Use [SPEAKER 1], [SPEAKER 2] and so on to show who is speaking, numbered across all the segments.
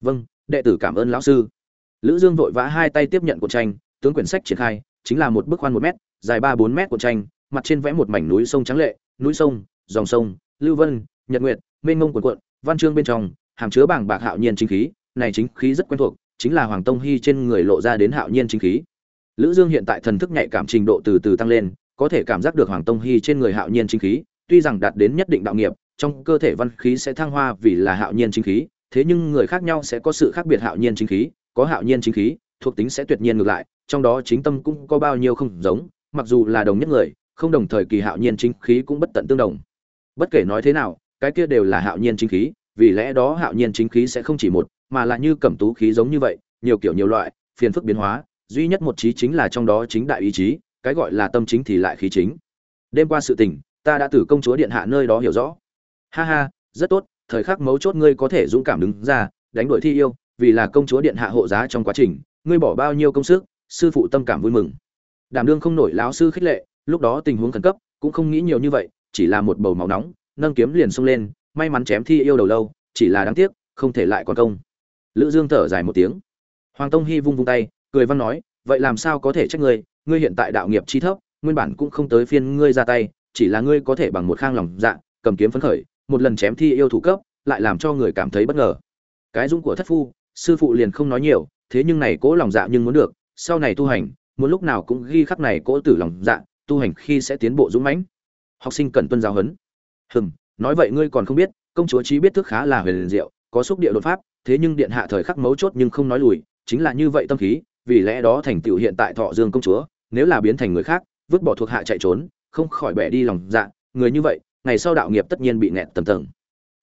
[SPEAKER 1] vâng đệ tử cảm ơn lão sư. Lữ dương vội vã hai tay tiếp nhận cuộn tranh, tướng quyển sách triển khai, chính là một bức khoan một mét, dài ba bốn mét cuộn tranh, mặt trên vẽ một mảnh núi sông trắng lệ, núi sông, dòng sông, lưu vân, nhật nguyệt, mênh mông cuộn cuộn, văn chương bên trong, hàm chứa bảng bạc hạo nhiên chính khí, này chính khí rất quen thuộc, chính là hoàng tông hy trên người lộ ra đến hạo nhiên chính khí. Lữ dương hiện tại thần thức nhạy cảm trình độ từ từ tăng lên, có thể cảm giác được hoàng tông hy trên người hạo nhiên chính khí, tuy rằng đạt đến nhất định đạo nghiệp, trong cơ thể văn khí sẽ thăng hoa vì là hạo nhiên chính khí thế nhưng người khác nhau sẽ có sự khác biệt hạo nhiên chính khí, có hạo nhiên chính khí, thuộc tính sẽ tuyệt nhiên ngược lại, trong đó chính tâm cũng có bao nhiêu không giống, mặc dù là đồng nhất người, không đồng thời kỳ hạo nhiên chính khí cũng bất tận tương đồng. Bất kể nói thế nào, cái kia đều là hạo nhiên chính khí, vì lẽ đó hạo nhiên chính khí sẽ không chỉ một, mà là như cẩm tú khí giống như vậy, nhiều kiểu nhiều loại, phiền phức biến hóa, duy nhất một trí chính là trong đó chính đại ý chí, cái gọi là tâm chính thì lại khí chính. Đêm qua sự tình, ta đã từ công chúa điện hạ nơi đó hiểu rõ. Ha ha, rất tốt thời khắc mấu chốt ngươi có thể dũng cảm đứng ra, đánh đuổi thi yêu, vì là công chúa điện hạ hộ giá trong quá trình, ngươi bỏ bao nhiêu công sức, sư phụ tâm cảm vui mừng. Đảm đương không nổi lão sư khích lệ, lúc đó tình huống khẩn cấp, cũng không nghĩ nhiều như vậy, chỉ là một bầu máu nóng, nâng kiếm liền xông lên, may mắn chém thi yêu đầu lâu, chỉ là đáng tiếc, không thể lại còn công. Lữ dương thở dài một tiếng. Hoàng tông hy vung vung tay, cười văn nói, vậy làm sao có thể trách ngươi? Ngươi hiện tại đạo nghiệp chi thấp, nguyên bản cũng không tới phiên ngươi ra tay, chỉ là ngươi có thể bằng một khang lòng dạ cầm kiếm phấn khởi một lần chém thi yêu thủ cấp, lại làm cho người cảm thấy bất ngờ. Cái dũng của thất phu, sư phụ liền không nói nhiều, thế nhưng này cố lòng dạ nhưng muốn được, sau này tu hành, muốn lúc nào cũng ghi khắc này cố tử lòng dạ tu hành khi sẽ tiến bộ dũng mãnh. Học sinh cần tuân giáo huấn. Hừm, nói vậy ngươi còn không biết, công chúa trí biết thức khá là huyền diệu, có xúc địa đột pháp, thế nhưng điện hạ thời khắc mấu chốt nhưng không nói lùi, chính là như vậy tâm khí, vì lẽ đó thành tựu hiện tại thọ dương công chúa, nếu là biến thành người khác, vứt bỏ thuộc hạ chạy trốn, không khỏi bẻ đi lòng dạ người như vậy ngày sau đạo nghiệp tất nhiên bị nẹt tầm tầng.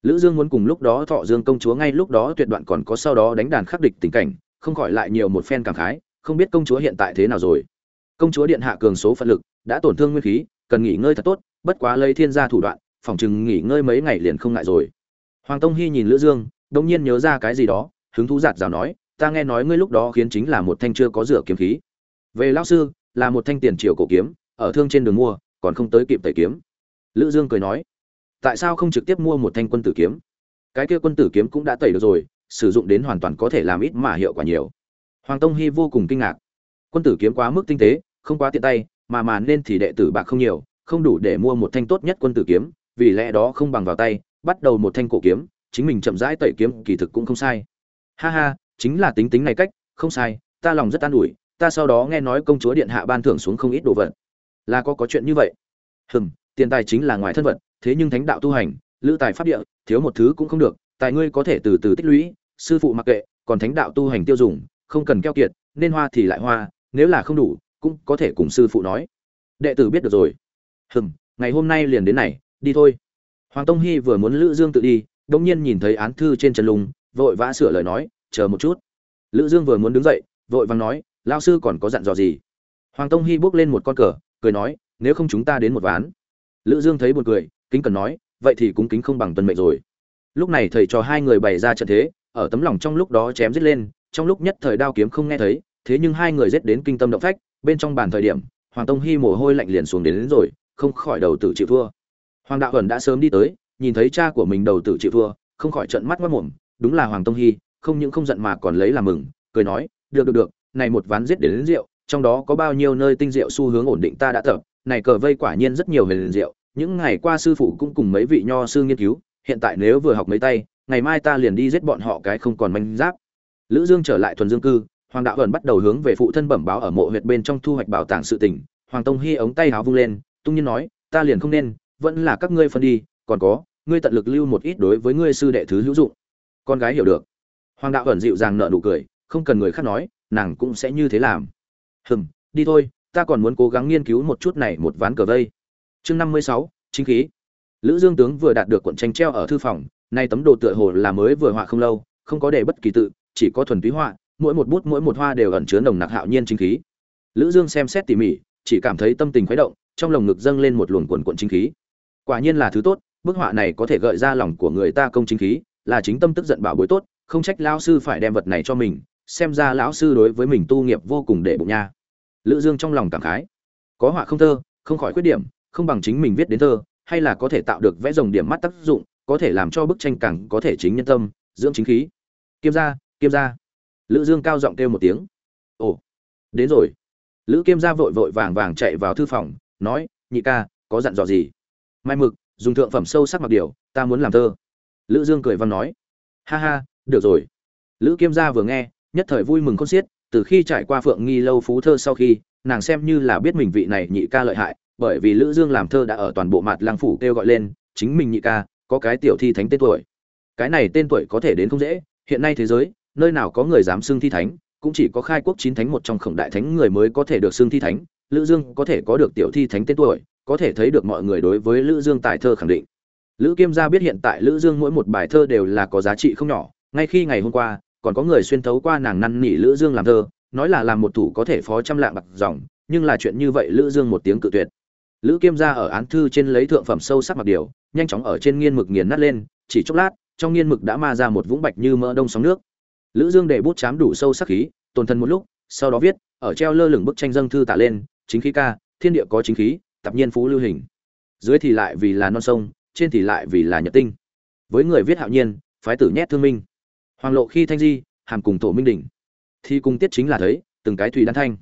[SPEAKER 1] Lữ dương muốn cùng lúc đó thọ dương công chúa ngay lúc đó tuyệt đoạn còn có sau đó đánh đàn khắc địch tình cảnh, không khỏi lại nhiều một phen cảm khái, không biết công chúa hiện tại thế nào rồi. Công chúa điện hạ cường số phận lực, đã tổn thương nguyên khí, cần nghỉ ngơi thật tốt, bất quá lấy thiên gia thủ đoạn, phòng chừng nghỉ ngơi mấy ngày liền không ngại rồi. Hoàng tông hy nhìn lữ dương, đống nhiên nhớ ra cái gì đó, hứng thú giạt rào nói, ta nghe nói ngươi lúc đó khiến chính là một thanh chưa có rửa kiếm khí. Về lão sư, là một thanh tiền triều cổ kiếm, ở thương trên đường mua, còn không tới kịp tẩy kiếm lữ dương cười nói, tại sao không trực tiếp mua một thanh quân tử kiếm? Cái kia quân tử kiếm cũng đã tẩy được rồi, sử dụng đến hoàn toàn có thể làm ít mà hiệu quả nhiều. Hoàng tông hy vô cùng kinh ngạc. Quân tử kiếm quá mức tinh tế, không quá tiện tay, mà mà nên thì đệ tử bạc không nhiều, không đủ để mua một thanh tốt nhất quân tử kiếm, vì lẽ đó không bằng vào tay, bắt đầu một thanh cổ kiếm, chính mình chậm rãi tẩy kiếm, kỳ thực cũng không sai. Ha ha, chính là tính tính này cách, không sai, ta lòng rất an ủi, ta sau đó nghe nói công chúa điện hạ ban thưởng xuống không ít đồ vật. Là có có chuyện như vậy. Hừm tiền tài chính là ngoài thân vật, thế nhưng thánh đạo tu hành, lữ tài pháp địa, thiếu một thứ cũng không được, tài ngươi có thể từ từ tích lũy, sư phụ mặc kệ, còn thánh đạo tu hành tiêu dùng, không cần keo kiệt, nên hoa thì lại hoa, nếu là không đủ, cũng có thể cùng sư phụ nói. Đệ tử biết được rồi. Hừm, ngày hôm nay liền đến này, đi thôi. Hoàng tông hy vừa muốn lữ dương tự đi đống nhiên nhìn thấy án thư trên chân lùng, vội vã sửa lời nói, chờ một chút. Lữ dương vừa muốn đứng dậy, vội vàng nói lao sư còn có dặn dò gì? Hoàng tông hy bước lên một con cờ, cười nói, nếu không chúng ta đến một ván lữ dương thấy buồn cười kính cần nói vậy thì cũng kính không bằng tuân mệnh rồi. Lúc này thầy cho hai người bày ra trận thế ở tấm lòng trong lúc đó chém giết lên trong lúc nhất thời đao kiếm không nghe thấy thế nhưng hai người giết đến kinh tâm động phách bên trong bàn thời điểm hoàng tông hy mồ hôi lạnh liền xuống đến, đến rồi không khỏi đầu tử chịu thua. Hoàng đạo ẩn đã sớm đi tới nhìn thấy cha của mình đầu tử chịu thua không khỏi trợn mắt mất mồm đúng là hoàng tông hy không những không giận mà còn lấy làm mừng cười nói được được được này một ván giết đến, đến rượu trong đó có bao nhiêu nơi tinh rượu xu hướng ổn định ta đã tập này cờ vây quả nhiên rất nhiều về liền rượu những ngày qua sư phụ cũng cùng mấy vị nho sư nghiên cứu, hiện tại nếu vừa học mấy tay, ngày mai ta liền đi giết bọn họ cái không còn manh giáp. Lữ dương trở lại thuần dương cư, hoàng đạo ẩn bắt đầu hướng về phụ thân bẩm báo ở mộ huyệt bên trong thu hoạch bảo tàng sự tình. Hoàng tông hy ống tay háo vung lên, tung nhiên nói, ta liền không nên, vẫn là các ngươi phân đi, còn có, ngươi tận lực lưu một ít đối với ngươi sư đệ thứ hữu dụng. Con gái hiểu được. Hoàng đạo ẩn dịu dàng nợ nụ cười, không cần người khác nói, nàng cũng sẽ như thế làm. Hừm, đi thôi ta còn muốn cố gắng nghiên cứu một chút này một ván cờ vây. Chương năm mươi sáu, chính khí. Lữ dương tướng vừa đạt được cuộn tranh treo ở thư phòng, nay tấm đồ tựa hồ là mới vừa họa không lâu, không có để bất kỳ tự, chỉ có thuần túy họa, mỗi một bút mỗi một hoa đều ẩn chứa nồng nặc hạo nhiên chính khí. Lữ dương xem xét tỉ mỉ, chỉ cảm thấy tâm tình khuấy động, trong lồng ngực dâng lên một luồng cuộn cuộn chính khí. Quả nhiên là thứ tốt, bức họa này có thể gợi ra lòng của người ta công chính khí, là chính tâm tức giận bảo bối tốt, không trách lão sư phải đem vật này cho mình, xem ra lão sư đối với mình tu nghiệp vô cùng để bụng nha lữ dương trong lòng cảm khái. Có họa không thơ, không khỏi khuyết điểm, không bằng chính mình viết đến thơ, hay là có thể tạo được vẽ rồng điểm mắt tác dụng, có thể làm cho bức tranh càng có thể chính nhân tâm, dưỡng chính khí. Kiêm gia kiêm gia. Lữ dương cao giọng kêu một tiếng. Ồ, đến rồi. Lữ kiêm gia vội vội vàng vàng chạy vào thư phòng, nói, nhị ca, có dặn dò gì? Mai mực, dùng thượng phẩm sâu sắc mặc điều, ta muốn làm thơ. Lữ dương cười văn nói. Ha ha, được rồi. Lữ kiêm gia vừa nghe, nhất thời vui mừng khôn xiết từ khi trải qua phượng nghi lâu phú thơ sau khi, nàng xem như là biết mình vị này nhị ca lợi hại, bởi vì lữ dương làm thơ đã ở toàn bộ mặt lang phủ kêu gọi lên, chính mình nhị ca, có cái tiểu thi thánh tên tuổi. Cái này tên tuổi có thể đến không dễ, hiện nay thế giới, nơi nào có người dám xưng thi thánh, cũng chỉ có khai quốc chín thánh một trong khổng đại thánh người mới có thể được xưng thi thánh, lữ dương có thể có được tiểu thi thánh tên tuổi, có thể thấy được mọi người đối với lữ dương tài thơ khẳng định. Lữ kiêm gia biết hiện tại lữ dương mỗi một bài thơ đều là có giá trị không nhỏ, ngay khi ngày hôm qua còn có người xuyên thấu qua nàng năn nỉ lữ dương làm thơ, nói là làm một thủ có thể phó trăm lạng bạc dòng, nhưng là chuyện như vậy lữ dương một tiếng cự tuyệt. Lữ kiêm gia ở án thư trên lấy thượng phẩm sâu sắc mặc điều, nhanh chóng ở trên nghiên mực nghiền nát lên, chỉ chốc lát, trong nghiên mực đã ma ra một vũng bạch như mỡ đông sóng nước. Lữ dương để bút chám đủ sâu sắc khí, tồn thân một lúc, sau đó viết, ở treo lơ lửng bức tranh dâng thư tả lên, chính khí ca, thiên địa có chính khí tập nhiên phú lưu hình. Dưới thì lại vì là non sông, trên thì lại vì là nhật tinh. Với người viết hạo nhiên, phái tử nhét thương minh hoàng lộ khi thanh di, hàm cùng tổ minh đỉnh thì cùng tiết chính là thấy, từng cái thủy đan thanh.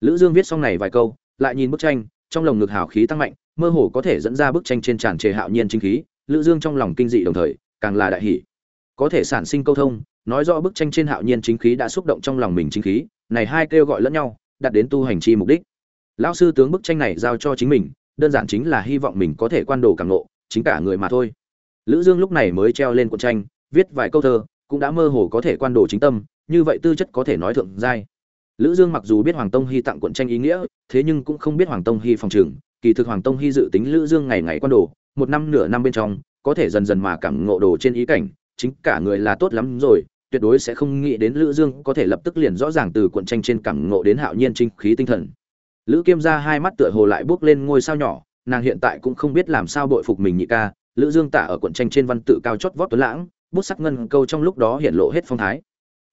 [SPEAKER 1] Lữ dương viết xong này vài câu, lại nhìn bức tranh, trong lồng ngực hào khí tăng mạnh, mơ hồ có thể dẫn ra bức tranh trên tràn trề hạo nhiên chính khí, lữ dương trong lòng kinh dị đồng thời, càng là đại hỷ có thể sản sinh câu thông, nói rõ bức tranh trên hạo nhiên chính khí đã xúc động trong lòng mình chính khí, này hai kêu gọi lẫn nhau, đạt đến tu hành chi mục đích. Lão sư tướng bức tranh này giao cho chính mình, đơn giản chính là hy vọng mình có thể quan đồ càng nộ chính cả người mà thôi. Lữ dương lúc này mới treo lên cuộn tranh, viết vài câu thơ cũng đã mơ hồ có thể quan đồ chính tâm, như vậy tư chất có thể nói thượng giai. Lữ dương mặc dù biết hoàng tông hy tặng cuộn tranh ý nghĩa, thế nhưng cũng không biết hoàng tông hy phòng trường. Kỳ thực hoàng tông hy dự tính lữ dương ngày ngày quan đồ, một năm nửa năm bên trong, có thể dần dần mà cảm ngộ đồ trên ý cảnh, chính cả người là tốt lắm rồi, tuyệt đối sẽ không nghĩ đến lữ dương có thể lập tức liền rõ ràng từ cuộn tranh trên cảm ngộ đến hạo nhiên trinh khí tinh thần. Lữ kiêm ra hai mắt tựa hồ lại bước lên ngôi sao nhỏ, nàng hiện tại cũng không biết làm sao bội phục mình nhị ca. Lữ dương tả ở cuộn tranh trên văn tự cao chót vót tuấn lãng bút sắc ngân câu trong lúc đó hiện lộ hết phong thái.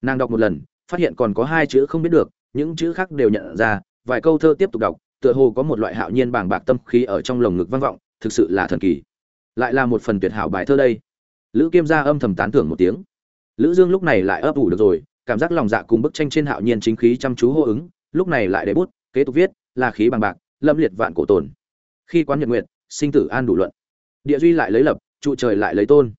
[SPEAKER 1] Nàng đọc một lần, phát hiện còn có hai chữ không biết được, những chữ khác đều nhận ra, vài câu thơ tiếp tục đọc, tựa hồ có một loại hạo nhiên bàng bạc tâm khí ở trong lồng ngực vang vọng, thực sự là thần kỳ. Lại là một phần tuyệt hảo bài thơ đây. Lữ kiêm gia âm thầm tán thưởng một tiếng. Lữ dương lúc này lại ấp ủ được rồi, cảm giác lòng dạ cùng bức tranh trên hạo nhiên chính khí chăm chú hô ứng, lúc này lại để bút, kế tục viết, là khí bằng bạc, lâm liệt vạn cổ tồn. Khi quán nhật nguyện sinh tử an đủ luận. Địa duy lại lấy lập, trụ trời lại lấy tôn.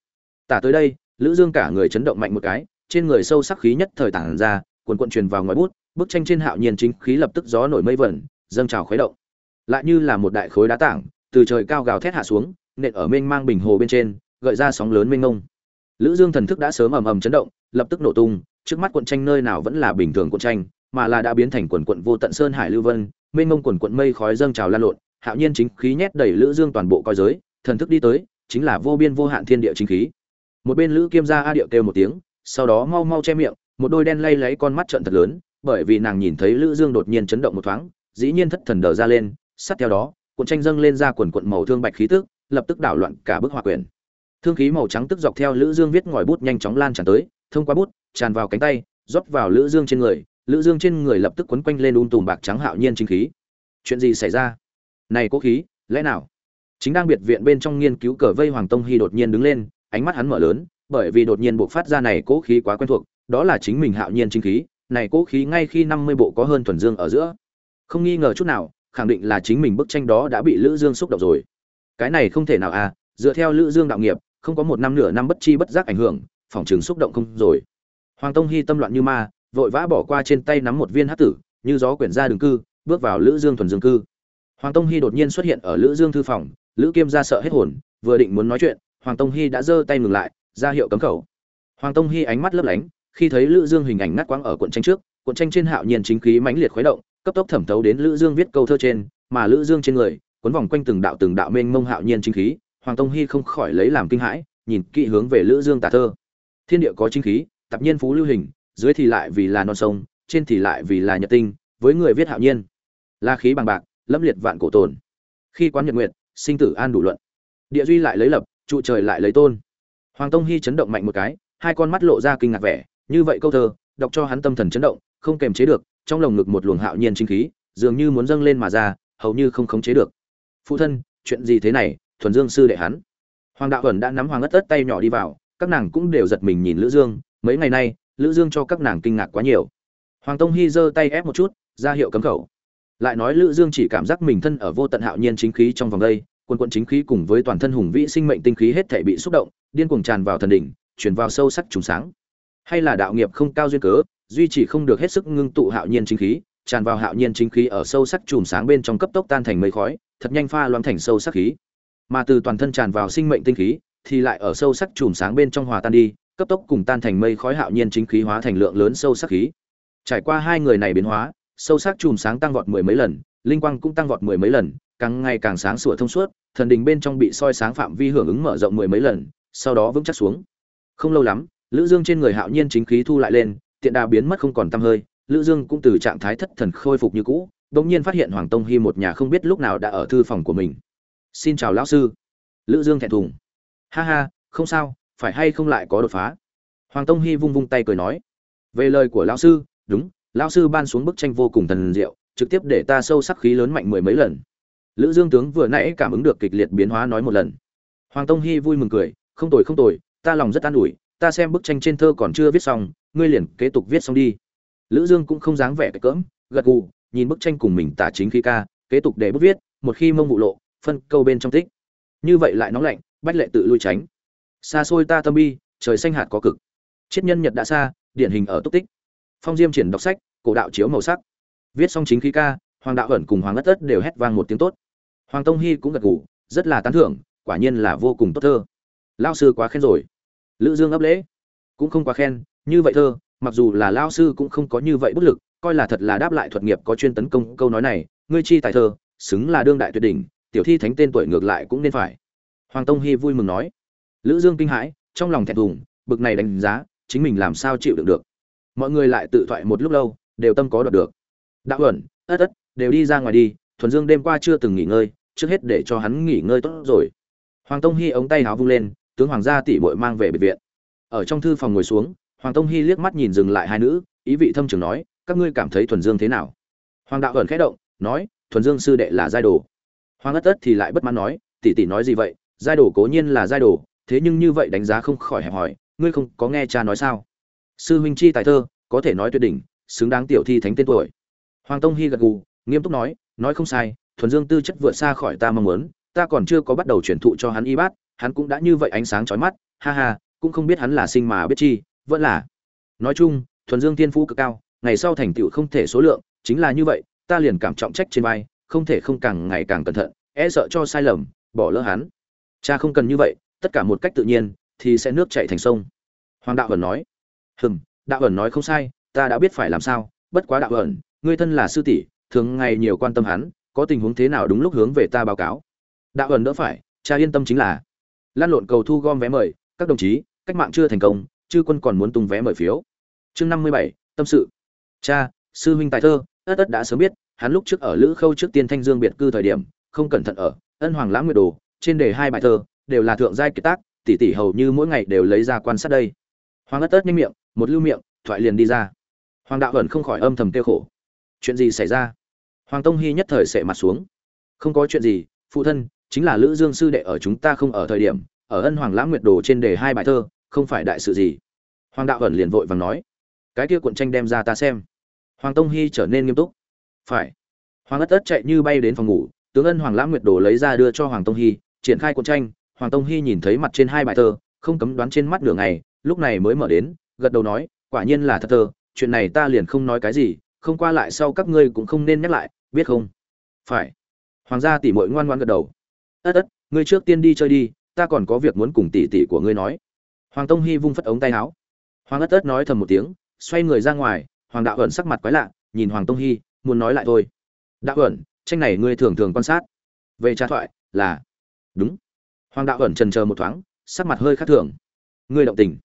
[SPEAKER 1] Tả tới đây lữ dương cả người chấn động mạnh một cái, trên người sâu sắc khí nhất thời tản ra, cuồn cuộn truyền vào ngoài bút, bức tranh trên hạo nhiên chính khí lập tức gió nổi mây vẩn, dâng trào khuấy động. Lại như là một đại khối đá tảng, từ trời cao gào thét hạ xuống, nện ở mênh mang bình hồ bên trên, gợi ra sóng lớn mênh mông. Lữ dương thần thức đã sớm ầm ầm chấn động, lập tức nổ tung, trước mắt cuộn tranh nơi nào vẫn là bình thường cuộn tranh, mà là đã biến thành quần quận vô tận sơn hải lưu vân, mênh mông quần quận mây khói dâng trào lan lộn, hạo nhiên chính khí nhét đầy lữ dương toàn bộ coi giới, thần thức đi tới, chính là vô biên vô hạn thiên địa chính khí một bên lữ kiêm gia a điệu kêu một tiếng, sau đó mau mau che miệng, một đôi đen lay lấy con mắt trợn thật lớn, bởi vì nàng nhìn thấy lữ dương đột nhiên chấn động một thoáng, dĩ nhiên thất thần đờ ra lên, sát theo đó, cuộn tranh dâng lên ra quần cuộn màu thương bạch khí tức, lập tức đảo loạn cả bức họa quyển. Thương khí màu trắng tức dọc theo lữ dương viết ngòi bút nhanh chóng lan tràn tới, thông qua bút, tràn vào cánh tay, rót vào lữ dương trên người, lữ dương trên người lập tức quấn quanh lên um tùm bạc trắng hạo nhiên chính khí. Chuyện gì xảy ra? Này cố khí, lẽ nào? Chính đang biệt viện bên trong nghiên cứu cờ vây hoàng tông hy đột nhiên đứng lên ánh mắt hắn mở lớn, bởi vì đột nhiên bộc phát ra này cố khí quá quen thuộc, đó là chính mình hạo nhiên chính khí, này cố khí ngay khi 50 bộ có hơn thuần dương ở giữa. Không nghi ngờ chút nào, khẳng định là chính mình bức tranh đó đã bị lữ dương xúc động rồi. Cái này không thể nào à dựa theo lữ dương đạo nghiệp, không có một năm nửa năm bất chi bất giác ảnh hưởng, phòng trường xúc động không rồi. Hoàng tông hi tâm loạn như ma, vội vã bỏ qua trên tay nắm một viên hắc tử, như gió quyển ra đường cư, bước vào lữ dương thuần dương cư. Hoàng tông hi đột nhiên xuất hiện ở lữ dương thư phòng, lữ kiêm ra sợ hết hồn, vừa định muốn nói chuyện hoàng tông hy đã giơ tay ngừng lại, ra hiệu cấm khẩu. Hoàng tông hy ánh mắt lấp lánh, khi thấy lữ dương hình ảnh ngắt quãng ở cuộn tranh trước, cuộn tranh trên hạo nhiên chính khí mãnh liệt khuấy động, cấp tốc thẩm thấu đến lữ dương viết câu thơ trên, mà lữ dương trên người, cuốn vòng quanh từng đạo từng đạo mênh mông hạo nhiên chính khí, hoàng tông hy không khỏi lấy làm kinh hãi, nhìn kỹ hướng về lữ dương tả thơ. Thiên địa có chính khí tập nhiên phú lưu hình, dưới thì lại vì là non sông, trên thì lại vì là nhật tinh, với người viết hạo nhiên. La khí bằng bạc lâm liệt vạn cổ tồn. Khi quán nhật nguyện sinh tử an đủ luận. Địa duy lại lấy lập trụ trời lại lấy tôn. Hoàng tông hy chấn động mạnh một cái, hai con mắt lộ ra kinh ngạc vẻ, như vậy câu thơ, đọc cho hắn tâm thần chấn động, không kềm chế được, trong lồng ngực một luồng hạo nhiên chính khí, dường như muốn dâng lên mà ra, hầu như không khống chế được. Phụ thân, chuyện gì thế này, thuần dương sư đệ hắn. Hoàng đạo ẩn đã nắm hoàng ất ất tay nhỏ đi vào, các nàng cũng đều giật mình nhìn lữ dương, mấy ngày nay, lữ dương cho các nàng kinh ngạc quá nhiều. Hoàng tông hy giơ tay ép một chút, ra hiệu cấm khẩu. Lại nói lữ dương chỉ cảm giác mình thân ở vô tận hạo nhiên chính khí trong vòng đây quân quận chính khí cùng với toàn thân hùng vĩ sinh mệnh tinh khí hết thể bị xúc động, điên cuồng tràn vào thần đỉnh chuyển vào sâu sắc trùng sáng. Hay là đạo nghiệp không cao duyên cớ, duy trì không được hết sức ngưng tụ hạo nhiên chính khí, tràn vào hạo nhiên chính khí ở sâu sắc chùm sáng bên trong cấp tốc tan thành mây khói, thật nhanh pha loãng thành sâu sắc khí. Mà từ toàn thân tràn vào sinh mệnh tinh khí, thì lại ở sâu sắc chùm sáng bên trong hòa tan đi, cấp tốc cùng tan thành mây khói hạo nhiên chính khí hóa thành lượng lớn sâu sắc khí. Trải qua hai người này biến hóa, sâu sắc chùm sáng tăng vọt mười mấy lần, linh quang cũng tăng vọt mười mấy lần càng ngày càng sáng sủa thông suốt, thần đình bên trong bị soi sáng phạm vi hưởng ứng mở rộng mười mấy lần, sau đó vững chắc xuống. Không lâu lắm, lữ dương trên người hạo nhiên chính khí thu lại lên, tiện đà biến mất không còn tăm hơi, lữ dương cũng từ trạng thái thất thần khôi phục như cũ, đột nhiên phát hiện hoàng tông hi một nhà không biết lúc nào đã ở thư phòng của mình. Xin chào lão sư. Lữ dương thẹn thùng. Ha ha, không sao, phải hay không lại có đột phá? Hoàng tông hi vung vung tay cười nói. Về lời của lão sư, đúng, lão sư ban xuống bức tranh vô cùng thần diệu, trực tiếp để ta sâu sắc khí lớn mạnh mười mấy lần lữ dương tướng vừa nãy cảm ứng được kịch liệt biến hóa nói một lần. Hoàng tông hi vui mừng cười, không tồi không tồi, ta lòng rất an ủi, ta xem bức tranh trên thơ còn chưa viết xong, ngươi liền kế tục viết xong đi. Lữ dương cũng không dáng vẻ cái cỡm, gật gù, nhìn bức tranh cùng mình tả chính khí ca, kế tục để bút viết, một khi mông vụ lộ, phân câu bên trong tích. Như vậy lại nóng lạnh, bách lệ tự lui tránh. Xa xôi ta tâm bi, trời xanh hạt có cực. Chiết nhân nhật đã xa, điển hình ở túc tích. Phong diêm triển đọc sách, cổ đạo chiếu màu sắc. Viết xong chính khí ca, hoàng đạo ẩn cùng hoàng ất ất đều hét vang một tiếng tốt hoàng tông hy cũng gật gù, rất là tán thưởng, quả nhiên là vô cùng tốt thơ. Lao sư quá khen rồi. Lữ dương ấp lễ. Cũng không quá khen, như vậy thơ, mặc dù là lao sư cũng không có như vậy bất lực, coi là thật là đáp lại thuật nghiệp có chuyên tấn công câu nói này, ngươi chi tài thơ, xứng là đương đại tuyệt đỉnh, tiểu thi thánh tên tuổi ngược lại cũng nên phải. Hoàng tông hy vui mừng nói. Lữ dương kinh hãi, trong lòng thẹn thùng, bực này đánh giá, chính mình làm sao chịu đựng được. Mọi người lại tự thoại một lúc lâu, đều tâm có đoạt được. Đạo ẩn, ất ất, đều đi ra ngoài đi, thuần dương đêm qua chưa từng nghỉ ngơi trước hết để cho hắn nghỉ ngơi tốt rồi. Hoàng tông hy ống tay háo vung lên, tướng hoàng gia tỷ muội mang về biệt viện. Ở trong thư phòng ngồi xuống, hoàng tông hy liếc mắt nhìn dừng lại hai nữ, ý vị thâm trường nói, các ngươi cảm thấy thuần dương thế nào? Hoàng đạo ẩn khẽ động, nói, thuần dương sư đệ là giai đồ. Hoàng ất ất thì lại bất mãn nói, tỷ tỷ nói gì vậy? Giai đồ cố nhiên là giai đồ, thế nhưng như vậy đánh giá không khỏi hẹp hỏi ngươi không có nghe cha nói sao? Sư huynh chi tài thơ, có thể nói tuyệt đỉnh, xứng đáng tiểu thi thánh tên tuổi. Hoàng tông hy gật gù, nghiêm túc nói nói không sai thuần dương tư chất vượt xa khỏi ta mong muốn, ta còn chưa có bắt đầu truyền thụ cho hắn y bát, hắn cũng đã như vậy ánh sáng chói mắt, ha ha, cũng không biết hắn là sinh mà biết chi, vẫn là. Nói chung, thuần dương thiên phú cực cao, ngày sau thành tựu không thể số lượng, chính là như vậy, ta liền cảm trọng trách trên vai, không thể không càng ngày càng cẩn thận e sợ cho sai lầm, bỏ lỡ hắn. Cha không cần như vậy, tất cả một cách tự nhiên, thì sẽ nước chảy thành sông. Hoàng đạo ẩn nói. Hừm, đạo ẩn nói không sai, ta đã biết phải làm sao, bất quá đạo ẩn ngươi thân là sư tỷ, thường ngày nhiều quan tâm hắn có tình huống thế nào đúng lúc hướng về ta báo cáo. Đạo ẩn đỡ phải, cha yên tâm chính là. Lan lộn cầu thu gom vé mời, các đồng chí, cách mạng chưa thành công, chư quân còn muốn tung vé mời phiếu. Chương năm mươi bảy, tâm sự. Cha, sư huynh tài thơ ất ất đã sớm biết, hắn lúc trước ở lữ khâu trước tiên thanh dương biệt cư thời điểm, không cẩn thận ở, ân hoàng lãng nguyệt đồ, trên đề hai bài thơ, đều là thượng giai kiệt tác, tỷ tỷ hầu như mỗi ngày đều lấy ra quan sát đây. Hoàng ất ất nhanh miệng, một lưu miệng, thoại liền đi ra. Hoàng đạo ẩn không khỏi âm thầm tiêu khổ. Chuyện gì xảy ra? Hoàng tông hy nhất thời sệ mặt xuống. Không có chuyện gì, phụ thân, chính là lữ dương sư đệ ở chúng ta không ở thời điểm, ở ân hoàng lãng nguyệt đồ trên đề hai bài thơ, không phải đại sự gì. Hoàng đạo ẩn liền vội vàng nói, cái kia cuộn tranh đem ra ta xem. Hoàng tông hy trở nên nghiêm túc, phải. Hoàng ất ất chạy như bay đến phòng ngủ, tướng ân hoàng lãng nguyệt đồ lấy ra đưa cho hoàng tông hy triển khai cuộn tranh. Hoàng tông hy nhìn thấy mặt trên hai bài thơ, không cấm đoán trên mắt nửa ngày, lúc này mới mở đến, gật đầu nói, quả nhiên là thật thơ, chuyện này ta liền không nói cái gì không qua lại sau các ngươi cũng không nên nhắc lại, biết không? Phải. Hoàng gia tỷ muội ngoan ngoan gật đầu. Ất ất, ngươi trước tiên đi chơi đi, ta còn có việc muốn cùng tỷ tỷ của ngươi nói. Hoàng tông hy vung phất ống tay áo. Hoàng ất ất nói thầm một tiếng, xoay người ra ngoài, hoàng đạo ẩn sắc mặt quái lạ, nhìn hoàng tông hy, muốn nói lại thôi. Đạo ẩn, tranh này ngươi thường thường quan sát. Về trà thoại, là, đúng. Hoàng đạo ẩn trần chờ một thoáng, sắc mặt hơi khác thường. Ngươi động tình.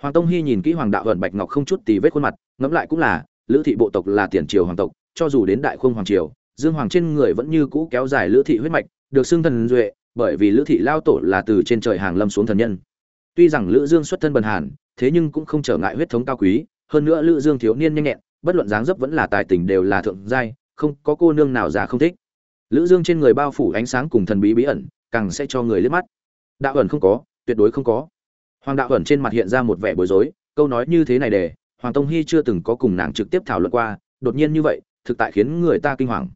[SPEAKER 1] Hoàng tông hy nhìn kỹ hoàng đạo ẩn bạch ngọc không chút tì vết khuôn mặt, ngẫm lại cũng là lữ thị bộ tộc là tiền triều hoàng tộc, cho dù đến đại khung hoàng triều, dương hoàng trên người vẫn như cũ kéo dài lữ thị huyết mạch, được xưng thần duệ, bởi vì lữ thị lao tổ là từ trên trời hàng lâm xuống thần nhân. Tuy rằng lữ dương xuất thân bần hàn, thế nhưng cũng không trở ngại huyết thống cao quý, hơn nữa lữ dương thiếu niên nhanh nhẹn, bất luận dáng dấp vẫn là tài tình đều là thượng giai, không có cô nương nào già không thích. Lữ dương trên người bao phủ ánh sáng cùng thần bí bí ẩn, càng sẽ cho người liếc mắt. Đạo ẩn không có, tuyệt đối không có. Hoàng đạo ẩn trên mặt hiện ra một vẻ bối rối, câu nói như thế này để hoàng tông hy chưa từng có cùng nàng trực tiếp thảo luận qua, đột nhiên như vậy, thực tại khiến người ta kinh hoàng.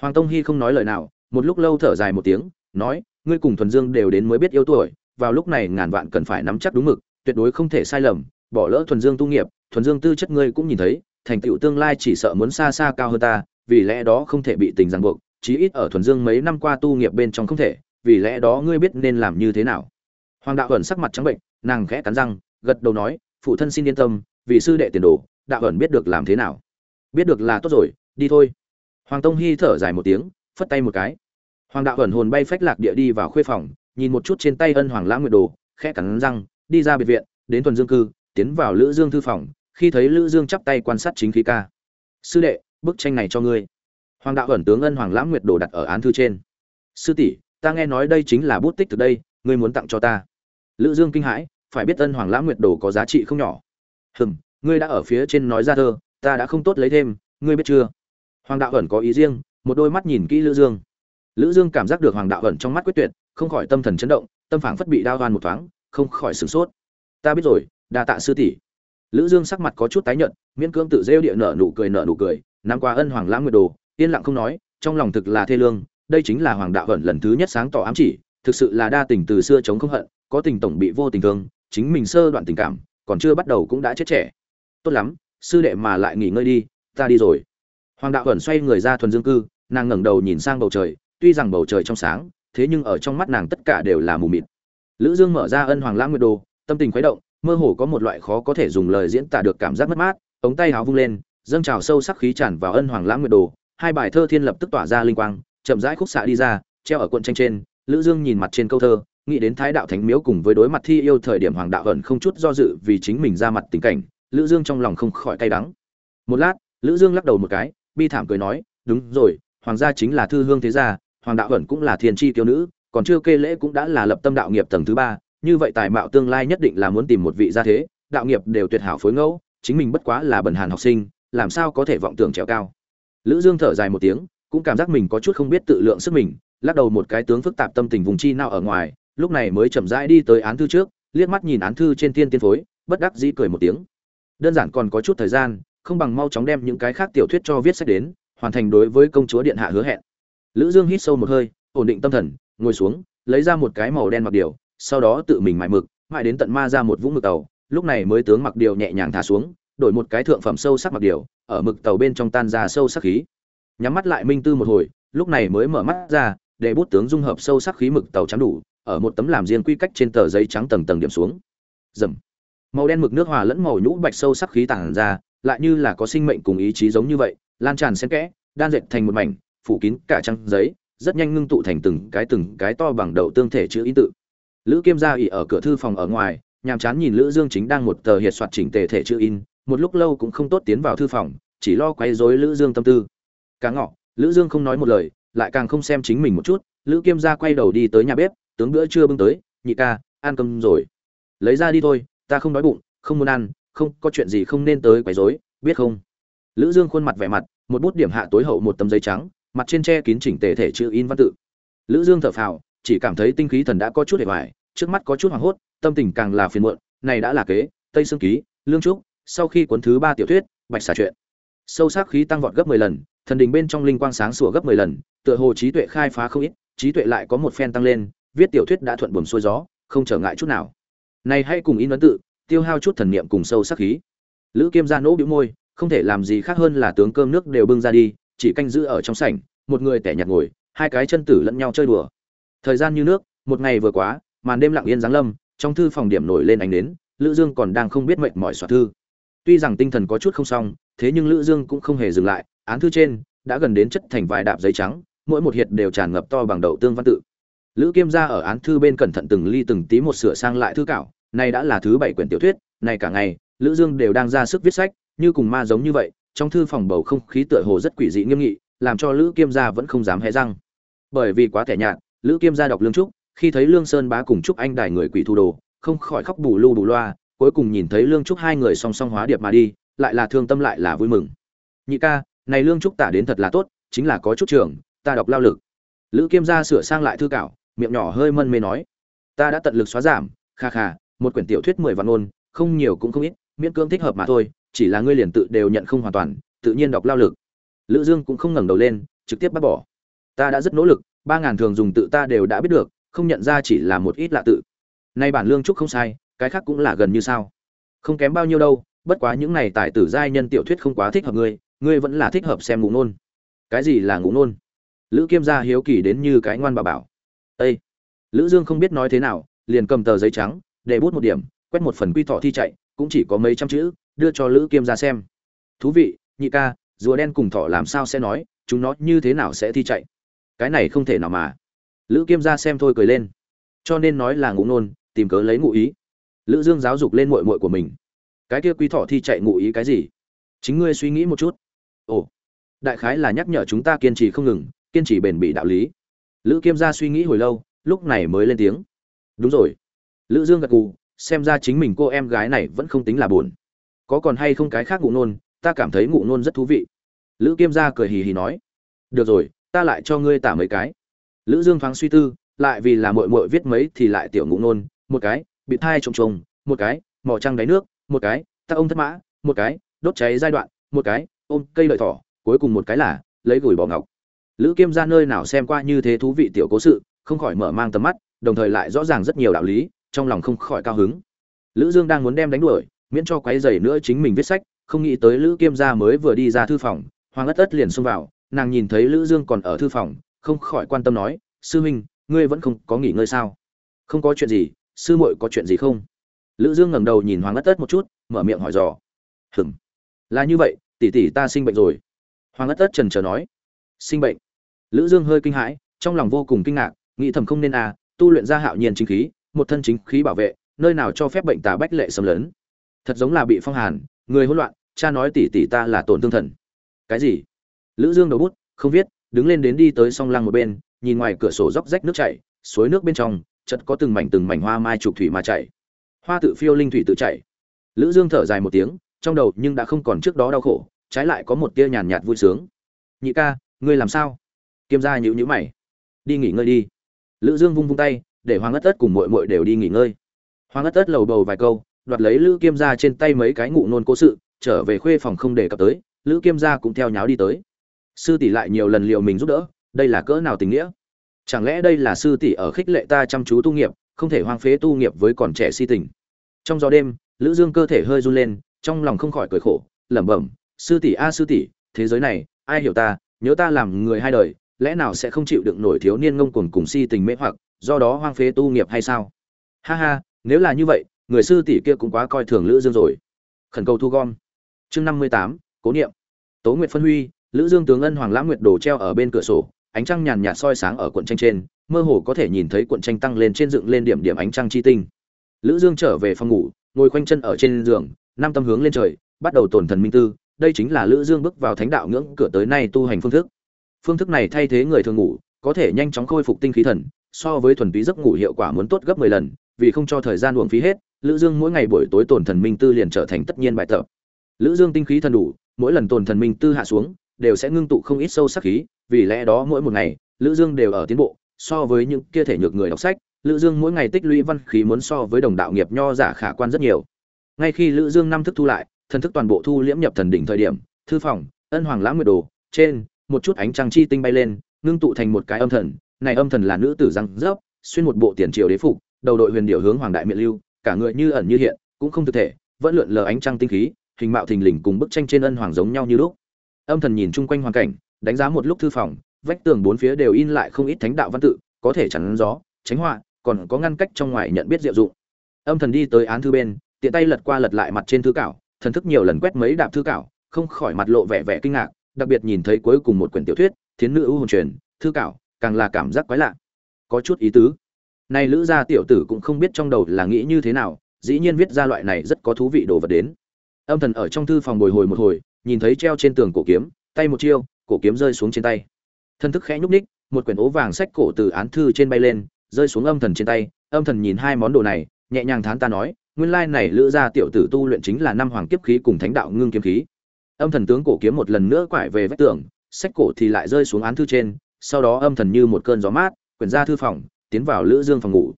[SPEAKER 1] Hoàng tông hy không nói lời nào, một lúc lâu thở dài một tiếng, nói, ngươi cùng thuần dương đều đến mới biết yêu tuổi, vào lúc này ngàn vạn cần phải nắm chắc đúng mực, tuyệt đối không thể sai lầm, bỏ lỡ thuần dương tu nghiệp, thuần dương tư chất ngươi cũng nhìn thấy, thành tựu tương lai chỉ sợ muốn xa xa cao hơn ta, vì lẽ đó không thể bị tình ràng buộc, chí ít ở thuần dương mấy năm qua tu nghiệp bên trong không thể, vì lẽ đó ngươi biết nên làm như thế nào. Hoàng đạo ẩn sắc mặt trắng bệnh, nàng khẽ cắn răng, gật đầu nói, phụ thân xin yên tâm vì sư đệ tiền đồ, đạo ẩn biết được làm thế nào. Biết được là tốt rồi, đi thôi. Hoàng tông hy thở dài một tiếng, phất tay một cái. Hoàng đạo ẩn hồn bay phách lạc địa đi vào khuê phòng, nhìn một chút trên tay ân hoàng lãng nguyệt đồ, khẽ cắn răng, đi ra biệt viện, đến tuần dương cư, tiến vào lữ dương thư phòng, khi thấy lữ dương chắp tay quan sát chính khí ca. Sư đệ, bức tranh này cho ngươi. Hoàng đạo ẩn tướng ân hoàng lãng nguyệt đồ đặt ở án thư trên. Sư tỷ, ta nghe nói đây chính là bút tích từ đây, ngươi muốn tặng cho ta. Lữ dương kinh hãi, phải biết ân hoàng lãng nguyệt đồ có giá trị không nhỏ hừm, ngươi đã ở phía trên nói ra thơ, ta đã không tốt lấy thêm, ngươi biết chưa? Hoàng đạo ẩn có ý riêng, một đôi mắt nhìn kỹ lữ dương. Lữ dương cảm giác được hoàng đạo ẩn trong mắt quyết tuyệt, không khỏi tâm thần chấn động, tâm phảng phất bị đao đoan một thoáng, không khỏi sửng sốt. Ta biết rồi, đa tạ sư tỷ. Lữ dương sắc mặt có chút tái nhợt, miễn cưỡng tự rêu địa nở nụ cười nở nụ cười năm qua ân hoàng lãng nguyệt đồ, yên lặng không nói, trong lòng thực là thê lương, đây chính là hoàng đạo ẩn lần thứ nhất sáng tỏ ám chỉ, thực sự là đa tình từ xưa chống không hận, có tình tổng bị vô tình thương, chính mình sơ đoạn tình cảm còn chưa bắt đầu cũng đã chết trẻ. Tốt lắm, sư đệ mà lại nghỉ ngơi đi, ta đi rồi. Hoàng đạo ẩn xoay người ra thuần dương cư, nàng ngẩng đầu nhìn sang bầu trời, tuy rằng bầu trời trong sáng, thế nhưng ở trong mắt nàng tất cả đều là mù mịt. Lữ dương mở ra ân hoàng lãng nguyệt đồ, tâm tình khuấy động, mơ hồ có một loại khó có thể dùng lời diễn tả được cảm giác mất mát, ống tay háo vung lên, dâng trào sâu sắc khí tràn vào ân hoàng lãng nguyệt đồ, hai bài thơ thiên lập tức tỏa ra linh quang, chậm rãi khúc xạ đi ra, treo ở cuộn tranh trên, lữ dương nhìn mặt trên câu thơ nghĩ đến thái đạo thánh miếu cùng với đối mặt thi yêu thời điểm hoàng đạo ẩn không chút do dự vì chính mình ra mặt tình cảnh, lữ dương trong lòng không khỏi cay đắng. Một lát, lữ dương lắc đầu một cái, bi thảm cười nói, đúng rồi, hoàng gia chính là thư hương thế gia, hoàng đạo ẩn cũng là thiên tri tiêu nữ, còn chưa kê lễ cũng đã là lập tâm đạo nghiệp tầng thứ ba, như vậy tài mạo tương lai nhất định là muốn tìm một vị gia thế, đạo nghiệp đều tuyệt hảo phối ngẫu, chính mình bất quá là bần hàn học sinh, làm sao có thể vọng tưởng trèo cao? Lữ dương thở dài một tiếng, cũng cảm giác mình có chút không biết tự lượng sức mình, lắc đầu một cái tướng phức tạp tâm tình vùng chi nào ở ngoài lúc này mới chậm rãi đi tới án thư trước, liếc mắt nhìn án thư trên tiên tiên phối, bất đắc dĩ cười một tiếng. Đơn giản còn có chút thời gian, không bằng mau chóng đem những cái khác tiểu thuyết cho viết sách đến, hoàn thành đối với công chúa điện hạ hứa hẹn. Lữ dương hít sâu một hơi, ổn định tâm thần, ngồi xuống, lấy ra một cái màu đen mặc điều, sau đó tự mình mại mực mại đến tận ma ra một vũng mực tàu, lúc này mới tướng mặc điều nhẹ nhàng thả xuống, đổi một cái thượng phẩm sâu sắc mặc điều, ở mực tàu bên trong tan ra sâu sắc khí. Nhắm mắt lại minh tư một hồi, lúc này mới mở mắt ra, để bút tướng dung hợp sâu sắc khí mực tàu trắng đủ ở một tấm làm riêng quy cách trên tờ giấy trắng tầng tầng điểm xuống. Dầm màu đen mực nước hòa lẫn màu nhũ bạch sâu sắc khí tản ra, lại như là có sinh mệnh cùng ý chí giống như vậy, lan tràn xen kẽ, đan dệt thành một mảnh, phủ kín cả trang giấy, rất nhanh ngưng tụ thành từng cái từng cái to bằng đầu tương thể chữ ý tự. Lữ kiêm gia ỉ ở cửa thư phòng ở ngoài, nhàm chán nhìn lữ dương chính đang một tờ hiệt soạt chỉnh tề thể chữ in, một lúc lâu cũng không tốt tiến vào thư phòng, chỉ lo quay rối lữ dương tâm tư. Cá ngọ, lữ dương không nói một lời, lại càng không xem chính mình một chút, lữ kiêm gia quay đầu đi tới nhà bếp tướng bữa trưa bưng tới, nhị ca, ăn cơm rồi. Lấy ra đi thôi, ta không đói bụng, không muốn ăn, không, có chuyện gì không nên tới quấy rối, biết không? Lữ dương khuôn mặt vẻ mặt, một bút điểm hạ tối hậu một tấm giấy trắng, mặt trên che kín chỉnh tề thể chữ in văn tự. Lữ dương thở phào, chỉ cảm thấy tinh khí thần đã có chút hề hoài, trước mắt có chút hoảng hốt, tâm tình càng là phiền muộn, này đã là kế, tây xương ký, lương trúc, sau khi cuốn thứ ba tiểu thuyết, bạch xà chuyện. Sâu sắc khí tăng vọt gấp 10 lần, thần đình bên trong linh quang sáng sủa gấp 10 lần, tựa hồ trí tuệ khai phá không ít, trí tuệ lại có một phen tăng lên viết tiểu thuyết đã thuận buồm xuôi gió, không trở ngại chút nào. Này hãy cùng in ấn tự, tiêu hao chút thần niệm cùng sâu sắc khí. Lữ kiêm ra nỗ bĩu môi, không thể làm gì khác hơn là tướng cơm nước đều bưng ra đi, chỉ canh giữ ở trong sảnh, một người tẻ nhạt ngồi, hai cái chân tử lẫn nhau chơi đùa. Thời gian như nước, một ngày vừa quá, màn đêm lặng yên giáng lâm, trong thư phòng điểm nổi lên ánh đến lữ dương còn đang không biết mệt mỏi soạt thư. Tuy rằng tinh thần có chút không xong, thế nhưng lữ dương cũng không hề dừng lại, án thư trên đã gần đến chất thành vài đạp giấy trắng, mỗi một hiệt đều tràn ngập to bằng đậu tương văn tự lữ kiêm gia ở án thư bên cẩn thận từng ly từng tí một sửa sang lại thư cảo, này đã là thứ bảy quyển tiểu thuyết, này cả ngày, lữ dương đều đang ra sức viết sách, như cùng ma giống như vậy, trong thư phòng bầu không khí tựa hồ rất quỷ dị nghiêm nghị, làm cho lữ kiêm gia vẫn không dám hé răng. Bởi vì quá thẻ nhạt, lữ kiêm gia đọc lương trúc, khi thấy lương sơn bá cùng trúc anh đài người quỷ thu đồ, không khỏi khóc bù lu bù loa, cuối cùng nhìn thấy lương trúc hai người song song hóa điệp mà đi, lại là thương tâm lại là vui mừng. Nhị ca, này lương trúc tả đến thật là tốt, chính là có chút trường, ta đọc lao lực. Lữ kiêm gia sửa sang lại thư cảo miệng nhỏ hơi mân mê nói, ta đã tận lực xóa giảm, kha kha, một quyển tiểu thuyết mười vạn ngôn, không nhiều cũng không ít, miễn cưỡng thích hợp mà thôi, chỉ là ngươi liền tự đều nhận không hoàn toàn, tự nhiên đọc lao lực. Lữ dương cũng không ngẩng đầu lên, trực tiếp bắt bỏ, ta đã rất nỗ lực, ba ngàn thường dùng tự ta đều đã biết được, không nhận ra chỉ là một ít lạ tự. Nay bản lương trúc không sai, cái khác cũng là gần như sao. Không kém bao nhiêu đâu, bất quá những này tài tử giai nhân tiểu thuyết không quá thích hợp ngươi ngươi vẫn là thích hợp xem ngủ nôn. Cái gì là ngủ nôn? Lữ kiêm gia hiếu kỳ đến như cái ngoan bà bảo Ê! lữ dương không biết nói thế nào, liền cầm tờ giấy trắng, để bút một điểm, quét một phần quy thọ thi chạy, cũng chỉ có mấy trăm chữ, đưa cho lữ kiêm ra xem. Thú vị, nhị ca, rùa đen cùng thọ làm sao sẽ nói, chúng nó như thế nào sẽ thi chạy? Cái này không thể nào mà. Lữ kiêm ra xem thôi cười lên. Cho nên nói là ngụ nôn, tìm cớ lấy ngụ ý. Lữ dương giáo dục lên muội muội của mình. Cái kia quy thọ thi chạy ngụ ý cái gì? Chính ngươi suy nghĩ một chút. Ồ, đại khái là nhắc nhở chúng ta kiên trì không ngừng, kiên trì bền bỉ đạo lý lữ kiêm gia suy nghĩ hồi lâu, lúc này mới lên tiếng. Đúng rồi. Lữ dương gật gù, xem ra chính mình cô em gái này vẫn không tính là buồn. Có còn hay không cái khác ngụ nôn ta cảm thấy ngụ nôn rất thú vị. Lữ kiêm gia cười hì hì nói. Được rồi, ta lại cho ngươi tả mấy cái. Lữ dương thoáng suy tư, lại vì là muội muội viết mấy thì lại tiểu ngụ nôn một cái, bị thai trồng trồng một cái mỏ trăng đáy nước. Một cái, ta ông thất mã. Một cái, đốt cháy giai đoạn. Một cái, ôm cây lợi thỏ. Cuối cùng một cái là lấy gửi bỏ ngọc lữ kiêm ra nơi nào xem qua như thế thú vị tiểu cố sự, không khỏi mở mang tầm mắt, đồng thời lại rõ ràng rất nhiều đạo lý, trong lòng không khỏi cao hứng. Lữ dương đang muốn đem đánh đuổi, miễn cho quấy rầy nữa chính mình viết sách, không nghĩ tới lữ kiêm gia mới vừa đi ra thư phòng, hoàng ất ất liền xông vào, nàng nhìn thấy lữ dương còn ở thư phòng, không khỏi quan tâm nói, sư huynh ngươi vẫn không có nghỉ ngơi sao? Không có chuyện gì, sư muội có chuyện gì không? Lữ dương ngẩng đầu nhìn hoàng ất ất một chút, mở miệng hỏi dò. Hừm, là như vậy, tỷ tỷ ta sinh bệnh rồi. Hoàng ất ất trần chờ nói. Sinh bệnh? Lữ dương hơi kinh hãi, trong lòng vô cùng kinh ngạc, nghĩ thầm không nên à tu luyện ra hạo nhiên chính khí, một thân chính khí bảo vệ, nơi nào cho phép bệnh tà bách lệ xâm lấn. Thật giống là bị phong hàn, người hỗn loạn, cha nói tỷ tỷ ta là tổn thương thần. Cái gì? Lữ dương đầu bút, không viết, đứng lên đến đi tới song lăng một bên, nhìn ngoài cửa sổ róc rách nước chảy, suối nước bên trong, chợt có từng mảnh từng mảnh hoa mai trục thủy mà chảy. Hoa tự phiêu linh thủy tự chảy. Lữ dương thở dài một tiếng, trong đầu nhưng đã không còn trước đó đau khổ, trái lại có một tia nhàn nhạt vui sướng. Nhị ca, ngươi làm sao? Kiêm gia nhữ nhữ mày. Đi nghỉ ngơi đi. Lữ dương vung vung tay, để hoàng ất ất cùng muội muội đều đi nghỉ ngơi. Hoàng ất ất lầu bầu vài câu, đoạt lấy lữ kiêm gia trên tay mấy cái ngụ nôn cố sự, trở về khuê phòng không để cập tới, lữ kiêm gia cũng theo nháo đi tới. Sư tỷ lại nhiều lần liệu mình giúp đỡ, đây là cỡ nào tình nghĩa? Chẳng lẽ đây là sư tỷ ở khích lệ ta chăm chú tu nghiệp, không thể hoang phế tu nghiệp với còn trẻ si tình? Trong gió đêm, lữ dương cơ thể hơi run lên, trong lòng không khỏi cười khổ, lẩm bẩm, sư tỷ a, sư tỷ, thế giới này, ai hiểu ta? Nhớ ta làm người hai đời lẽ nào sẽ không chịu đựng nổi thiếu niên ngông cuồng cùng si tình mê hoặc, do đó hoang phế tu nghiệp hay sao? Ha ha, nếu là như vậy, người sư tỷ kia cũng quá coi thường lữ dương rồi. Khẩn cầu thu gom. Chương năm mươi tám, cố niệm. Tố nguyệt phân huy, lữ dương tướng ân hoàng lãng nguyệt đồ treo ở bên cửa sổ, ánh trăng nhàn nhạt soi sáng ở cuộn tranh trên, mơ hồ có thể nhìn thấy cuộn tranh tăng lên trên dựng lên điểm điểm ánh trăng chi tinh. Lữ dương trở về phòng ngủ, ngồi khoanh chân ở trên giường, năm tâm hướng lên trời, bắt đầu tổn thần minh tư, đây chính là lữ dương bước vào thánh đạo ngưỡng cửa tới nay tu hành phương thức phương thức này thay thế người thường ngủ, có thể nhanh chóng khôi phục tinh khí thần, so với thuần túy giấc ngủ hiệu quả muốn tốt gấp 10 lần, vì không cho thời gian uổng phí hết, lữ dương mỗi ngày buổi tối tổn thần minh tư liền trở thành tất nhiên bài tập. Lữ dương tinh khí thần đủ, mỗi lần tổn thần minh tư hạ xuống, đều sẽ ngưng tụ không ít sâu sắc khí, vì lẽ đó mỗi một ngày, lữ dương đều ở tiến bộ, so với những kia thể nhược người đọc sách, lữ dương mỗi ngày tích lũy văn khí muốn so với đồng đạo nghiệp nho giả khả quan rất nhiều. Ngay khi lữ dương năm thức thu lại, thần thức toàn bộ thu liễm nhập thần đỉnh thời điểm, thư phòng, ân hoàng lãng nguyệt đồ, trên một chút ánh trăng chi tinh bay lên, ngưng tụ thành một cái âm thần. Này âm thần là nữ tử răng rớp, xuyên một bộ tiền triều đế phục, đầu đội huyền điệu hướng hoàng đại miện lưu, cả người như ẩn như hiện, cũng không thực thể, vẫn lượn lờ ánh trăng tinh khí, hình mạo thình lình cùng bức tranh trên ân hoàng giống nhau như lúc. Âm thần nhìn chung quanh hoàn cảnh, đánh giá một lúc thư phòng, vách tường bốn phía đều in lại không ít thánh đạo văn tự, có thể chắn gió, tránh họa, còn có ngăn cách trong ngoài nhận biết diệu dụng. Âm thần đi tới án thư bên, tiện tay lật qua lật lại mặt trên thư cảo, thần thức nhiều lần quét mấy đạp thư cảo, không khỏi mặt lộ vẻ vẻ kinh ngạc đặc biệt nhìn thấy cuối cùng một quyển tiểu thuyết, thiến nữ ưu hồn truyền, thư cảo, càng là cảm giác quái lạ. Có chút ý tứ. Này lữ gia tiểu tử cũng không biết trong đầu là nghĩ như thế nào, dĩ nhiên viết ra loại này rất có thú vị đồ vật đến. Âm thần ở trong thư phòng bồi hồi một hồi, nhìn thấy treo trên tường cổ kiếm, tay một chiêu, cổ kiếm rơi xuống trên tay. Thân thức khẽ nhúc ních một quyển ố vàng sách cổ từ án thư trên bay lên, rơi xuống âm thần trên tay. Âm thần nhìn hai món đồ này, nhẹ nhàng thán ta nói, nguyên lai này lữ gia tiểu tử tu luyện chính là năm hoàng kiếp khí cùng thánh đạo ngưng kiếm khí âm thần tướng cổ kiếm một lần nữa quải về vách tường sách cổ thì lại rơi xuống án thư trên sau đó âm thần như một cơn gió mát quyển ra thư phòng tiến vào lữ dương phòng ngủ.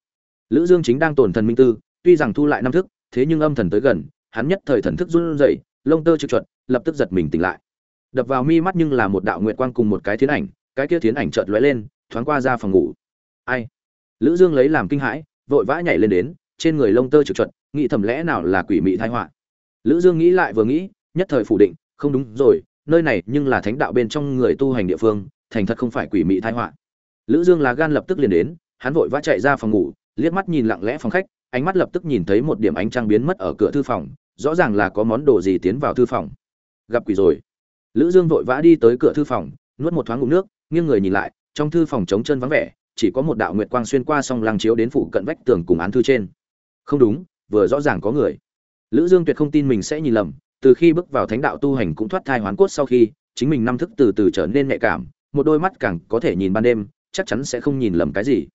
[SPEAKER 1] Lữ dương chính đang tổn thần minh tư tuy rằng thu lại năm thức thế nhưng âm thần tới gần hắn nhất thời thần thức run rẩy lông tơ trực chuẩn, lập tức giật mình tỉnh lại. Đập vào mi mắt nhưng là một đạo nguyệt quang cùng một cái thiến ảnh cái kia thiến ảnh chợt lóe lên thoáng qua ra phòng ngủ. Ai? Lữ dương lấy làm kinh hãi vội vã nhảy lên đến trên người lông tơ trực chuẩn, nghĩ thầm lẽ nào là quỷ mị tai họa. Lữ dương nghĩ lại vừa nghĩ nhất thời phủ định không đúng rồi, nơi này nhưng là thánh đạo bên trong người tu hành địa phương, thành thật không phải quỷ mị tai họa. Lữ dương là gan lập tức liền đến, hắn vội vã chạy ra phòng ngủ, liếc mắt nhìn lặng lẽ phòng khách, ánh mắt lập tức nhìn thấy một điểm ánh trăng biến mất ở cửa thư phòng, rõ ràng là có món đồ gì tiến vào thư phòng. Gặp quỷ rồi. Lữ dương vội vã đi tới cửa thư phòng, nuốt một thoáng ngụm nước, nghiêng người nhìn lại, trong thư phòng trống chân vắng vẻ, chỉ có một đạo nguyệt quang xuyên qua song lăng chiếu đến phụ cận vách tường cùng án thư trên. Không đúng, vừa rõ ràng có người. Lữ dương tuyệt không tin mình sẽ nhìn lầm từ khi bước vào thánh đạo tu hành cũng thoát thai hoán cốt sau khi, chính mình năm thức từ từ trở nên nhạy cảm, một đôi mắt càng có thể nhìn ban đêm, chắc chắn sẽ không nhìn lầm cái gì.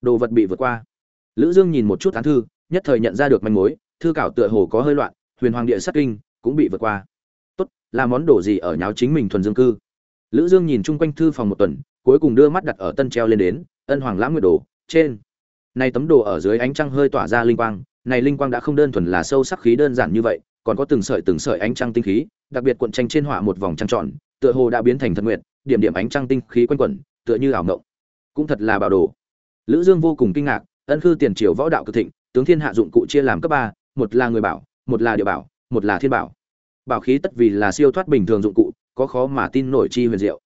[SPEAKER 1] Đồ vật bị vượt qua. Lữ dương nhìn một chút án thư, nhất thời nhận ra được manh mối, thư cảo tựa hồ có hơi loạn, huyền hoàng địa sát kinh cũng bị vượt qua. Tốt, là món đồ gì ở nháo chính mình thuần dương cư? Lữ dương nhìn chung quanh thư phòng một tuần, cuối cùng đưa mắt đặt ở tân treo lên đến, ân hoàng lãng nguyệt đồ, trên. Này tấm đồ ở dưới ánh trăng hơi tỏa ra linh quang, này linh quang đã không đơn thuần là sâu sắc khí đơn giản như vậy còn có từng sợi từng sợi ánh trăng tinh khí, đặc biệt cuộn tranh trên họa một vòng trăng tròn, tựa hồ đã biến thành thần nguyệt, điểm điểm ánh trăng tinh khí quanh quẩn, tựa như ảo ngộng. Cũng thật là bảo đồ. Lữ dương vô cùng kinh ngạc, ân khư tiền triều võ đạo cực thịnh, tướng thiên hạ dụng cụ chia làm cấp ba, một là người bảo, một là địa bảo, một là thiên bảo. Bảo khí tất vì là siêu thoát bình thường dụng cụ, có khó mà tin nổi chi huyền diệu.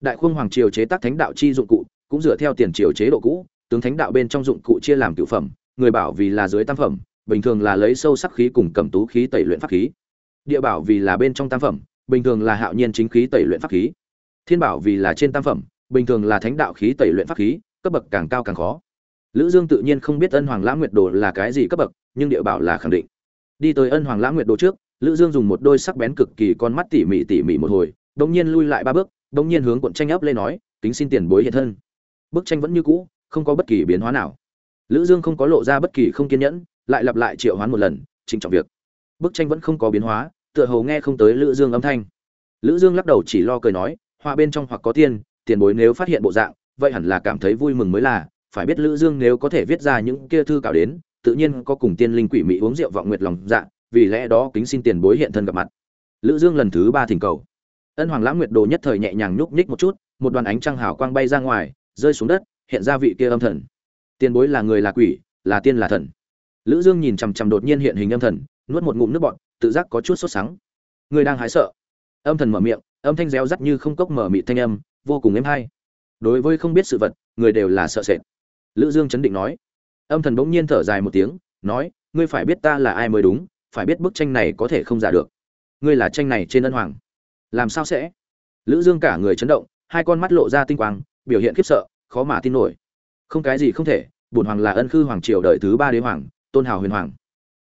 [SPEAKER 1] Đại khung hoàng triều chế tác thánh đạo chi dụng cụ, cũng dựa theo tiền triều chế độ cũ, tướng thánh đạo bên trong dụng cụ chia làm cửu phẩm, người bảo vì là dưới tam phẩm bình thường là lấy sâu sắc khí cùng cầm tú khí tẩy luyện pháp khí. Địa bảo vì là bên trong tam phẩm, bình thường là hạo nhiên chính khí tẩy luyện pháp khí. Thiên bảo vì là trên tam phẩm, bình thường là thánh đạo khí tẩy luyện pháp khí, cấp bậc càng cao càng khó. Lữ dương tự nhiên không biết ân hoàng lãng nguyệt đồ là cái gì cấp bậc, nhưng địa bảo là khẳng định. Đi tới ân hoàng lãng nguyệt đồ trước, lữ dương dùng một đôi sắc bén cực kỳ con mắt tỉ mỉ tỉ mỉ một hồi, đống nhiên lui lại ba bước, đống nhiên hướng cuộn tranh ấp lên nói tính xin tiền bối hiện thân. Bức tranh vẫn như cũ, không có bất kỳ biến hóa nào. Lữ dương không có lộ ra bất kỳ không kiên nhẫn lại lặp lại triệu hoán một lần trịnh trọng việc. Bức tranh vẫn không có biến hóa, tựa hồ nghe không tới lữ dương âm thanh. Lữ dương lắc đầu chỉ lo cười nói hoa bên trong hoặc có tiền tiền bối nếu phát hiện bộ dạng, vậy hẳn là cảm thấy vui mừng mới là. Phải biết lữ dương nếu có thể viết ra những kia thư cảo đến, tự nhiên có cùng tiên linh quỷ mỹ uống rượu vọng nguyệt lòng dạ vì lẽ đó kính xin tiền bối hiện thân gặp mặt. Lữ dương lần thứ ba thỉnh cầu. Ân hoàng lãng nguyệt đồ nhất thời nhẹ nhàng nhúc nhích một chút, một đoàn ánh trăng hào quang bay ra ngoài, rơi xuống đất, hiện ra vị kia âm thần. Tiền bối là người là quỷ, là tiên là thần lữ dương nhìn chằm chằm đột nhiên hiện hình âm thần, nuốt một ngụm nước bọt, tự giác có chút sốt sắng. Người đang hái sợ. Âm thần mở miệng, âm thanh réo rắt như không cốc mở mịt thanh âm, vô cùng êm hay. Đối với không biết sự vật, người đều là sợ sệt. Lữ dương chấn định nói. Âm thần bỗng nhiên thở dài một tiếng, nói, ngươi phải biết ta là ai mới đúng, phải biết bức tranh này có thể không giả được. Ngươi là tranh này trên ân hoàng. Làm sao sẽ? Lữ dương cả người chấn động, hai con mắt lộ ra tinh quang, biểu hiện khiếp sợ, khó mà tin nổi. Không cái gì không thể, bổn hoàng là ân khư hoàng triều đời thứ ba đế hoàng tôn hào huyền hoàng.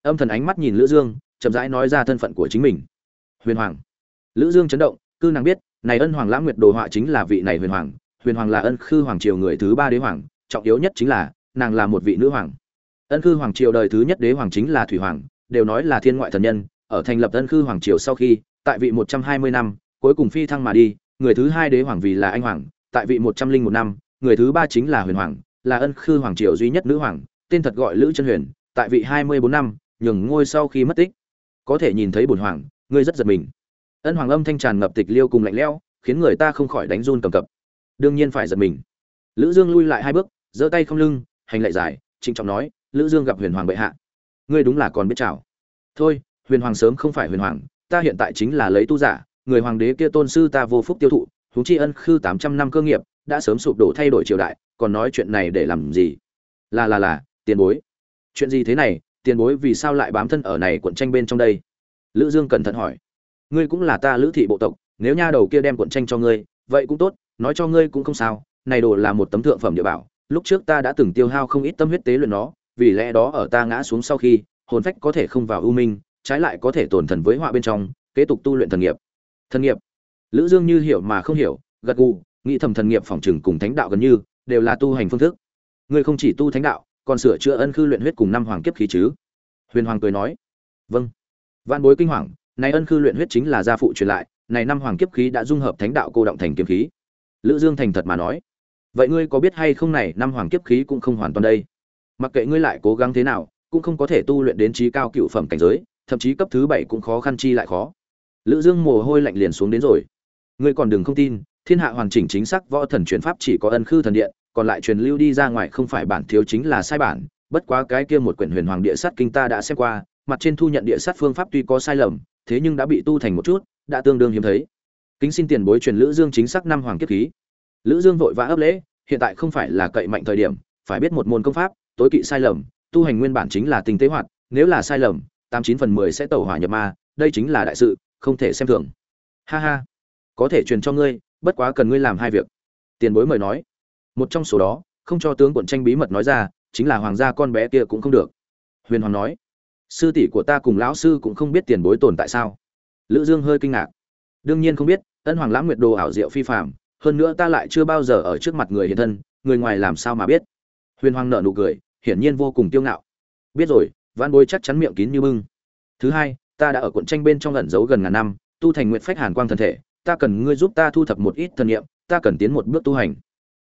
[SPEAKER 1] Âm thần ánh mắt nhìn lữ dương, chậm rãi nói ra thân phận của chính mình. Huyền hoàng. Lữ dương chấn động, cư nàng biết, này ân hoàng lãng nguyệt đồ họa chính là vị này huyền hoàng. Huyền hoàng là ân khư hoàng triều người thứ ba đế hoàng, trọng yếu nhất chính là, nàng là một vị nữ hoàng. Ân khư hoàng triều đời thứ nhất đế hoàng chính là thủy hoàng, đều nói là thiên ngoại thần nhân, ở thành lập ân khư hoàng triều sau khi, tại vị một trăm hai mươi năm, cuối cùng phi thăng mà đi, người thứ hai đế hoàng vì là anh hoàng, tại vị một trăm linh một năm, người thứ ba chính là huyền hoàng, là ân khư hoàng triều duy nhất nữ hoàng, tên thật gọi lữ chân huyền tại vị hai mươi bốn năm, nhường ngôi sau khi mất tích. Có thể nhìn thấy bổn hoàng, ngươi rất giật mình. Ân hoàng âm thanh tràn ngập tịch liêu cùng lạnh lẽo, khiến người ta không khỏi đánh run cầm cập. Đương nhiên phải giật mình. Lữ dương lui lại hai bước, giơ tay không lưng, hành lại dài trịnh trọng nói, lữ dương gặp huyền hoàng bệ hạ. Ngươi đúng là còn biết chào. Thôi, huyền hoàng sớm không phải huyền hoàng, ta hiện tại chính là lấy tu giả, người hoàng đế kia tôn sư ta vô phúc tiêu thụ, huống chi ân khư tám trăm năm cơ nghiệp, đã sớm sụp đổ thay đổi triều đại, còn nói chuyện này để làm gì? Là là là, tiền bối chuyện gì thế này, tiền bối vì sao lại bám thân ở này quận tranh bên trong đây? Lữ dương cẩn thận hỏi. Ngươi cũng là ta lữ thị bộ tộc, nếu nha đầu kia đem quận tranh cho ngươi, vậy cũng tốt, nói cho ngươi cũng không sao, này đồ là một tấm thượng phẩm địa bảo, lúc trước ta đã từng tiêu hao không ít tâm huyết tế luyện nó, vì lẽ đó ở ta ngã xuống sau khi, hồn phách có thể không vào ưu minh, trái lại có thể tổn thần với họa bên trong, kế tục tu luyện thần nghiệp. Thần nghiệp? Lữ dương như hiểu mà không hiểu, gật gù, nghĩ thầm thần nghiệp phòng trường cùng thánh đạo gần như, đều là tu hành phương thức. Ngươi không chỉ tu thánh đạo còn sửa chữa ân khư luyện huyết cùng năm hoàng kiếp khí chứ? Huyền hoàng cười nói vâng. Văn bối kinh hoàng, này ân khư luyện huyết chính là gia phụ truyền lại, này năm hoàng kiếp khí đã dung hợp thánh đạo cô động thành kiếm khí. Lữ dương thành thật mà nói, vậy ngươi có biết hay không này, năm hoàng kiếp khí cũng không hoàn toàn đây? Mặc kệ ngươi lại cố gắng thế nào, cũng không có thể tu luyện đến trí cao cựu phẩm cảnh giới, thậm chí cấp thứ bảy cũng khó khăn chi lại khó. Lữ dương mồ hôi lạnh liền xuống đến rồi, ngươi còn đừng không tin, thiên hạ hoàn chỉnh chính xác võ thần truyền pháp chỉ có ân khư thần điện còn lại truyền lưu đi ra ngoài không phải bản thiếu chính là sai bản, bất quá cái kia một quyển huyền hoàng địa sát kinh ta đã xem qua, mặt trên thu nhận địa sát phương pháp tuy có sai lầm, thế nhưng đã bị tu thành một chút, đã tương đương hiếm thấy. Kính xin tiền bối truyền lữ dương chính xác năm hoàng kiếp khí. Lữ dương vội vã ấp lễ, hiện tại không phải là cậy mạnh thời điểm, phải biết một môn công pháp, tối kỵ sai lầm, tu hành nguyên bản chính là tinh tế hoạt, nếu là sai lầm, tám chín phần mười sẽ tẩu hỏa nhập ma, đây chính là đại sự, không thể xem thường. Ha ha, có thể truyền cho ngươi, bất quá cần ngươi làm hai việc. Tiền bối mời nói một trong số đó, không cho tướng quận tranh bí mật nói ra, chính là hoàng gia con bé kia cũng không được. Huyền hoàng nói, sư tỷ của ta cùng lão sư cũng không biết tiền bối tồn tại sao. Lữ dương hơi kinh ngạc. Đương nhiên không biết, ân hoàng lãng nguyệt đồ ảo diệu phi phàm, hơn nữa ta lại chưa bao giờ ở trước mặt người hiện thân, người ngoài làm sao mà biết. Huyền hoàng nở nụ cười, hiển nhiên vô cùng tiêu ngạo. Biết rồi văn bối chắc chắn miệng kín như bưng. Thứ hai, ta đã ở cuộn tranh bên trong lẩn giấu gần ngàn năm, tu thành nguyện phách hàn quang thần thể, ta cần ngươi giúp ta thu thập một ít thần niệm, ta cần tiến một bước tu hành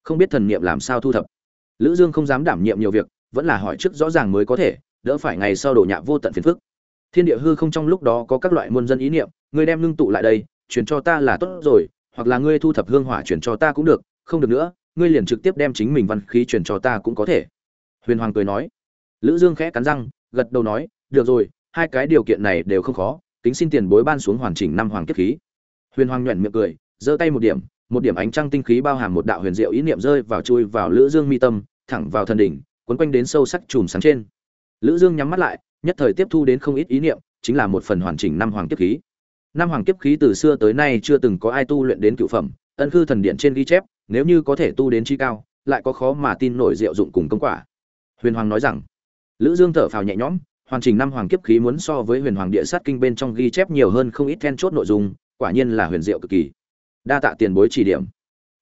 [SPEAKER 1] không biết thần niệm làm sao thu thập. Lữ dương không dám đảm nhiệm nhiều việc, vẫn là hỏi trước rõ ràng mới có thể, đỡ phải ngày sau đổ nhạ vô tận phiền phức. Thiên địa hư không trong lúc đó có các loại muôn dân ý niệm, ngươi đem ngưng tụ lại đây, truyền cho ta là tốt rồi, hoặc là ngươi thu thập hương hỏa truyền cho ta cũng được, không được nữa, ngươi liền trực tiếp đem chính mình văn khí truyền cho ta cũng có thể. Huyền hoàng cười nói. Lữ dương khẽ cắn răng, gật đầu nói, được rồi, hai cái điều kiện này đều không khó, kính xin tiền bối ban xuống hoàn chỉnh năm hoàng kiếp khí. Huyền hoàng nhuận miệng cười, giơ tay một điểm một điểm ánh trăng tinh khí bao hàm một đạo huyền diệu ý niệm rơi vào chui vào lữ dương mi tâm, thẳng vào thần đỉnh quấn quanh đến sâu sắc chùm sáng trên. Lữ dương nhắm mắt lại, nhất thời tiếp thu đến không ít ý niệm, chính là một phần hoàn chỉnh năm hoàng kiếp khí. Năm hoàng kiếp khí từ xưa tới nay chưa từng có ai tu luyện đến cựu phẩm, ân khư thần điện trên ghi chép, nếu như có thể tu đến chi cao, lại có khó mà tin nổi diệu dụng cùng công quả. Huyền hoàng nói rằng, lữ dương thở phào nhẹ nhõm, hoàn chỉnh năm hoàng kiếp khí muốn so với huyền hoàng địa sát kinh bên trong ghi chép nhiều hơn không ít then chốt nội dung, quả nhiên là huyền diệu cực kỳ đa tạ tiền bối chỉ điểm.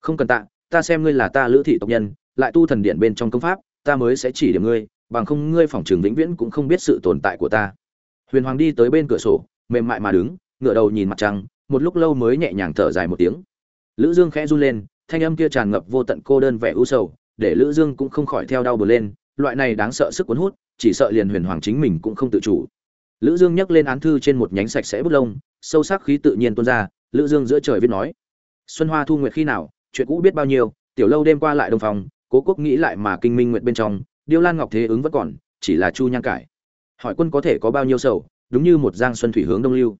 [SPEAKER 1] Không cần tạ, ta xem ngươi là ta lữ thị tộc nhân, lại tu thần điện bên trong công pháp, ta mới sẽ chỉ điểm ngươi, bằng không ngươi phòng trường vĩnh viễn cũng không biết sự tồn tại của ta. Huyền hoàng đi tới bên cửa sổ, mềm mại mà đứng ngựa đầu nhìn mặt trăng, một lúc lâu mới nhẹ nhàng thở dài một tiếng. Lữ dương khẽ run lên, thanh âm kia tràn ngập vô tận cô đơn vẻ u sầu, để lữ dương cũng không khỏi theo đau buồn lên, loại này đáng sợ sức cuốn hút, chỉ sợ liền huyền hoàng chính mình cũng không tự chủ. Lữ dương nhấc lên án thư trên một nhánh sạch sẽ bút lông, sâu sắc khí tự nhiên tuôn ra, lữ dương giữa trời viết nói xuân hoa thu nguyệt khi nào, chuyện cũ biết bao nhiêu, tiểu lâu đêm qua lại đồng phòng, cố quốc nghĩ lại mà kinh minh nguyệt bên trong, điêu lan ngọc thế ứng vẫn còn, chỉ là chu nhang cải. Hỏi quân có thể có bao nhiêu sầu, đúng như một giang xuân thủy hướng đông lưu.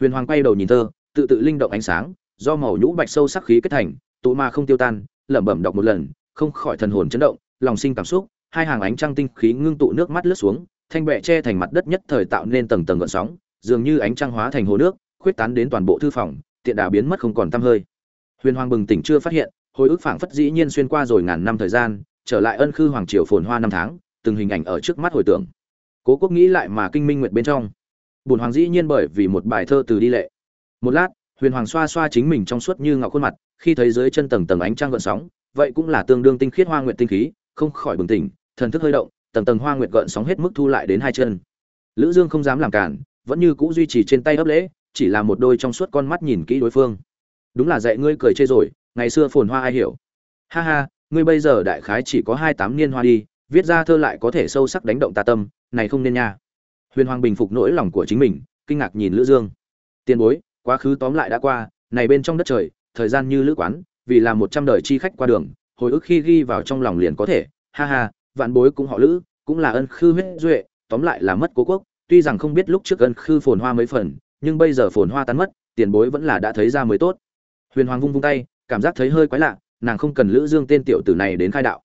[SPEAKER 1] Huyền hoàng quay đầu nhìn thơ, tự tự linh động ánh sáng, do màu nhũ bạch sâu sắc khí kết thành, tụ ma không tiêu tan, lẩm bẩm đọc một lần, không khỏi thần hồn chấn động, lòng sinh cảm xúc, hai hàng ánh trăng tinh khí ngưng tụ nước mắt lướt xuống, thanh bệ che thành mặt đất nhất thời tạo nên tầng tầng gợn sóng, dường như ánh trăng hóa thành hồ nước, khuyết tán đến toàn bộ thư phòng, tiện đà biến mất không còn tăm hơi huyền hoàng bừng tỉnh chưa phát hiện, hồi ức phảng phất dĩ nhiên xuyên qua rồi ngàn năm thời gian, trở lại ân khư hoàng triều phồn hoa năm tháng, từng hình ảnh ở trước mắt hồi tưởng. Cố quốc nghĩ lại mà kinh minh nguyệt bên trong. Bùn hoàng dĩ nhiên bởi vì một bài thơ từ đi lệ. Một lát, huyền hoàng xoa xoa chính mình trong suốt như ngọc khuôn mặt, khi thấy dưới chân tầng tầng ánh trăng gợn sóng, vậy cũng là tương đương tinh khiết hoa nguyện tinh khí, không khỏi bừng tỉnh, thần thức hơi động, tầng tầng hoa nguyệt gợn sóng hết mức thu lại đến hai chân. Lữ dương không dám làm cản, vẫn như cũ duy trì trên tay ấp lễ, chỉ là một đôi trong suốt con mắt nhìn kỹ đối phương đúng là dạy ngươi cười chê rồi, ngày xưa phồn hoa ai hiểu. Ha ha, ngươi bây giờ đại khái chỉ có hai tám niên hoa đi, viết ra thơ lại có thể sâu sắc đánh động ta tâm, này không nên nha. Huyền hoàng bình phục nỗi lòng của chính mình, kinh ngạc nhìn lữ dương. Tiền bối, quá khứ tóm lại đã qua, này bên trong đất trời, thời gian như lữ quán, vì là một trăm đời chi khách qua đường, hồi ức khi ghi vào trong lòng liền có thể. Ha ha, vạn bối cũng họ lữ, cũng là ân khư huyết duệ, tóm lại là mất cố quốc, tuy rằng không biết lúc trước ân khư phồn hoa mấy phần, nhưng bây giờ phồn hoa tan mất, tiền bối vẫn là đã thấy ra mới tốt huyền hoàng vung vung tay, cảm giác thấy hơi quái lạ, nàng không cần lữ dương tên tiểu tử này đến khai đạo.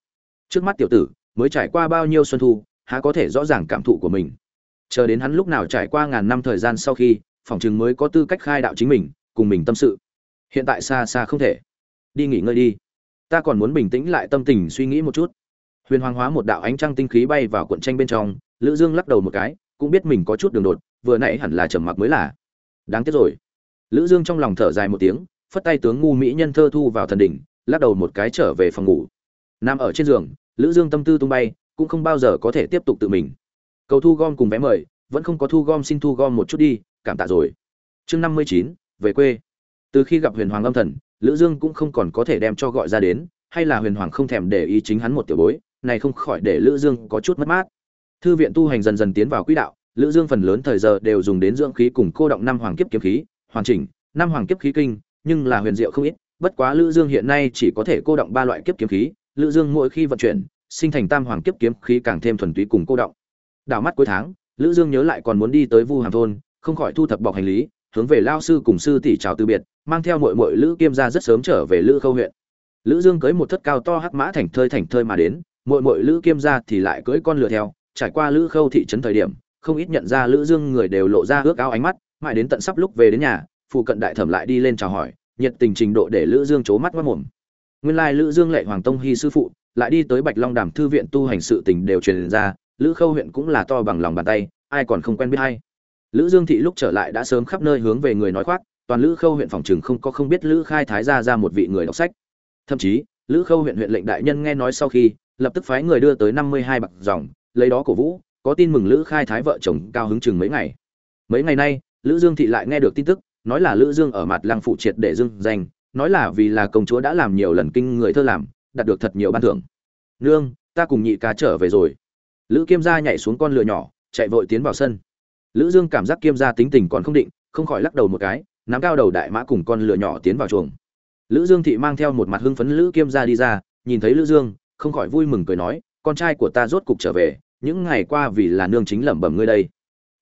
[SPEAKER 1] Trước mắt tiểu tử, mới trải qua bao nhiêu xuân thu, há có thể rõ ràng cảm thụ của mình. Chờ đến hắn lúc nào trải qua ngàn năm thời gian sau khi, phỏng chừng mới có tư cách khai đạo chính mình, cùng mình tâm sự. Hiện tại xa xa không thể. Đi nghỉ ngơi đi. Ta còn muốn bình tĩnh lại tâm tình suy nghĩ một chút. Huyền hoàng hóa một đạo ánh trăng tinh khí bay vào cuộn tranh bên trong, lữ dương lắc đầu một cái, cũng biết mình có chút đường đột, vừa nãy hẳn là trầm mặc mới là. Đáng tiếc rồi. Lữ dương trong lòng thở dài một tiếng phất tay tướng ngu mỹ nhân thơ thu vào thần đỉnh lắc đầu một cái trở về phòng ngủ. Nằm ở trên giường lữ dương tâm tư tung bay cũng không bao giờ có thể tiếp tục tự mình. Cầu thu gom cùng vé mời vẫn không có thu gom xin thu gom một chút đi cảm tạ rồi. Chương 59, về quê. Từ khi gặp huyền hoàng âm thần lữ dương cũng không còn có thể đem cho gọi ra đến hay là huyền hoàng không thèm để ý chính hắn một tiểu bối này không khỏi để lữ dương có chút mất mát. Thư viện tu hành dần dần tiến vào quỹ đạo lữ dương phần lớn thời giờ đều dùng đến dưỡng khí cùng cô động năm hoàng kiếp kiếm khí hoàn chỉnh năm hoàng kiếp khí kinh nhưng là huyền diệu không ít, bất quá lữ dương hiện nay chỉ có thể cô động ba loại kiếp kiếm khí, lữ dương mỗi khi vận chuyển, sinh thành tam hoàng kiếp kiếm khí càng thêm thuần túy cùng cô động. Đảo mắt cuối tháng, lữ dương nhớ lại còn muốn đi tới vu hàm thôn, không khỏi thu thập bọc hành lý, hướng về lao sư cùng sư tỷ chào từ biệt, mang theo muội muội lữ kiêm gia rất sớm trở về lữ khâu huyện. Lữ dương cưới một thất cao to hắc mã thành thơi thành thơi mà đến, muội muội lữ kiêm gia thì lại cưỡi con lừa theo. Trải qua lữ khâu thị trấn thời điểm, không ít nhận ra lữ dương người đều lộ ra ước ao ánh mắt, mãi đến tận sắp lúc về đến nhà phụ cận đại thẩm lại đi lên chào hỏi, nhiệt tình trình độ để lữ dương chố mắt mắt mồm. Nguyên lai lữ dương lệ hoàng tông hy sư phụ, lại đi tới bạch long đàm thư viện tu hành sự tình đều truyền ra, lữ khâu huyện cũng là to bằng lòng bàn tay, ai còn không quen biết hay. Lữ dương thị lúc trở lại đã sớm khắp nơi hướng về người nói khoác, toàn lữ khâu huyện phòng trường không có không biết lữ khai thái gia ra một vị người đọc sách. Thậm chí, lữ khâu huyện huyện lệnh đại nhân nghe nói sau khi, lập tức phái người đưa tới 52 bạc dòng, lấy đó cổ vũ, có tin mừng lữ khai thái vợ chồng cao hứng chừng mấy ngày. Mấy ngày nay, lữ dương thị lại nghe được tin tức nói là lữ dương ở mặt lăng phụ triệt để dương danh, nói là vì là công chúa đã làm nhiều lần kinh người thơ làm, đạt được thật nhiều ban thưởng. Nương, ta cùng nhị ca trở về rồi. Lữ kiêm gia nhảy xuống con lừa nhỏ, chạy vội tiến vào sân. Lữ dương cảm giác kiêm gia tính tình còn không định, không khỏi lắc đầu một cái, nắm cao đầu đại mã cùng con lừa nhỏ tiến vào chuồng. Lữ dương thị mang theo một mặt hưng phấn lữ kiêm gia đi ra, nhìn thấy lữ dương, không khỏi vui mừng cười nói, con trai của ta rốt cục trở về, những ngày qua vì là nương chính lẩm bẩm ngươi đây.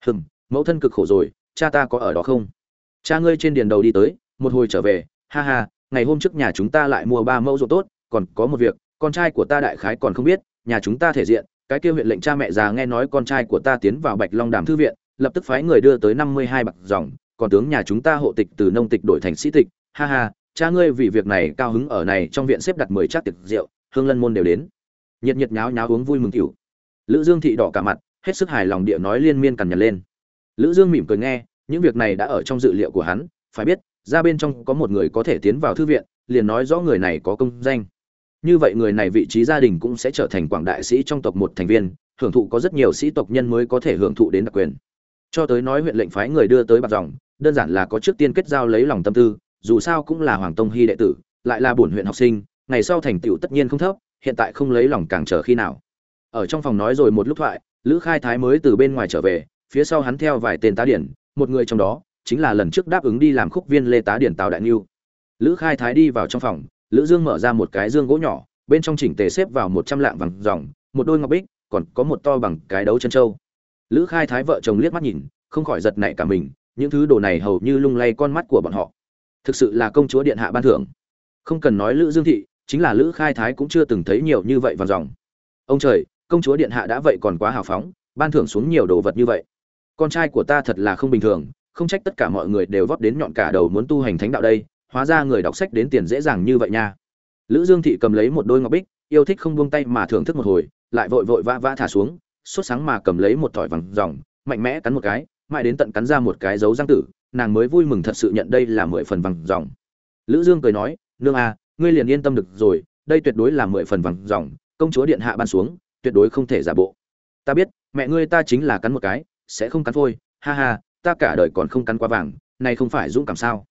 [SPEAKER 1] Hừm, mẫu thân cực khổ rồi, cha ta có ở đó không? Cha ngươi trên điền đầu đi tới, một hồi trở về, ha ha, ngày hôm trước nhà chúng ta lại mua ba mẫu ruộng tốt, còn có một việc, con trai của ta đại khái còn không biết, nhà chúng ta thể diện, cái kia huyện lệnh cha mẹ già nghe nói con trai của ta tiến vào bạch long đàm thư viện, lập tức phái người đưa tới năm mươi hai bạc dòng, còn tướng nhà chúng ta hộ tịch từ nông tịch đổi thành sĩ tịch, ha ha, cha ngươi vì việc này cao hứng ở này trong viện xếp đặt mười chát tiệc rượu, hương lân môn đều đến. Nhiệt nhiệt nháo nháo uống vui mừng cửu lữ dương thị đỏ cả mặt, hết sức hài lòng địa nói liên miên cằn nhằn lên. Lữ dương mỉm cười nghe những việc này đã ở trong dự liệu của hắn, phải biết, ra bên trong có một người có thể tiến vào thư viện, liền nói rõ người này có công danh. Như vậy người này vị trí gia đình cũng sẽ trở thành quảng đại sĩ trong tộc một thành viên, hưởng thụ có rất nhiều sĩ tộc nhân mới có thể hưởng thụ đến đặc quyền. Cho tới nói huyện lệnh phái người đưa tới bạc dòng, đơn giản là có trước tiên kết giao lấy lòng tâm tư, dù sao cũng là hoàng tông hy đệ tử, lại là bổn huyện học sinh, ngày sau thành tựu tất nhiên không thấp, hiện tại không lấy lòng càng chờ khi nào. Ở trong phòng nói rồi một lúc thoại, lữ khai thái mới từ bên ngoài trở về, phía sau hắn theo vài tên tá điển một người trong đó chính là lần trước đáp ứng đi làm khúc viên lê tá điển tào đại niu lữ khai thái đi vào trong phòng, lữ dương mở ra một cái dương gỗ nhỏ, bên trong chỉnh tề xếp vào một trăm lạng vàng dòng, một đôi ngọc bích, còn có một to bằng cái đấu chân trâu. Lữ khai thái vợ chồng liếc mắt nhìn, không khỏi giật nảy cả mình, những thứ đồ này hầu như lung lay con mắt của bọn họ. Thực sự là công chúa điện hạ ban thưởng. Không cần nói lữ dương thị, chính là lữ khai thái cũng chưa từng thấy nhiều như vậy vàng dòng. Ông trời, công chúa điện hạ đã vậy còn quá hào phóng, ban thưởng xuống nhiều đồ vật như vậy con trai của ta thật là không bình thường, không trách tất cả mọi người đều vót đến nhọn cả đầu muốn tu hành thánh đạo đây, hóa ra người đọc sách đến tiền dễ dàng như vậy nha. Lữ dương thị cầm lấy một đôi ngọc bích, yêu thích không buông tay mà thưởng thức một hồi, lại vội vội vã vã thả xuống suốt sáng mà cầm lấy một thỏi vàng ròng, mạnh mẽ cắn một cái, mãi đến tận cắn ra một cái dấu răng tử, nàng mới vui mừng thật sự nhận đây là mười phần vàng ròng. Lữ dương cười nói, nương a ngươi liền yên tâm được rồi, đây tuyệt đối là mười phần vàng ròng, công chúa điện hạ ban xuống, tuyệt đối không thể giả bộ. Ta biết, mẹ ngươi ta chính là cắn một cái sẽ không cắn phôi, ha ha, ta cả đời còn không cắn qua vàng này không phải dũng cảm sao?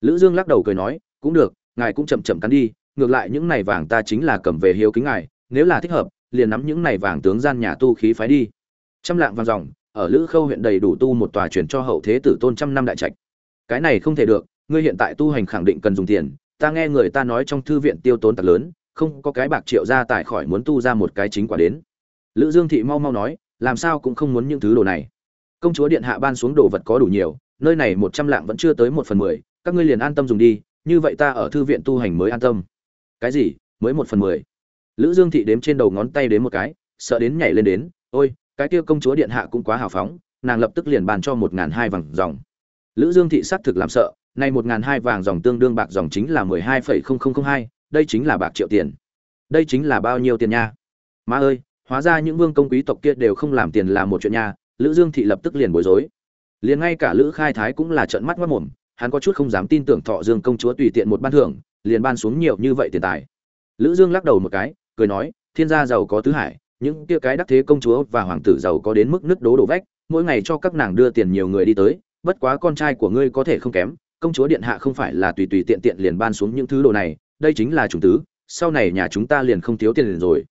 [SPEAKER 1] Lữ dương lắc đầu cười nói, cũng được, ngài cũng chậm chậm cắn đi, ngược lại những này vàng ta chính là cầm về hiếu kính ngài, nếu là thích hợp, liền nắm những này vàng tướng gian nhà tu khí phái đi. Trăm lạng vàng dòng, ở lữ khâu huyện đầy đủ tu một tòa truyền cho hậu thế tử tôn trăm năm đại trạch. Cái này không thể được, ngươi hiện tại tu hành khẳng định cần dùng tiền, ta nghe người ta nói trong thư viện tiêu tốn thật lớn, không có cái bạc triệu ra tài khỏi muốn tu ra một cái chính quả đến. Lữ dương thị mau mau nói, làm sao cũng không muốn những thứ đồ này công chúa điện hạ ban xuống đồ vật có đủ nhiều, nơi này một trăm lạng vẫn chưa tới một phần mười, các ngươi liền an tâm dùng đi, như vậy ta ở thư viện tu hành mới an tâm. Cái gì? Mới một phần mười. Lữ dương thị đếm trên đầu ngón tay đến một cái, sợ đến nhảy lên đến, ôi, cái kia công chúa điện hạ cũng quá hào phóng, nàng lập tức liền bàn cho một ngàn hai vàng dòng. Lữ dương thị xác thực làm sợ nay một ngàn hai vàng dòng tương đương bạc dòng chính là mười hai phẩy không không không hai, đây chính là bạc triệu tiền. Đây chính là bao nhiêu tiền nha? Má ơi, hóa ra những vương công quý tộc kia đều không làm tiền là một chuyện nha lữ dương thị lập tức liền bối rối. Liền ngay cả lữ khai thái cũng là trợn mắt mất mồm, hắn có chút không dám tin tưởng thọ dương công chúa tùy tiện một ban thưởng, liền ban xuống nhiều như vậy tiền tài. Lữ dương lắc đầu một cái, cười nói, thiên gia giàu có tứ hải, những kia cái đắc thế công chúa và hoàng tử giàu có đến mức nứt đố đổ vách, mỗi ngày cho các nàng đưa tiền nhiều người đi tới, bất quá con trai của ngươi có thể không kém, công chúa điện hạ không phải là tùy tùy tiện tiện liền ban xuống những thứ đồ này, đây chính là chủng tứ, sau này nhà chúng ta liền không thiếu tiền liền rồi.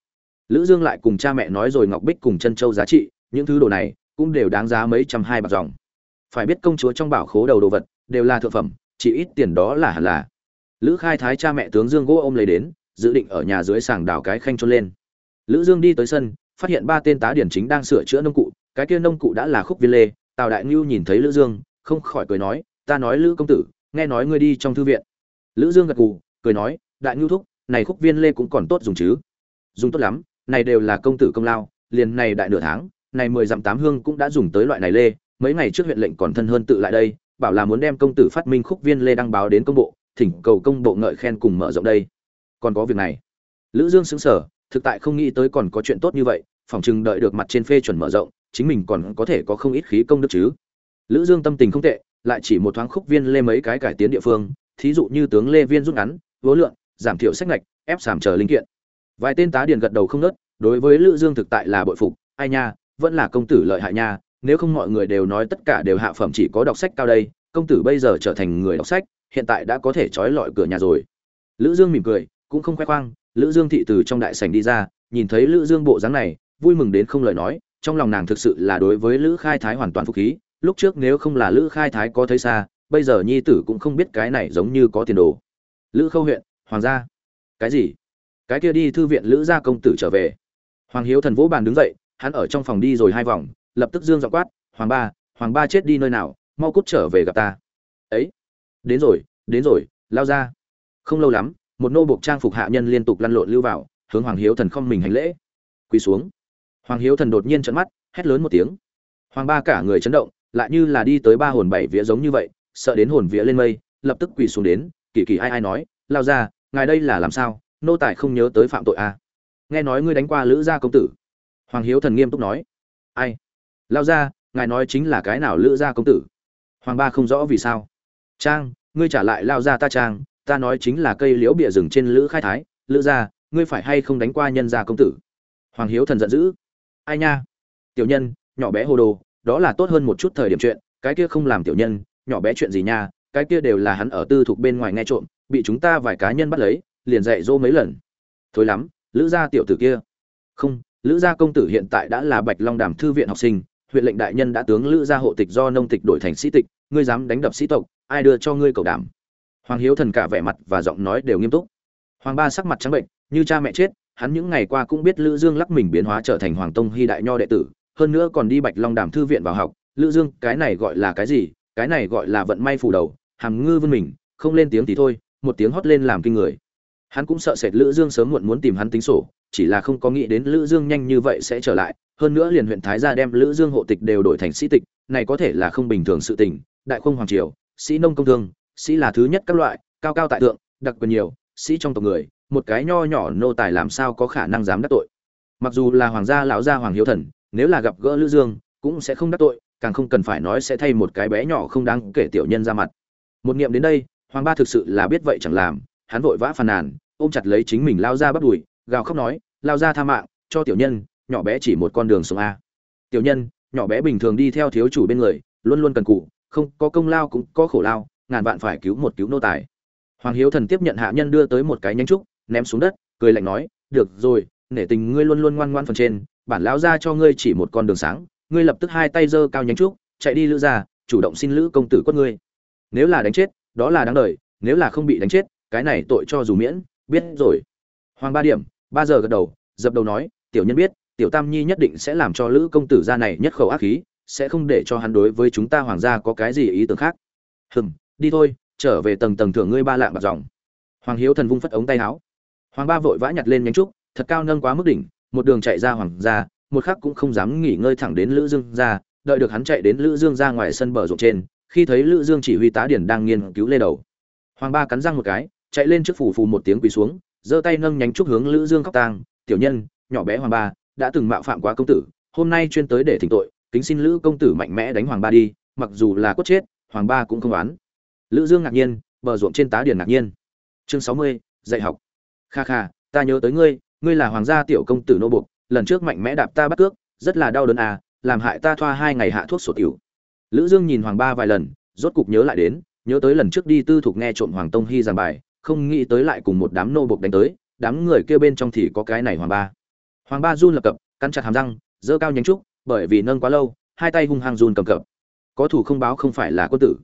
[SPEAKER 1] Lữ dương lại cùng cha mẹ nói rồi ngọc bích cùng chân châu giá trị, những thứ đồ này cũng đều đáng giá mấy trăm hai bạc dòng. Phải biết công chúa trong bảo khố đầu đồ vật đều là thượng phẩm, chỉ ít tiền đó là hẳn là. Lữ khai thái cha mẹ tướng dương gỗ ôm lấy đến, dự định ở nhà dưới sàng đào cái khanh trôn lên. Lữ dương đi tới sân, phát hiện ba tên tá điển chính đang sửa chữa nông cụ, cái kia nông cụ đã là khúc viên lê, tào đại ngưu nhìn thấy lữ dương, không khỏi cười nói, ta nói lữ công tử, nghe nói ngươi đi trong thư viện. Lữ dương gật gù, cười nói, đại ngưu thúc, này khúc viên lê cũng còn tốt dùng chứ. Dùng tốt lắm, này đều là công tử công lao, liền này đại nửa tháng này mười dặm tám hương cũng đã dùng tới loại này lê, mấy ngày trước huyện lệnh còn thân hơn tự lại đây, bảo là muốn đem công tử phát minh khúc viên lê đăng báo đến công bộ, thỉnh cầu công bộ ngợi khen cùng mở rộng đây. Còn có việc này. Lữ dương sững sờ, thực tại không nghĩ tới còn có chuyện tốt như vậy, phỏng chừng đợi được mặt trên phê chuẩn mở rộng, chính mình còn có thể có không ít khí công đức chứ. Lữ dương tâm tình không tệ, lại chỉ một thoáng khúc viên lê mấy cái cải tiến địa phương, thí dụ như tướng lê viên rút ngắn vố lượng giảm thiểu sách ngạch, ép giảm chờ linh kiện. Vài tên tá điền gật đầu không nớt, đối với lữ dương thực tại là bội phục, ai nha vẫn là công tử lợi hại nha, nếu không mọi người đều nói tất cả đều hạ phẩm chỉ có đọc sách cao đây, công tử bây giờ trở thành người đọc sách, hiện tại đã có thể trói lọi cửa nhà rồi. Lữ dương mỉm cười, cũng không khoe khoang, lữ dương thị từ trong đại sảnh đi ra, nhìn thấy lữ dương bộ dáng này, vui mừng đến không lời nói, trong lòng nàng thực sự là đối với lữ khai thái hoàn toàn phục khí, lúc trước nếu không là lữ khai thái có thấy xa, bây giờ nhi tử cũng không biết cái này giống như có tiền đồ. Lữ khâu huyện, hoàng gia. Cái gì? Cái kia đi thư viện lữ gia công tử trở về. Hoàng hiếu thần vỗ bàn đứng dậy hắn ở trong phòng đi rồi hai vòng, lập tức dương dọ quát, hoàng ba hoàng ba chết đi nơi nào, mau cút trở về gặp ta. Ấy, đến rồi đến rồi, lao ra. Không lâu lắm, một nô buộc trang phục hạ nhân liên tục lăn lộn lưu vào, hướng hoàng hiếu thần không mình hành lễ. Quỳ xuống. Hoàng hiếu thần đột nhiên trận mắt, hét lớn một tiếng. Hoàng ba cả người chấn động, lại như là đi tới ba hồn bảy vía giống như vậy, sợ đến hồn vía lên mây, lập tức quỳ xuống đến, kỳ kỳ ai ai nói, lao ra, ngài đây là làm sao? Nô tài không nhớ tới phạm tội à. nghe nói ngươi đánh qua lữ gia công tử hoàng hiếu thần nghiêm túc nói. Ai? Lao ra, ngài nói chính là cái nào lữ gia công tử? Hoàng ba không rõ vì sao. Trang, ngươi trả lại lao ra ta trang, ta nói chính là cây liễu bịa rừng trên lữ khai thái. Lữ gia, ngươi phải hay không đánh qua nhân gia công tử? Hoàng hiếu thần giận dữ. Ai nha? Tiểu nhân, nhỏ bé hồ đồ, đó là tốt hơn một chút thời điểm chuyện, cái kia không làm tiểu nhân, nhỏ bé chuyện gì nha, cái kia đều là hắn ở tư thuộc bên ngoài nghe trộm, bị chúng ta vài cá nhân bắt lấy, liền dạy dỗ mấy lần. Thôi lắm, lữ gia tiểu tử kia. Không lữ gia công tử hiện tại đã là bạch long đàm thư viện học sinh, huyện lệnh đại nhân đã tướng lữ gia hộ tịch do nông tịch đổi thành sĩ tịch, ngươi dám đánh đập sĩ tộc, ai đưa cho ngươi cầu đảm? Hoàng hiếu thần cả vẻ mặt và giọng nói đều nghiêm túc. Hoàng ba sắc mặt trắng bệnh, như cha mẹ chết, hắn những ngày qua cũng biết lữ dương lắc mình biến hóa trở thành hoàng tông hy đại nho đệ tử, hơn nữa còn đi bạch long đàm thư viện vào học. Lữ dương, cái này gọi là cái gì? Cái này gọi là vận may phù đầu, hàm ngư vươn mình, không lên tiếng thì thôi, một tiếng hót lên làm kinh người hắn cũng sợ sệt lữ dương sớm muộn muốn tìm hắn tính sổ, chỉ là không có nghĩ đến lữ dương nhanh như vậy sẽ trở lại, hơn nữa liền huyện thái gia đem lữ dương hộ tịch đều đổi thành sĩ tịch, này có thể là không bình thường sự tình, đại không hoàng triều, sĩ nông công thương, sĩ là thứ nhất các loại, cao cao tại thượng, đặc quyền nhiều, sĩ trong tộc người, một cái nho nhỏ nô tài làm sao có khả năng dám đắc tội. Mặc dù là hoàng gia lão gia hoàng hiếu thần, nếu là gặp gỡ lữ dương, cũng sẽ không đắc tội, càng không cần phải nói sẽ thay một cái bé nhỏ không đáng kể tiểu nhân ra mặt. Một niệm đến đây, hoàng ba thực sự là biết vậy chẳng làm, hắn vội vã phàn nàn ôm chặt lấy chính mình lao ra bắt đùi, gào khóc nói, lao ra tha mạng, cho tiểu nhân, nhỏ bé chỉ một con đường xuống a. Tiểu nhân, nhỏ bé bình thường đi theo thiếu chủ bên người, luôn luôn cần cụ không có công lao cũng có khổ lao, ngàn vạn phải cứu một cứu nô tài. Hoàng hiếu thần tiếp nhận hạ nhân đưa tới một cái nhánh trúc, ném xuống đất, cười lạnh nói, được rồi, nể tình ngươi luôn luôn ngoan ngoan phần trên, bản lão ra cho ngươi chỉ một con đường sáng, ngươi lập tức hai tay giơ cao nhánh trúc, chạy đi lữ ra chủ động xin lữ công tử quất ngươi. Nếu là đánh chết, đó là đáng đời, nếu là không bị đánh chết, cái này tội cho dù miễn biết rồi. Hoàng ba điểm, ba giờ gật đầu, dập đầu nói, tiểu nhân biết, tiểu tam nhi nhất định sẽ làm cho lữ công tử gia này nhất khẩu ác khí, sẽ không để cho hắn đối với chúng ta hoàng gia có cái gì ý tưởng khác. Hừm, đi thôi, trở về tầng tầng thưởng ngươi ba lạng bạc dòng. Hoàng hiếu thần vung phất ống tay áo. Hoàng ba vội vã nhặt lên nhánh trúc, thật cao nâng quá mức đỉnh, một đường chạy ra hoàng gia, một khắc cũng không dám nghỉ ngơi thẳng đến lữ dương ra, đợi được hắn chạy đến lữ dương ra ngoài sân bờ ruộng trên, khi thấy lữ dương chỉ huy tá điển đang nghiên cứu lê đầu. Hoàng ba cắn răng một cái chạy lên trước phủ phù một tiếng quỳ xuống giơ tay nâng nhánh trúc hướng lữ dương khóc tang tiểu nhân nhỏ bé hoàng ba đã từng mạo phạm quá công tử hôm nay chuyên tới để thỉnh tội kính xin lữ công tử mạnh mẽ đánh hoàng ba đi mặc dù là cốt chết hoàng ba cũng không oán. Lữ dương ngạc nhiên bờ ruộng trên tá điền ngạc nhiên. Chương 60, dạy học. Kha kha ta nhớ tới ngươi ngươi là hoàng gia tiểu công tử nô buộc lần trước mạnh mẽ đạp ta bắt cước rất là đau đớn à làm hại ta thoa hai ngày hạ thuốc sổ tiểu. Lữ dương nhìn hoàng ba vài lần rốt cục nhớ lại đến nhớ tới lần trước đi tư thục nghe trộm hoàng tông hy giảng bài không nghĩ tới lại cùng một đám nô buộc đánh tới, đám người kia bên trong thì có cái này hoàng ba. Hoàng ba run lập cập, cắn chặt hàm răng dơ cao nhánh trúc, bởi vì nâng quá lâu, hai tay hung hăng run cầm cập. Có thủ không báo không phải là quân tử.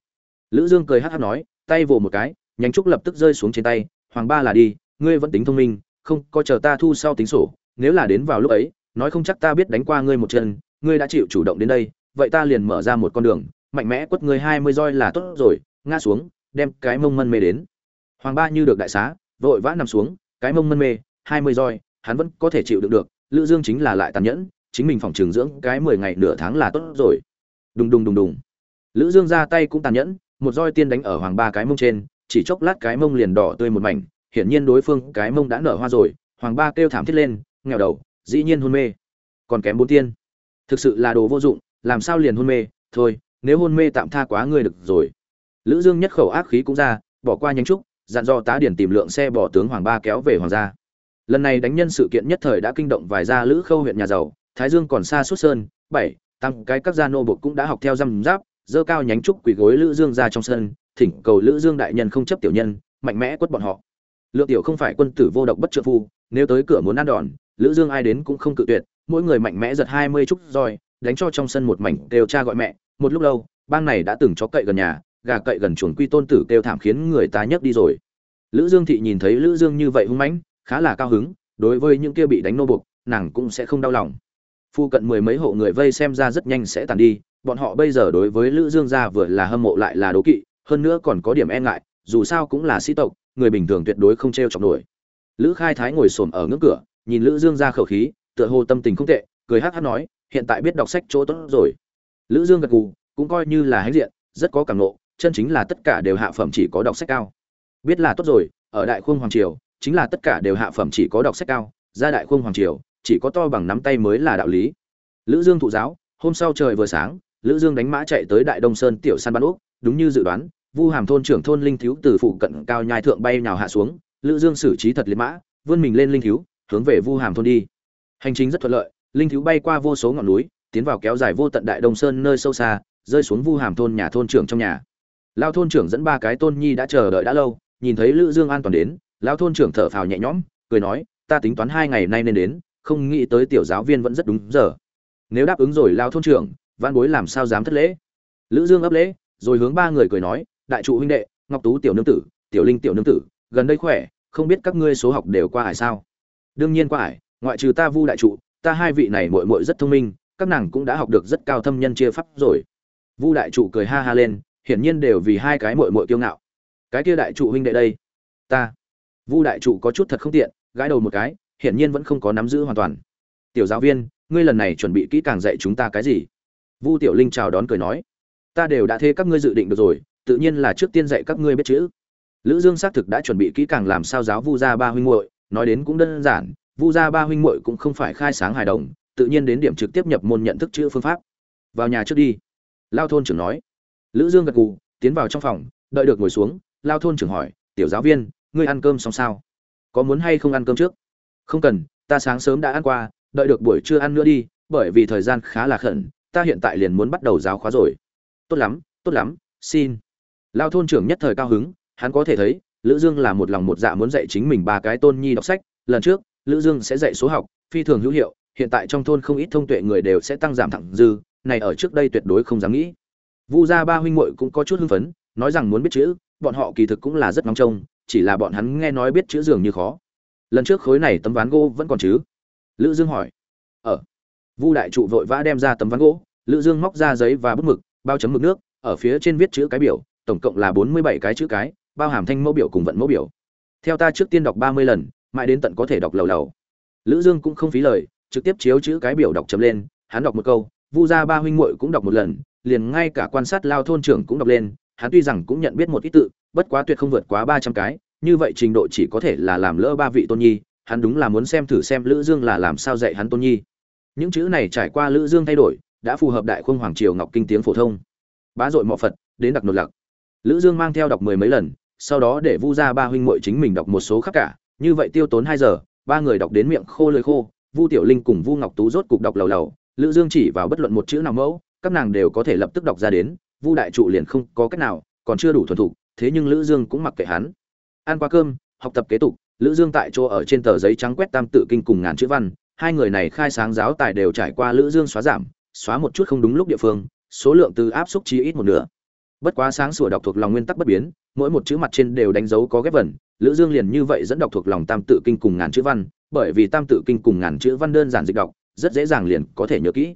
[SPEAKER 1] Lữ dương cười hắt hắt nói, tay vồ một cái, nhánh trúc lập tức rơi xuống trên tay, hoàng ba là đi, ngươi vẫn tính thông minh, không có chờ ta thu sau tính sổ, nếu là đến vào lúc ấy, nói không chắc ta biết đánh qua ngươi một chân, ngươi đã chịu chủ động đến đây, vậy ta liền mở ra một con đường, mạnh mẽ quất ngươi hai mươi roi là tốt rồi, ngã xuống, đem cái mông mân mê đến hoàng ba như được đại xá, vội vã nằm xuống, cái mông mân mê, hai mươi roi, hắn vẫn có thể chịu đựng được, lữ dương chính là lại tàn nhẫn, chính mình phòng trường dưỡng cái mười ngày nửa tháng là tốt rồi. Đùng đùng đùng đùng. Lữ dương ra tay cũng tàn nhẫn, một roi tiên đánh ở hoàng ba cái mông trên, chỉ chốc lát cái mông liền đỏ tươi một mảnh, hiển nhiên đối phương cái mông đã nở hoa rồi, hoàng ba kêu thảm thiết lên, nghèo đầu, dĩ nhiên hôn mê. Còn kém bốn tiên. Thực sự là đồ vô dụng, làm sao liền hôn mê, thôi, nếu hôn mê tạm tha quá ngươi được rồi. Lữ dương nhất khẩu ác khí cũng ra, bỏ qua nhánh trúc dặn dò tá điển tìm lượng xe bỏ tướng hoàng ba kéo về hoàng gia. Lần này đánh nhân sự kiện nhất thời đã kinh động vài gia lữ khâu huyện nhà giàu, thái dương còn xa suốt sơn, bảy tăng cái các gia nô bộc cũng đã học theo răm giáp, dơ cao nhánh trúc quỳ gối lữ dương ra trong sân, thỉnh cầu lữ dương đại nhân không chấp tiểu nhân, mạnh mẽ quất bọn họ. Lượng tiểu không phải quân tử vô độc bất trợ phu, nếu tới cửa muốn ăn đòn, lữ dương ai đến cũng không cự tuyệt, mỗi người mạnh mẽ giật hai mươi trúc roi, đánh cho trong sân một mảnh đều cha gọi mẹ, một lúc lâu, bang này đã từng chó cậy gần nhà gà cậy gần chuồng quy tôn tử kêu thảm khiến người ta nhấc đi rồi. Lữ dương thị nhìn thấy lữ dương như vậy hung mãnh, khá là cao hứng, đối với những kia bị đánh nô buộc, nàng cũng sẽ không đau lòng. Phu cận mười mấy hộ người vây xem ra rất nhanh sẽ tàn đi, bọn họ bây giờ đối với lữ dương gia vừa là hâm mộ lại là đố kỵ, hơn nữa còn có điểm e ngại, dù sao cũng là sĩ tộc, người bình thường tuyệt đối không treo chọc nổi. Lữ khai thái ngồi xổm ở ngưỡng cửa, nhìn lữ dương ra khẩu khí, tựa hồ tâm tình không tệ, cười hắc hắc nói, hiện tại biết đọc sách chỗ tốt rồi. Lữ dương gật gù, cũng coi như là hãnh diện, rất có cảm nộ chân chính là tất cả đều hạ phẩm chỉ có đọc sách cao. Biết là tốt rồi, ở đại khung hoàng triều, chính là tất cả đều hạ phẩm chỉ có đọc sách cao, ra đại khung hoàng triều, chỉ có to bằng nắm tay mới là đạo lý. Lữ dương thụ giáo, hôm sau trời vừa sáng, lữ dương đánh mã chạy tới đại đông sơn tiểu san ban úc, đúng như dự đoán, vu hàm thôn trưởng thôn linh thiếu từ phụ cận cao nhai thượng bay nhào hạ xuống, lữ dương xử trí thật liệt mã, vươn mình lên linh thiếu, hướng về vu hàm thôn đi. Hành trình rất thuận lợi, linh thiếu bay qua vô số ngọn núi, tiến vào kéo dài vô tận đại đông sơn nơi sâu xa, rơi xuống vu hàm thôn nhà thôn trưởng trong nhà lao thôn trưởng dẫn ba cái tôn nhi đã chờ đợi đã lâu, nhìn thấy lữ dương an toàn đến, lao thôn trưởng thở phào nhẹ nhõm, cười nói, ta tính toán hai ngày nay nên đến, không nghĩ tới tiểu giáo viên vẫn rất đúng giờ. Nếu đáp ứng rồi, lao thôn trưởng văn bối làm sao dám thất lễ? Lữ dương ấp lễ, rồi hướng ba người cười nói, đại trụ huynh đệ, ngọc tú tiểu nương tử, tiểu linh tiểu nương tử, gần đây khỏe, không biết các ngươi số học đều qua hải sao? Đương nhiên qua hải, ngoại trừ ta vu đại trụ, ta hai vị này muội muội rất thông minh, các nàng cũng đã học được rất cao thâm nhân chia pháp rồi. Vu đại trụ cười ha ha lên hiển nhiên đều vì hai cái muội muội kiêu ngạo. Cái kia đại trụ huynh đệ đây, ta. Vu đại trụ có chút thật không tiện, gãi đầu một cái, hiển nhiên vẫn không có nắm giữ hoàn toàn. Tiểu giáo viên, ngươi lần này chuẩn bị kỹ càng dạy chúng ta cái gì? Vu tiểu linh chào đón cười nói, ta đều đã thế các ngươi dự định được rồi, tự nhiên là trước tiên dạy các ngươi biết chữ. Lữ dương xác thực đã chuẩn bị kỹ càng làm sao giáo vu gia ba huynh muội, nói đến cũng đơn giản, vu gia ba huynh muội cũng không phải khai sáng hài đồng, tự nhiên đến điểm trực tiếp nhập môn nhận thức chữ phương pháp. Vào nhà trước đi. Lao thôn trưởng nói lữ dương gật gù, tiến vào trong phòng, đợi được ngồi xuống, lao thôn trưởng hỏi, tiểu giáo viên, ngươi ăn cơm xong sao? Có muốn hay không ăn cơm trước? Không cần, ta sáng sớm đã ăn qua, đợi được buổi trưa ăn nữa đi, bởi vì thời gian khá là khẩn, ta hiện tại liền muốn bắt đầu giáo khóa rồi. Tốt lắm tốt lắm, xin. Lao thôn trưởng nhất thời cao hứng, hắn có thể thấy, lữ dương là một lòng một dạ muốn dạy chính mình ba cái tôn nhi đọc sách, lần trước, lữ dương sẽ dạy số học, phi thường hữu hiệu, hiện tại trong thôn không ít thông tuệ người đều sẽ tăng giảm thẳng dư, này ở trước đây tuyệt đối không dám nghĩ vu gia ba huynh muội cũng có chút hưng phấn, nói rằng muốn biết chữ, bọn họ kỳ thực cũng là rất nóng trông, chỉ là bọn hắn nghe nói biết chữ dường như khó. Lần trước khối này tấm ván gỗ vẫn còn chứ? Lữ dương hỏi. Ở. Vu đại trụ vội vã đem ra tấm ván gỗ, lữ dương móc ra giấy và bút mực, bao chấm mực nước, ở phía trên viết chữ cái biểu, tổng cộng là bốn mươi bảy cái chữ cái, bao hàm thanh mẫu biểu cùng vận mẫu biểu. Theo ta trước tiên đọc ba mươi lần, mãi đến tận có thể đọc lầu lầu. Lữ dương cũng không phí lời, trực tiếp chiếu chữ cái biểu đọc chấm lên, hắn đọc một câu, vu gia ba huynh muội cũng đọc một lần liền ngay cả quan sát lao thôn trưởng cũng đọc lên, hắn tuy rằng cũng nhận biết một ít tự, bất quá tuyệt không vượt quá ba trăm cái, như vậy trình độ chỉ có thể là làm lỡ ba vị tôn nhi, hắn đúng là muốn xem thử xem lữ dương là làm sao dạy hắn tôn nhi. Những chữ này trải qua lữ dương thay đổi, đã phù hợp đại khung hoàng triều ngọc kinh tiếng phổ thông. Bá dội mọ phật, đến đặc nột lặc lữ dương mang theo đọc mười mấy lần, sau đó để vu ra ba huynh muội chính mình đọc một số khác cả, như vậy tiêu tốn hai giờ, ba người đọc đến miệng khô lưỡi khô, vu tiểu linh cùng vu ngọc tú rốt cục đọc lầu lầu, lữ dương chỉ vào bất luận một chữ nào mẫu các nàng đều có thể lập tức đọc ra đến, vu đại trụ liền không có cách nào, còn chưa đủ thuần thục, thế nhưng lữ dương cũng mặc kệ hắn. Ăn qua cơm, học tập kế tục, lữ dương tại chỗ ở trên tờ giấy trắng quét tam tự kinh cùng ngàn chữ văn, hai người này khai sáng giáo tài đều trải qua lữ dương xóa giảm, xóa một chút không đúng lúc địa phương, số lượng từ áp xúc chí ít một nửa. Bất quá sáng sủa đọc thuộc lòng nguyên tắc bất biến, mỗi một chữ mặt trên đều đánh dấu có ghép vần, lữ dương liền như vậy dẫn đọc thuộc lòng tam tự kinh cùng ngàn chữ văn, bởi vì tam tự kinh cùng ngàn chữ văn đơn giản dịch đọc, rất dễ dàng liền có thể nhớ kỹ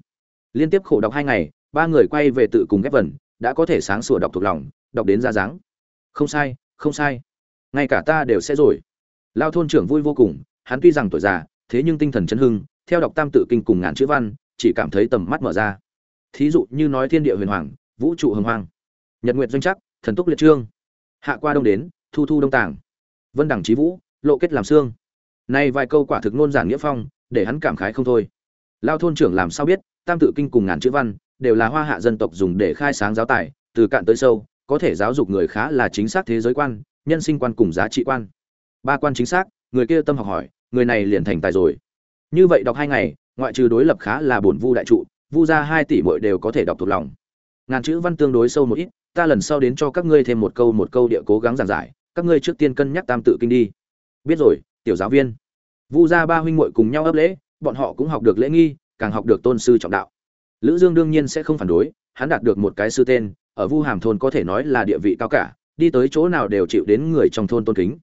[SPEAKER 1] liên tiếp khổ đọc hai ngày, ba người quay về tự cùng ghép vần, đã có thể sáng sủa đọc thuộc lòng, đọc đến ra dáng. Không sai không sai. Ngay cả ta đều sẽ rồi. Lao thôn trưởng vui vô cùng, hắn tuy rằng tuổi già, thế nhưng tinh thần chấn hưng, theo đọc tam tự kinh cùng ngàn chữ văn, chỉ cảm thấy tầm mắt mở ra. Thí dụ như nói thiên địa huyền hoàng, vũ trụ hồng hoàng nhật nguyệt doanh chắc thần túc liệt trương. Hạ qua đông đến, thu thu đông tàng. Vân đẳng trí vũ, lộ kết làm xương. Nay vài câu quả thực ngôn giản nghĩa phong, để hắn cảm khái không thôi. Lao thôn trưởng làm sao biết? Tam tự kinh cùng ngàn chữ văn đều là hoa hạ dân tộc dùng để khai sáng giáo tài, từ cạn tới sâu, có thể giáo dục người khá là chính xác thế giới quan, nhân sinh quan cùng giá trị quan. Ba quan chính xác, người kia tâm học hỏi, người này liền thành tài rồi. Như vậy đọc hai ngày, ngoại trừ đối lập khá là bổn vu đại trụ, vu ra hai tỷ mỗi đều có thể đọc thuộc lòng. Ngàn chữ văn tương đối sâu một ít, ta lần sau đến cho các ngươi thêm một câu một câu địa cố gắng giảng giải, các ngươi trước tiên cân nhắc tam tự kinh đi. Biết rồi, tiểu giáo viên. Vu gia ba huynh muội cùng nhau ấp lễ, bọn họ cũng học được lễ nghi càng học được tôn sư trọng đạo. Lữ dương đương nhiên sẽ không phản đối, hắn đạt được một cái sư tên, ở vu hàm thôn có thể nói là địa vị cao cả, đi tới chỗ nào đều chịu đến người trong thôn tôn kính.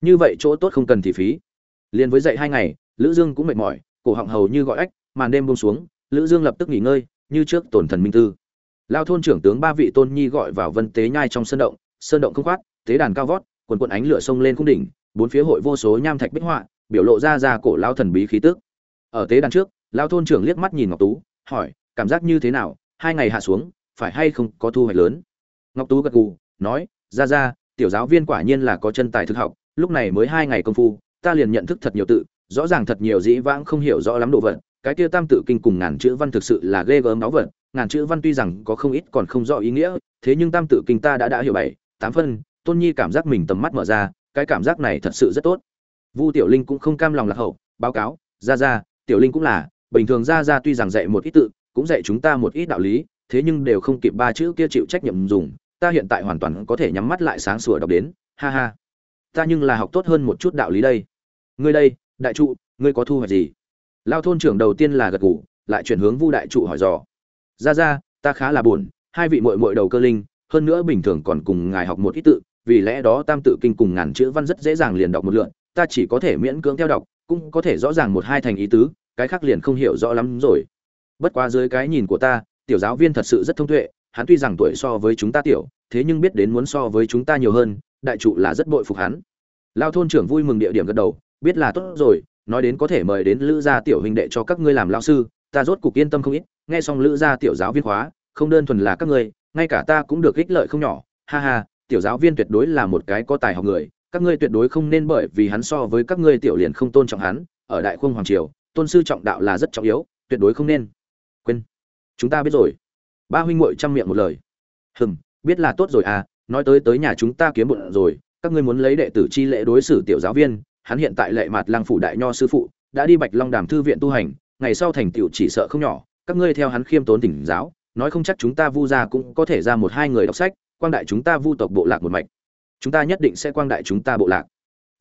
[SPEAKER 1] Như vậy chỗ tốt không cần thì phí. Liền với dậy hai ngày, lữ dương cũng mệt mỏi, cổ họng hầu như gọi ách màn đêm buông xuống, lữ dương lập tức nghỉ ngơi, như trước tổn thần minh tư. Lao thôn trưởng tướng ba vị tôn nhi gọi vào vân tế nhai trong sơn động sơn động không khoát, tế đàn cao vót, quần quần ánh lửa sông lên cung đỉnh, bốn phía hội vô số nham thạch bích họa, biểu lộ ra ra cổ lao thần bí khí tức. Ở tế đàn trước lao thôn trưởng liếc mắt nhìn ngọc tú, hỏi, cảm giác như thế nào? Hai ngày hạ xuống, phải hay không có thu hoạch lớn? Ngọc tú gật gù, nói, ra ra, tiểu giáo viên quả nhiên là có chân tài thực học, lúc này mới hai ngày công phu, ta liền nhận thức thật nhiều tự, rõ ràng thật nhiều dĩ vãng không hiểu rõ lắm độ vật, cái kia tam tự kinh cùng ngàn chữ văn thực sự là ghê gớm náu vật, ngàn chữ văn tuy rằng có không ít còn không rõ ý nghĩa, thế nhưng tam tự kinh ta đã đã hiểu bảy, tám phân, tôn nhi cảm giác mình tầm mắt mở ra, cái cảm giác này thật sự rất tốt. Vu tiểu linh cũng không cam lòng lạc hậu, báo cáo, ra ra, tiểu linh cũng là bình thường ra ra tuy rằng dạy một ít tự, cũng dạy chúng ta một ít đạo lý, thế nhưng đều không kịp ba chữ kia chịu trách nhiệm dùng, ta hiện tại hoàn toàn có thể nhắm mắt lại sáng sủa đọc đến, ha ha. Ta nhưng là học tốt hơn một chút đạo lý đây. Ngươi đây, đại trụ, ngươi có thu hoạch gì? Lao thôn trưởng đầu tiên là gật gù, lại chuyển hướng vu đại trụ hỏi dò. Ra ra, ta khá là buồn, hai vị muội muội đầu cơ linh, hơn nữa bình thường còn cùng ngài học một ít tự, vì lẽ đó tam tự kinh cùng ngàn chữ văn rất dễ dàng liền đọc một lượn ta chỉ có thể miễn cưỡng theo đọc, cũng có thể rõ ràng một hai thành ý tứ cái khác liền không hiểu rõ lắm rồi. Bất quá dưới cái nhìn của ta, tiểu giáo viên thật sự rất thông tuệ, hắn tuy rằng tuổi so với chúng ta tiểu, thế nhưng biết đến muốn so với chúng ta nhiều hơn, đại trụ là rất bội phục hắn. Lao thôn trưởng vui mừng địa điểm gật đầu, biết là tốt rồi, nói đến có thể mời đến lữ gia tiểu huynh đệ cho các ngươi làm lao sư, ta rốt cục yên tâm không ít, nghe xong lữ gia tiểu giáo viên khóa, không đơn thuần là các ngươi, ngay cả ta cũng được ích lợi không nhỏ. Ha ha, tiểu giáo viên tuyệt đối là một cái có tài học người, các ngươi tuyệt đối không nên bởi vì hắn so với các ngươi tiểu liền không tôn trọng hắn, ở đại khung hoàng triều tôn sư trọng đạo là rất trọng yếu, tuyệt đối không nên. Quên. Chúng ta biết rồi. Ba huynh muội chăm miệng một lời. Hừm, biết là tốt rồi à nói tới tới nhà chúng ta kiếm bụng rồi, các ngươi muốn lấy đệ tử chi lễ đối xử tiểu giáo viên, hắn hiện tại lệ mặt lang phủ đại nho sư phụ, đã đi bạch long đàm thư viện tu hành, ngày sau thành tựu chỉ sợ không nhỏ, các ngươi theo hắn khiêm tốn tỉnh giáo, nói không chắc chúng ta vu gia cũng có thể ra một hai người đọc sách, quang đại chúng ta vu tộc bộ lạc một mạch. Chúng ta nhất định sẽ quang đại chúng ta bộ lạc.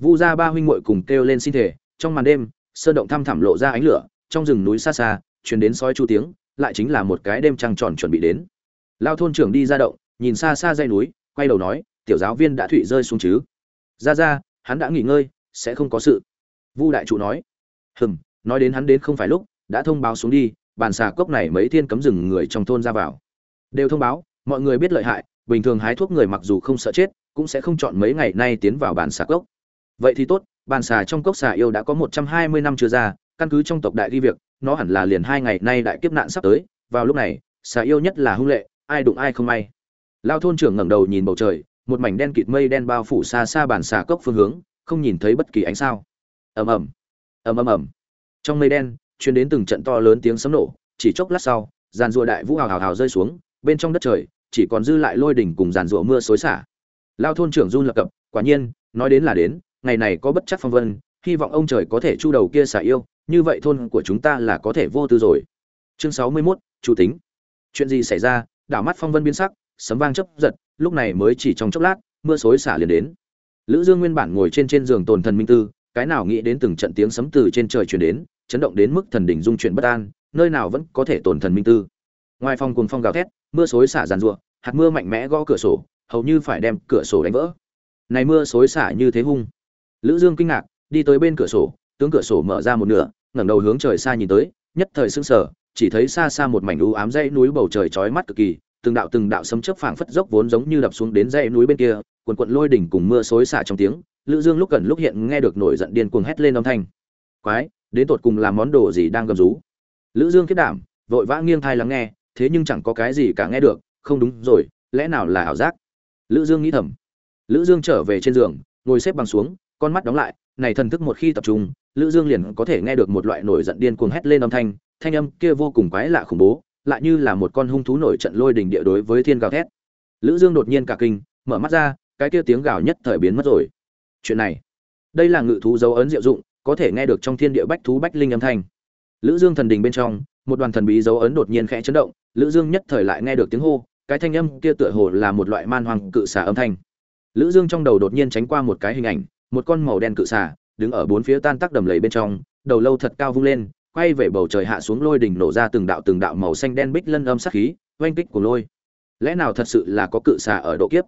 [SPEAKER 1] Vu gia ba huynh muội cùng kêu lên xin thể trong màn đêm sơn động thăm thẳm lộ ra ánh lửa, trong rừng núi xa xa, truyền đến sói chu tiếng, lại chính là một cái đêm trăng tròn chuẩn bị đến. Lao thôn trưởng đi ra động, nhìn xa xa dây núi, quay đầu nói, tiểu giáo viên đã thụy rơi xuống chứ? Ra ra, hắn đã nghỉ ngơi, sẽ không có sự. Vu đại trụ nói. Hừm, nói đến hắn đến không phải lúc, đã thông báo xuống đi, bàn xà cốc này mấy thiên cấm rừng người trong thôn ra vào. Đều thông báo, mọi người biết lợi hại, bình thường hái thuốc người mặc dù không sợ chết, cũng sẽ không chọn mấy ngày nay tiến vào bàn xà cốc. Vậy thì tốt bàn xà trong cốc xà yêu đã có một trăm hai mươi năm chưa ra, căn cứ trong tộc đại ghi việc, nó hẳn là liền hai ngày nay đại kiếp nạn sắp tới. Vào lúc này, xà yêu nhất là hung lệ, ai đụng ai không may. Lao thôn trưởng ngẩng đầu nhìn bầu trời, một mảnh đen kịt mây đen bao phủ xa xa bàn xà cốc phương hướng, không nhìn thấy bất kỳ ánh sao. Ầm ầm ầm ầm ầm. Trong mây đen, truyền đến từng trận to lớn tiếng sấm nổ, chỉ chốc lát sau, giàn rùa đại vũ hào hào hào rơi xuống, bên trong đất trời, chỉ còn dư lại lôi đỉnh cùng giàn rùa mưa xối xả. Lao thôn trưởng run lập cập, quả nhiên, nói đến là đến ngày này có bất chắc phong vân hy vọng ông trời có thể chu đầu kia xả yêu như vậy thôn của chúng ta là có thể vô tư rồi. Chương sáu mươi 61, chủ tính. Chuyện gì xảy ra? Đảo mắt phong vân biến sắc sấm vang chấp giật lúc này mới chỉ trong chốc lát mưa xối xả liền đến. Lữ dương nguyên bản ngồi trên trên giường tồn thần minh tư cái nào nghĩ đến từng trận tiếng sấm từ trên trời truyền đến chấn động đến mức thần đỉnh dung chuyển bất an nơi nào vẫn có thể tồn thần minh tư. Ngoài phòng cuồng phong gào thét mưa xối xả giàn rủa hạt mưa mạnh mẽ gõ cửa sổ hầu như phải đem cửa sổ đánh vỡ. Này mưa xối xả như thế hung lữ dương kinh ngạc, đi tới bên cửa sổ, tướng cửa sổ mở ra một nửa, ngẩng đầu hướng trời xa nhìn tới, nhất thời sững sờ, chỉ thấy xa xa một mảnh u ám dãy núi bầu trời chói mắt cực kỳ, từng đạo từng đạo sấm chớp phảng phất dốc vốn giống như đập xuống đến dãy núi bên kia, cuồn cuộn lôi đỉnh cùng mưa xối xả trong tiếng, lữ dương lúc gần lúc hiện nghe được nổi giận điên cuồng hét lên âm thanh. Quái, đến tột cùng làm món đồ gì đang gầm rú? Lữ dương kết đảm, vội vã nghiêng thai lắng nghe, thế nhưng chẳng có cái gì cả nghe được, không đúng rồi, lẽ nào là ảo giác? Lữ dương nghĩ thầm. Lữ dương trở về trên giường, ngồi xếp bằng xuống con mắt đóng lại, này thần thức một khi tập trung, lữ dương liền có thể nghe được một loại nổi giận điên cuồng hét lên âm thanh thanh âm kia vô cùng quái lạ khủng bố, lại như là một con hung thú nổi trận lôi đình địa đối với thiên gào thét. Lữ dương đột nhiên cả kinh, mở mắt ra, cái kia tiếng gào nhất thời biến mất rồi. Chuyện này, đây là ngự thú dấu ấn diệu dụng, có thể nghe được trong thiên địa bách thú bách linh âm thanh. Lữ dương thần đình bên trong, một đoàn thần bí dấu ấn đột nhiên khẽ chấn động, lữ dương nhất thời lại nghe được tiếng hô, cái thanh âm kia tựa hồ là một loại man hoàng cự xà âm thanh. Lữ dương trong đầu đột nhiên tránh qua một cái hình ảnh một con màu đen cự xà đứng ở bốn phía tan tác đầm lầy bên trong, đầu lâu thật cao vung lên, quay về bầu trời hạ xuống lôi đỉnh nổ ra từng đạo từng đạo màu xanh đen bích lân âm sát khí, oanh kích của lôi. Lẽ nào thật sự là có cự xà ở độ kiếp?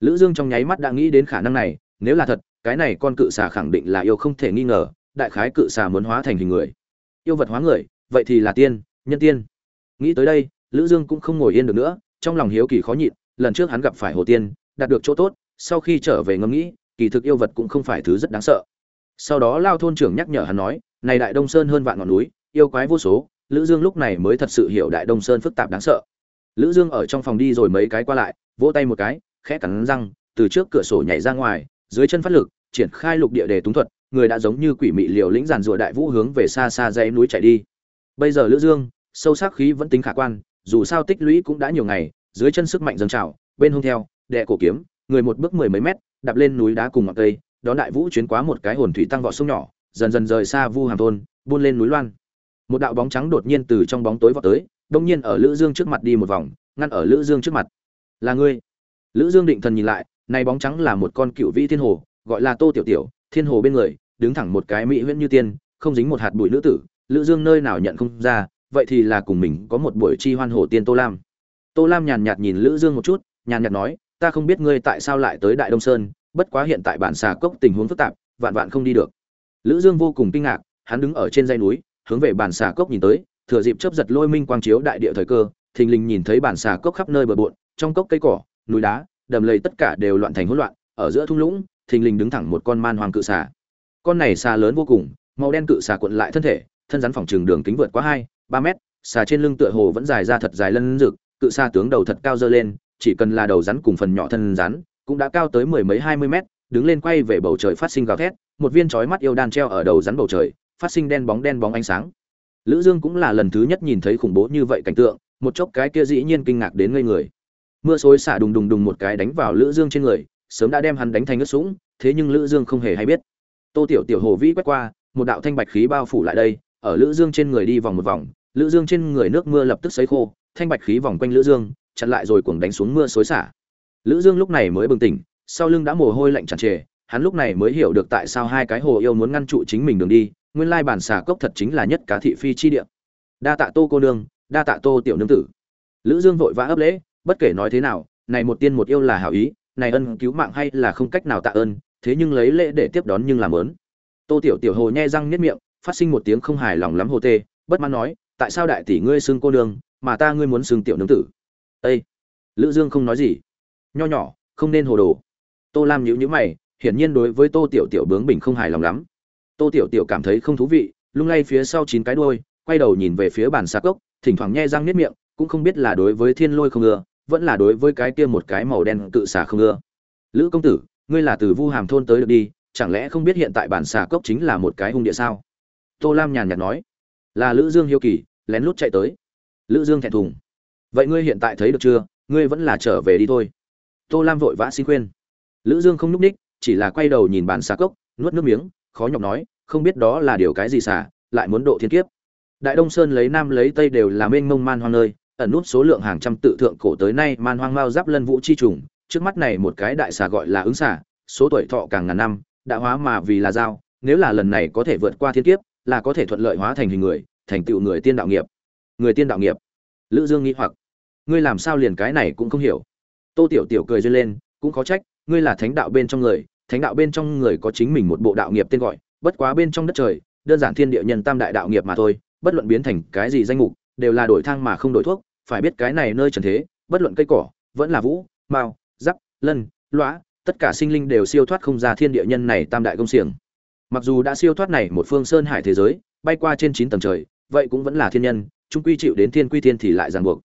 [SPEAKER 1] Lữ dương trong nháy mắt đã nghĩ đến khả năng này, nếu là thật, cái này con cự xà khẳng định là yêu không thể nghi ngờ, đại khái cự xà muốn hóa thành hình người. Yêu vật hóa người, vậy thì là tiên, nhân tiên. Nghĩ tới đây, lữ dương cũng không ngồi yên được nữa, trong lòng hiếu kỳ khó nhịn, lần trước hắn gặp phải hồ tiên, đạt được chỗ tốt, sau khi trở về ngẫm nghĩ kỳ thực yêu vật cũng không phải thứ rất đáng sợ. Sau đó lao thôn trưởng nhắc nhở hắn nói, này đại đông sơn hơn vạn ngọn núi, yêu quái vô số, lữ dương lúc này mới thật sự hiểu đại đông sơn phức tạp đáng sợ. Lữ dương ở trong phòng đi rồi mấy cái qua lại, vỗ tay một cái, khẽ cắn răng, từ trước cửa sổ nhảy ra ngoài, dưới chân phát lực, triển khai lục địa để túng thuật, người đã giống như quỷ mị liều lĩnh giàn rùa đại vũ hướng về xa xa dãy núi chạy đi. Bây giờ lữ dương, sâu sắc khí vẫn tính khả quan, dù sao tích lũy cũng đã nhiều ngày, dưới chân sức mạnh dâng trào, bên hông theo đệ cổ kiếm, người một bước mười mấy mét đạp lên núi đá cùng ngọn cây, đón đại vũ chuyến quá một cái hồn thủy tăng vọt sông nhỏ, dần dần rời xa vu hàm thôn, buôn lên núi loan. Một đạo bóng trắng đột nhiên từ trong bóng tối vọt tới, đông nhiên ở lữ dương trước mặt đi một vòng, ngăn ở lữ dương trước mặt. Là ngươi? Lữ dương định thần nhìn lại, này bóng trắng là một con cựu vĩ thiên hồ, gọi là tô tiểu tiểu, thiên hồ bên người, đứng thẳng một cái mỹ huyễn như tiên, không dính một hạt bụi nữ tử, lữ dương nơi nào nhận không ra, vậy thì là cùng mình có một buổi chi hoan hồ tiên tô lam. Tô lam nhàn nhạt nhìn lữ dương một chút, nhàn nhạt nói ta không biết ngươi tại sao lại tới đại đông sơn, bất quá hiện tại bản xà cốc tình huống phức tạp, vạn vạn không đi được. Lữ dương vô cùng kinh ngạc, hắn đứng ở trên dây núi, hướng về bản xà cốc nhìn tới, thừa dịp chớp giật lôi minh quang chiếu đại địa thời cơ, thình lình nhìn thấy bản xà cốc khắp nơi bờ bộn, trong cốc cây cỏ, núi đá, đầm lầy tất cả đều loạn thành hỗn loạn, ở giữa thung lũng, thình lình đứng thẳng một con man hoàng cự xà. Con này xà lớn vô cùng, màu đen cự xà cuộn lại thân thể, thân rắn phòng trường đường kính vượt quá hai, ba mét, xà trên lưng tựa hồ vẫn dài ra thật dài lân rực, cự xà tướng đầu thật cao dơ lên chỉ cần là đầu rắn cùng phần nhỏ thân rắn, cũng đã cao tới mười mấy hai mươi mét, đứng lên quay về bầu trời phát sinh gào thét, một viên chói mắt yêu đan treo ở đầu rắn bầu trời, phát sinh đen bóng đen bóng ánh sáng. Lữ dương cũng là lần thứ nhất nhìn thấy khủng bố như vậy cảnh tượng, một chốc cái kia dĩ nhiên kinh ngạc đến ngây người. Mưa xối xả đùng đùng đùng một cái đánh vào lữ dương trên người, sớm đã đem hắn đánh thành ngất sũng, thế nhưng lữ dương không hề hay biết. Tô tiểu tiểu hồ vĩ quét qua, một đạo thanh bạch khí bao phủ lại đây, ở lữ dương trên người đi vòng một vòng, lữ dương trên người nước mưa lập tức sấy khô, thanh bạch khí vòng quanh lữ dương chặn lại rồi cuồng đánh xuống mưa xối xả. Lữ dương lúc này mới bừng tỉnh, sau lưng đã mồ hôi lạnh tràn trề, hắn lúc này mới hiểu được tại sao hai cái hồ yêu muốn ngăn trụ chính mình đường đi, nguyên lai bản xà cốc thật chính là nhất cá thị phi chi địa. Đa tạ tô cô nương, đa tạ tô tiểu nương tử. Lữ dương vội vã ấp lễ, bất kể nói thế nào, này một tiên một yêu là hảo ý, này ân cứu mạng hay là không cách nào tạ ơn, thế nhưng lấy lễ để tiếp đón nhưng làm lớn tô tiểu tiểu hồ nhe răng niết miệng, phát sinh một tiếng không hài lòng lắm hồ tê, bất mãn nói, tại sao đại tỷ ngươi xưng cô nương, mà ta ngươi muốn xưng tiểu nương tử? Ê! lữ dương không nói gì. Nho nhỏ, không nên hồ đồ. Tô lam nhíu nhíu mày, hiển nhiên đối với tô tiểu tiểu bướng bỉnh không hài lòng lắm. Tô tiểu tiểu cảm thấy không thú vị, lung lay phía sau chín cái đuôi, quay đầu nhìn về phía bàn xà cốc thỉnh thoảng nhe răng niết miệng, cũng không biết là đối với thiên lôi không ưa, vẫn là đối với cái kia một cái màu đen cự xà không ưa. Lữ công tử, ngươi là từ vu hàm thôn tới được đi, chẳng lẽ không biết hiện tại bản xà cốc chính là một cái hung địa sao? Tô lam nhàn nhạt nói. Là lữ dương hiếu kỳ, lén lút chạy tới. Lữ dương thẹn thùng vậy ngươi hiện tại thấy được chưa? Ngươi vẫn là trở về đi thôi. Tô lam vội vã xin khuyên. Lữ dương không núp ních, chỉ là quay đầu nhìn bản xà cốc, nuốt nước miếng, khó nhọc nói, không biết đó là điều cái gì xả lại muốn độ thiên kiếp. Đại đông sơn lấy nam lấy tây đều là mênh mông man hoang nơi, ẩn nút số lượng hàng trăm tự thượng cổ tới nay man hoang mao giáp lân vũ chi trùng, trước mắt này một cái đại xà gọi là ứng xà, số tuổi thọ càng ngàn năm, đã hóa mà vì là dao, nếu là lần này có thể vượt qua thiên kiếp, là có thể thuận lợi hóa thành hình người, thành tựu người tiên đạo nghiệp. Người tiên đạo nghiệp. Lữ dương nghĩ hoặc ngươi làm sao liền cái này cũng không hiểu. Tô tiểu tiểu cười duyên lên, cũng có trách, ngươi là thánh đạo bên trong người, thánh đạo bên trong người có chính mình một bộ đạo nghiệp tên gọi, bất quá bên trong đất trời, đơn giản thiên địa nhân tam đại đạo nghiệp mà thôi, bất luận biến thành cái gì danh mục, đều là đổi thang mà không đổi thuốc, phải biết cái này nơi trần thế, bất luận cây cỏ, vẫn là vũ, mao, giáp, lân lõa tất cả sinh linh đều siêu thoát không ra thiên địa nhân này tam đại công xiềng. Mặc dù đã siêu thoát này một phương sơn hải thế giới, bay qua trên chín tầng trời, vậy cũng vẫn là thiên nhân, trung quy chịu đến thiên quy thiên thì lại ràng buộc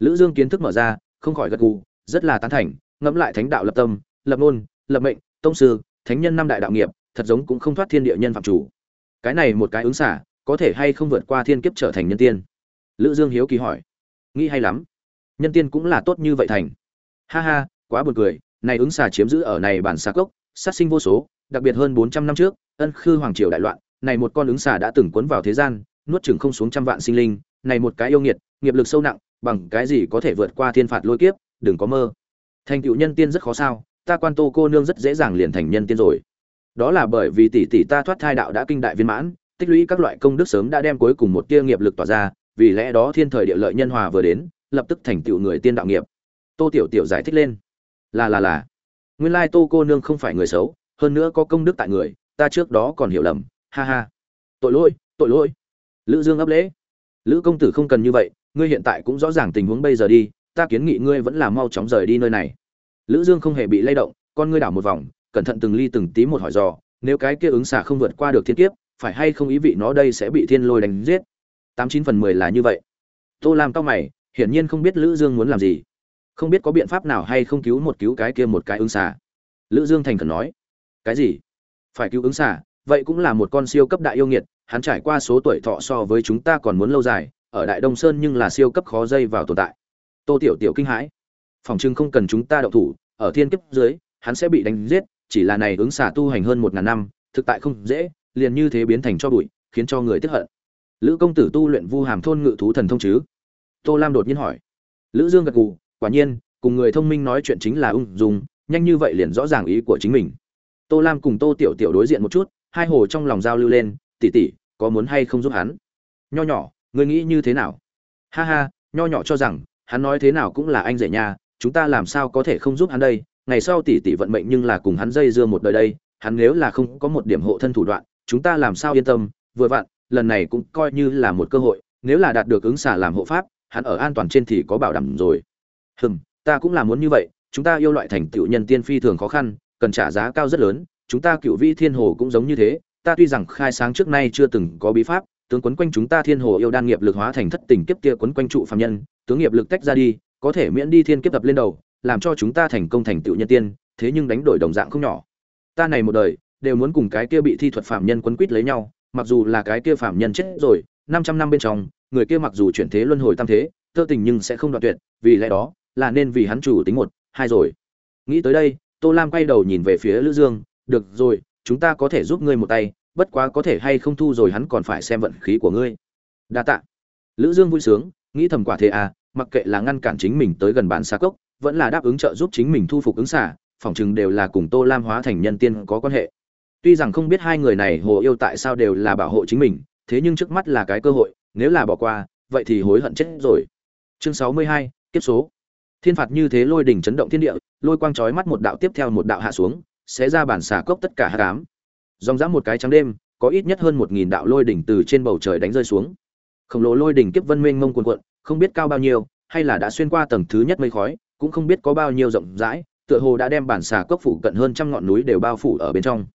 [SPEAKER 1] lữ dương kiến thức mở ra, không khỏi gật gù, rất là tán thành, ngẫm lại thánh đạo lập tâm, lập ngôn, lập mệnh, tông sư, thánh nhân năm đại đạo nghiệp, thật giống cũng không thoát thiên địa nhân phạm chủ. Cái này một cái ứng xả, có thể hay không vượt qua thiên kiếp trở thành nhân tiên? Lữ dương hiếu kỳ hỏi. Nghĩ hay lắm. Nhân tiên cũng là tốt như vậy thành. Ha ha, quá buồn cười, này ứng xà chiếm giữ ở này bản xà cốc, sát sinh vô số, đặc biệt hơn 400 năm trước, ân khư hoàng triều đại loạn, này một con ứng xà đã từng cuốn vào thế gian, nuốt chửng không xuống trăm vạn sinh linh, này một cái yêu nghiệt, nghiệp lực sâu nặng bằng cái gì có thể vượt qua thiên phạt lôi kiếp, đừng có mơ. Thành tựu nhân tiên rất khó sao, ta quan tô cô nương rất dễ dàng liền thành nhân tiên rồi. Đó là bởi vì tỷ tỷ ta thoát thai đạo đã kinh đại viên mãn, tích lũy các loại công đức sớm đã đem cuối cùng một tia nghiệp lực tỏa ra, vì lẽ đó thiên thời địa lợi nhân hòa vừa đến, lập tức thành tựu người tiên đạo nghiệp. Tô tiểu tiểu giải thích lên. Là là là. Nguyên lai tô cô nương không phải người xấu, hơn nữa có công đức tại người, ta trước đó còn hiểu lầm, ha ha. Tội lỗi tội lỗi. Lữ dương ấp lễ. Lữ công tử không cần như vậy ngươi hiện tại cũng rõ ràng tình huống bây giờ đi, ta kiến nghị ngươi vẫn là mau chóng rời đi nơi này. Lữ dương không hề bị lay động, con ngươi đảo một vòng, cẩn thận từng ly từng tí một hỏi dò, nếu cái kia ứng xả không vượt qua được thiên kiếp, phải hay không ý vị nó đây sẽ bị thiên lôi đánh giết? Tám chín phần mười là như vậy. Tô lam cao mày, hiển nhiên không biết lữ dương muốn làm gì. Không biết có biện pháp nào hay không cứu một cứu cái kia một cái ứng xả. Lữ dương thành khẩn nói, cái gì? Phải cứu ứng xả? Vậy cũng là một con siêu cấp đại yêu nghiệt, hắn trải qua số tuổi thọ so với chúng ta còn muốn lâu dài ở đại đông sơn nhưng là siêu cấp khó dây vào tồn tại. Tô tiểu tiểu kinh hãi. Phòng trưng không cần chúng ta đậu thủ, ở thiên kiếp dưới, hắn sẽ bị đánh giết, chỉ là này ứng xả tu hành hơn một ngàn năm, thực tại không dễ, liền như thế biến thành cho bụi, khiến cho người tức hận. Lữ công tử tu luyện vu hàm thôn ngự thú thần thông chứ? Tô lam đột nhiên hỏi. Lữ dương gật gù, quả nhiên, cùng người thông minh nói chuyện chính là ung dung, nhanh như vậy liền rõ ràng ý của chính mình. Tô lam cùng tô tiểu tiểu đối diện một chút, hai hồ trong lòng giao lưu lên tỉ tỉ có muốn hay không giúp hắn? Nho nhỏ ngươi nghĩ như thế nào? Ha ha, nho nhỏ cho rằng, hắn nói thế nào cũng là anh rể nha chúng ta làm sao có thể không giúp hắn đây? Ngày sau tỷ tỷ vận mệnh nhưng là cùng hắn dây dưa một đời đây, hắn nếu là không có một điểm hộ thân thủ đoạn, chúng ta làm sao yên tâm? Vừa vặn, lần này cũng coi như là một cơ hội, nếu là đạt được ứng xả làm hộ pháp, hắn ở an toàn trên thì có bảo đảm rồi. Hừm, ta cũng là muốn như vậy, chúng ta yêu loại thành tựu nhân tiên phi thường khó khăn, cần trả giá cao rất lớn, chúng ta cựu vi thiên hồ cũng giống như thế, ta tuy rằng khai sáng trước nay chưa từng có bí pháp tướng quấn quanh chúng ta thiên hồ yêu đan nghiệp lực hóa thành thất tình kiếp kia quấn quanh trụ phạm nhân, tướng nghiệp lực tách ra đi, có thể miễn đi thiên kiếp tập lên đầu, làm cho chúng ta thành công thành tựu nhân tiên, thế nhưng đánh đổi đồng dạng không nhỏ. Ta này một đời, đều muốn cùng cái kia bị thi thuật phạm nhân quấn quýt lấy nhau, mặc dù là cái kia phạm nhân chết rồi, năm trăm năm bên trong, người kia mặc dù chuyển thế luân hồi tam thế, tơ tình nhưng sẽ không đoạn tuyệt, vì lẽ đó, là nên vì hắn chủ tính một, hai rồi. Nghĩ tới đây, tô lam quay đầu nhìn về phía lữ dương, được rồi, chúng ta có thể giúp ngươi một tay bất quá có thể hay không thu rồi hắn còn phải xem vận khí của ngươi. Đa tạ. Lữ dương vui sướng, nghĩ thầm quả thế à mặc kệ là ngăn cản chính mình tới gần bàn xa cốc, vẫn là đáp ứng trợ giúp chính mình thu phục ứng xả phỏng chừng đều là cùng tô lam hóa thành nhân tiên có quan hệ. Tuy rằng không biết hai người này hồ yêu tại sao đều là bảo hộ chính mình, thế nhưng trước mắt là cái cơ hội, nếu là bỏ qua, vậy thì hối hận chết rồi. Chương sáu mươi hai, kiếp số. Thiên phạt như thế lôi đỉnh chấn động thiên địa, lôi quang chói mắt một đạo tiếp theo một đạo hạ xuống, sẽ ra bản xà cốc tất cả hạ cám dòng dã một cái trắng đêm, có ít nhất hơn một nghìn đạo lôi đỉnh từ trên bầu trời đánh rơi xuống. Khổng lồ lôi đỉnh kiếp vân mênh mông cuồn cuộn, không biết cao bao nhiêu, hay là đã xuyên qua tầng thứ nhất mây khói, cũng không biết có bao nhiêu rộng rãi, tựa hồ đã đem bản xà cốc phủ cận hơn trăm ngọn núi đều bao phủ ở bên trong.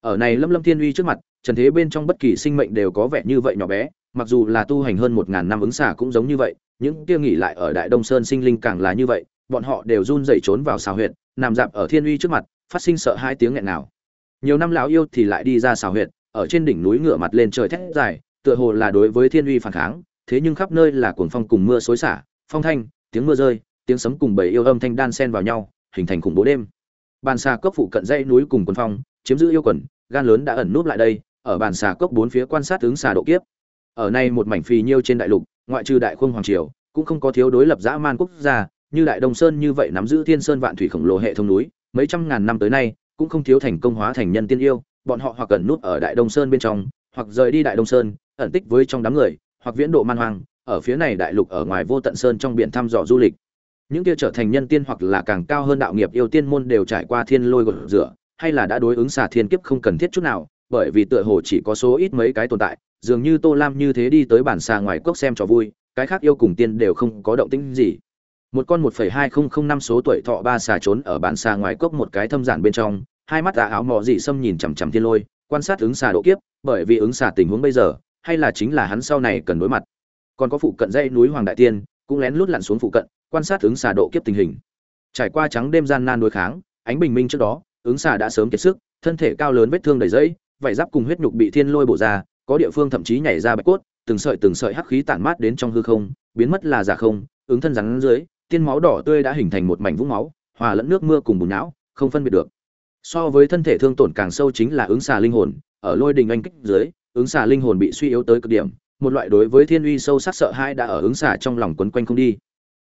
[SPEAKER 1] Ở này lâm lâm thiên uy trước mặt, trần thế bên trong bất kỳ sinh mệnh đều có vẻ như vậy nhỏ bé, mặc dù là tu hành hơn một ngàn năm ứng xà cũng giống như vậy, những kia nghỉ lại ở đại đông sơn sinh linh càng là như vậy, bọn họ đều run rẩy trốn vào xào huyệt, nằm dạp ở thiên uy trước mặt, phát sinh sợ hai tiếng nghẹn nào nhiều năm lão yêu thì lại đi ra xào huyệt, ở trên đỉnh núi ngựa mặt lên trời thét dài, tựa hồ là đối với thiên uy phản kháng, thế nhưng khắp nơi là cuồng phong cùng mưa xối xả, phong thanh, tiếng mưa rơi, tiếng sấm cùng bầy yêu âm thanh đan xen vào nhau, hình thành khủng bố đêm. Bàn xà cốc phụ cận dãy núi cùng quần phong, chiếm giữ yêu quần, gan lớn đã ẩn núp lại đây, ở bàn xà cốc bốn phía quan sát tướng xà độ kiếp. Ở nay một mảnh phì nhiêu trên đại lục, ngoại trừ đại khung hoàng triều, cũng không có thiếu đối lập dã man quốc gia, như đại đông sơn như vậy nắm giữ thiên sơn vạn thủy khổng lồ hệ thống núi, mấy trăm ngàn năm tới nay cũng không thiếu thành công hóa thành nhân tiên yêu, bọn họ hoặc cần nút ở đại đông sơn bên trong, hoặc rời đi đại đông sơn, ẩn tích với trong đám người, hoặc viễn độ man hoang, ở phía này đại lục ở ngoài vô tận sơn trong biển thăm dò du lịch. Những kia trở thành nhân tiên hoặc là càng cao hơn đạo nghiệp yêu tiên môn đều trải qua thiên lôi gột rửa, hay là đã đối ứng xà thiên kiếp không cần thiết chút nào, bởi vì tựa hồ chỉ có số ít mấy cái tồn tại, dường như tô lam như thế đi tới bản xà ngoài cốc xem cho vui, cái khác yêu cùng tiên đều không có động tĩnh gì. Một con một phẩy hai không không năm số tuổi thọ ba xà trốn ở bản xà ngoài cốc một cái thâm giản bên trong hai mắt tà áo mò dị xâm nhìn chằm chằm thiên lôi, quan sát ứng xà độ kiếp, bởi vì ứng xà tình huống bây giờ, hay là chính là hắn sau này cần đối mặt. Còn có phụ cận dãy núi hoàng đại tiên, cũng lén lút lặn xuống phụ cận, quan sát ứng xà độ kiếp tình hình. Trải qua trắng đêm gian nan đối kháng, ánh bình minh trước đó, ứng xà đã sớm kiệt sức, thân thể cao lớn vết thương đầy dẫy vảy giáp cùng huyết nhục bị thiên lôi bổ ra, có địa phương thậm chí nhảy ra bạch cốt, từng sợi từng sợi hắc khí tản mát đến trong hư không, biến mất là giả không, ứng thân rắn dưới, tiên máu đỏ tươi đã hình thành một mảnh vũng máu, hòa lẫn nước mưa cùng bùn não, không phân biệt được so với thân thể thương tổn càng sâu chính là ứng xà linh hồn, ở lôi đình anh kích dưới, ứng xà linh hồn bị suy yếu tới cực điểm, một loại đối với thiên uy sâu sắc sợ hãi đã ở ứng xà trong lòng quấn quanh không đi.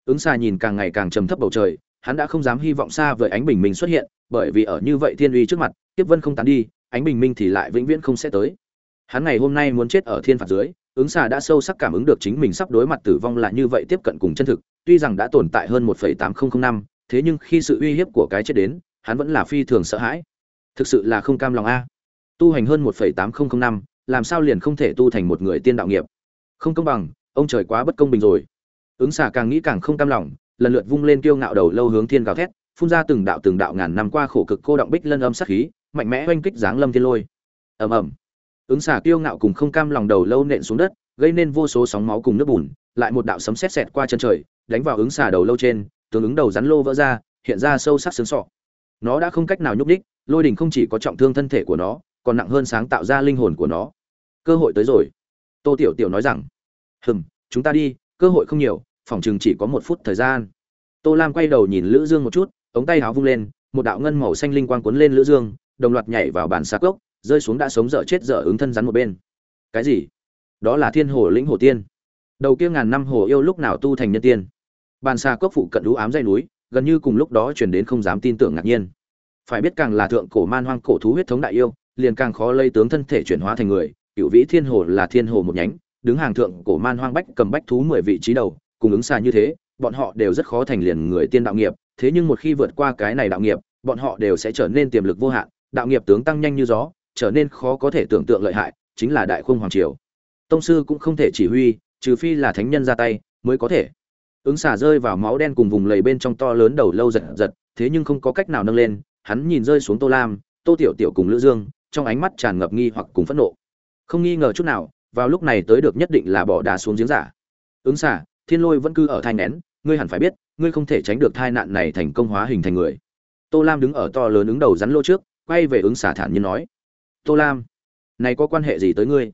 [SPEAKER 1] Ứng xà nhìn càng ngày càng trầm thấp bầu trời, hắn đã không dám hy vọng xa với ánh bình minh xuất hiện, bởi vì ở như vậy thiên uy trước mặt tiếp vân không tán đi, ánh bình minh thì lại vĩnh viễn không sẽ tới. Hắn ngày hôm nay muốn chết ở thiên phạt dưới, ứng xà đã sâu sắc cảm ứng được chính mình sắp đối mặt tử vong là như vậy tiếp cận cùng chân thực, tuy rằng đã tồn tại hơn một tám nghìn năm, thế nhưng khi sự uy hiếp của cái chết đến hắn vẫn là phi thường sợ hãi. Thực sự là không cam lòng a. Tu hành hơn một tám nghìn năm, làm sao liền không thể tu thành một người tiên đạo nghiệp? Không công bằng, ông trời quá bất công bình rồi. Ứng xà càng nghĩ càng không cam lòng, lần lượt vung lên kiêu ngạo đầu lâu hướng thiên gào thét, phun ra từng đạo từng đạo ngàn năm qua khổ cực cô động bích lân âm sát khí, mạnh mẽ oanh kích giáng lâm thiên lôi. Ầm ầm. Ứng xà kiêu ngạo cùng không cam lòng đầu lâu nện xuống đất, gây nên vô số sóng máu cùng nước bùn, lại một đạo sấm sét xẹt qua chân trời, đánh vào ứng xà đầu lâu trên tương ứng đầu rắn lô vỡ ra, hiện ra sâu sắc sướng sọ nó đã không cách nào nhúc đích lôi đình không chỉ có trọng thương thân thể của nó, còn nặng hơn sáng tạo ra linh hồn của nó. Cơ hội tới rồi. Tô tiểu tiểu nói rằng, hừm, chúng ta đi, cơ hội không nhiều, phòng chừng chỉ có một phút thời gian. Tô lam quay đầu nhìn lữ dương một chút, ống tay áo vung lên, một đạo ngân màu xanh linh quang cuốn lên lữ dương, đồng loạt nhảy vào bàn xa cốc rơi xuống đã sống dở chết dở ứng thân rắn một bên. Cái gì? Đó là thiên hồ lĩnh hồ tiên. Đầu kia ngàn năm hồ yêu lúc nào tu thành nhân tiên? Bàn xa cốc phụ cận lũ ám dây núi gần như cùng lúc đó truyền đến không dám tin tưởng ngạc nhiên. Phải biết càng là thượng cổ man hoang cổ thú huyết thống đại yêu, liền càng khó lây tướng thân thể chuyển hóa thành người. Cựu vĩ thiên hồ là thiên hồ một nhánh, đứng hàng thượng cổ man hoang bách cầm bách thú mười vị trí đầu, cùng ứng xa như thế, bọn họ đều rất khó thành liền người tiên đạo nghiệp. Thế nhưng một khi vượt qua cái này đạo nghiệp, bọn họ đều sẽ trở nên tiềm lực vô hạn, đạo nghiệp tướng tăng nhanh như gió, trở nên khó có thể tưởng tượng lợi hại, chính là đại khung hoàng triều. Tông sư cũng không thể chỉ huy, trừ phi là thánh nhân ra tay mới có thể ứng xả rơi vào máu đen cùng vùng lầy bên trong to lớn đầu lâu giật giật, thế nhưng không có cách nào nâng lên, hắn nhìn rơi xuống tô lam, tô tiểu tiểu cùng lữ dương, trong ánh mắt tràn ngập nghi hoặc cùng phẫn nộ. Không nghi ngờ chút nào, vào lúc này tới được nhất định là bỏ đá xuống giếng giả. Ứng xả, thiên lôi vẫn cư ở thai nén ngươi hẳn phải biết, ngươi không thể tránh được thai nạn này thành công hóa hình thành người. Tô lam đứng ở to lớn ứng đầu rắn lô trước, quay về ứng xả thản nhiên nói, tô lam, này có quan hệ gì tới ngươi?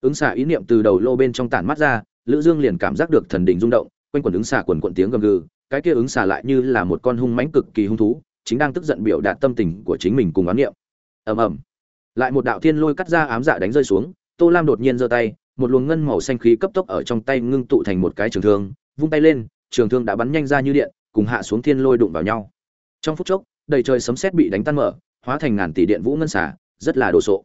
[SPEAKER 1] Ứng xả ý niệm từ đầu lô bên trong tản mắt ra, lữ dương liền cảm giác được thần đình rung động quanh quần ứng xả quần quận tiếng gầm gừ, cái kia ứng xả lại như là một con hung mãnh cực kỳ hung thú, chính đang tức giận biểu đạt tâm tình của chính mình cùng ám niệm. Ầm ầm. Lại một đạo thiên lôi cắt ra ám dạ đánh rơi xuống, tô lam đột nhiên giơ tay, một luồng ngân màu xanh khí cấp tốc ở trong tay ngưng tụ thành một cái trường thương, vung tay lên, trường thương đã bắn nhanh ra như điện, cùng hạ xuống thiên lôi đụng vào nhau. Trong phút chốc, đầy trời sấm sét bị đánh tan mở, hóa thành ngàn tỷ điện vũ ngân xả rất là đồ sộ.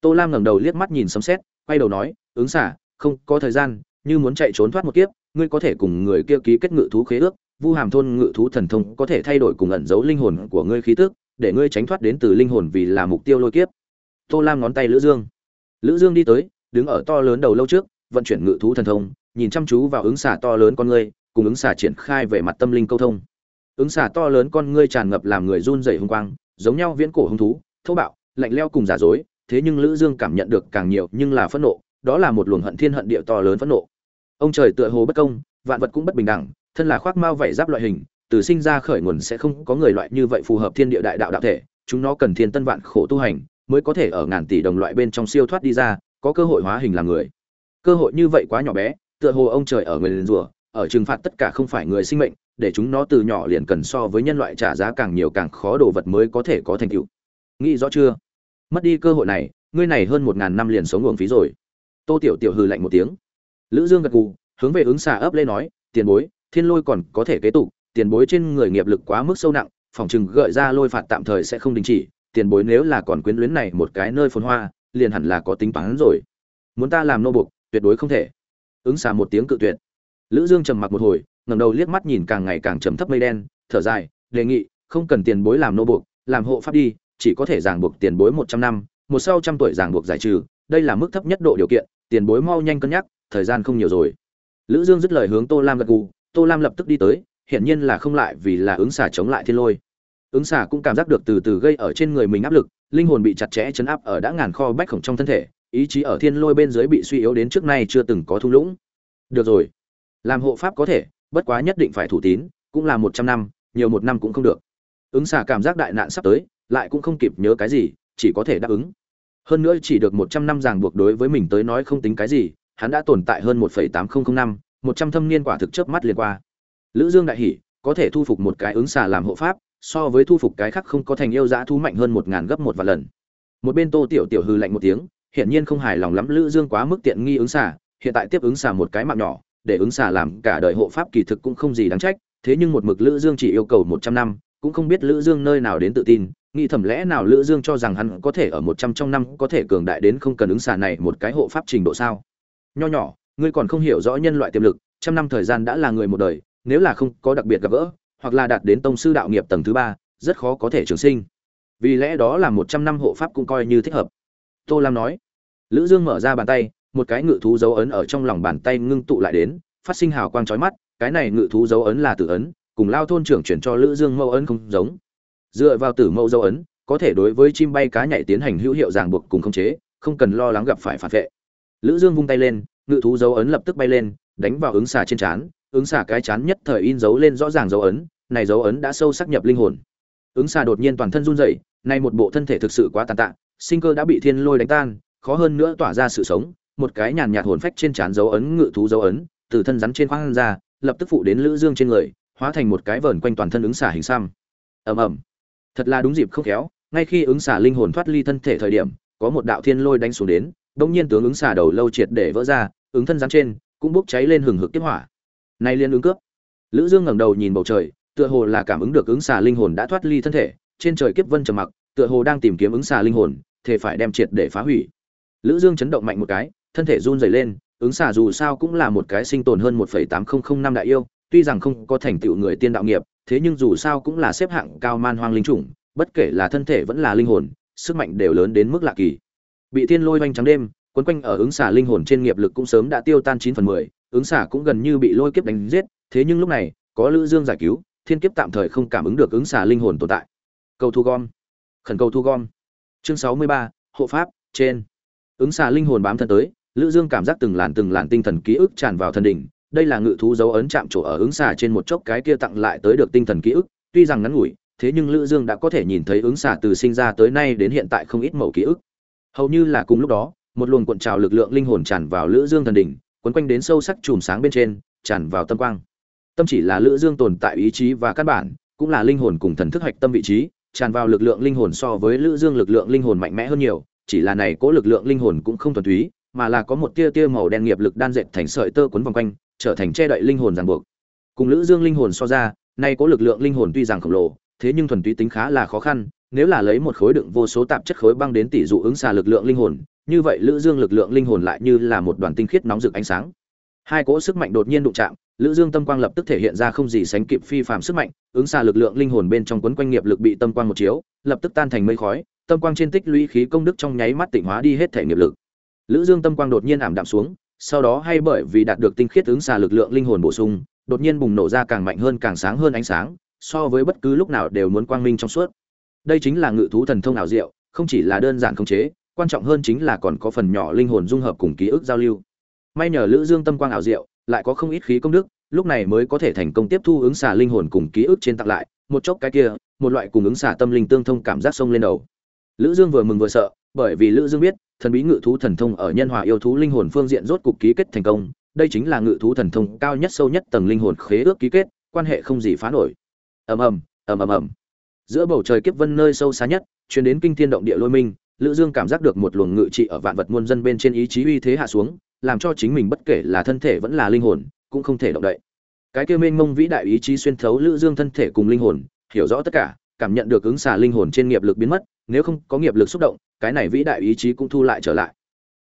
[SPEAKER 1] Tô lam ngẩng đầu liếc mắt nhìn sấm sét, quay đầu nói, ứng xả không có thời gian, như muốn chạy trốn thoát một kiếp ngươi có thể cùng người kia ký kết ngự thú khế ước, vu hàm thôn ngự thú thần thông có thể thay đổi cùng ẩn giấu linh hồn của ngươi khí tức, để ngươi tránh thoát đến từ linh hồn vì là mục tiêu lôi kiếp. Tô lam ngón tay lữ dương. Lữ dương đi tới, đứng ở to lớn đầu lâu trước, vận chuyển ngự thú thần thông, nhìn chăm chú vào ứng xả to lớn con ngươi, cùng ứng xả triển khai về mặt tâm linh câu thông. Ứng xả to lớn con ngươi tràn ngập làm người run rẩy hung quang, giống nhau viễn cổ hung thú, thô bạo, lạnh leo cùng giả dối, thế nhưng lữ dương cảm nhận được càng nhiều nhưng là phẫn nộ, đó là một luồng hận thiên hận địa to lớn phẫn nộ ông trời tựa hồ bất công, vạn vật cũng bất bình đẳng, thân là khoác mao vảy giáp loại hình, từ sinh ra khởi nguồn sẽ không có người loại như vậy phù hợp thiên địa đại đạo đạo thể, chúng nó cần thiên tân vạn khổ tu hành mới có thể ở ngàn tỷ đồng loại bên trong siêu thoát đi ra, có cơ hội hóa hình làm người. Cơ hội như vậy quá nhỏ bé, tựa hồ ông trời ở người liền rủa, ở trừng phạt tất cả không phải người sinh mệnh, để chúng nó từ nhỏ liền cần so với nhân loại trả giá càng nhiều càng khó đồ vật mới có thể có thành tựu. Nghĩ rõ chưa? Mất đi cơ hội này, ngươi này hơn một ngàn năm liền sống uổng phí rồi. Tô tiểu tiểu hừ lạnh một tiếng lữ dương gật gù, hướng về ứng xà ấp lên nói, tiền bối, thiên lôi còn có thể kế tục, tiền bối trên người nghiệp lực quá mức sâu nặng, phòng chừng gợi ra lôi phạt tạm thời sẽ không đình chỉ, tiền bối nếu là còn quyến luyến này một cái nơi phồn hoa, liền hẳn là có tính toán rồi. Muốn ta làm nô buộc, tuyệt đối không thể. Ứng xà một tiếng cự tuyệt. Lữ dương trầm mặc một hồi, ngẩng đầu liếc mắt nhìn càng ngày càng trầm thấp mây đen, thở dài, đề nghị, không cần tiền bối làm nô buộc, làm hộ pháp đi, chỉ có thể ràng buộc tiền bối một trăm năm, một sau trăm tuổi ràng buộc giải trừ, đây là mức thấp nhất độ điều kiện, tiền bối mau nhanh cân nhắc thời gian không nhiều rồi. Lữ dương dứt lời hướng tô lam gật gù, tô lam lập tức đi tới hiện nhiên là không lại vì là ứng xả chống lại thiên lôi. Ứng xả cũng cảm giác được từ từ gây ở trên người mình áp lực, linh hồn bị chặt chẽ chấn áp ở đã ngàn kho bách khổng trong thân thể, ý chí ở thiên lôi bên dưới bị suy yếu đến trước nay chưa từng có thu lũng. Được rồi, làm hộ pháp có thể, bất quá nhất định phải thủ tín, cũng là một trăm năm, nhiều một năm cũng không được. Ứng xả cảm giác đại nạn sắp tới, lại cũng không kịp nhớ cái gì, chỉ có thể đáp ứng. Hơn nữa chỉ được một trăm năm ràng buộc đối với mình tới nói không tính cái gì hắn đã tồn tại hơn một phẩy tám không không năm, một trăm thâm niên quả thực chớp mắt liền qua. Lữ dương đại hỉ, có thể thu phục một cái ứng xà làm hộ pháp, so với thu phục cái khác không có thành yêu dã thu mạnh hơn một ngàn gấp một vài lần. Một bên tô tiểu tiểu hư lạnh một tiếng, hiển nhiên không hài lòng lắm lữ dương quá mức tiện nghi ứng xà, hiện tại tiếp ứng xà một cái mạng nhỏ, để ứng xà làm cả đời hộ pháp kỳ thực cũng không gì đáng trách, thế nhưng một mực lữ dương chỉ yêu cầu một trăm năm, cũng không biết lữ dương nơi nào đến tự tin, nghĩ thầm lẽ nào lữ dương cho rằng hắn có thể ở một trăm trong năm có thể cường đại đến không cần ứng xà này một cái hộ pháp trình độ sao? Nho nhỏ, ngươi còn không hiểu rõ nhân loại tiềm lực, trăm năm thời gian đã là người một đời, nếu là không có đặc biệt gặp gỡ, hoặc là đạt đến tông sư đạo nghiệp tầng thứ ba, rất khó có thể trường sinh. Vì lẽ đó là một trăm năm hộ pháp cũng coi như thích hợp. Tô lam nói. Lữ dương mở ra bàn tay, một cái ngự thú dấu ấn ở trong lòng bàn tay ngưng tụ lại đến, phát sinh hào quang chói mắt, cái này ngự thú dấu ấn là tử ấn, cùng lao thôn trưởng chuyển cho lữ dương mẫu ấn không giống. Dựa vào tử mẫu dấu ấn, có thể đối với chim bay cá nhảy tiến hành hữu hiệu ràng buộc cùng khống chế, không cần lo lắng gặp phải phản vệ lữ dương vung tay lên, ngự thú dấu ấn lập tức bay lên, đánh vào ứng xà trên trán. Ứng xà cái chán nhất thời in dấu lên rõ ràng dấu ấn, này dấu ấn đã sâu sắc nhập linh hồn. Ứng xà đột nhiên toàn thân run rẩy, nay một bộ thân thể thực sự quá tàn tạ, sinh cơ đã bị thiên lôi đánh tan, khó hơn nữa tỏa ra sự sống, một cái nhàn nhạt hồn phách trên trán dấu ấn, ngự thú dấu ấn, từ thân rắn trên khoang ra, lập tức phụ đến lữ dương trên người, hóa thành một cái vờn quanh toàn thân ứng xà hình xăm. Ầm ầm. Thật là đúng dịp không khéo, ngay khi ứng xà linh hồn thoát ly thân thể thời điểm, có một đạo thiên lôi đánh xuống đến đông nhiên tướng ứng xà đầu lâu triệt để vỡ ra, ứng thân rắn trên, cũng bốc cháy lên hừng hực tiếp hỏa. Nay liên ứng cướp. Lữ dương ngẩng đầu nhìn bầu trời, tựa hồ là cảm ứng được ứng xà linh hồn đã thoát ly thân thể, trên trời kiếp vân trầm mặc, tựa hồ đang tìm kiếm ứng xà linh hồn, thể phải đem triệt để phá hủy. Lữ dương chấn động mạnh một cái, thân thể run rẩy lên, ứng xà dù sao cũng là một cái sinh tồn hơn 1.8005 năm đại yêu, tuy rằng không có thành tựu người tiên đạo nghiệp, thế nhưng dù sao cũng là xếp hạng cao man hoang linh chủng, bất kể là thân thể vẫn là linh hồn, sức mạnh đều lớn đến mức lạ kỳ bị thiên lôi oanh trắng đêm, quấn quanh ở ứng xả linh hồn trên nghiệp lực cũng sớm đã tiêu tan chín phần mười, ứng xả cũng gần như bị lôi kiếp đánh giết, thế nhưng lúc này, có lữ dương giải cứu, thiên kiếp tạm thời không cảm ứng được ứng xả linh hồn tồn tại. Cầu thu gom. Khẩn cầu thu gom. Chương sáu mươi ba, hộ pháp, trên. Ứng xả linh hồn bám thân tới, lữ dương cảm giác từng làn từng làn tinh thần ký ức tràn vào thân đỉnh, đây là ngự thú dấu ấn chạm chỗ ở ứng xả trên một chốc cái kia tặng lại tới được tinh thần ký ức, tuy rằng ngắn ngủi, thế nhưng lữ dương đã có thể nhìn thấy ứng xả từ sinh ra tới nay đến hiện tại không ít mẩu ký ức hầu như là cùng lúc đó, một luồng cuộn trào lực lượng linh hồn tràn vào lữ dương thần đỉnh, quấn quanh đến sâu sắc chùm sáng bên trên, tràn vào tâm quang. Tâm chỉ là lữ dương tồn tại ý chí và căn bản, cũng là linh hồn cùng thần thức hạch tâm vị trí, tràn vào lực lượng linh hồn so với lữ dương lực lượng linh hồn mạnh mẽ hơn nhiều, chỉ là này cố lực lượng linh hồn cũng không thuần túy, mà là có một tia tia màu đen nghiệp lực đan dệt thành sợi tơ quấn vòng quanh, trở thành che đậy linh hồn ràng buộc. Cùng lữ dương linh hồn so ra, nay cố lực lượng linh hồn tuy rằng khổng lồ, thế nhưng thuần túy tính khá là khó khăn nếu là lấy một khối đựng vô số tạp chất khối băng đến tỷ dụ ứng xà lực lượng linh hồn, như vậy lữ dương lực lượng linh hồn lại như là một đoàn tinh khiết nóng rực ánh sáng. Hai cỗ sức mạnh đột nhiên đụng chạm, lữ dương tâm quang lập tức thể hiện ra không gì sánh kịp phi phàm sức mạnh, ứng xà lực lượng linh hồn bên trong quấn quanh nghiệp lực bị tâm quang một chiếu, lập tức tan thành mây khói, tâm quang trên tích lũy khí công đức trong nháy mắt tịnh hóa đi hết thể nghiệp lực. Lữ dương tâm quang đột nhiên ảm đạm xuống, sau đó hay bởi vì đạt được tinh khiết ứng xà lực lượng linh hồn bổ sung, đột nhiên bùng nổ ra càng mạnh hơn càng sáng hơn ánh sáng, so với bất cứ lúc nào đều muốn quang minh trong suốt đây chính là ngự thú thần thông ảo diệu, không chỉ là đơn giản khống chế, quan trọng hơn chính là còn có phần nhỏ linh hồn dung hợp cùng ký ức giao lưu. May nhờ lữ dương tâm quang ảo diệu, lại có không ít khí công đức, lúc này mới có thể thành công tiếp thu ứng xả linh hồn cùng ký ức trên tặng lại, một chốc cái kia, một loại cùng ứng xả tâm linh tương thông cảm giác sông lên đầu. Lữ dương vừa mừng vừa sợ, bởi vì lữ dương biết, thần bí ngự thú thần thông ở nhân hòa yêu thú linh hồn phương diện rốt cục ký kết thành công, đây chính là ngự thú thần thông cao nhất sâu nhất tầng linh hồn khế ước ký kết, quan hệ không gì phá nổi. Ầm ầm ầm ầm ầm giữa bầu trời kiếp vân nơi sâu xa nhất, truyền đến kinh thiên động địa lôi minh, lữ dương cảm giác được một luồng ngự trị ở vạn vật muôn dân bên trên ý chí uy thế hạ xuống, làm cho chính mình bất kể là thân thể vẫn là linh hồn, cũng không thể động đậy. Cái kia mênh mông vĩ đại ý chí xuyên thấu lữ dương thân thể cùng linh hồn, hiểu rõ tất cả, cảm nhận được ứng xả linh hồn trên nghiệp lực biến mất, nếu không có nghiệp lực xúc động, cái này vĩ đại ý chí cũng thu lại trở lại.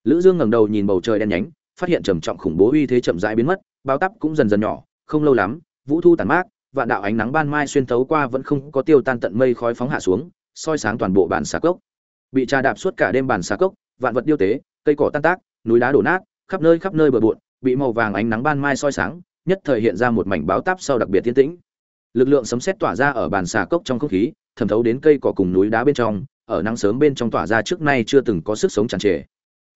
[SPEAKER 1] Lữ dương ngẩng đầu nhìn bầu trời đen nhánh, phát hiện trầm trọng khủng bố uy thế chậm rãi biến mất, bao tắp cũng dần dần nhỏ, không lâu lắm, vũ thu tàn mát vạn đạo ánh nắng ban mai xuyên thấu qua vẫn không có tiêu tan tận mây khói phóng hạ xuống, soi sáng toàn bộ bản xà cốc. Bị trà đạp suốt cả đêm bản xà cốc, vạn vật điêu tế, cây cỏ tan tác, núi đá đổ nát, khắp nơi khắp nơi bờ bộn, bị màu vàng ánh nắng ban mai soi sáng, nhất thời hiện ra một mảnh báo táp sau đặc biệt tiên tĩnh. Lực lượng sấm sét tỏa ra ở bàn xà cốc trong không khí, thẩm thấu đến cây cỏ cùng núi đá bên trong, ở nắng sớm bên trong tỏa ra trước nay chưa từng có sức sống tràn trề.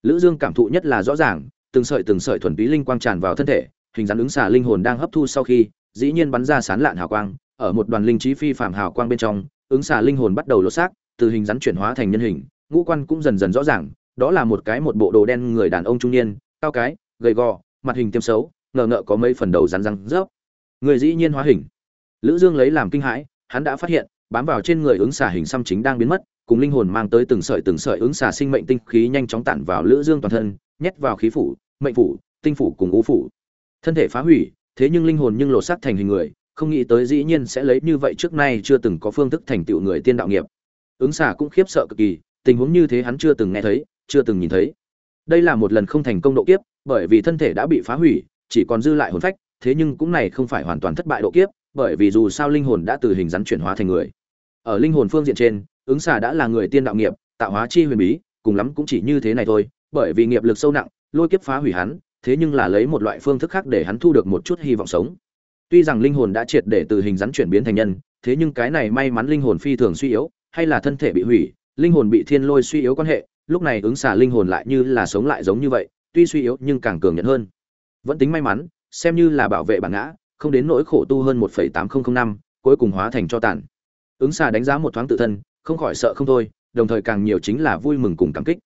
[SPEAKER 1] Lữ dương cảm thụ nhất là rõ ràng, từng sợi từng sợi thuần túy linh quang tràn vào thân thể, hình dáng ứng xà linh hồn đang hấp thu sau khi dĩ nhiên bắn ra sán lạn hào quang, ở một đoàn linh trí phi phàm hào quang bên trong, ứng xà linh hồn bắt đầu lột xác, từ hình rắn chuyển hóa thành nhân hình, ngũ quan cũng dần dần rõ ràng, đó là một cái một bộ đồ đen người đàn ông trung niên, cao cái, gầy gò, mặt hình tiêm xấu, ngờ ngợ có mấy phần đầu rắn răng rớp. Người dĩ nhiên hóa hình. Lữ dương lấy làm kinh hãi, hắn đã phát hiện, bám vào trên người ứng xà hình xăm chính đang biến mất, cùng linh hồn mang tới từng sợi từng sợi ứng xà sinh mệnh tinh khí nhanh chóng tản vào lữ dương toàn thân, nhét vào khí phủ, mệnh phủ, tinh phủ cùng ngũ phủ. Thân thể phá hủy thế nhưng linh hồn nhưng lột xác thành hình người, không nghĩ tới dĩ nhiên sẽ lấy như vậy trước nay chưa từng có phương thức thành tựu người tiên đạo nghiệp. Ứng xả cũng khiếp sợ cực kỳ, tình huống như thế hắn chưa từng nghe thấy, chưa từng nhìn thấy. Đây là một lần không thành công độ kiếp, bởi vì thân thể đã bị phá hủy, chỉ còn dư lại hồn phách, thế nhưng cũng này không phải hoàn toàn thất bại độ kiếp, bởi vì dù sao linh hồn đã từ hình rắn chuyển hóa thành người. Ở linh hồn phương diện trên, ứng xả đã là người tiên đạo nghiệp, tạo hóa chi huyền bí, cùng lắm cũng chỉ như thế này thôi, bởi vì nghiệp lực sâu nặng, lôi kiếp phá hủy hắn thế nhưng là lấy một loại phương thức khác để hắn thu được một chút hy vọng sống. Tuy rằng linh hồn đã triệt để từ hình rắn chuyển biến thành nhân, thế nhưng cái này may mắn linh hồn phi thường suy yếu, hay là thân thể bị hủy, linh hồn bị thiên lôi suy yếu quan hệ, lúc này ứng xà linh hồn lại như là sống lại giống như vậy, tuy suy yếu nhưng càng cường nhận hơn. Vẫn tính may mắn, xem như là bảo vệ bản ngã, không đến nỗi khổ tu hơn một tám nghìn năm, cuối cùng hóa thành cho tàn. Ứng xà đánh giá một thoáng tự thân, không khỏi sợ không thôi, đồng thời càng nhiều chính là vui mừng cùng cảm kích.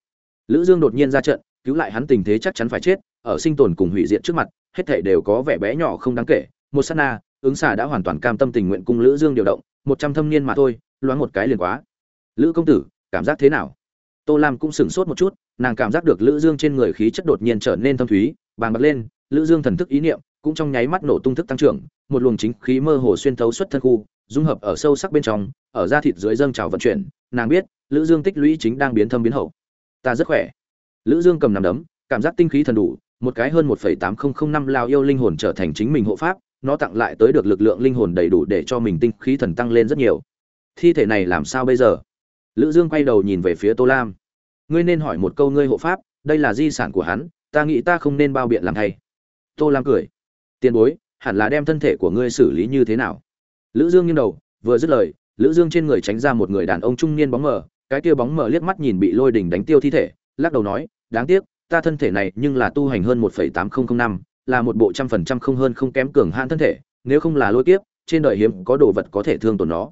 [SPEAKER 1] Lữ dương đột nhiên ra trận, cứu lại hắn tình thế chắc chắn phải chết ở sinh tồn cùng hủy diệt trước mặt, hết thảy đều có vẻ bé nhỏ không đáng kể. Một sát na, ứng xà đã hoàn toàn cam tâm tình nguyện cung lữ dương điều động, một trăm thâm niên mà thôi, loáng một cái liền quá. Lữ công tử, cảm giác thế nào? Tô lam cũng sửng sốt một chút, nàng cảm giác được lữ dương trên người khí chất đột nhiên trở nên thâm thúy, bàng bật lên, lữ dương thần thức ý niệm cũng trong nháy mắt nổ tung thức tăng trưởng, một luồng chính khí mơ hồ xuyên thấu xuất thân khu, dung hợp ở sâu sắc bên trong, ở da thịt dưới dâng trào vận chuyển, nàng biết, lữ dương tích lũy chính đang biến thâm biến hậu. Ta rất khỏe. Lữ dương cầm nắm đấm, cảm giác tinh khí thần đủ một cái hơn 1.8005 lao yêu linh hồn trở thành chính mình hộ pháp, nó tặng lại tới được lực lượng linh hồn đầy đủ để cho mình tinh khí thần tăng lên rất nhiều. Thi thể này làm sao bây giờ? Lữ dương quay đầu nhìn về phía tô lam. Ngươi nên hỏi một câu ngươi hộ pháp, đây là di sản của hắn, ta nghĩ ta không nên bao biện làm thay. Tô lam cười. Tiền bối, hẳn là đem thân thể của ngươi xử lý như thế nào? Lữ dương nghiêng đầu, vừa dứt lời, lữ dương trên người tránh ra một người đàn ông trung niên bóng mờ, cái kia bóng mờ liếc mắt nhìn bị lôi đỉnh đánh tiêu thi thể, lắc đầu nói, đáng tiếc ta thân thể này nhưng là tu hành hơn 1.8005, là một bộ trăm phần trăm không hơn không kém cường hãn thân thể nếu không là lôi kiếp trên đời hiếm có đồ vật có thể thương tổn nó.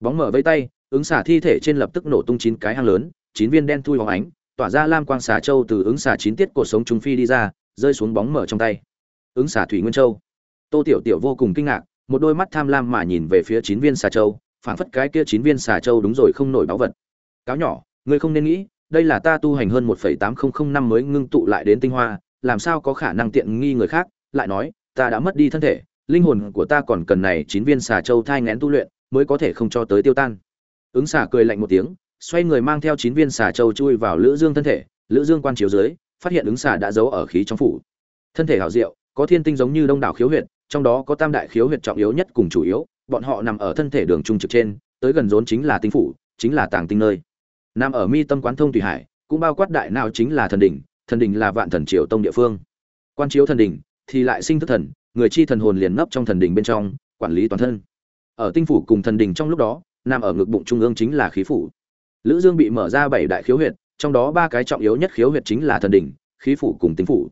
[SPEAKER 1] Bóng mở vây tay ứng xả thi thể trên lập tức nổ tung chín cái hang lớn chín viên đen thui hóng ánh tỏa ra lam quang xà châu từ ứng xả chín tiết cổ sống trung phi đi ra rơi xuống bóng mở trong tay. Ứng xả thủy nguyên châu. Tô tiểu tiểu vô cùng kinh ngạc một đôi mắt tham lam mà nhìn về phía chín viên xà châu phảng phất cái kia chín viên xà châu đúng rồi không nổi báu vật. Cáo nhỏ ngươi không nên nghĩ đây là ta tu hành hơn một phẩy tám không không năm mới ngưng tụ lại đến tinh hoa, làm sao có khả năng tiện nghi người khác? Lại nói, ta đã mất đi thân thể, linh hồn của ta còn cần này chín viên xà châu thai nghén tu luyện mới có thể không cho tới tiêu tan. Ứng xà cười lạnh một tiếng, xoay người mang theo chín viên xà châu chui vào lữ dương thân thể. Lữ dương quan chiếu dưới, phát hiện ứng xà đã giấu ở khí trong phủ. Thân thể hảo diệu, có thiên tinh giống như đông đảo khiếu huyệt, trong đó có tam đại khiếu huyệt trọng yếu nhất cùng chủ yếu, bọn họ nằm ở thân thể đường trung trực trên, tới gần rốn chính là tinh phủ, chính là tàng tinh nơi nằm ở mi tâm quán thông thủy hải, cũng bao quát đại nào chính là thần đỉnh thần đỉnh là vạn thần triều tông địa phương. Quan chiếu thần đỉnh, thì lại sinh thức thần, người chi thần hồn liền nấp trong thần đỉnh bên trong, quản lý toàn thân. Ở tinh phủ cùng thần đỉnh trong lúc đó nằm ở ngực bụng trung ương chính là khí phủ. Lữ dương bị mở ra bảy đại khiếu huyệt, trong đó ba cái trọng yếu nhất khiếu huyệt chính là thần đỉnh, khí phủ cùng tinh phủ.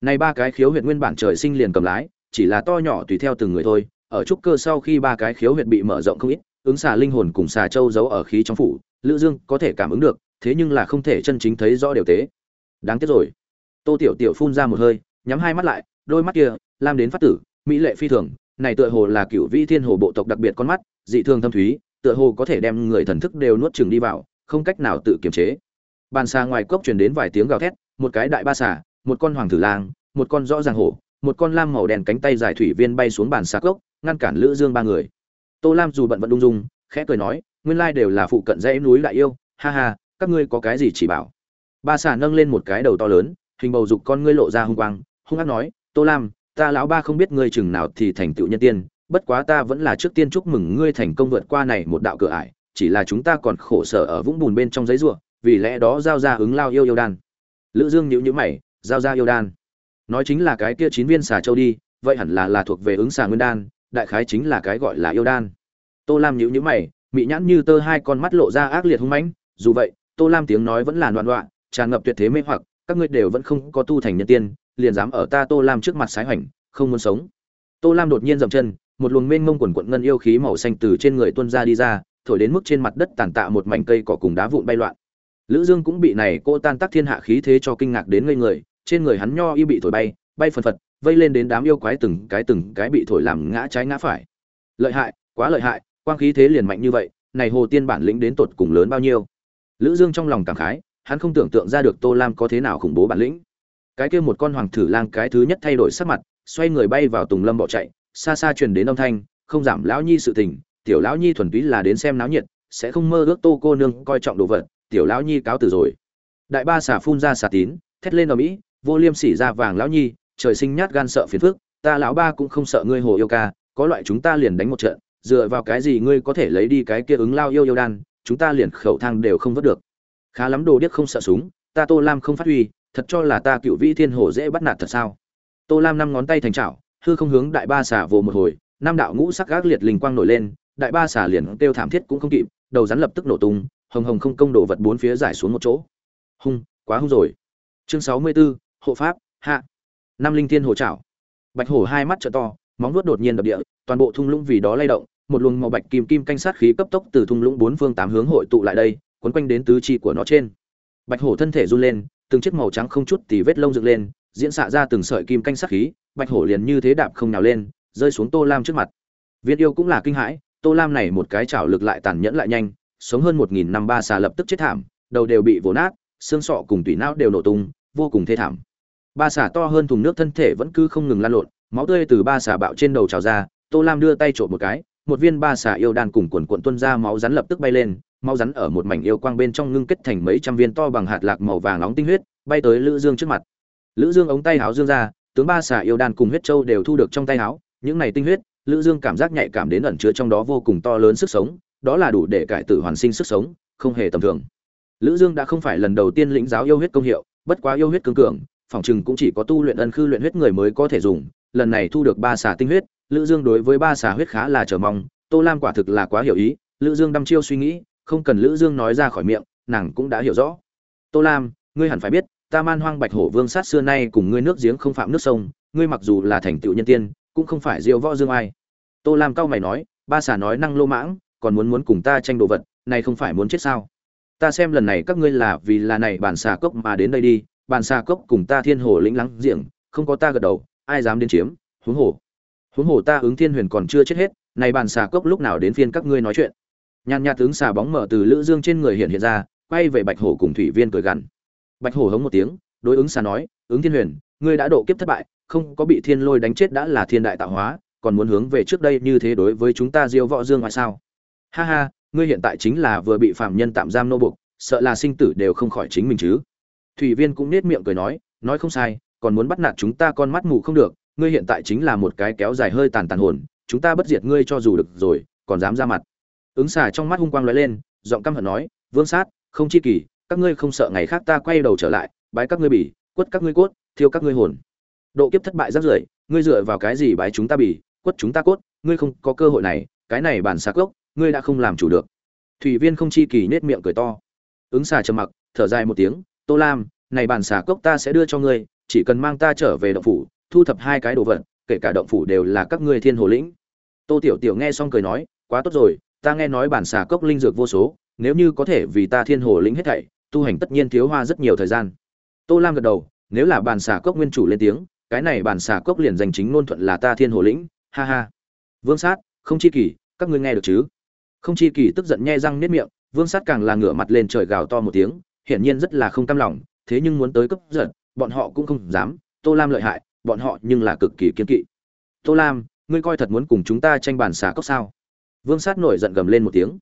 [SPEAKER 1] Này ba cái khiếu huyệt nguyên bản trời sinh liền cầm lái, chỉ là to nhỏ tùy theo từng người thôi, ở trúc cơ sau khi ba cái khiếu huyệt bị mở rộng không ít ứng xà linh hồn cùng xà châu giấu ở khí trong phủ, lữ dương có thể cảm ứng được, thế nhưng là không thể chân chính thấy rõ điều tế. Đáng tiếc rồi. Tô tiểu tiểu phun ra một hơi, nhắm hai mắt lại, đôi mắt kia, lam đến phát tử, mỹ lệ phi thường, này tựa hồ là cựu vĩ thiên hồ bộ tộc đặc biệt con mắt, dị thường thâm thúy, tựa hồ có thể đem người thần thức đều nuốt chừng đi vào, không cách nào tự kiềm chế. Bàn xà ngoài cốc truyền đến vài tiếng gào thét, một cái đại ba xà, một con hoàng tử lang, một con rõ ràng hổ, một con lam màu đen cánh tay dài thủy viên bay xuống bàn xà cốc, ngăn cản lữ dương ba người tô lam dù bận vận đung dung, khẽ cười nói, nguyên lai đều là phụ cận dãy núi đại yêu, ha ha, các ngươi có cái gì chỉ bảo? Ba xà nâng lên một cái đầu to lớn, hình bầu dục con ngươi lộ ra hung quang, hung ác nói, tô lam, ta lão ba không biết ngươi chừng nào thì thành tựu nhân tiên, bất quá ta vẫn là trước tiên chúc mừng ngươi thành công vượt qua này một đạo cửa ải, chỉ là chúng ta còn khổ sở ở vũng bùn bên trong giấy ruộng vì lẽ đó giao ra ứng lao yêu yêu đan. Lữ dương nhíu nhíu mày, giao ra yêu đan. Nói chính là cái kia chín viên xà châu đi, vậy hẳn là là thuộc về ứng xà nguyên đan đại khái chính là cái gọi là yêu đan. Tô lam nhíu nhíu mày, mị nhãn như tơ hai con mắt lộ ra ác liệt hung mãnh. Dù vậy, tô lam tiếng nói vẫn là loạn loạn, tràn ngập tuyệt thế mê hoặc, các ngươi đều vẫn không có tu thành nhân tiên, liền dám ở ta tô lam trước mặt sái hoành không muốn sống. Tô lam đột nhiên dậm chân, một luồng mênh mông quần quận ngân yêu khí màu xanh từ trên người tuôn ra đi ra, thổi đến mức trên mặt đất tàn tạ một mảnh cây cỏ cùng đá vụn bay loạn. Lữ dương cũng bị này cô tan tác thiên hạ khí thế cho kinh ngạc đến ngây người, trên người hắn nho y bị thổi bay bay phần phật, vây lên đến đám yêu quái từng cái từng cái bị thổi làm ngã trái ngã phải. Lợi hại, quá lợi hại, quang khí thế liền mạnh như vậy, này hồ tiên bản lĩnh đến tột cùng lớn bao nhiêu? Lữ dương trong lòng cảm khái, hắn không tưởng tượng ra được tô lam có thế nào khủng bố bản lĩnh. Cái kia một con hoàng thử lang cái thứ nhất thay đổi sắc mặt, xoay người bay vào tùng lâm bỏ chạy, xa xa truyền đến âm thanh, không giảm lão nhi sự tình, tiểu lão nhi thuần túy là đến xem náo nhiệt, sẽ không mơ ước tô cô nương coi trọng đồ vật, tiểu lão nhi cáo từ rồi. Đại ba xà phun ra xà tín, thét lên ở mỹ vô liêm sỉ ra vàng lão nhi trời sinh nhát gan sợ phiền phức ta lão ba cũng không sợ ngươi hồ yêu ca có loại chúng ta liền đánh một trận dựa vào cái gì ngươi có thể lấy đi cái kia ứng lao yêu yêu đan chúng ta liền khẩu thang đều không vớt được. Khá lắm đồ điếc không sợ súng ta tô lam không phát huy thật cho là ta cựu vĩ thiên hồ dễ bắt nạt thật sao? Tô lam năm ngón tay thành chảo, hư không hướng đại ba xà vồ một hồi năm đạo ngũ sắc gác liệt linh quang nổi lên đại ba xà liền tiêu thảm thiết cũng không kịp đầu rắn lập tức nổ tung hồng hồng không công đổ vật bốn phía giải xuống một chỗ. Hung quá hung rồi. Chương sáu mươi 64, hộ pháp hạ năm linh thiên hồ trảo bạch hổ hai mắt trợ to, móng vuốt đột nhiên đập địa, toàn bộ thung lũng vì đó lay động, một luồng màu bạch kim kim canh sát khí cấp tốc từ thung lũng bốn phương tám hướng hội tụ lại đây, quấn quanh đến tứ chi của nó trên. Bạch hổ thân thể run lên, từng chiếc màu trắng không chút tì vết lông dựng lên, diễn xạ ra từng sợi kim canh sát khí, bạch hổ liền như thế đạp không nào lên, rơi xuống tô lam trước mặt. Viên yêu cũng là kinh hãi, tô lam này một cái chảo lực lại tàn nhẫn lại nhanh, sống hơn một nghìn năm ba xà lập tức chết thảm, đầu đều bị vồ nát, xương sọ cùng tủy não đều nổ tung, vô cùng thê thảm ba xả to hơn thùng nước thân thể vẫn cứ không ngừng lan lộn, máu tươi từ ba xả bạo trên đầu trào ra, tô lam đưa tay trộm một cái, một viên ba xả yêu đan cùng quần cuộn tuân ra máu rắn lập tức bay lên, máu rắn ở một mảnh yêu quang bên trong ngưng kết thành mấy trăm viên to bằng hạt lạc màu vàng nóng tinh huyết, bay tới lữ dương trước mặt. Lữ dương ống tay háo dương ra, tướng ba xả yêu đan cùng huyết châu đều thu được trong tay háo, những này tinh huyết, lữ dương cảm giác nhạy cảm đến ẩn chứa trong đó vô cùng to lớn sức sống, đó là đủ để cải tử hoàn sinh sức sống, không hề tầm thường. Lữ dương đã không phải lần đầu tiên lĩnh giáo yêu huyết công hiệu, bất quá yêu huyết cương cường phòng chừng cũng chỉ có tu luyện ân khư luyện huyết người mới có thể dùng, lần này thu được ba xà tinh huyết, lữ dương đối với ba xà huyết khá là chờ mong, tô lam quả thực là quá hiểu ý, lữ dương đăm chiêu suy nghĩ, không cần lữ dương nói ra khỏi miệng, nàng cũng đã hiểu rõ. Tô lam, ngươi hẳn phải biết, ta man hoang bạch hổ vương sát xưa nay cùng ngươi nước giếng không phạm nước sông, ngươi mặc dù là thành tựu nhân tiên, cũng không phải diêu võ dương ai. Tô lam cao mày nói, ba xà nói năng lô mãng, còn muốn muốn cùng ta tranh đồ vật, này không phải muốn chết sao? Ta xem lần này các ngươi là vì là này bản xà cốc mà đến đây đi bản xà cốc cùng ta thiên hồ lĩnh lắng diện không có ta gật đầu, ai dám đến chiếm, huống hồ. Huống hồ ta ứng thiên huyền còn chưa chết hết, này bản xà cốc lúc nào đến phiên các ngươi nói chuyện. Nhàn nhạt tướng xà bóng mở từ lữ dương trên người hiện hiện ra, quay về bạch hổ cùng thủy viên cười gằn. Bạch hổ hống một tiếng, đối ứng xà nói, ứng thiên huyền, ngươi đã độ kiếp thất bại, không có bị thiên lôi đánh chết đã là thiên đại tạo hóa, còn muốn hướng về trước đây như thế đối với chúng ta diêu võ dương ngoại sao? Ha ha, ngươi hiện tại chính là vừa bị phạm nhân tạm giam nô buộc, sợ là sinh tử đều không khỏi chính mình chứ thủy viên cũng nết miệng cười nói nói không sai còn muốn bắt nạt chúng ta con mắt mù không được ngươi hiện tại chính là một cái kéo dài hơi tàn tàn hồn chúng ta bất diệt ngươi cho dù được rồi còn dám ra mặt. Ứng xà trong mắt hung quang lóe lên giọng căm hận nói vương sát không chi kỳ các ngươi không sợ ngày khác ta quay đầu trở lại bái các ngươi bỉ quất các ngươi cốt thiêu các ngươi hồn. Độ kiếp thất bại rất rưởi ngươi dựa vào cái gì bái chúng ta bỉ quất chúng ta cốt ngươi không có cơ hội này cái này bản xà gốc, ngươi đã không làm chủ được. Thủy viên không chi kỳ nết miệng cười to. Ứng xà trầm mặc thở dài một tiếng tô lam này bản xà cốc ta sẽ đưa cho ngươi chỉ cần mang ta trở về động phủ thu thập hai cái đồ vật kể cả động phủ đều là các ngươi thiên hồ lĩnh. Tô tiểu tiểu nghe xong cười nói quá tốt rồi ta nghe nói bản xà cốc linh dược vô số nếu như có thể vì ta thiên hồ lĩnh hết thảy tu hành tất nhiên thiếu hoa rất nhiều thời gian. Tô lam gật đầu nếu là bản xà cốc nguyên chủ lên tiếng cái này bản xà cốc liền danh chính ngôn thuận là ta thiên hồ lĩnh ha ha. Vương sát không chi kỷ, các ngươi nghe được chứ? Không chi kỷ tức giận nhe răng nết miệng vương sát càng là ngửa mặt lên trời gào to một tiếng hiển nhiên rất là không cam lòng, thế nhưng muốn tới cấp giận bọn họ cũng không dám. Tô lam lợi hại, bọn họ nhưng là cực kỳ kiên kỵ. Tô lam, ngươi coi thật muốn cùng chúng ta tranh bản xà cốc sao? Vương sát nổi giận gầm lên một tiếng.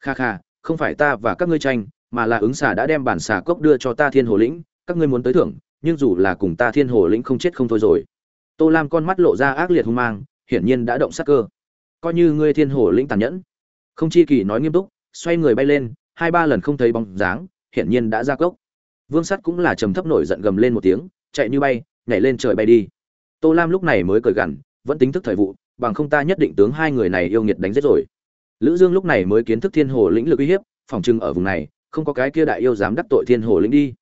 [SPEAKER 1] Kha kha, không phải ta và các ngươi tranh, mà là ứng xà đã đem bản xà cốc đưa cho ta thiên hồ lĩnh, các ngươi muốn tới thưởng, nhưng dù là cùng ta thiên hồ lĩnh không chết không thôi rồi. Tô lam con mắt lộ ra ác liệt hung mang, hiển nhiên đã động sát cơ. Coi như ngươi thiên hồ lĩnh tàn nhẫn. Không chi kỳ nói nghiêm túc, xoay người bay lên, hai ba lần không thấy bóng dáng hiển nhiên đã ra cốc. Vương sắt cũng là trầm thấp nổi giận gầm lên một tiếng, chạy như bay, nhảy lên trời bay đi. Tô lam lúc này mới cười gằn, vẫn tính thức thời vụ, bằng không ta nhất định tướng hai người này yêu nghiệt đánh giết rồi. Lữ dương lúc này mới kiến thức thiên hồ lĩnh lực uy hiếp, phòng trưng ở vùng này, không có cái kia đại yêu dám đắc tội thiên hồ lĩnh đi.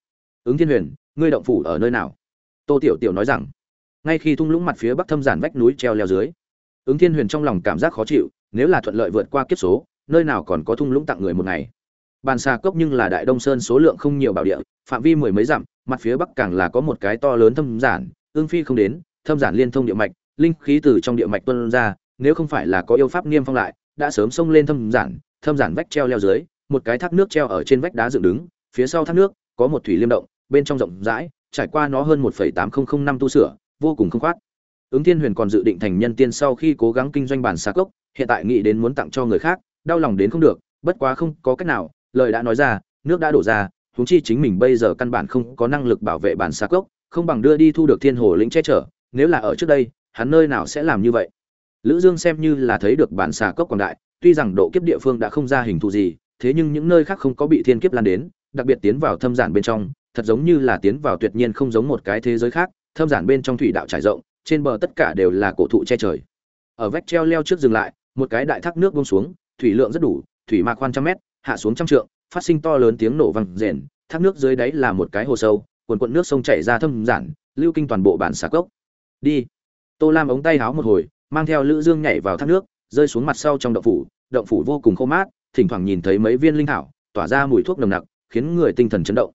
[SPEAKER 1] Ứng thiên huyền, ngươi động phủ ở nơi nào? Tô tiểu tiểu nói rằng, ngay khi thung lũng mặt phía bắc thâm giản vách núi treo leo dưới, ứng thiên huyền trong lòng cảm giác khó chịu, nếu là thuận lợi vượt qua kiếp số, nơi nào còn có thung lũng tặng người một ngày? Bàn xà cốc nhưng là đại đông sơn số lượng không nhiều bảo địa, phạm vi mười mấy dặm, mặt phía bắc càng là có một cái to lớn thâm giản, ương phi không đến, thâm giản liên thông địa mạch, linh khí từ trong địa mạch tuân ra, nếu không phải là có yêu pháp niêm phong lại, đã sớm xông lên thâm giản thâm giản vách treo leo dưới, một cái thác nước treo ở trên vách đá dựng đứng, phía sau thác nước, có một thủy liêm động, bên trong rộng rãi, trải qua nó hơn một tám nghìn năm tu sửa, vô cùng không khoát. Ứng thiên huyền còn dự định thành nhân tiên sau khi cố gắng kinh doanh bản xà cốc, hiện tại nghĩ đến muốn tặng cho người khác, đau lòng đến không được, bất quá không có cách nào lời đã nói ra, nước đã đổ ra, huống chi chính mình bây giờ căn bản không có năng lực bảo vệ bản xà cốc, không bằng đưa đi thu được thiên hồ lĩnh che chở, nếu là ở trước đây, hắn nơi nào sẽ làm như vậy? Lữ dương xem như là thấy được bản xà cốc quảng đại, tuy rằng độ kiếp địa phương đã không ra hình thù gì, thế nhưng những nơi khác không có bị thiên kiếp lan đến, đặc biệt tiến vào thâm giản bên trong, thật giống như là tiến vào tuyệt nhiên không giống một cái thế giới khác, thâm giản bên trong thủy đạo trải rộng, trên bờ tất cả đều là cổ thụ che trời. Ở vách treo leo trước dừng lại, một cái đại thác nước buông xuống, thủy lượng rất đủ, thủy mạc khoan trăm mét hạ xuống trăm trượng, phát sinh to lớn tiếng nổ vang rền, thác nước dưới đáy là một cái hồ sâu cuồn cuộn nước sông chảy ra thâm giản, lưu kinh toàn bộ bản xà cốc. Đi. Tô lam ống tay háo một hồi, mang theo lữ dương nhảy vào thác nước, rơi xuống mặt sau trong động phủ động phủ vô cùng khô mát, thỉnh thoảng nhìn thấy mấy viên linh thảo, tỏa ra mùi thuốc nồng nặc, khiến người tinh thần chấn động.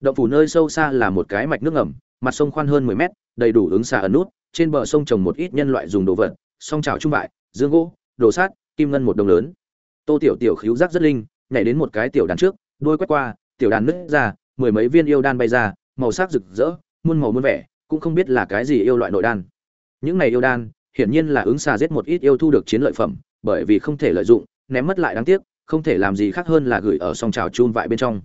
[SPEAKER 1] Động phủ nơi sâu xa là một cái mạch nước ngầm, mặt sông khoan hơn 10 mét, đầy đủ ứng xà ẩn nút, trên bờ sông trồng một ít nhân loại dùng đồ vật, song trào trung bại, dương gỗ, đồ sát kim ngân một đồng lớn. Tô tiểu tiểu khíu giác rất linh nhảy đến một cái tiểu đàn trước, đuôi quét qua, tiểu đàn nứt ra, mười mấy viên yêu đan bay ra, màu sắc rực rỡ, muôn màu muôn vẻ, cũng không biết là cái gì yêu loại nội đan. Những này yêu đan, hiển nhiên là ứng xà giết một ít yêu thu được chiến lợi phẩm, bởi vì không thể lợi dụng, ném mất lại đáng tiếc, không thể làm gì khác hơn là gửi ở song trào chun vại bên trong.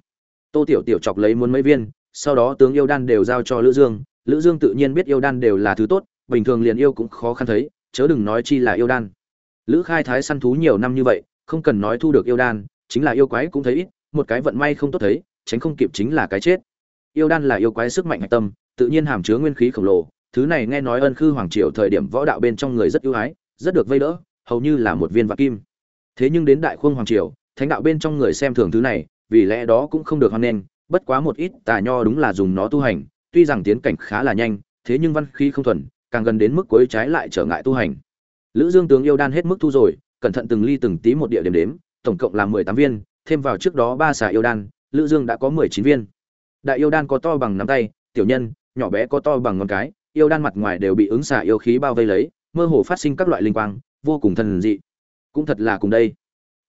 [SPEAKER 1] Tô tiểu tiểu chọc lấy muốn mấy viên, sau đó tướng yêu đan đều giao cho lữ dương lữ dương tự nhiên biết yêu đan đều là thứ tốt, bình thường liền yêu cũng khó khăn thấy, chớ đừng nói chi là yêu đan. Lữ khai thái săn thú nhiều năm như vậy, không cần nói thu được yêu đan chính là yêu quái cũng thấy ít, một cái vận may không tốt thấy, tránh không kịp chính là cái chết. Yêu đan là yêu quái sức mạnh hạch tâm, tự nhiên hàm chứa nguyên khí khổng lồ, thứ này nghe nói ân khư hoàng triều thời điểm võ đạo bên trong người rất ưu ái, rất được vây đỡ, hầu như là một viên vạn kim. Thế nhưng đến đại khuông hoàng triều, thánh đạo bên trong người xem thường thứ này, vì lẽ đó cũng không được hoan nghênh, bất quá một ít tà nho đúng là dùng nó tu hành, tuy rằng tiến cảnh khá là nhanh, thế nhưng văn khí không thuần, càng gần đến mức cuối trái lại trở ngại tu hành. Lữ dương tướng yêu đan hết mức thu rồi, cẩn thận từng ly từng tí một địa điểm đếm tổng cộng là 18 viên, thêm vào trước đó ba xà yêu đan, lữ dương đã có 19 viên. Đại yêu đan có to bằng nắm tay, tiểu nhân, nhỏ bé có to bằng ngón cái, yêu đan mặt ngoài đều bị ứng xà yêu khí bao vây lấy, mơ hồ phát sinh các loại linh quang, vô cùng thần dị. Cũng thật là cùng đây.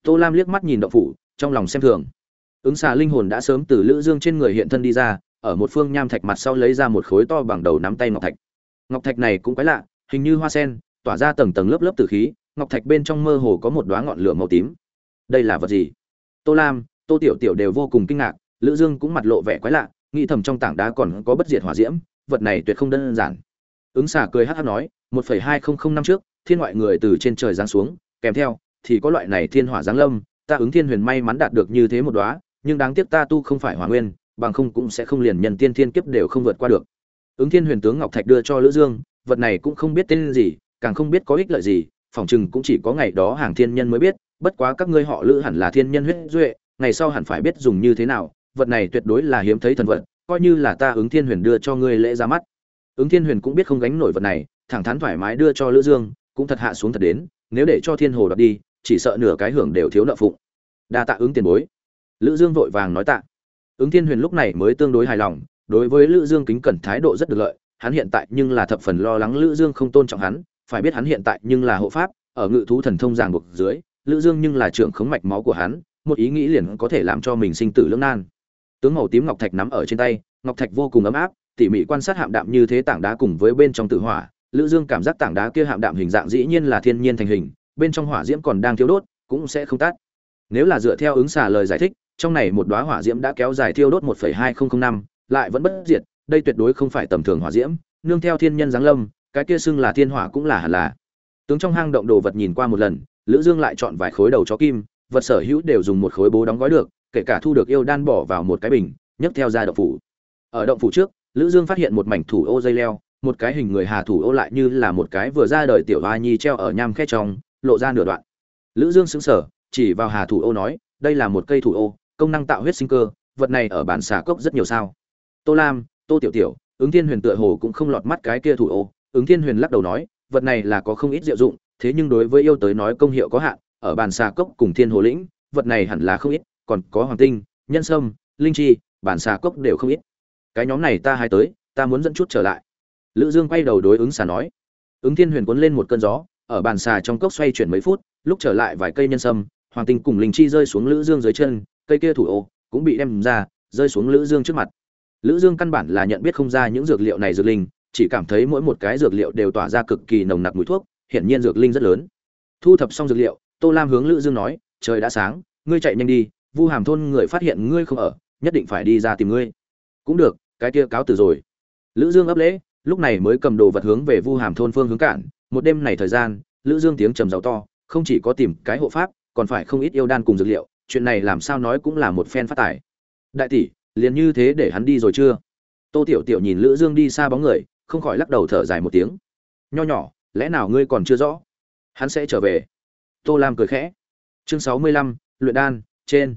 [SPEAKER 1] Tô lam liếc mắt nhìn động phủ, trong lòng xem thường. Ứng xà linh hồn đã sớm từ lữ dương trên người hiện thân đi ra, ở một phương nham thạch mặt sau lấy ra một khối to bằng đầu nắm tay ngọc thạch. Ngọc thạch này cũng quái lạ, hình như hoa sen, tỏa ra tầng tầng lớp lớp tử khí, ngọc thạch bên trong mơ hồ có một đóa ngọn lửa màu tím đây là vật gì? Tô lam, tô tiểu tiểu đều vô cùng kinh ngạc, lữ dương cũng mặt lộ vẻ quái lạ, nghĩ thầm trong tảng đá còn có bất diệt hỏa diễm, vật này tuyệt không đơn giản. Ứng xà cười hắt hắt nói, một phẩy hai không không năm trước, thiên ngoại người từ trên trời giáng xuống, kèm theo, thì có loại này thiên hỏa giáng lâm, ta ứng thiên huyền may mắn đạt được như thế một đóa, nhưng đáng tiếc ta tu không phải hỏa nguyên, bằng không cũng sẽ không liền nhân tiên thiên kiếp đều không vượt qua được. Ứng thiên huyền tướng ngọc thạch đưa cho lữ dương, vật này cũng không biết tên gì, càng không biết có ích lợi gì, phỏng chừng cũng chỉ có ngày đó hàng thiên nhân mới biết bất quá các ngươi họ lữ hẳn là thiên nhân huyết duệ, ngày sau hẳn phải biết dùng như thế nào, vật này tuyệt đối là hiếm thấy thần vật, coi như là ta ứng thiên huyền đưa cho ngươi lễ ra mắt. Ứng thiên huyền cũng biết không gánh nổi vật này, thẳng thắn thoải mái đưa cho lữ dương, cũng thật hạ xuống thật đến, nếu để cho thiên hồ đoạt đi, chỉ sợ nửa cái hưởng đều thiếu nợ phụng. Đa tạ ứng tiền bối. Lữ dương vội vàng nói tạ. Ứng thiên huyền lúc này mới tương đối hài lòng, đối với lữ dương kính cẩn thái độ rất được lợi, hắn hiện tại nhưng là thập phần lo lắng lữ dương không tôn trọng hắn, phải biết hắn hiện tại nhưng là hộ pháp, ở ngự thú thần thông giảng buộc dưới lữ dương nhưng là trưởng khống mạch máu của hắn một ý nghĩ liền có thể làm cho mình sinh tử lưỡng nan. Tướng màu tím ngọc thạch nắm ở trên tay ngọc thạch vô cùng ấm áp tỉ mỉ quan sát hạm đạm như thế tảng đá cùng với bên trong tử hỏa lữ dương cảm giác tảng đá kia hạm đạm hình dạng dĩ nhiên là thiên nhiên thành hình bên trong hỏa diễm còn đang thiêu đốt cũng sẽ không tắt. Nếu là dựa theo ứng xà lời giải thích trong này một đóa hỏa diễm đã kéo dài thiêu đốt 1.2005, lại vẫn bất diệt đây tuyệt đối không phải tầm thường hỏa diễm nương theo thiên nhân giáng lâm cái kia xưng là thiên hỏa cũng là hẳn là. Tướng trong hang động đồ vật nhìn qua một lần lữ dương lại chọn vài khối đầu chó kim, vật sở hữu đều dùng một khối bố đóng gói được, kể cả thu được yêu đan bỏ vào một cái bình, nhấc theo ra động phủ. Ở động phủ trước, lữ dương phát hiện một mảnh thủ ô dây leo, một cái hình người hà thủ ô lại như là một cái vừa ra đời tiểu hoa nhi treo ở nham khe trong, lộ ra nửa đoạn. Lữ dương sững sờ, chỉ vào hà thủ ô nói, đây là một cây thủ ô, công năng tạo huyết sinh cơ, vật này ở bản xà cốc rất nhiều sao. Tô lam, tô tiểu tiểu, ứng thiên huyền tựa hồ cũng không lọt mắt cái kia thủ ô. Ứng thiên huyền lắc đầu nói, vật này là có không ít diệu dụng thế nhưng đối với yêu tới nói công hiệu có hạn, ở bàn xà cốc cùng thiên hồ lĩnh, vật này hẳn là không ít, còn có hoàng tinh, nhân sâm, linh chi bản xà cốc đều không ít. Cái nhóm này ta hai tới, ta muốn dẫn chút trở lại. Lữ dương quay đầu đối ứng xà nói. Ứng thiên huyền cuốn lên một cơn gió, ở bàn xà trong cốc xoay chuyển mấy phút, lúc trở lại vài cây nhân sâm, hoàng tinh cùng linh chi rơi xuống lữ dương dưới chân, cây kia thủ ô cũng bị đem ra, rơi xuống lữ dương trước mặt. Lữ dương căn bản là nhận biết không ra những dược liệu này dược linh, chỉ cảm thấy mỗi một cái dược liệu đều tỏa ra cực kỳ nồng nặc mùi thuốc hiển nhiên dược linh rất lớn. Thu thập xong dược liệu, tô lam hướng lữ dương nói, trời đã sáng, ngươi chạy nhanh đi, vu hàm thôn người phát hiện ngươi không ở, nhất định phải đi ra tìm ngươi. Cũng được, cái kia cáo từ rồi. Lữ dương ấp lễ, lúc này mới cầm đồ vật hướng về vu hàm thôn phương hướng cản. Một đêm này thời gian, lữ dương tiếng trầm giàu to, không chỉ có tìm cái hộ pháp, còn phải không ít yêu đan cùng dược liệu, chuyện này làm sao nói cũng là một phen phát tài. Đại tỷ, liền như thế để hắn đi rồi chưa? Tô tiểu tiểu nhìn lữ dương đi xa bóng người, không khỏi lắc đầu thở dài một tiếng. Nho nhỏ lẽ nào ngươi còn chưa rõ? Hắn sẽ trở về. Tô lam cười khẽ. Chương sáu mươi lăm, luyện đan, trên.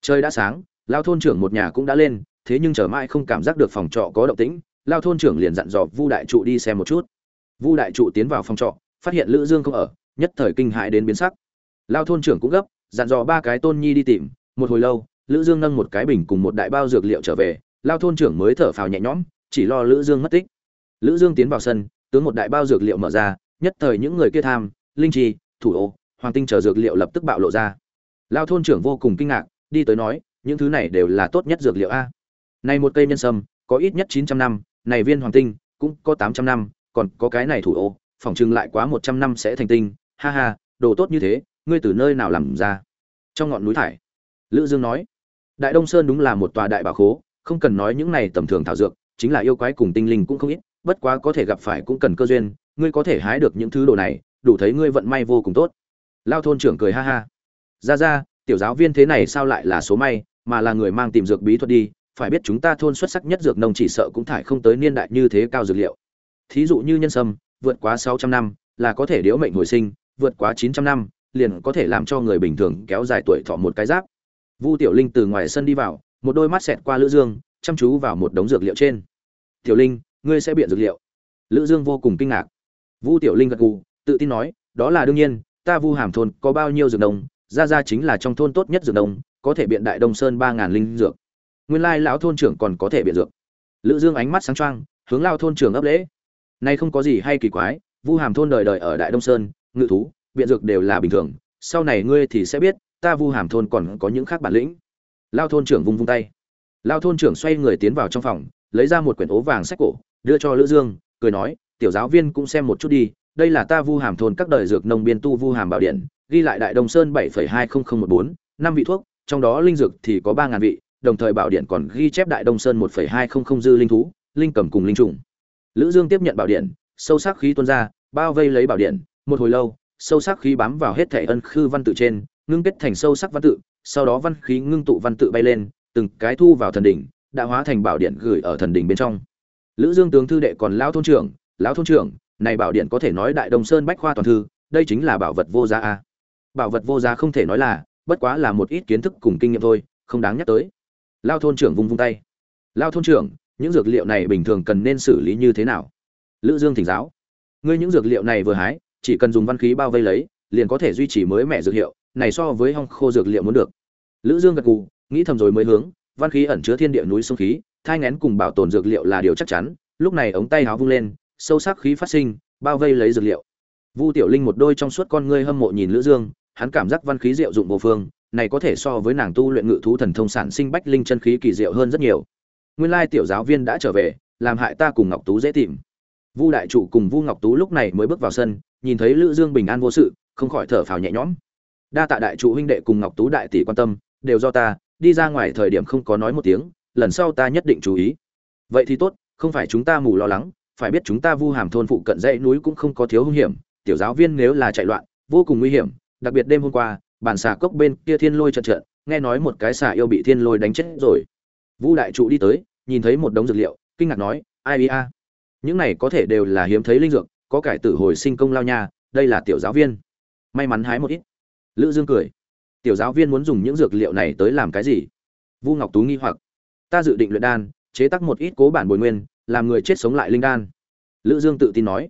[SPEAKER 1] Trời đã sáng, lao thôn trưởng một nhà cũng đã lên, thế nhưng chờ mãi không cảm giác được phòng trọ có động tĩnh, lao thôn trưởng liền dặn dò vu đại trụ đi xem một chút. Vu đại trụ tiến vào phòng trọ, phát hiện lữ dương không ở, nhất thời kinh hãi đến biến sắc. Lao thôn trưởng cũng gấp, dặn dò ba cái tôn nhi đi tìm. Một hồi lâu, lữ dương nâng một cái bình cùng một đại bao dược liệu trở về. Lao thôn trưởng mới thở phào nhẹ nhõm, chỉ lo lữ dương mất tích. Lữ dương tiến vào sân tướng một đại bao dược liệu mở ra, nhất thời những người kia tham, linh chi, thủ ô, hoàng tinh chờ dược liệu lập tức bạo lộ ra. Lao thôn trưởng vô cùng kinh ngạc, đi tới nói, những thứ này đều là tốt nhất dược liệu a. Này một cây nhân sâm, có ít nhất 900 năm, này viên hoàng tinh, cũng có 800 năm, còn có cái này thủ ô phỏng chừng lại quá 100 năm sẽ thành tinh. Ha ha, đồ tốt như thế, ngươi từ nơi nào làm ra? Trong ngọn núi thải, lữ dương nói, đại đông sơn đúng là một tòa đại bảo khố, không cần nói những này tầm thường thảo dược chính là yêu quái cùng tinh linh cũng không ít, bất quá có thể gặp phải cũng cần cơ duyên, ngươi có thể hái được những thứ đồ này, đủ thấy ngươi vận may vô cùng tốt. Lao thôn trưởng cười ha ha. Ra ra, tiểu giáo viên thế này sao lại là số may, mà là người mang tìm dược bí thuật đi, phải biết chúng ta thôn xuất sắc nhất dược nông chỉ sợ cũng thải không tới niên đại như thế cao dược liệu. Thí dụ như nhân sâm, vượt quá sáu trăm năm, là có thể điếu mệnh hồi sinh, vượt quá chín trăm năm, liền có thể làm cho người bình thường kéo dài tuổi thọ một cái giáp. Vu tiểu linh từ ngoài sân đi vào, một đôi mắt xẹt qua lữ dương chăm chú vào một đống dược liệu trên. Tiểu linh, ngươi sẽ biện dược liệu. Lữ dương vô cùng kinh ngạc. Vu tiểu linh gật gù, tự tin nói, đó là đương nhiên, ta vu hàm thôn có bao nhiêu dược đồng ra ra chính là trong thôn tốt nhất dược đồng có thể biện đại đông sơn ba ngàn linh dược. Nguyên lai lão thôn trưởng còn có thể biện dược. Lữ dương ánh mắt sáng choang, hướng lao thôn trưởng ấp lễ. Nay không có gì hay kỳ quái, vu hàm thôn đời đời ở đại đông sơn, ngự thú, biện dược đều là bình thường, sau này ngươi thì sẽ biết, ta vu hàm thôn còn có những khác bản lĩnh. Lao thôn trưởng vung vung tay lao thôn trưởng xoay người tiến vào trong phòng lấy ra một quyển ố vàng sách cổ đưa cho lữ dương cười nói tiểu giáo viên cũng xem một chút đi đây là ta vu hàm thôn các đời dược nông biên tu vu hàm bảo điện ghi lại đại đông sơn 7,20014, năm vị thuốc trong đó linh dược thì có 3.000 vị đồng thời bảo điện còn ghi chép đại đông sơn 1,200 dư linh thú linh cầm cùng linh trùng. Lữ dương tiếp nhận bảo điện sâu sắc khí tuôn ra bao vây lấy bảo điện một hồi lâu sâu sắc khí bám vào hết thể ân khư văn tự trên ngưng kết thành sâu sắc văn tự sau đó văn khí ngưng tụ văn tự bay lên từng cái thu vào thần đỉnh, đã hóa thành bảo điện gửi ở thần đỉnh bên trong. Lữ dương tướng thư đệ còn lão thôn trưởng, lão thôn trưởng, này bảo điện có thể nói đại Đồng sơn bách khoa toàn thư, đây chính là bảo vật vô giá a. Bảo vật vô giá không thể nói là, bất quá là một ít kiến thức cùng kinh nghiệm thôi, không đáng nhắc tới. Lão thôn trưởng vung vung tay. Lão thôn trưởng, những dược liệu này bình thường cần nên xử lý như thế nào? Lữ dương thỉnh giáo. Ngươi những dược liệu này vừa hái, chỉ cần dùng văn khí bao vây lấy, liền có thể duy trì mới mẻ dược hiệu, này so với hong khô dược liệu muốn được. Lữ dương gật gù nghĩ thầm rồi mới hướng, văn khí ẩn chứa thiên địa núi sông khí, thai ngén cùng bảo tồn dược liệu là điều chắc chắn. Lúc này ống tay háo vung lên, sâu sắc khí phát sinh, bao vây lấy dược liệu. Vu tiểu linh một đôi trong suốt con ngươi hâm mộ nhìn lữ dương, hắn cảm giác văn khí diệu dụng vô phương, này có thể so với nàng tu luyện ngự thú thần thông sản sinh bách linh chân khí kỳ diệu hơn rất nhiều. Nguyên lai tiểu giáo viên đã trở về, làm hại ta cùng ngọc tú dễ tìm. Vu đại trụ cùng vu ngọc tú lúc này mới bước vào sân, nhìn thấy lữ dương bình an vô sự, không khỏi thở phào nhẹ nhõm. Đa tạ đại trụ huynh đệ cùng ngọc tú đại tỷ quan tâm, đều do ta đi ra ngoài thời điểm không có nói một tiếng, lần sau ta nhất định chú ý. Vậy thì tốt, không phải chúng ta mù lo lắng, phải biết chúng ta vu hàm thôn phụ cận dãy núi cũng không có thiếu hung hiểm, tiểu giáo viên nếu là chạy loạn, vô cùng nguy hiểm, đặc biệt đêm hôm qua bản xà cốc bên kia thiên lôi trận trận, nghe nói một cái xà yêu bị thiên lôi đánh chết rồi. Vu đại trụ đi tới, nhìn thấy một đống dược liệu, kinh ngạc nói, ai bia? Những này có thể đều là hiếm thấy linh dược, có cải tử hồi sinh công lao nha, đây là tiểu giáo viên. May mắn hái một ít. Lữ dương cười tiểu giáo viên muốn dùng những dược liệu này tới làm cái gì? Vu ngọc tú nghi hoặc. Ta dự định luyện đan, chế tác một ít cố bản bồi nguyên, làm người chết sống lại linh đan. Lữ dương tự tin nói.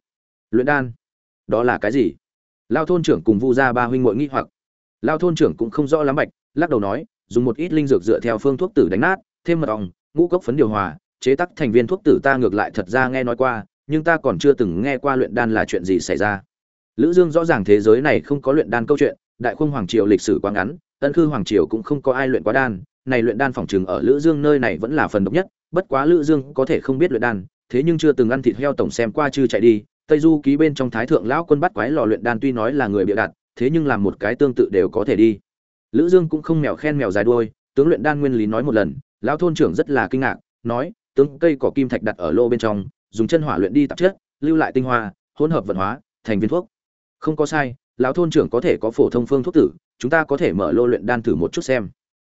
[SPEAKER 1] Luyện đan? Đó là cái gì? Lao thôn trưởng cùng vu gia ba huynh muội nghi hoặc. Lao thôn trưởng cũng không rõ lắm bạch, lắc đầu nói, dùng một ít linh dược dựa theo phương thuốc tử đánh nát, thêm mật ong, ngũ cốc phấn điều hòa, chế tác thành viên thuốc tử ta ngược lại thật ra nghe nói qua, nhưng ta còn chưa từng nghe qua luyện đan là chuyện gì xảy ra. Lữ dương rõ ràng thế giới này không có luyện đan câu chuyện đại khung hoàng triều lịch sử quá ngắn, ân khư hoàng triều cũng không có ai luyện quá đan, này luyện đan phòng trường ở lữ dương nơi này vẫn là phần độc nhất, bất quá lữ dương có thể không biết luyện đan, thế nhưng chưa từng ăn thịt heo tổng xem qua chư chạy đi, tây du ký bên trong thái thượng lão quân bắt quái lò luyện đan tuy nói là người bịa đặt, thế nhưng làm một cái tương tự đều có thể đi. Lữ dương cũng không mèo khen mèo dài đuôi, tướng luyện đan nguyên lý nói một lần, lão thôn trưởng rất là kinh ngạc, nói, tướng cây cỏ kim thạch đặt ở lô bên trong, dùng chân hỏa luyện đi tạp chất, lưu lại tinh hoa, hỗn hợp vận hóa, thành viên thuốc. Không có sai lão thôn trưởng có thể có phổ thông phương thuốc tử chúng ta có thể mở lô luyện đan thử một chút xem.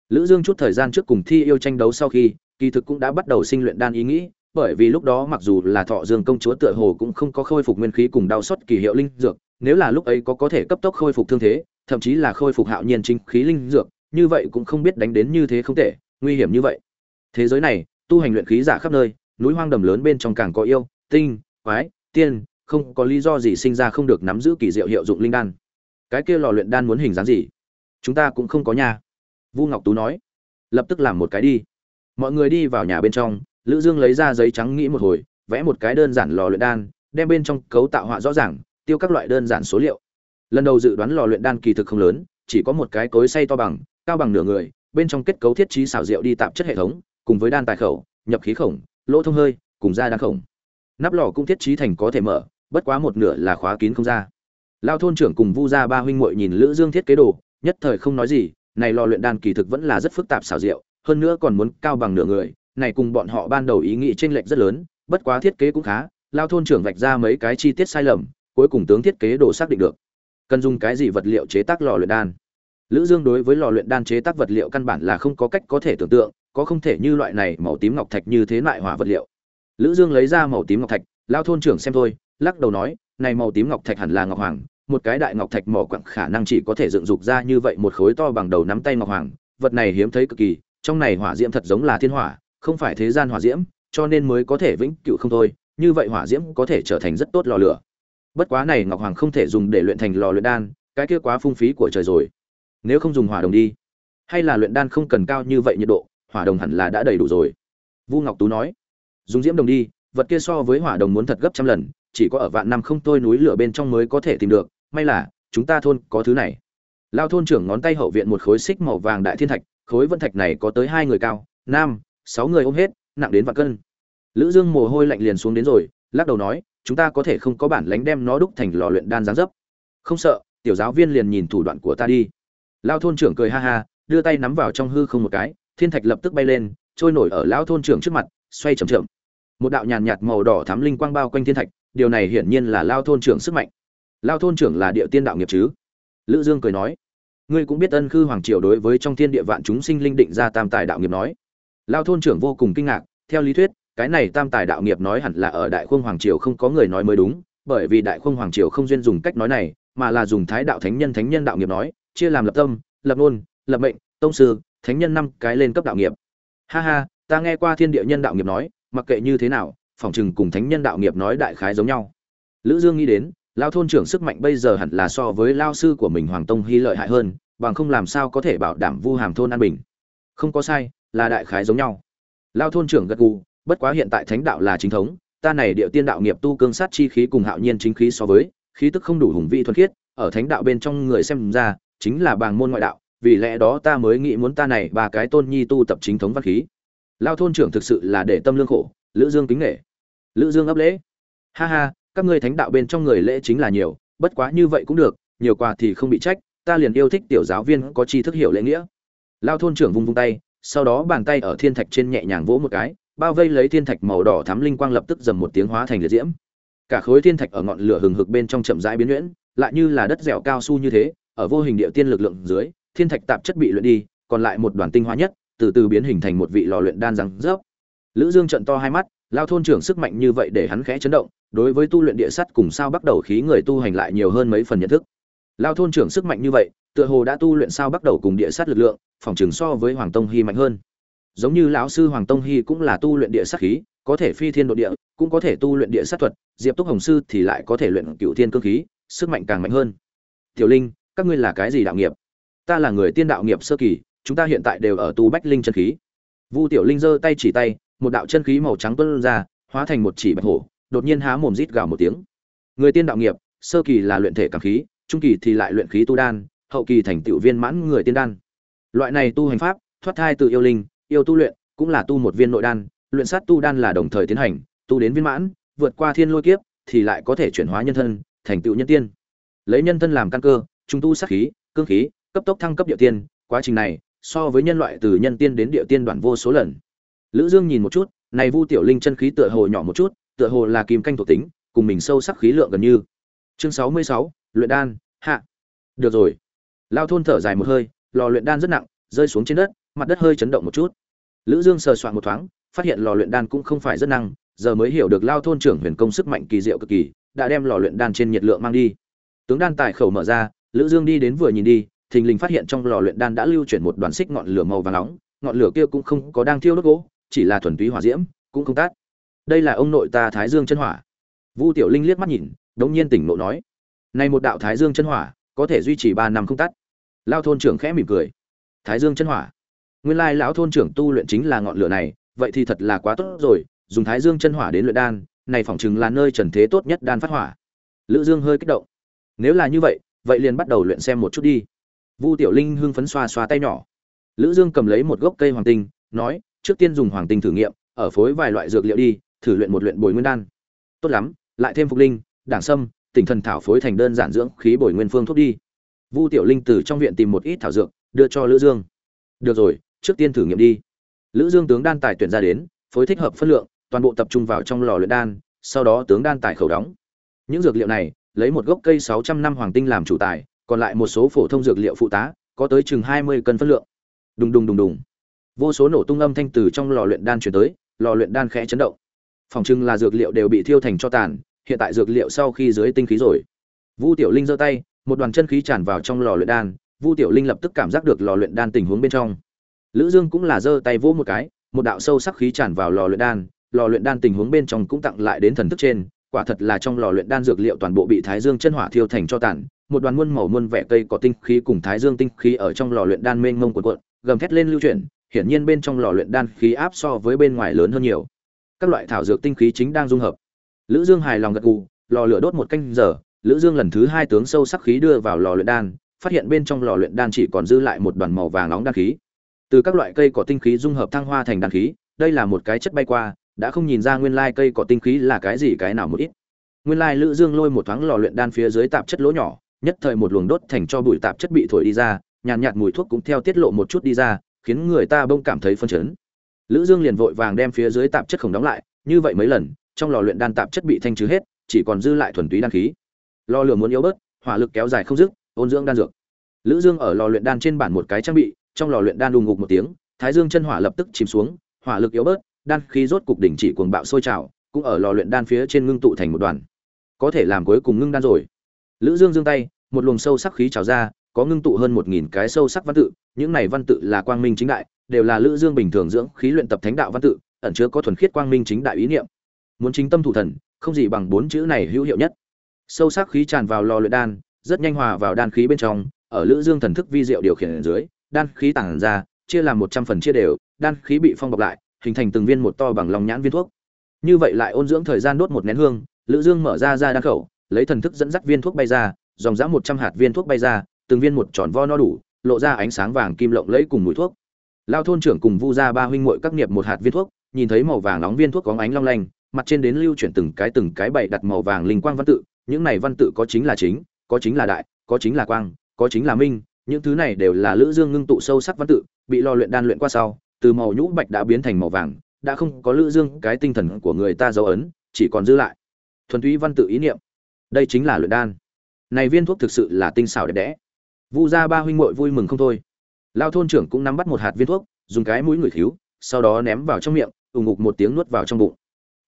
[SPEAKER 1] Lữ dương chút thời gian trước cùng thi yêu tranh đấu sau khi kỳ thực cũng đã bắt đầu sinh luyện đan ý nghĩ bởi vì lúc đó mặc dù là thọ dương công chúa tựa hồ cũng không có khôi phục nguyên khí cùng đau xót kỳ hiệu linh dược nếu là lúc ấy có có thể cấp tốc khôi phục thương thế thậm chí là khôi phục hạo nhiên chính khí linh dược như vậy cũng không biết đánh đến như thế không thể, nguy hiểm như vậy. Thế giới này tu hành luyện khí giả khắp nơi núi hoang đầm lớn bên trong càng có yêu tinh quái tiên không có lý do gì sinh ra không được nắm giữ kỳ diệu hiệu dụng linh đan. Cái kia lò luyện đan muốn hình dáng gì? Chúng ta cũng không có nhà vu ngọc tú nói. Lập tức làm một cái đi. Mọi người đi vào nhà bên trong, lữ dương lấy ra giấy trắng nghĩ một hồi, vẽ một cái đơn giản lò luyện đan, đem bên trong cấu tạo họa rõ ràng, tiêu các loại đơn giản số liệu. Lần đầu dự đoán lò luyện đan kỳ thực không lớn, chỉ có một cái cối xay to bằng, cao bằng nửa người, bên trong kết cấu thiết trí xảo diệu đi tạp chất hệ thống, cùng với đan tài khẩu, nhập khí khổng, lỗ thông hơi, cùng ra đan khổng. Nắp lò cũng thiết trí thành có thể mở bất quá một nửa là khóa kín không ra. Lao thôn trưởng cùng vu gia ba huynh muội nhìn lữ dương thiết kế đồ, nhất thời không nói gì, này lò luyện đan kỳ thực vẫn là rất phức tạp xảo diệu, hơn nữa còn muốn cao bằng nửa người, này cùng bọn họ ban đầu ý nghĩ chênh lệch rất lớn, bất quá thiết kế cũng khá, lao thôn trưởng vạch ra mấy cái chi tiết sai lầm, cuối cùng tướng thiết kế đồ xác định được. Cần dùng cái gì vật liệu chế tác lò luyện đan? Lữ dương đối với lò luyện đan chế tác vật liệu căn bản là không có cách có thể tưởng tượng, có không thể như loại này màu tím ngọc thạch như thế loại hỏa vật liệu. Lữ dương lấy ra màu tím ngọc thạch, lao thôn trưởng xem thôi lắc đầu nói, này màu tím ngọc thạch hẳn là ngọc hoàng, một cái đại ngọc thạch mỏ quặng khả năng chỉ có thể dựng dục ra như vậy một khối to bằng đầu nắm tay ngọc hoàng, vật này hiếm thấy cực kỳ, trong này hỏa diễm thật giống là thiên hỏa, không phải thế gian hỏa diễm, cho nên mới có thể vĩnh cửu không thôi, như vậy hỏa diễm có thể trở thành rất tốt lò lửa. Bất quá này ngọc hoàng không thể dùng để luyện thành lò luyện đan, cái kia quá phung phí của trời rồi. Nếu không dùng hỏa đồng đi, hay là luyện đan không cần cao như vậy nhiệt độ, hỏa đồng hẳn là đã đầy đủ rồi. Vu ngọc tú nói, dùng diễm đồng đi, vật kia so với hỏa đồng muốn thật gấp trăm lần chỉ có ở vạn năm không tôi núi lửa bên trong mới có thể tìm được, may là, chúng ta thôn có thứ này. Lao thôn trưởng ngón tay hậu viện một khối xích màu vàng đại thiên thạch, khối vân thạch này có tới hai người cao, nam, sáu người ôm hết, nặng đến vạn cân. Lữ dương mồ hôi lạnh liền xuống đến rồi, lắc đầu nói, chúng ta có thể không có bản lánh đem nó đúc thành lò luyện đan giáng dấp. Không sợ, tiểu giáo viên liền nhìn thủ đoạn của ta đi. Lao thôn trưởng cười ha ha, đưa tay nắm vào trong hư không một cái, thiên thạch lập tức bay lên, trôi nổi ở lão thôn trưởng trước mặt, xoay chậm chậm. Một đạo nhàn nhạt màu đỏ thắm linh quang bao quanh thiên thạch điều này hiển nhiên là lao thôn trưởng sức mạnh. Lao thôn trưởng là địa tiên đạo nghiệp chứ? Lữ dương cười nói. Ngươi cũng biết ân khư hoàng triều đối với trong thiên địa vạn chúng sinh linh định ra tam tài đạo nghiệp nói. Lao thôn trưởng vô cùng kinh ngạc, theo lý thuyết, cái này tam tài đạo nghiệp nói hẳn là ở đại khung hoàng triều không có người nói mới đúng, bởi vì đại khung hoàng triều không duyên dùng cách nói này, mà là dùng thái đạo thánh nhân thánh nhân đạo nghiệp nói, chia làm lập tâm, lập ngôn, lập mệnh, tông sư, thánh nhân năm cái lên cấp đạo nghiệp. Ha ha, ta nghe qua thiên địa nhân đạo nghiệp nói, mặc kệ như thế nào phỏng chừng cùng thánh nhân đạo nghiệp nói đại khái giống nhau. Lữ dương nghĩ đến, lao thôn trưởng sức mạnh bây giờ hẳn là so với lao sư của mình hoàng tông hy lợi hại hơn, bằng không làm sao có thể bảo đảm vu hàm thôn an bình. Không có sai, là đại khái giống nhau. Lao thôn trưởng gật gù, bất quá hiện tại thánh đạo là chính thống, ta này địa tiên đạo nghiệp tu cương sát chi khí cùng hạo nhiên chính khí so với, khí tức không đủ hùng vị thuần khiết, ở thánh đạo bên trong người xem ra, chính là bàng môn ngoại đạo, vì lẽ đó ta mới nghĩ muốn ta này ba cái tôn nhi tu tập chính thống văn khí. Lao thôn trưởng thực sự là để tâm lương khổ, lữ dương kính nghệ lữ dương ấp lễ. Ha ha, các ngươi thánh đạo bên trong người lễ chính là nhiều, bất quá như vậy cũng được, nhiều quà thì không bị trách, ta liền yêu thích tiểu giáo viên có tri thức hiểu lễ nghĩa. Lao thôn trưởng vung vung tay, sau đó bàn tay ở thiên thạch trên nhẹ nhàng vỗ một cái, bao vây lấy thiên thạch màu đỏ thắm linh quang lập tức dầm một tiếng hóa thành liệt diễm. Cả khối thiên thạch ở ngọn lửa hừng hực bên trong chậm rãi biến nhuyễn, lại như là đất dẻo cao su như thế, ở vô hình địa tiên lực lượng dưới, thiên thạch tạp chất bị luyện đi, còn lại một đoàn tinh hoa nhất, từ từ biến hình thành một vị lò luyện đan răng rớp. Lữ dương trận to hai mắt lao thôn trưởng sức mạnh như vậy để hắn khẽ chấn động, đối với tu luyện địa sắt cùng sao bắt đầu khí người tu hành lại nhiều hơn mấy phần nhận thức. Lao thôn trưởng sức mạnh như vậy, tựa hồ đã tu luyện sao bắt đầu cùng địa sắt lực lượng, phòng trường so với hoàng tông hy mạnh hơn. Giống như lão sư hoàng tông hy cũng là tu luyện địa sắt khí, có thể phi thiên độ địa, cũng có thể tu luyện địa sát thuật, diệp túc hồng sư thì lại có thể luyện cựu thiên cương khí, sức mạnh càng mạnh hơn. Tiểu linh, các ngươi là cái gì đạo nghiệp? Ta là người tiên đạo nghiệp sơ kỳ, chúng ta hiện tại đều ở tu bách linh chân khí. Vu tiểu linh giơ tay chỉ tay một đạo chân khí màu trắng tuôn ra, hóa thành một chỉ bạch hổ, đột nhiên há mồm rít gào một tiếng. Người tiên đạo nghiệp, sơ kỳ là luyện thể cảm khí, trung kỳ thì lại luyện khí tu đan, hậu kỳ thành tựu viên mãn người tiên đan. Loại này tu hành pháp, thoát thai từ yêu linh, yêu tu luyện, cũng là tu một viên nội đan, luyện sát tu đan là đồng thời tiến hành, tu đến viên mãn, vượt qua thiên lôi kiếp, thì lại có thể chuyển hóa nhân thân, thành tựu nhân tiên. Lấy nhân thân làm căn cơ, trung tu sát khí, cương khí, cấp tốc thăng cấp địa tiên, quá trình này, so với nhân loại từ nhân tiên đến địa tiên đoạn vô số lần lữ dương nhìn một chút này vu tiểu linh chân khí tựa hồ nhỏ một chút tựa hồ là kim canh thuộc tính cùng mình sâu sắc khí lượng gần như. Chương 66, luyện đan hạ. Được rồi. Lao thôn thở dài một hơi lò luyện đan rất nặng rơi xuống trên đất mặt đất hơi chấn động một chút. Lữ dương sờ soạn một thoáng phát hiện lò luyện đan cũng không phải rất năng giờ mới hiểu được lao thôn trưởng huyền công sức mạnh kỳ diệu cực kỳ đã đem lò luyện đan trên nhiệt lượng mang đi. Tướng đan tài khẩu mở ra lữ dương đi đến vừa nhìn đi thình lình phát hiện trong lò luyện đan đã lưu chuyển một đoàn xích ngọn lửa màu vàng nóng ngọn lửa kia cũng không có đang thiêu đốt gỗ chỉ là thuần túy hỏa diễm, cũng không tát. Đây là ông nội ta thái dương chân hỏa. Vu tiểu linh liếc mắt nhìn, đống nhiên tỉnh nộ nói, này một đạo thái dương chân hỏa, có thể duy trì ba năm không tắt Lão thôn trưởng khẽ mỉm cười, thái dương chân hỏa? Nguyên lai lão thôn trưởng tu luyện chính là ngọn lửa này, vậy thì thật là quá tốt rồi, dùng thái dương chân hỏa đến luyện đan, này phỏng chừng là nơi trần thế tốt nhất đan phát hỏa. Lữ dương hơi kích động, nếu là như vậy vậy liền bắt đầu luyện xem một chút đi. Vu tiểu linh hưng phấn xoa xoa tay nhỏ. Lữ dương cầm lấy một gốc cây hoàng tinh, nói trước tiên dùng hoàng tinh thử nghiệm, ở phối vài loại dược liệu đi, thử luyện một luyện bồi nguyên đan. Tốt lắm, lại thêm phục linh, đảng sâm, tỉnh thần thảo phối thành đơn giản dưỡng khí bồi nguyên phương thuốc đi. Vu tiểu linh từ trong viện tìm một ít thảo dược, đưa cho lữ dương. Được rồi, trước tiên thử nghiệm đi. Lữ dương tướng đan tài tuyển ra đến, phối thích hợp phân lượng, toàn bộ tập trung vào trong lò luyện đan, sau đó tướng đan tài khẩu đóng. Những dược liệu này, lấy một gốc cây 600 năm hoàng tinh làm chủ tài, còn lại một số phổ thông dược liệu phụ tá, có tới chừng 20 cân phân lượng. Đùng đùng đùng đùng vô số nổ tung âm thanh từ trong lò luyện đan truyền tới, lò luyện đan khẽ chấn động. Phòng trưng là dược liệu đều bị thiêu thành cho tàn, hiện tại dược liệu sau khi dưới tinh khí rồi. Vu tiểu linh giơ tay, một đoàn chân khí tràn vào trong lò luyện đan, vu tiểu linh lập tức cảm giác được lò luyện đan tình huống bên trong. Lữ dương cũng là giơ tay vỗ một cái, một đạo sâu sắc khí tràn vào lò luyện đan, lò luyện đan tình huống bên trong cũng tặng lại đến thần thức trên, quả thật là trong lò luyện đan dược liệu toàn bộ bị thái dương chân hỏa thiêu thành cho tàn, một đoàn muôn màu muôn vẻ cây có tinh khí cùng thái dương tinh khí ở trong lò luyện đan mênh mông cuộn cuộn, gầm thét lên lưu chuyển hiển nhiên bên trong lò luyện đan khí áp so với bên ngoài lớn hơn nhiều. Các loại thảo dược tinh khí chính đang dung hợp. Lữ dương hài lòng gật gù lò lửa đốt một canh giờ lữ dương lần thứ hai tướng sâu sắc khí đưa vào lò luyện đan phát hiện bên trong lò luyện đan chỉ còn dư lại một đoàn màu vàng nóng đan khí. Từ các loại cây cỏ tinh khí dung hợp thăng hoa thành đan khí đây là một cái chất bay qua đã không nhìn ra nguyên lai cây cỏ tinh khí là cái gì cái nào một ít. Nguyên lai lữ dương lôi một thoáng lò luyện đan phía dưới tạp chất lỗ nhỏ nhất thời một luồng đốt thành cho bụi tạp chất bị thổi đi ra nhàn nhạt, nhạt mùi thuốc cũng theo tiết lộ một chút đi ra khiến người ta bỗng cảm thấy phân chấn. Lữ dương liền vội vàng đem phía dưới tạp chất khổng đóng lại, như vậy mấy lần, trong lò luyện đan tạp chất bị thanh trừ hết, chỉ còn dư lại thuần túy đan khí. Lò lửa muốn yếu bớt, hỏa lực kéo dài không dứt, ôn dưỡng đan dược. Lữ dương ở lò luyện đan trên bản một cái trang bị, trong lò luyện đan đùng ngục một tiếng, thái dương chân hỏa lập tức chìm xuống, hỏa lực yếu bớt, đan khí rốt cục đỉnh chỉ cuồng bạo sôi trào, cũng ở lò luyện đan phía trên ngưng tụ thành một đoàn. Có thể làm cuối cùng ngưng đan rồi. Lữ dương giương tay, một luồng sâu sắc khí trào ra có ngưng tụ hơn một nghìn cái sâu sắc văn tự, những này văn tự là quang minh chính đại, đều là lữ dương bình thường dưỡng khí luyện tập thánh đạo văn tự, ẩn chứa có thuần khiết quang minh chính đại ý niệm. Muốn chính tâm thủ thần, không gì bằng bốn chữ này hữu hiệu nhất. Sâu sắc khí tràn vào lò luyện đan, rất nhanh hòa vào đan khí bên trong, ở lữ dương thần thức vi diệu điều khiển ở dưới, đan khí tản ra, chia làm một trăm phần chia đều, đan khí bị phong bọc lại, hình thành từng viên một to bằng lòng nhãn viên thuốc. Như vậy lại ôn dưỡng thời gian đốt một nén hương, lữ dương mở ra ra đan khẩu, lấy thần thức dẫn dắt viên thuốc bay ra, dòng dã một trăm hạt viên thuốc bay ra từng viên một tròn vo no đủ, lộ ra ánh sáng vàng kim lộng lẫy cùng mùi thuốc. Lao thôn trưởng cùng vu gia ba huynh muội các nghiệp một hạt viên thuốc, nhìn thấy màu vàng nóng viên thuốc có ánh long lanh, mặt trên đến lưu chuyển từng cái từng cái bày đặt màu vàng linh quang văn tự, những này văn tự có chính là chính, có chính là đại, có chính là quang, có chính là minh, những thứ này đều là lữ dương ngưng tụ sâu sắc văn tự, bị lo luyện đan luyện qua sau, từ màu nhũ bạch đã biến thành màu vàng, đã không có lữ dương cái tinh thần của người ta dấu ấn, chỉ còn giữ lại. Thuần túy văn tự ý niệm. Đây chính là luyện đan. Này viên thuốc thực sự là tinh xảo đẹp đẽ vu gia ba huynh muội vui mừng không thôi. Lao thôn trưởng cũng nắm bắt một hạt viên thuốc dùng cái mũi người thiếu, sau đó ném vào trong miệng ù ngục một tiếng nuốt vào trong bụng.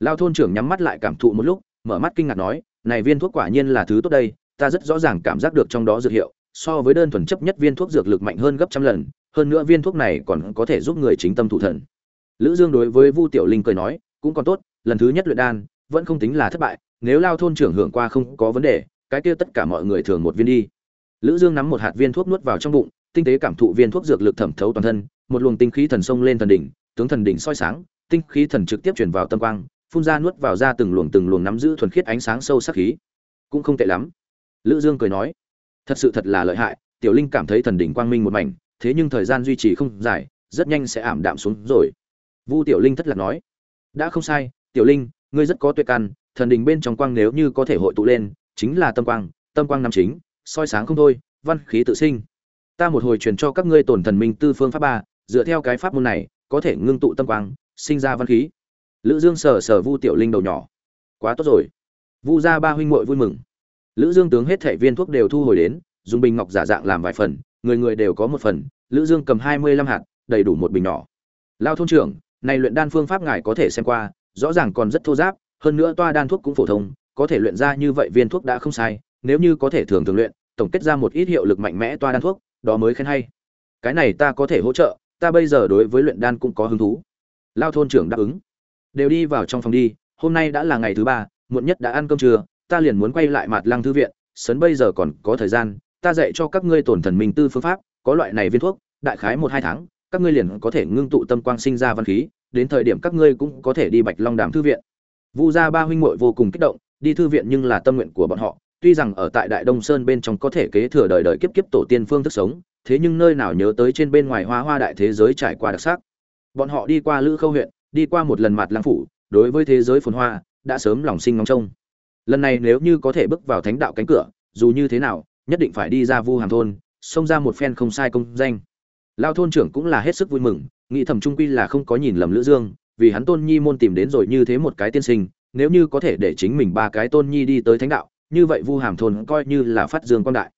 [SPEAKER 1] Lao thôn trưởng nhắm mắt lại cảm thụ một lúc mở mắt kinh ngạc nói này viên thuốc quả nhiên là thứ tốt đây ta rất rõ ràng cảm giác được trong đó dược hiệu so với đơn thuần chấp nhất viên thuốc dược lực mạnh hơn gấp trăm lần hơn nữa viên thuốc này còn có thể giúp người chính tâm thủ thần. Lữ dương đối với vu tiểu linh cười nói cũng còn tốt lần thứ nhất luyện đan vẫn không tính là thất bại nếu lao thôn trưởng hưởng qua không có vấn đề cái kia tất cả mọi người thường một viên đi lữ dương nắm một hạt viên thuốc nuốt vào trong bụng, tinh tế cảm thụ viên thuốc dược lực thẩm thấu toàn thân, một luồng tinh khí thần sông lên thần đỉnh, tướng thần đỉnh soi sáng, tinh khí thần trực tiếp truyền vào tâm quang, phun ra nuốt vào ra từng luồng từng luồng nắm giữ thuần khiết ánh sáng sâu sắc khí. Cũng không tệ lắm. Lữ dương cười nói, thật sự thật là lợi hại, tiểu linh cảm thấy thần đỉnh quang minh một mảnh, thế nhưng thời gian duy trì không dài, rất nhanh sẽ ảm đạm xuống rồi. Vu tiểu linh thất lạc nói, đã không sai, tiểu linh, ngươi rất có tuyệt căn, thần đỉnh bên trong quang nếu như có thể hội tụ lên, chính là tâm quang tâm quang năm chính soi sáng không thôi, văn khí tự sinh. Ta một hồi truyền cho các ngươi tổn thần minh tư phương pháp ba, dựa theo cái pháp môn này, có thể ngưng tụ tâm quang, sinh ra văn khí. Lữ dương sờ sờ vu tiểu linh đầu nhỏ. Quá tốt rồi. Vu gia ba huynh muội vui mừng. Lữ dương tướng hết thảy viên thuốc đều thu hồi đến, dùng bình ngọc giả dạng làm vài phần, người người đều có một phần. Lữ dương cầm hai mươi lăm hạt, đầy đủ một bình nhỏ. Lao thôn trưởng, này luyện đan phương pháp ngài có thể xem qua, rõ ràng còn rất thô giáp, hơn nữa toa đan thuốc cũng phổ thông, có thể luyện ra như vậy viên thuốc đã không sai nếu như có thể thường thường luyện, tổng kết ra một ít hiệu lực mạnh mẽ toa đan thuốc, đó mới khen hay. Cái này ta có thể hỗ trợ, ta bây giờ đối với luyện đan cũng có hứng thú. Lao thôn trưởng đáp ứng. Đều đi vào trong phòng đi, hôm nay đã là ngày thứ ba, muộn nhất đã ăn cơm trưa, ta liền muốn quay lại mặt lăng thư viện sấn bây giờ còn có thời gian, ta dạy cho các ngươi tổn thần minh tư phương pháp, có loại này viên thuốc, đại khái một hai tháng, các ngươi liền có thể ngưng tụ tâm quang sinh ra văn khí, đến thời điểm các ngươi cũng có thể đi bạch long đàm thư viện. Vu gia ba huynh muội vô cùng kích động, đi thư viện nhưng là tâm nguyện của bọn họ tuy rằng ở tại đại đông sơn bên trong có thể kế thừa đời đời kiếp kiếp tổ tiên phương thức sống, thế nhưng nơi nào nhớ tới trên bên ngoài hoa hoa đại thế giới trải qua đặc sắc. Bọn họ đi qua lữ khâu huyện, đi qua một lần mặt lang phủ, đối với thế giới phồn hoa, đã sớm lòng sinh ngóng trông. Lần này nếu như có thể bước vào thánh đạo cánh cửa, dù như thế nào, nhất định phải đi ra vu hàm thôn, xông ra một phen không sai công danh. Lao thôn trưởng cũng là hết sức vui mừng, nghĩ thầm trung quy là không có nhìn lầm lữ dương, vì hắn tôn nhi môn tìm đến rồi như thế một cái tiên sinh, nếu như có thể để chính mình ba cái tôn nhi đi tới thánh đạo như vậy vu hàm thôn coi như là phát dương quan đại.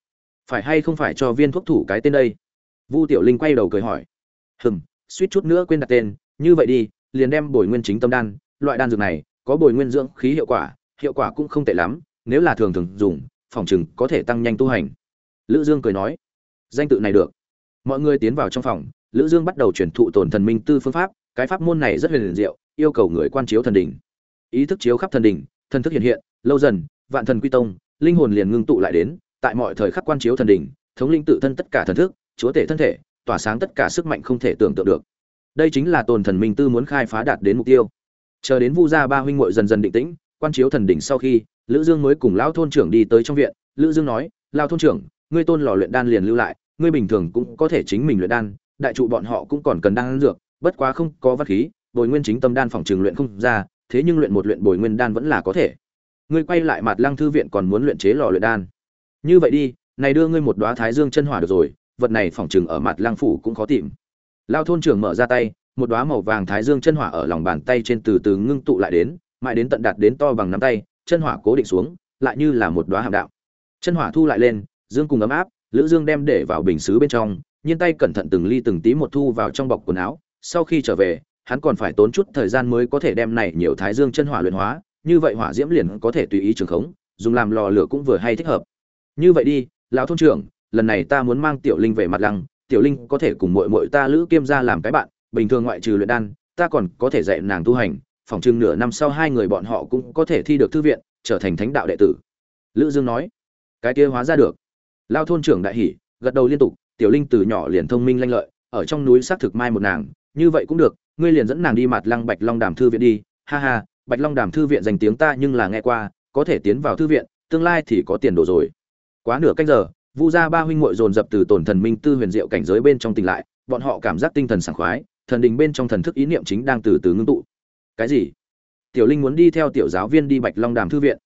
[SPEAKER 1] Phải hay không phải cho viên thuốc thủ cái tên đây? Vu tiểu linh quay đầu cười hỏi. Hừm, suýt chút nữa quên đặt tên, như vậy đi, liền đem bồi nguyên chính tâm đan, loại đan dược này, có bồi nguyên dưỡng khí hiệu quả hiệu quả cũng không tệ lắm, nếu là thường thường dùng, phòng chừng có thể tăng nhanh tu hành. Lữ dương cười nói. Danh tự này được. Mọi người tiến vào trong phòng, lữ dương bắt đầu truyền thụ tổn thần minh tư phương pháp, cái pháp môn này rất huyền diệu, yêu cầu người quan chiếu thần đỉnh. Ý thức chiếu khắp thần đỉnh, thần thức hiện hiện, lâu dần vạn thần quy tông, linh hồn liền ngưng tụ lại đến, tại mọi thời khắc quan chiếu thần đỉnh, thống linh tự thân tất cả thần thức, chúa tể thân thể, tỏa sáng tất cả sức mạnh không thể tưởng tượng được. Đây chính là tồn thần minh tư muốn khai phá đạt đến mục tiêu. Chờ đến vu gia ba huynh muội dần dần định tĩnh, quan chiếu thần đỉnh sau khi, lữ dương mới cùng lão thôn trưởng đi tới trong viện. Lữ dương nói, lão thôn trưởng, ngươi tôn lò luyện đan liền lưu lại, ngươi bình thường cũng có thể chính mình luyện đan, đại trụ bọn họ cũng còn cần đan dược, bất quá không có vật khí, bồi nguyên chính tâm đan phòng trường luyện không ra, thế nhưng luyện một luyện bồi nguyên đan vẫn là có thể ngươi quay lại mặt lăng thư viện còn muốn luyện chế lò luyện đan. Như vậy đi, này đưa ngươi một đóa thái dương chân hỏa được rồi, vật này phỏng chừng ở mặt lăng phủ cũng khó tìm. Lao thôn trưởng mở ra tay, một đóa màu vàng thái dương chân hỏa ở lòng bàn tay trên từ từ ngưng tụ lại đến, mãi đến tận đạt đến to bằng nắm tay, chân hỏa cố định xuống, lại như là một đóa hàm đạo. Chân hỏa thu lại lên, dương cùng ấm áp, lữ dương đem để vào bình sứ bên trong, nhiên tay cẩn thận từng ly từng tí một thu vào trong bọc quần áo, sau khi trở về, hắn còn phải tốn chút thời gian mới có thể đem này nhiều thái dương chân hỏa luyện hóa như vậy hỏa diễm liền có thể tùy ý trường khống, dùng làm lò lửa cũng vừa hay thích hợp. Như vậy đi, lão thôn trưởng, lần này ta muốn mang tiểu linh về mặt lăng, tiểu linh có thể cùng muội muội ta lữ kiêm gia làm cái bạn, bình thường ngoại trừ luyện đan, ta còn có thể dạy nàng tu hành, phòng chừng nửa năm sau hai người bọn họ cũng có thể thi được thư viện, trở thành thánh đạo đệ tử. Lữ dương nói. Cái kia hóa ra được. Lao thôn trưởng đại hỉ, gật đầu liên tục, tiểu linh từ nhỏ liền thông minh lanh lợi, ở trong núi xác thực mai một nàng, như vậy cũng được, ngươi liền dẫn nàng đi mặt lăng bạch long đàm thư viện đi, ha ha bạch long đàm thư viện danh tiếng ta nhưng là nghe qua, có thể tiến vào thư viện, tương lai thì có tiền đồ rồi. Quá nửa canh giờ, vu gia ba huynh muội dồn dập từ tổn thần minh tư huyền diệu cảnh giới bên trong tỉnh lại, bọn họ cảm giác tinh thần sảng khoái, thần đình bên trong thần thức ý niệm chính đang từ từ ngưng tụ. Cái gì? Tiểu linh muốn đi theo tiểu giáo viên đi bạch long đàm thư viện.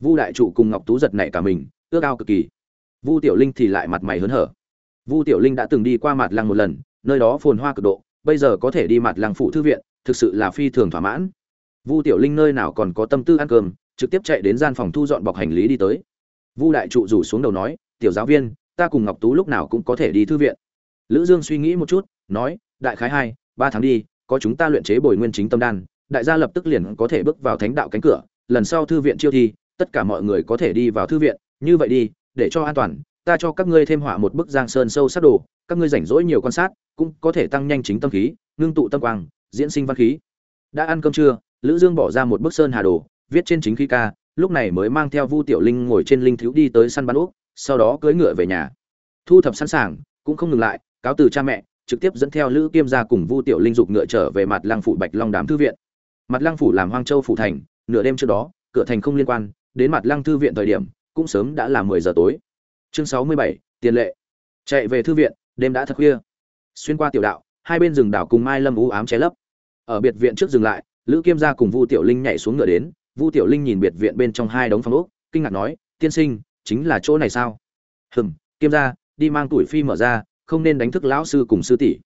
[SPEAKER 1] Vu đại trụ cùng ngọc tú giật nảy cả mình, ước ao cực kỳ. Vu tiểu linh thì lại mặt mày hớn hở. Vu tiểu linh đã từng đi qua mặt lăng một lần, nơi đó phồn hoa cực độ, bây giờ có thể đi mặt lăng phụ thư viện, thực sự là phi thường thỏa mãn vu tiểu linh nơi nào còn có tâm tư ăn cơm, trực tiếp chạy đến gian phòng thu dọn bọc hành lý đi tới. Vu đại trụ rủ xuống đầu nói, tiểu giáo viên, ta cùng ngọc tú lúc nào cũng có thể đi thư viện. Lữ dương suy nghĩ một chút, nói, đại khái hai, ba tháng đi, có chúng ta luyện chế bồi nguyên chính tâm đan, đại gia lập tức liền có thể bước vào thánh đạo cánh cửa, lần sau thư viện chiêu thi, tất cả mọi người có thể đi vào thư viện, như vậy đi, để cho an toàn, ta cho các ngươi thêm họa một bức giang sơn sâu sắc đồ, các ngươi rảnh rỗi nhiều quan sát, cũng có thể tăng nhanh chính tâm khí, ngưng tụ tâm quang, diễn sinh văn khí. Đã ăn cơm trưa lữ dương bỏ ra một bức sơn hà đồ viết trên chính khí ca lúc này mới mang theo vu tiểu linh ngồi trên linh thiếu đi tới săn bắn ốc, sau đó cưỡi ngựa về nhà. Thu thập sẵn sàng cũng không ngừng lại cáo từ cha mẹ trực tiếp dẫn theo lữ kiêm gia cùng vu tiểu linh dục ngựa trở về mặt lăng phủ bạch long đàm thư viện. Mặt lăng phủ làm hoang châu phủ thành nửa đêm trước đó cửa thành không liên quan đến mặt lăng thư viện thời điểm cũng sớm đã là mười giờ tối. Chương sáu mươi bảy tiền lệ. Chạy về thư viện đêm đã thật khuya. Xuyên qua tiểu đạo hai bên rừng đảo cùng mai lâm u ám che lấp. Ở biệt viện trước dừng lại lữ kiêm gia cùng vu tiểu linh nhảy xuống ngựa đến, vu tiểu linh nhìn biệt viện bên trong hai đống phòng ốc, kinh ngạc nói, tiên sinh, chính là chỗ này sao? Hừm, kiêm gia đi mang tuổi phi mở ra, không nên đánh thức lão sư cùng sư tỷ.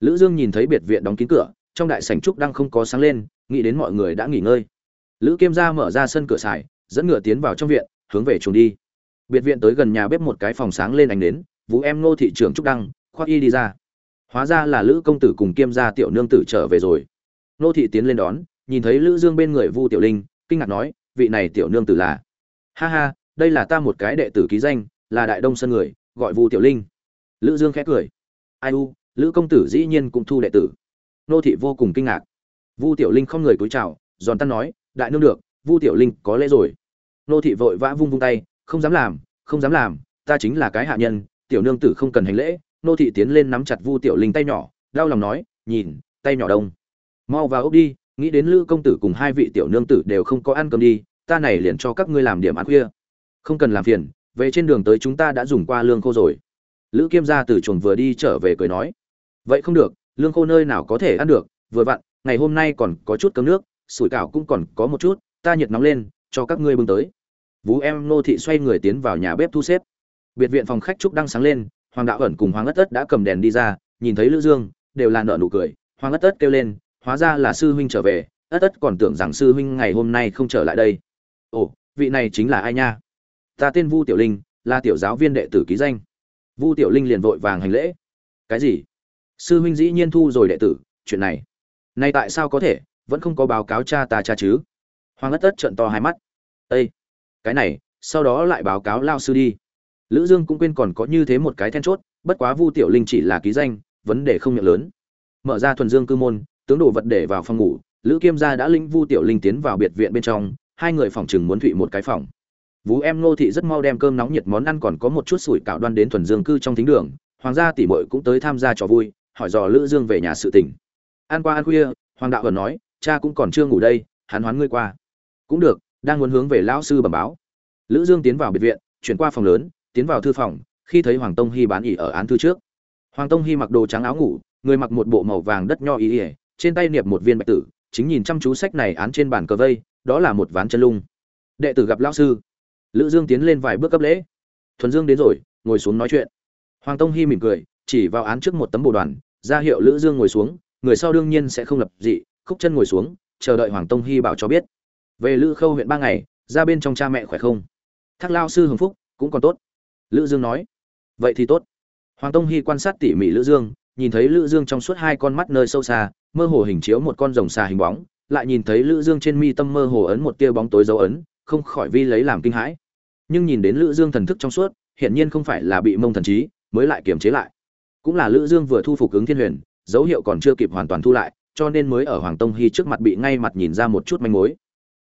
[SPEAKER 1] Lữ dương nhìn thấy biệt viện đóng kín cửa, trong đại sảnh trúc đang không có sáng lên, nghĩ đến mọi người đã nghỉ ngơi. Lữ kiêm gia mở ra sân cửa sải dẫn ngựa tiến vào trong viện, hướng về chuồng đi. Biệt viện tới gần nhà bếp một cái phòng sáng lên ánh đến vũ em ngô thị trưởng trúc đăng, khoác y đi ra. Hóa ra là lữ công tử cùng kiêm gia tiểu nương tử trở về rồi nô thị tiến lên đón, nhìn thấy lữ dương bên người vu tiểu linh, kinh ngạc nói, vị này tiểu nương tử là? Ha ha, đây là ta một cái đệ tử ký danh, là đại đông Sơn người, gọi vu tiểu linh. Lữ dương khẽ cười. Ai u, lữ công tử dĩ nhiên cũng thu đệ tử. Nô thị vô cùng kinh ngạc. Vu tiểu linh không người cúi chào, giòn tan nói, đại nương được, vu tiểu linh có lễ rồi. Nô thị vội vã vung vung tay, không dám làm, không dám làm, ta chính là cái hạ nhân, tiểu nương tử không cần hành lễ. Nô thị tiến lên nắm chặt vu tiểu linh tay nhỏ, đau lòng nói, nhìn, tay nhỏ đông mau vào ốc đi nghĩ đến lữ công tử cùng hai vị tiểu nương tử đều không có ăn cơm đi ta này liền cho các ngươi làm điểm ăn khuya không cần làm phiền về trên đường tới chúng ta đã dùng qua lương khô rồi lữ kiêm gia từ chuồng vừa đi trở về cười nói vậy không được lương khô nơi nào có thể ăn được vừa vặn ngày hôm nay còn có chút cơm nước sủi cảo cũng còn có một chút ta nhiệt nóng lên cho các ngươi bưng tới Vũ em nô thị xoay người tiến vào nhà bếp thu xếp. Biệt viện phòng khách trúc đang sáng lên, Hoàng đạo ẩn cùng Hoàng ất ất đã cầm đèn đi ra, nhìn thấy Lữ Dương, đều là nở nụ cười. Hoàng ất ất kêu lên, hóa ra là sư huynh trở về, ất ất còn tưởng rằng sư huynh ngày hôm nay không trở lại đây. Ồ, vị này chính là ai nha? Ta tên Vu Tiểu Linh, là tiểu giáo viên đệ tử ký danh. Vu Tiểu Linh liền vội vàng hành lễ. Cái gì? Sư huynh dĩ nhiên thu rồi đệ tử, chuyện này, Nay tại sao có thể, vẫn không có báo cáo cha ta cha chứ? Hoàng ất ất trợn to hai mắt. ây cái này sau đó lại báo cáo lao sư đi lữ dương cũng quên còn có như thế một cái then chốt bất quá vu tiểu linh chỉ là ký danh vấn đề không miệng lớn mở ra thuần dương cư môn tướng đồ vật để vào phòng ngủ lữ kiêm gia đã linh vu tiểu linh tiến vào biệt viện bên trong hai người phòng chừng muốn thụy một cái phòng Vũ em Ngô thị rất mau đem cơm nóng nhiệt món ăn còn có một chút sủi cảo đoan đến thuần dương cư trong thính đường, hoàng gia tỷ muội cũng tới tham gia trò vui, hỏi dò Lữ Dương về nhà sự tình. Ăn qua ăn khuya, hoàng đạo ẩn nói, cha cũng còn chưa ngủ đây, hắn hoán ngươi qua. Cũng được, đang muốn hướng về lão sư bẩm báo lữ dương tiến vào biệt viện chuyển qua phòng lớn tiến vào thư phòng khi thấy hoàng tông hy bán ỉ ở án thư trước hoàng tông hy mặc đồ trắng áo ngủ người mặc một bộ màu vàng đất nho ý ỉa trên tay niệm một viên bạch tử, chính nhìn chăm chú sách này án trên bàn cờ vây, đó là một ván chân lung. Đệ tử gặp lão sư. Lữ dương tiến lên vài bước cấp lễ. Thuần dương đến rồi, ngồi xuống nói chuyện. Hoàng tông Hi mỉm cười, chỉ vào án trước một tấm bồ đoàn, ra hiệu lữ dương ngồi xuống, người sau đương nhiên sẽ không lập dị, khúc chân ngồi xuống, chờ đợi hoàng tông Hi bảo cho biết. Về lữ khâu huyện ba ngày, ra bên trong cha mẹ khỏe không? Thác lao sư hưng phúc, cũng còn tốt. Lữ dương nói. Vậy thì tốt. Hoàng tông hy quan sát tỉ mỉ lữ dương nhìn thấy lữ dương trong suốt hai con mắt nơi sâu xa mơ hồ hình chiếu một con rồng xà hình bóng lại nhìn thấy lữ dương trên mi tâm mơ hồ ấn một tia bóng tối dấu ấn không khỏi vi lấy làm kinh hãi. Nhưng nhìn đến lữ dương thần thức trong suốt hiện nhiên không phải là bị mông thần trí mới lại kiềm chế lại. Cũng là lữ dương vừa thu phục ứng thiên huyền dấu hiệu còn chưa kịp hoàn toàn thu lại cho nên mới ở hoàng tông hy trước mặt bị ngay mặt nhìn ra một chút manh mối.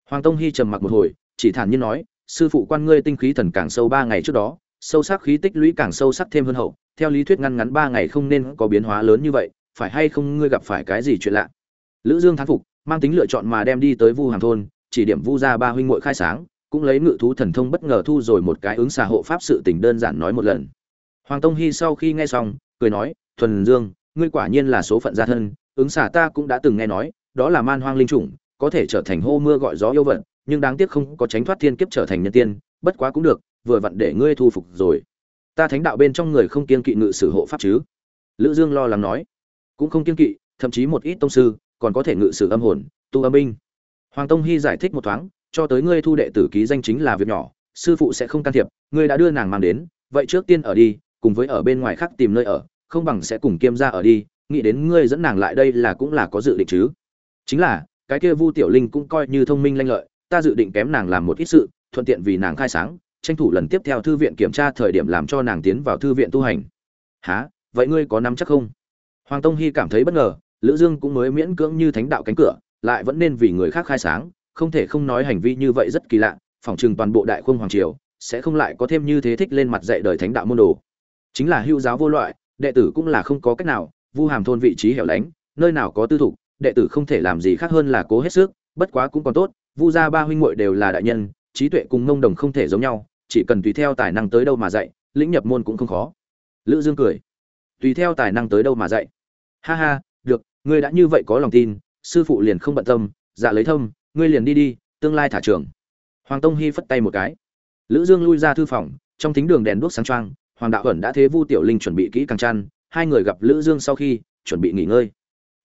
[SPEAKER 1] Hoàng Tông Hi trầm mặc một hồi, chỉ thản nhiên nói, sư phụ quan ngươi tinh khí thần càng sâu ba ngày trước đó, sâu sắc khí tích lũy càng sâu sắc thêm hơn hậu, theo lý thuyết ngăn ngắn ba ngày không nên có biến hóa lớn như vậy, phải hay không ngươi gặp phải cái gì chuyện lạ. Lữ Dương thán phục, mang tính lựa chọn mà đem đi tới Vu hàng thôn, chỉ điểm Vu gia ba huynh muội khai sáng, cũng lấy ngự thú thần thông bất ngờ thu rồi một cái ứng xà hộ pháp sự tình đơn giản nói một lần. Hoàng Tông Hi sau khi nghe xong, cười nói, "Thuần Dương, ngươi quả nhiên là số phận gia thân, ứng xà ta cũng đã từng nghe nói, đó là man hoang linh chủng, có thể trở thành hô mưa gọi gió yêu vận, nhưng đáng tiếc không có tránh thoát thiên kiếp trở thành nhân tiên, bất quá cũng được, vừa vặn để ngươi thu phục rồi. Ta thánh đạo bên trong người không kiên kỵ ngự sử hộ pháp chứ? Lữ Dương lo lắng nói, cũng không kiên kỵ, thậm chí một ít tông sư còn có thể ngự sử âm hồn, tu âm binh. Hoàng Tông Hi giải thích một thoáng, cho tới ngươi thu đệ tử ký danh chính là việc nhỏ sư phụ sẽ không can thiệp ngươi đã đưa nàng mang đến vậy trước tiên ở đi cùng với ở bên ngoài khác tìm nơi ở không bằng sẽ cùng kiêm ra ở đi nghĩ đến ngươi dẫn nàng lại đây là cũng là có dự định chứ chính là cái kia vu tiểu linh cũng coi như thông minh lanh lợi ta dự định kém nàng làm một ít sự thuận tiện vì nàng khai sáng tranh thủ lần tiếp theo thư viện kiểm tra thời điểm làm cho nàng tiến vào thư viện tu hành. Há vậy ngươi có nắm chắc không? Hoàng tông hy cảm thấy bất ngờ, lữ dương cũng mới miễn cưỡng như thánh đạo cánh cửa, lại vẫn nên vì người khác khai sáng, không thể không nói hành vi như vậy rất kỳ lạ, phỏng chừng toàn bộ đại khung hoàng triều sẽ không lại có thêm như thế thích lên mặt dạy đời thánh đạo môn đồ. Chính là hưu giáo vô loại, đệ tử cũng là không có cách nào, vu hàm thôn vị trí hẻo lánh, nơi nào có tư thục, đệ tử không thể làm gì khác hơn là cố hết sức, bất quá cũng còn tốt, vu gia ba huynh muội đều là đại nhân, trí tuệ cùng ngông đồng không thể giống nhau chỉ cần tùy theo tài năng tới đâu mà dạy, lĩnh nhập môn cũng không khó. Lữ dương cười. Tùy theo tài năng tới đâu mà dạy. Ha ha, được, ngươi đã như vậy có lòng tin, sư phụ liền không bận tâm dạ lấy thông ngươi liền đi đi, tương lai thả trường. Hoàng tông hy phất tay một cái. Lữ dương lui ra thư phòng, trong thính đường đèn đuốc sáng trang hoàng đạo ẩn đã thế vu tiểu linh chuẩn bị kỹ càng chăn, hai người gặp lữ dương sau khi, chuẩn bị nghỉ ngơi.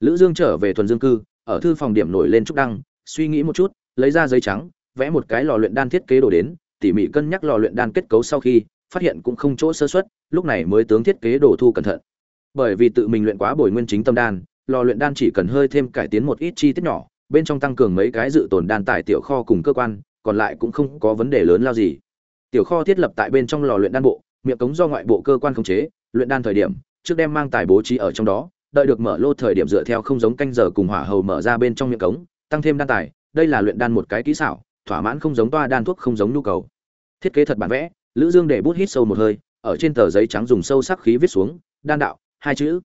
[SPEAKER 1] Lữ dương trở về thuần dương cư, ở thư phòng điểm nổi lên trúc đăng, suy nghĩ một chút, lấy ra giấy trắng, vẽ một cái lò luyện đan thiết kế đồ đến tỉ mỉ cân nhắc lò luyện đan kết cấu sau khi, phát hiện cũng không chỗ sơ suất, lúc này mới tướng thiết kế đồ thu cẩn thận. Bởi vì tự mình luyện quá bồi nguyên chính tâm đan, lò luyện đan chỉ cần hơi thêm cải tiến một ít chi tiết nhỏ, bên trong tăng cường mấy cái dự tồn đan tại tiểu kho cùng cơ quan, còn lại cũng không có vấn đề lớn lao gì. Tiểu kho thiết lập tại bên trong lò luyện đan bộ, miệng cống do ngoại bộ cơ quan khống chế, luyện đan thời điểm, trước đem mang tài bố trí ở trong đó, đợi được mở lô thời điểm dựa theo không giống canh giờ cùng hỏa hầu mở ra bên trong miệng cống, tăng thêm đan tài, đây là luyện đan một cái kỹ xảo thỏa mãn không giống toa đan thuốc không giống nhu cầu. Thiết kế thật bản vẽ, lữ dương để bút hít sâu một hơi, ở trên tờ giấy trắng dùng sâu sắc khí viết xuống, đan đạo, hai chữ.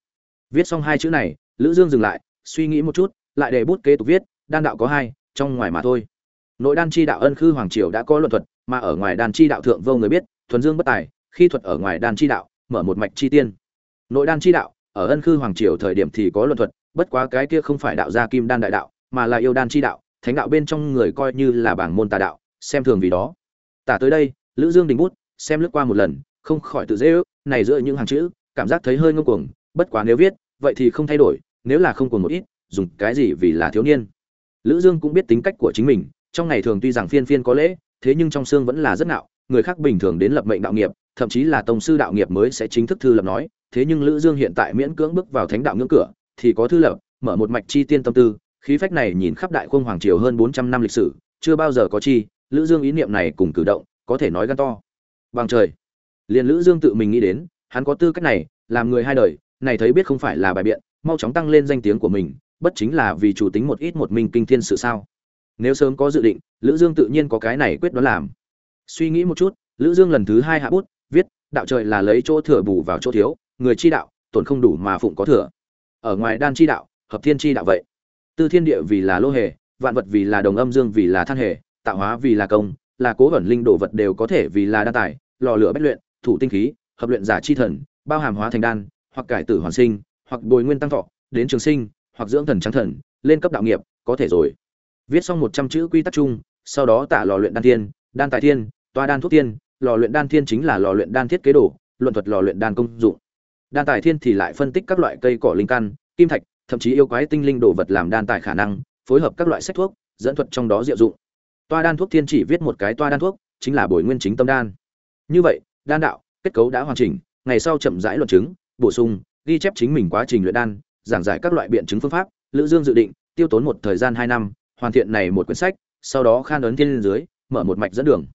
[SPEAKER 1] Viết xong hai chữ này, lữ dương dừng lại, suy nghĩ một chút, lại để bút kế tục viết, đan đạo có hai, trong ngoài mà thôi. Nội đan chi đạo ân khư hoàng triều đã có luận thuật, mà ở ngoài đan chi đạo thượng vô người biết, thuần dương bất tài, khi thuật ở ngoài đan chi đạo, mở một mạch chi tiên. Nội đan chi đạo, ở ân khư hoàng triều thời điểm thì có luận thuật, bất quá cái kia không phải đạo gia kim đan đại đạo, mà là yêu đan chi đạo thánh đạo bên trong người coi như là bảng môn tà đạo, xem thường vì đó. Tả tới đây, lữ dương đình bút, xem lướt qua một lần, không khỏi tự dễ ước, này giữa những hàng chữ, cảm giác thấy hơi ngông cuồng, bất quá nếu viết, vậy thì không thay đổi, nếu là không cuồng một ít, dùng cái gì vì là thiếu niên. Lữ dương cũng biết tính cách của chính mình, trong ngày thường tuy rằng phiên phiên có lễ, thế nhưng trong xương vẫn là rất nạo người khác bình thường đến lập mệnh đạo nghiệp, thậm chí là tông sư đạo nghiệp mới sẽ chính thức thư lập nói, thế nhưng lữ dương hiện tại miễn cưỡng bước vào thánh đạo ngưỡng cửa, thì có thư lập, mở một mạch chi tiên tâm tư khí phách này nhìn khắp đại khung hoàng triều hơn 400 năm lịch sử, chưa bao giờ có chi, lữ dương ý niệm này cùng cử động, có thể nói gan to. Bằng trời. Liền lữ dương tự mình nghĩ đến, hắn có tư cách này, làm người hai đời, này thấy biết không phải là bài biện, mau chóng tăng lên danh tiếng của mình, bất chính là vì chủ tính một ít một mình kinh thiên sự sao. Nếu sớm có dự định, lữ dương tự nhiên có cái này quyết đoán làm. Suy nghĩ một chút, lữ dương lần thứ hai hạ bút, viết, đạo trời là lấy chỗ thừa bù vào chỗ thiếu, người chi đạo, tổn không đủ mà phụng có thừa. Ở ngoài đan chi đạo, hợp thiên chi đạo vậy tư thiên địa vì là lô hề, vạn vật vì là đồng âm dương vì là than hề, tạo hóa vì là công, là cố vẩn linh đồ vật đều có thể vì là đa tài, lò lửa bách luyện, thủ tinh khí, hợp luyện giả chi thần, bao hàm hóa thành đan, hoặc cải tử hoàn sinh, hoặc bồi nguyên tăng thọ, đến trường sinh, hoặc dưỡng thần trắng thần, lên cấp đạo nghiệp, có thể rồi. Viết xong một trăm chữ quy tắc chung, sau đó tả lò luyện đan thiên, đan tài thiên, toa đan thuốc thiên, lò luyện đan thiên chính là lò luyện đan thiết kế đồ, luận thuật lò luyện đan công dụng. Đan tài thiên thì lại phân tích các loại cây cỏ linh căn, kim thạch thậm chí yêu quái tinh linh đồ vật làm đan tài khả năng, phối hợp các loại sách thuốc, dẫn thuật trong đó diệu dụng. Toa đan thuốc thiên chỉ viết một cái toa đan thuốc, chính là bồi nguyên chính tâm đan. Như vậy, đan đạo, kết cấu đã hoàn chỉnh, ngày sau chậm rãi luận chứng, bổ sung, ghi chép chính mình quá trình luyện đan, giảng giải các loại biện chứng phương pháp, lữ dương dự định, tiêu tốn một thời gian hai năm, hoàn thiện này một quyển sách, sau đó khan ấn thiên dưới, mở một mạch dẫn đường.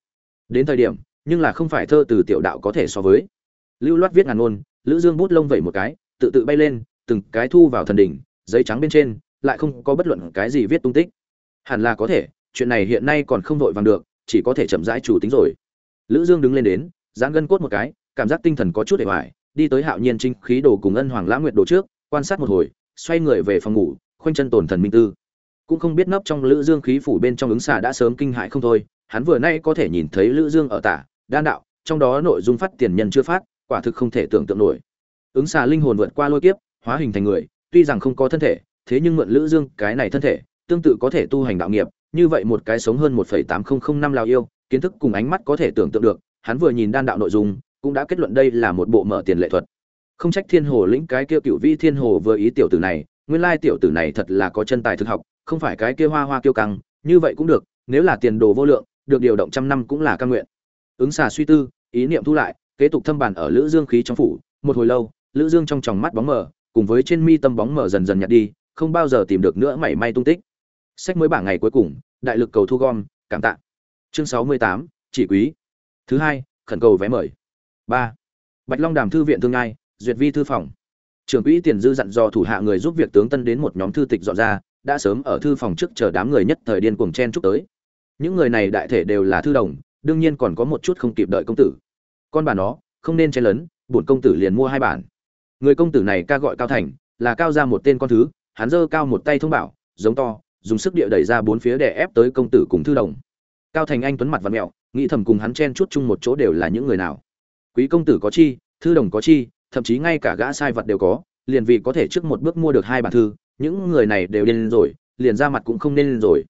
[SPEAKER 1] Đến thời điểm, nhưng là không phải thơ từ tiểu đạo có thể so với. Lưu loát viết ngàn ngôn, lữ dương bút lông vẩy một cái, tự tự bay lên từng cái thu vào thần đỉnh, giấy trắng bên trên, lại không có bất luận cái gì viết tung tích. Hẳn là có thể, chuyện này hiện nay còn không vội vàng được, chỉ có thể chậm rãi chủ tính rồi. Lữ dương đứng lên đến, giãn gân cốt một cái, cảm giác tinh thần có chút để hoài đi tới hạo nhiên trinh khí đồ cùng ân hoàng lãng nguyệt đồ trước, quan sát một hồi, xoay người về phòng ngủ, khoanh chân tổn thần minh tư. Cũng không biết nấp trong lữ dương khí phủ bên trong ứng xà đã sớm kinh hãi không thôi, hắn vừa nay có thể nhìn thấy lữ dương ở tả, đan đạo, trong đó nội dung phát tiền nhân chưa phát, quả thực không thể tưởng tượng nổi. Ứng xà linh hồn vượt qua lôi kiếp hóa hình thành người, tuy rằng không có thân thể, thế nhưng mượn lữ dương cái này thân thể, tương tự có thể tu hành đạo nghiệp, như vậy một cái sống hơn 1.8005 năm lao yêu, kiến thức cùng ánh mắt có thể tưởng tượng được, hắn vừa nhìn đan đạo nội dung, cũng đã kết luận đây là một bộ mở tiền lệ thuật. Không trách thiên hồ lĩnh cái kia cựu vi thiên hồ vừa ý tiểu tử này, nguyên lai tiểu tử này thật là có chân tài thực học, không phải cái kia hoa hoa kiêu căng, như vậy cũng được, nếu là tiền đồ vô lượng, được điều động trăm năm cũng là căn nguyện. Ứng xà suy tư, ý niệm thu lại, kế tục thâm bản ở lữ dương khí trong phủ, một hồi lâu, lữ dương trong tròng mắt bóng mờ cùng với trên mi tâm bóng mở dần dần nhạt đi, không bao giờ tìm được nữa mảy may tung tích. Sách mới bảng ngày cuối cùng, đại lực cầu thu gom, cảm tạ. Chương sáu mươi tám, chỉ quý. Thứ hai, khẩn cầu vé mời. Ba, bạch long đàm thư viện thương ngay duyệt vi thư phòng. Trưởng quỹ tiền dư dặn dò thủ hạ người giúp việc tướng tân đến một nhóm thư tịch dọn ra, đã sớm ở thư phòng trước chờ đám người nhất thời điên cuồng chen chúc tới. Những người này đại thể đều là thư đồng, đương nhiên còn có một chút không kịp đợi công tử. Con bà nó, không nên chen lớn bổn công tử liền mua hai bản người công tử này ca gọi cao thành, là cao ra một tên con thứ, hắn giơ cao một tay thông bảo, giống to, dùng sức địa đẩy ra bốn phía để ép tới công tử cùng thư đồng. Cao thành anh tuấn mặt và mẹo, nghĩ thầm cùng hắn chen chút chung một chỗ đều là những người nào. Quý công tử có chi, thư đồng có chi, thậm chí ngay cả gã sai vật đều có, liền vì có thể trước một bước mua được hai bản thư, những người này đều điên rồi, liền ra mặt cũng không nên lên rồi.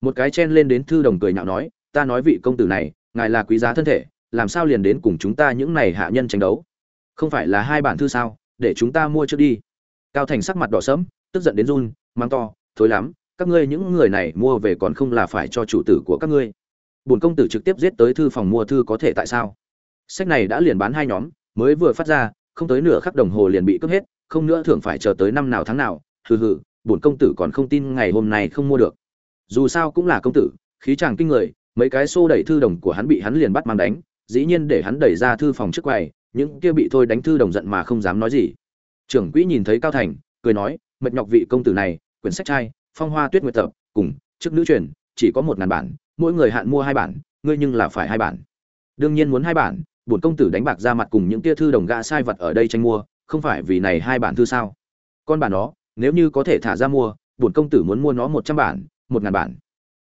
[SPEAKER 1] Một cái chen lên đến thư đồng cười nhạo nói, ta nói vị công tử này, ngài là quý giá thân thể, làm sao liền đến cùng chúng ta những này hạ nhân tranh đấu? Không phải là hai bản thư sao? Để chúng ta mua trước đi. Cao thành sắc mặt đỏ sẫm, tức giận đến run mang to thối lắm, các ngươi những người này mua về còn không là phải cho chủ tử của các ngươi. Bổn công tử trực tiếp giết tới thư phòng mua thư có thể tại sao? Sách này đã liền bán hai nhóm, mới vừa phát ra, không tới nửa khắc đồng hồ liền bị cướp hết, không nữa thường phải chờ tới năm nào tháng nào, hừ hừ, bổn công tử còn không tin ngày hôm nay không mua được. Dù sao cũng là công tử, khí chàng kinh người, mấy cái xô đẩy thư đồng của hắn bị hắn liền bắt mang đánh, dĩ nhiên để hắn đẩy ra thư phòng trước quầy những kia bị thôi đánh thư đồng giận mà không dám nói gì. Trưởng quỹ nhìn thấy cao thành, cười nói, mệt nhọc vị công tử này, quyển sách trai, phong hoa tuyết nguyệt tập, cùng chức nữ truyền, chỉ có một ngàn bản, mỗi người hạn mua hai bản, ngươi nhưng là phải hai bản. Đương nhiên muốn hai bản, bổn công tử đánh bạc ra mặt cùng những tia thư đồng gã sai vật ở đây tranh mua, không phải vì này hai bản thư sao? Con bản đó, nếu như có thể thả ra mua, bổn công tử muốn mua nó một trăm bản, một ngàn bản.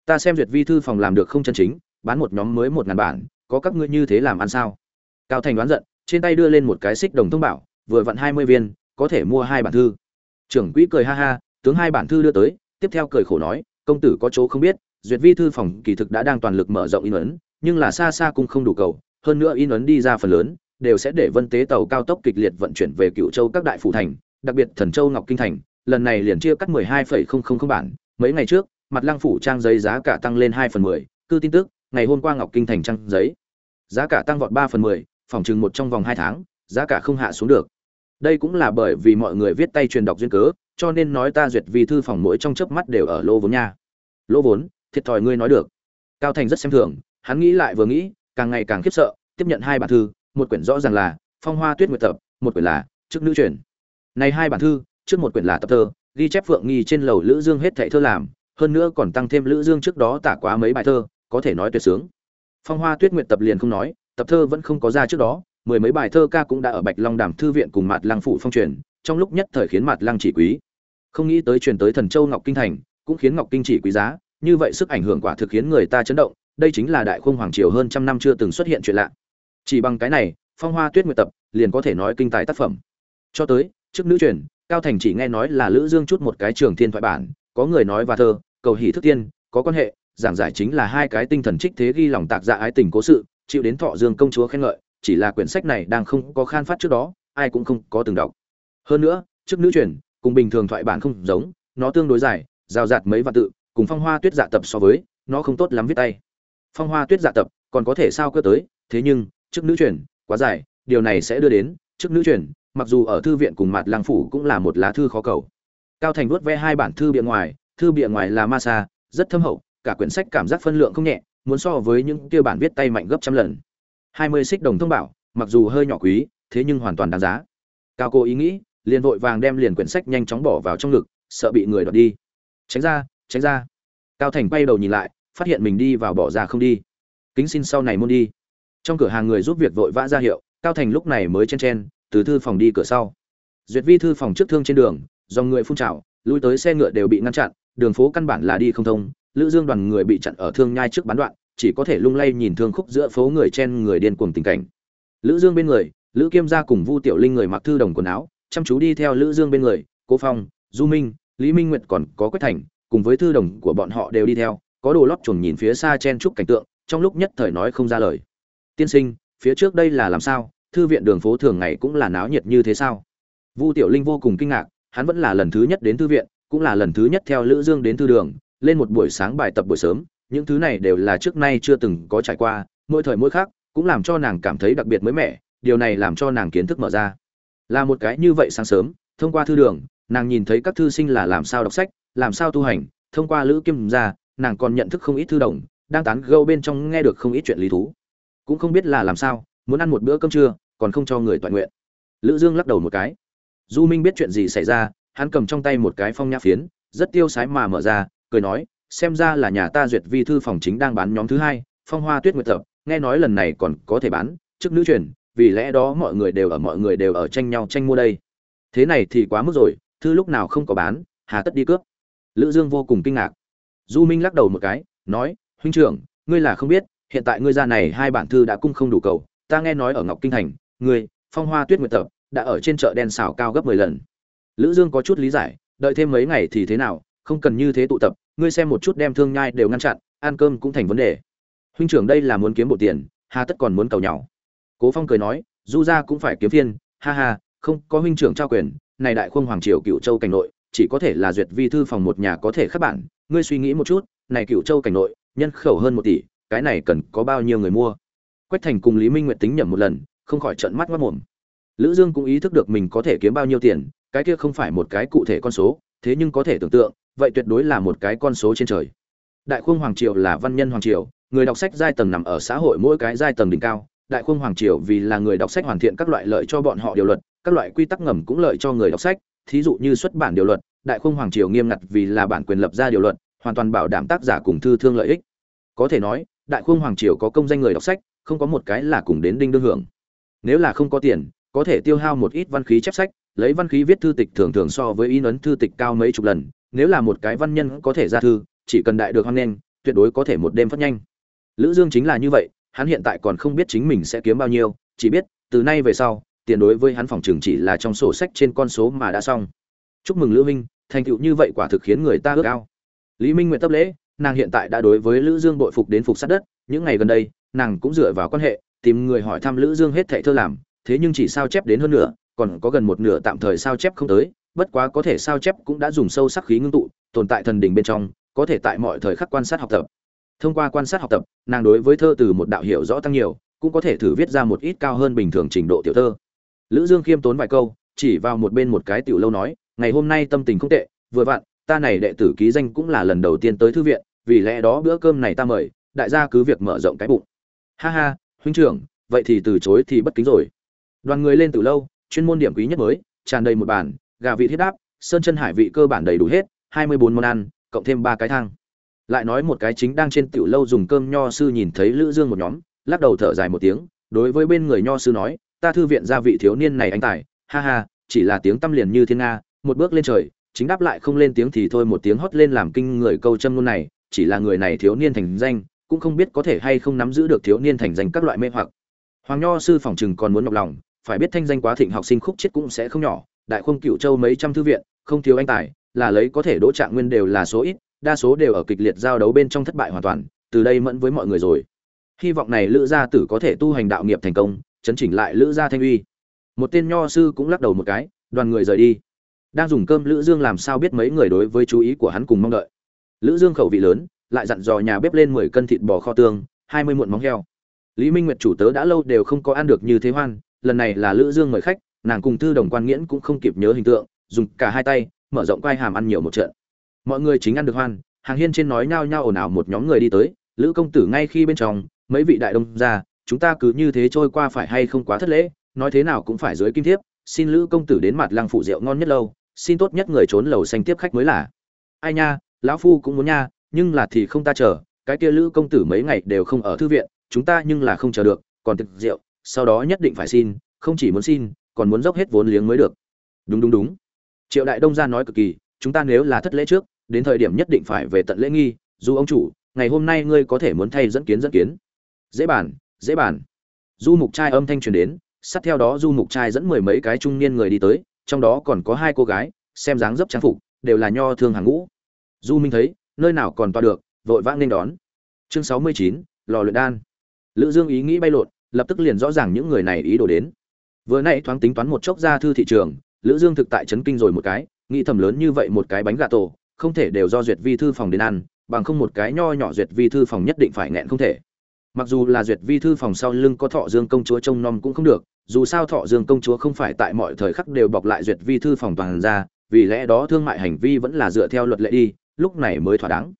[SPEAKER 1] Ta xem duyệt vi thư phòng làm được không chân chính, bán một nhóm mới một ngàn bản, có các ngươi như thế làm ăn sao? Cao thành đoán giận trên tay đưa lên một cái xích đồng thông bảo vừa vặn hai mươi viên có thể mua hai bản thư. Trưởng quỹ cười ha ha tướng hai bản thư đưa tới tiếp theo cười khổ nói công tử có chỗ không biết duyệt vi thư phòng kỳ thực đã đang toàn lực mở rộng in ấn nhưng là xa xa cũng không đủ cầu hơn nữa in ấn đi ra phần lớn đều sẽ để vân tế tàu cao tốc kịch liệt vận chuyển về cựu châu các đại phủ thành đặc biệt thần châu ngọc kinh thành lần này liền chia cắt 12,000 bản. Mấy ngày trước mặt lăng phủ trang giấy giá cả tăng lên 2 phần 10, cư tin tức ngày hôm qua ngọc kinh thành trang giấy giá cả tăng vọt 3 phần 10, phòng chừng một trong vòng 2 tháng, giá cả không hạ xuống được. Đây cũng là bởi vì mọi người viết tay truyền đọc duyên cớ, cho nên nói ta duyệt vì thư phòng mỗi trong chớp mắt đều ở lô vốn nha. Lô vốn, thiệt thòi ngươi nói được. Cao thành rất xem thường, hắn nghĩ lại vừa nghĩ, càng ngày càng khiếp sợ, tiếp nhận hai bản thư, một quyển rõ ràng là phong hoa tuyết nguyệt tập, một quyển là chức nữ truyền. Này hai bản thư, trước một quyển là tập thơ, ghi chép phượng nghi trên lầu lữ dương hết thảy thơ làm, hơn nữa còn tăng thêm lữ dương trước đó tả quá mấy bài thơ, có thể nói tuyệt sướng. Phong hoa tuyết nguyệt tập liền không nói tập thơ vẫn không có ra trước đó, mười mấy bài thơ ca cũng đã ở bạch long đàm thư viện cùng mạt lăng phụ phong truyền, trong lúc nhất thời khiến mạt lăng chỉ quý. Không nghĩ tới truyền tới thần châu ngọc kinh thành, cũng khiến ngọc kinh chỉ quý giá, như vậy sức ảnh hưởng quả thực khiến người ta chấn động, đây chính là đại khung hoàng triều hơn trăm năm chưa từng xuất hiện chuyện lạ. Chỉ bằng cái này, phong hoa tuyết nguyệt tập liền có thể nói kinh tài tác phẩm. Cho tới, trước nữ truyền, cao thành chỉ nghe nói là lữ dương chút một cái trường thiên thoại bản, có người nói và thơ, cầu hỷ thức tiên, có quan hệ, giảng giải chính là hai cái tinh thần trích thế ghi lòng tạc dạ ái tình cố sự chịu đến thọ dương công chúa khen ngợi, chỉ là quyển sách này đang không có khan phát trước đó, ai cũng không có từng đọc. Hơn nữa, trước nữ truyền, cùng bình thường thoại bản không giống, nó tương đối dài, rào rạt mấy vạn tự, cùng phong hoa tuyết dạ tập so với, nó không tốt lắm viết tay. Phong hoa tuyết dạ tập, còn có thể sao cơ tới, thế nhưng, trước nữ truyền, quá dài, điều này sẽ đưa đến, trước nữ truyền, mặc dù ở thư viện cùng mặt lang phủ cũng là một lá thư khó cầu. Cao thành vuốt ve hai bản thư bìa ngoài, thư bìa ngoài là ma sa, rất thâm hậu, cả quyển sách cảm giác phân lượng không nhẹ muốn so với những kia bản viết tay mạnh gấp trăm lần. Hai mươi xích đồng thông bảo, mặc dù hơi nhỏ quý, thế nhưng hoàn toàn đáng giá. Cao cô ý nghĩ, liền vội vàng đem liền quyển sách nhanh chóng bỏ vào trong ngực, sợ bị người đoạt đi. Tránh ra tránh ra. Cao thành quay đầu nhìn lại, phát hiện mình đi vào bỏ ra không đi. Kính xin sau này môn đi. Trong cửa hàng người giúp việc vội vã ra hiệu, cao thành lúc này mới chen chen, từ thư phòng đi cửa sau. Duyệt vi thư phòng trước thương trên đường, dòng người phun trào, lui tới xe ngựa đều bị ngăn chặn, đường phố căn bản là đi không thông lữ dương đoàn người bị chặn ở thương nhai trước bán đoạn, chỉ có thể lung lay nhìn thương khúc giữa phố người chen người điên cuồng tình cảnh. Lữ dương bên người, lữ kiêm gia cùng vu tiểu linh người mặc thư đồng quần áo, chăm chú đi theo lữ dương bên người, cố phong, du minh, lý minh nguyệt còn có quách thành, cùng với thư đồng của bọn họ đều đi theo, có đồ lót chuồng nhìn phía xa chen chúc cảnh tượng, trong lúc nhất thời nói không ra lời. Tiên sinh, phía trước đây là làm sao? Thư viện đường phố thường ngày cũng là náo nhiệt như thế sao? Vu tiểu linh vô cùng kinh ngạc, hắn vẫn là lần thứ nhất đến thư viện, cũng là lần thứ nhất theo lữ dương đến thư đường lên một buổi sáng bài tập buổi sớm, những thứ này đều là trước nay chưa từng có trải qua, mỗi thời mỗi khác cũng làm cho nàng cảm thấy đặc biệt mới mẻ, điều này làm cho nàng kiến thức mở ra. Là một cái như vậy sáng sớm, thông qua thư đường, nàng nhìn thấy các thư sinh là làm sao đọc sách, làm sao tu hành, thông qua lữ kim ra, nàng còn nhận thức không ít thư đồng, đang tán gâu bên trong nghe được không ít chuyện lý thú. Cũng không biết là làm sao, muốn ăn một bữa cơm trưa, còn không cho người toàn nguyện. Lữ dương lắc đầu một cái. Du minh biết chuyện gì xảy ra, hắn cầm trong tay một cái phong nhã phiến, rất tiêu sái mà mở ra cười nói, xem ra là nhà ta duyệt vi thư phòng chính đang bán nhóm thứ hai, phong hoa tuyết nguyệt tập, nghe nói lần này còn có thể bán, chức nữ truyền, vì lẽ đó mọi người đều ở, mọi người đều ở tranh nhau tranh mua đây. Thế này thì quá mức rồi, thư lúc nào không có bán, hà tất đi cướp. Lữ dương vô cùng kinh ngạc. Du minh lắc đầu một cái, nói, huynh trưởng, ngươi là không biết, hiện tại ngươi ra này hai bản thư đã cung không đủ cầu, ta nghe nói ở ngọc kinh thành, ngươi, phong hoa tuyết nguyệt tập, đã ở trên chợ đen xào cao gấp 10 lần. Lữ dương có chút lý giải, đợi thêm mấy ngày thì thế nào không cần như thế tụ tập, ngươi xem một chút đem thương nhai đều ngăn chặn, ăn cơm cũng thành vấn đề. Huynh trưởng đây là muốn kiếm bộ tiền, hà tất còn muốn cầu nhau. Cố phong cười nói, du ra cũng phải kiếm phiên, ha ha, không, có huynh trưởng trao quyền, này đại khung hoàng triều cựu châu cảnh nội, chỉ có thể là duyệt vi thư phòng một nhà có thể khắc bản, ngươi suy nghĩ một chút, này cựu châu cảnh nội, nhân khẩu hơn một tỷ, cái này cần có bao nhiêu người mua? Quách thành cùng lý minh nguyệt tính nhầm một lần, không khỏi trận mắt mất mồm lữ dương cũng ý thức được mình có thể kiếm bao nhiêu tiền, cái kia không phải một cái cụ thể con số, thế nhưng có thể tưởng tượng vậy tuyệt đối là một cái con số trên trời. Đại khung hoàng triều là văn nhân hoàng triều, người đọc sách giai tầng nằm ở xã hội mỗi cái giai tầng đỉnh cao. Đại khung hoàng triều vì là người đọc sách hoàn thiện các loại lợi cho bọn họ điều luật, các loại quy tắc ngầm cũng lợi cho người đọc sách. Thí dụ như xuất bản điều luật, đại khung hoàng triều nghiêm ngặt vì là bản quyền lập ra điều luật, hoàn toàn bảo đảm tác giả cùng thư thương lợi ích. Có thể nói, đại khung hoàng triều có công danh người đọc sách, không có một cái là cùng đến đinh đương hưởng. Nếu là không có tiền, có thể tiêu hao một ít văn khí chép sách, lấy văn khí viết thư tịch thường thường so với in ấn thư tịch cao mấy chục lần nếu là một cái văn nhân có thể ra thư, chỉ cần đại được hoan nghênh, tuyệt đối có thể một đêm phát nhanh. Lữ dương chính là như vậy, hắn hiện tại còn không biết chính mình sẽ kiếm bao nhiêu, chỉ biết, từ nay về sau, tiền đối với hắn phòng trường chỉ là trong sổ sách trên con số mà đã xong. Chúc mừng lữ minh, thành tựu như vậy quả thực khiến người ta ước ao. Lý minh nguyện tập lễ, nàng hiện tại đã đối với lữ dương bội phục đến phục sát đất, những ngày gần đây, nàng cũng dựa vào quan hệ, tìm người hỏi thăm lữ dương hết thảy thơ làm, thế nhưng chỉ sao chép đến hơn nửa, còn có gần một nửa tạm thời sao chép không tới bất quá có thể sao chép cũng đã dùng sâu sắc khí ngưng tụ, tồn tại thần đỉnh bên trong, có thể tại mọi thời khắc quan sát học tập. Thông qua quan sát học tập, nàng đối với thơ từ một đạo hiểu rõ tăng nhiều, cũng có thể thử viết ra một ít cao hơn bình thường trình độ tiểu thơ. Lữ dương khiêm tốn vài câu, chỉ vào một bên một cái tiểu lâu nói, ngày hôm nay tâm tình không tệ, vừa vặn, ta này đệ tử ký danh cũng là lần đầu tiên tới thư viện, vì lẽ đó bữa cơm này ta mời, đại gia cứ việc mở rộng cái bụng. Ha ha, huynh trưởng, vậy thì từ chối thì bất kính rồi. Đoàn người lên từ lâu, chuyên môn điểm quý nhất mới, tràn đầy một bàn gà vị thiết đáp, sơn chân hải vị cơ bản đầy đủ hết, hai mươi bốn món ăn, cộng thêm ba cái thang. Lại nói một cái chính đang trên tiểu lâu dùng cơm nho sư nhìn thấy lữ dương một nhóm, lắc đầu thở dài một tiếng, đối với bên người nho sư nói, ta thư viện gia vị thiếu niên này anh tài, ha ha, chỉ là tiếng tâm liền như thiên nga, một bước lên trời, chính đáp lại không lên tiếng thì thôi một tiếng hót lên làm kinh người câu châm luôn này, chỉ là người này thiếu niên thành danh, cũng không biết có thể hay không nắm giữ được thiếu niên thành danh các loại mê hoặc. Hoàng nho sư phòng trừng còn muốn nhọc lòng, phải biết thanh danh quá thịnh học sinh khúc chết cũng sẽ không nhỏ đại khung cựu châu mấy trăm thư viện, không thiếu anh tài, là lấy có thể đỗ trạng nguyên đều là số ít, đa số đều ở kịch liệt giao đấu bên trong thất bại hoàn toàn, từ đây mẫn với mọi người rồi. Hy vọng này lữ gia tử có thể tu hành đạo nghiệp thành công, chấn chỉnh lại lữ gia thanh uy. Một tên nho sư cũng lắc đầu một cái, đoàn người rời đi. Đang dùng cơm lữ dương làm sao biết mấy người đối với chú ý của hắn cùng mong đợi. Lữ dương khẩu vị lớn, lại dặn dò nhà bếp lên 10 cân thịt bò kho tương 20 muộn móng heo. Lý minh nguyệt chủ tớ đã lâu đều không có ăn được như thế hoan, lần này là lữ dương mời khách nàng cùng thư đồng quan nghiễn cũng không kịp nhớ hình tượng, dùng cả hai tay, mở rộng quai hàm ăn nhiều một trận. Mọi người chính ăn được hoan, hàng hiên trên nói nhao nhao ồn ào một nhóm người đi tới, lữ công tử ngay khi bên trong, mấy vị đại đông ra chúng ta cứ như thế trôi qua phải hay không quá thất lễ, nói thế nào cũng phải dưới kim thiếp, xin lữ công tử đến mặt lăng phụ rượu ngon nhất lâu, xin tốt nhất người trốn lầu xanh tiếp khách mới là. Ai nha, lão phu cũng muốn nha, nhưng là thì không ta chờ, cái kia lữ công tử mấy ngày đều không ở thư viện, chúng ta nhưng là không chờ được, còn thực rượu, sau đó nhất định phải xin, không chỉ muốn xin còn muốn dốc hết vốn liếng mới được. Đúng đúng đúng. Triệu đại đông gia nói cực kỳ, chúng ta nếu là thất lễ trước, đến thời điểm nhất định phải về tận lễ nghi, dù ông chủ, ngày hôm nay ngươi có thể muốn thay dẫn kiến dẫn kiến. Dễ bàn dễ bàn. Du mục trai âm thanh truyền đến, sát theo đó du mục trai dẫn mười mấy cái trung niên người đi tới, trong đó còn có hai cô gái, xem dáng dấp trang phục, đều là nho thương hàng ngũ. Du minh thấy, nơi nào còn toa được, vội vã nên đón. Chương sáu mươi chín, lò luyện đan. Lữ dương ý nghĩ bay lộn, lập tức liền rõ ràng những người này ý đồ đến vừa nãy thoáng tính toán một chốc ra thư thị trường, lữ dương thực tại chấn kinh rồi một cái, nghĩ thầm lớn như vậy một cái bánh gà tổ, không thể đều do duyệt vi thư phòng đến ăn, bằng không một cái nho nhỏ duyệt vi thư phòng nhất định phải nghẹn không thể. Mặc dù là duyệt vi thư phòng sau lưng có thọ dương công chúa trông nom cũng không được, dù sao thọ dương công chúa không phải tại mọi thời khắc đều bọc lại duyệt vi thư phòng toàn ra, vì lẽ đó thương mại hành vi vẫn là dựa theo luật lệ đi, lúc này mới thỏa đáng.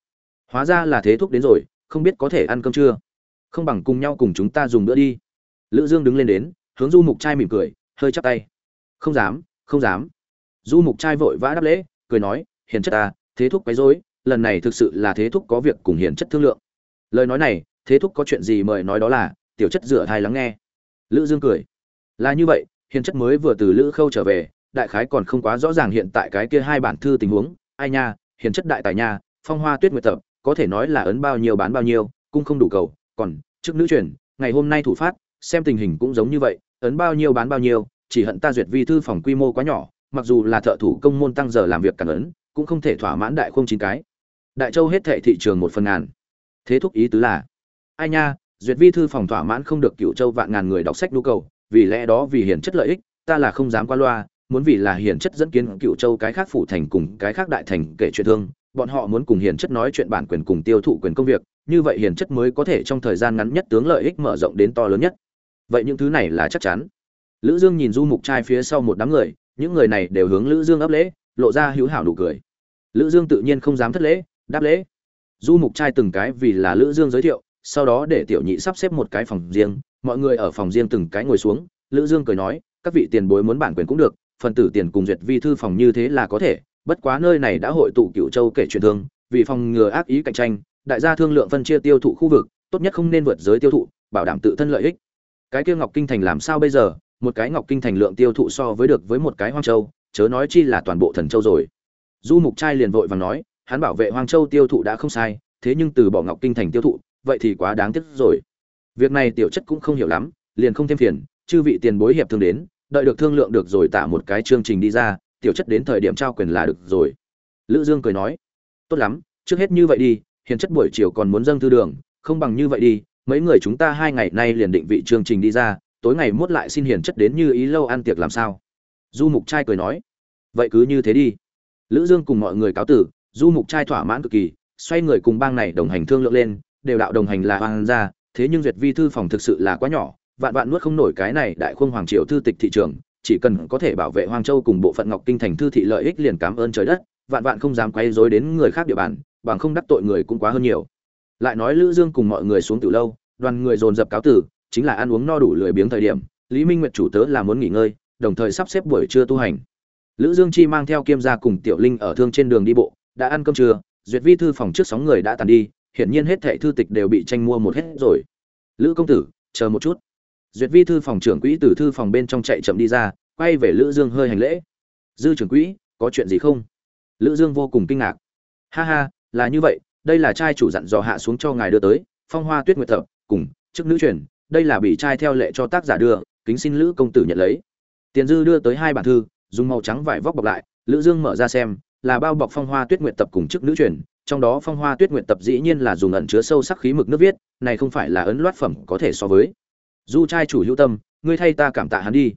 [SPEAKER 1] Hóa ra là thế thúc đến rồi, không biết có thể ăn cơm chưa? Không bằng cùng nhau cùng chúng ta dùng bữa đi. Lữ dương đứng lên đến hướng du mục trai mỉm cười, hơi chắp tay. Không dám không dám. Du mục trai vội vã đáp lễ, cười nói, hiền chất ta, thế thúc quấy rối, lần này thực sự là thế thúc có việc cùng hiền chất thương lượng. Lời nói này, thế thúc có chuyện gì mời nói đó là, tiểu chất dựa thai lắng nghe. Lữ dương cười. Là như vậy, hiền chất mới vừa từ lữ khâu trở về, đại khái còn không quá rõ ràng hiện tại cái kia hai bản thư tình huống. Ai nha, hiền chất đại tài nha, phong hoa tuyết nguyệt tập, có thể nói là ấn bao nhiêu bán bao nhiêu cũng không đủ cầu. Còn, trước nữ truyền, ngày hôm nay thủ phát, xem tình hình cũng giống như vậy ấn bao nhiêu bán bao nhiêu, chỉ hận ta duyệt vi thư phòng quy mô quá nhỏ, mặc dù là thợ thủ công môn tăng giờ làm việc cản ấn cũng không thể thỏa mãn đại không chín cái. Đại châu hết thệ thị trường một phần ngàn. Thế thúc ý tứ là, ai nha, duyệt vi thư phòng thỏa mãn không được cựu châu vạn ngàn người đọc sách nhu cầu, vì lẽ đó vì hiển chất lợi ích, ta là không dám qua loa, muốn vì là hiển chất dẫn kiến cựu châu cái khác phủ thành cùng cái khác đại thành kể chuyện thương, bọn họ muốn cùng hiển chất nói chuyện bản quyền cùng tiêu thụ quyền công việc, như vậy hiển chất mới có thể trong thời gian ngắn nhất tướng lợi ích mở rộng đến to lớn nhất vậy những thứ này là chắc chắn. Lữ dương nhìn du mục trai phía sau một đám người, những người này đều hướng lữ dương ấp lễ, lộ ra hữu hảo nụ cười. Lữ dương tự nhiên không dám thất lễ, đáp lễ. Du mục trai từng cái vì là lữ dương giới thiệu, sau đó để tiểu nhị sắp xếp một cái phòng riêng, mọi người ở phòng riêng từng cái ngồi xuống. Lữ dương cười nói, các vị tiền bối muốn bản quyền cũng được, phần tử tiền cùng duyệt vi thư phòng như thế là có thể, bất quá nơi này đã hội tụ cựu châu kể chuyện thương, vì phòng ngừa ác ý cạnh tranh, đại gia thương lượng phân chia tiêu thụ khu vực, tốt nhất không nên vượt giới tiêu thụ, bảo đảm tự thân lợi ích cái kia ngọc kinh thành làm sao bây giờ? Một cái ngọc kinh thành lượng tiêu thụ so với được với một cái hoang châu, chớ nói chi là toàn bộ thần châu rồi. Du mục trai liền vội và nói, hắn bảo vệ hoang châu tiêu thụ đã không sai, thế nhưng từ bỏ ngọc kinh thành tiêu thụ, vậy thì quá đáng tiếc rồi. Việc này tiểu chất cũng không hiểu lắm, liền không thêm phiền, chư vị tiền bối hiệp thương đến, đợi được thương lượng được rồi tả một cái chương trình đi ra, tiểu chất đến thời điểm trao quyền là được rồi. Lữ dương cười nói, tốt lắm, trước hết như vậy đi, hiền chất buổi chiều còn muốn dâng thư đường, không bằng như vậy đi mấy người chúng ta hai ngày nay liền định vị chương trình đi ra, tối ngày mốt lại xin hiền chất đến như ý lâu ăn tiệc làm sao? Du mục trai cười nói. Vậy cứ như thế đi. Lữ dương cùng mọi người cáo tử du mục trai thỏa mãn cực kỳ, xoay người cùng bang này đồng hành thương lượng lên, đều đạo đồng hành là hoàng gia, thế nhưng duyệt vi thư phòng thực sự là quá nhỏ, vạn vạn nuốt không nổi cái này đại khung hoàng triều thư tịch thị trường, chỉ cần có thể bảo vệ hoàng châu cùng bộ phận ngọc kinh thành thư thị lợi ích liền cảm ơn trời đất, vạn vạn không dám quay rối đến người khác địa bàn, bằng không đắc tội người cũng quá hơn nhiều lại nói lữ dương cùng mọi người xuống từ lâu, đoàn người dồn dập cáo tử, chính là ăn uống no đủ lười biếng thời điểm, lý minh nguyệt chủ tớ là muốn nghỉ ngơi, đồng thời sắp xếp buổi trưa tu hành. Lữ dương chi mang theo kiêm gia cùng tiểu linh ở thương trên đường đi bộ, đã ăn cơm trưa, duyệt vi thư phòng trước sóng người đã tàn đi, hiển nhiên hết thảy thư tịch đều bị tranh mua một hết rồi. Lữ công tử, chờ một chút. Duyệt vi thư phòng trưởng quỹ từ thư phòng bên trong chạy chậm đi ra, quay về lữ dương hơi hành lễ. Dư trưởng quỹ, có chuyện gì không? Lữ dương vô cùng kinh ngạc. Ha ha, là như vậy đây là trai chủ dặn dò hạ xuống cho ngài đưa tới, phong hoa tuyết nguyệt thập, cùng chức nữ truyền, đây là bị trai theo lệ cho tác giả đưa, kính xin lữ công tử nhận lấy. Tiền dư đưa tới hai bản thư, dùng màu trắng vải vóc bọc lại, lữ dương mở ra xem, là bao bọc phong hoa tuyết nguyệt tập cùng chức nữ truyền, trong đó phong hoa tuyết nguyệt tập dĩ nhiên là dùng ẩn chứa sâu sắc khí mực nước viết, này không phải là ấn loát phẩm có thể so với. Du trai chủ hữu tâm, ngươi thay ta cảm tạ hắn đi.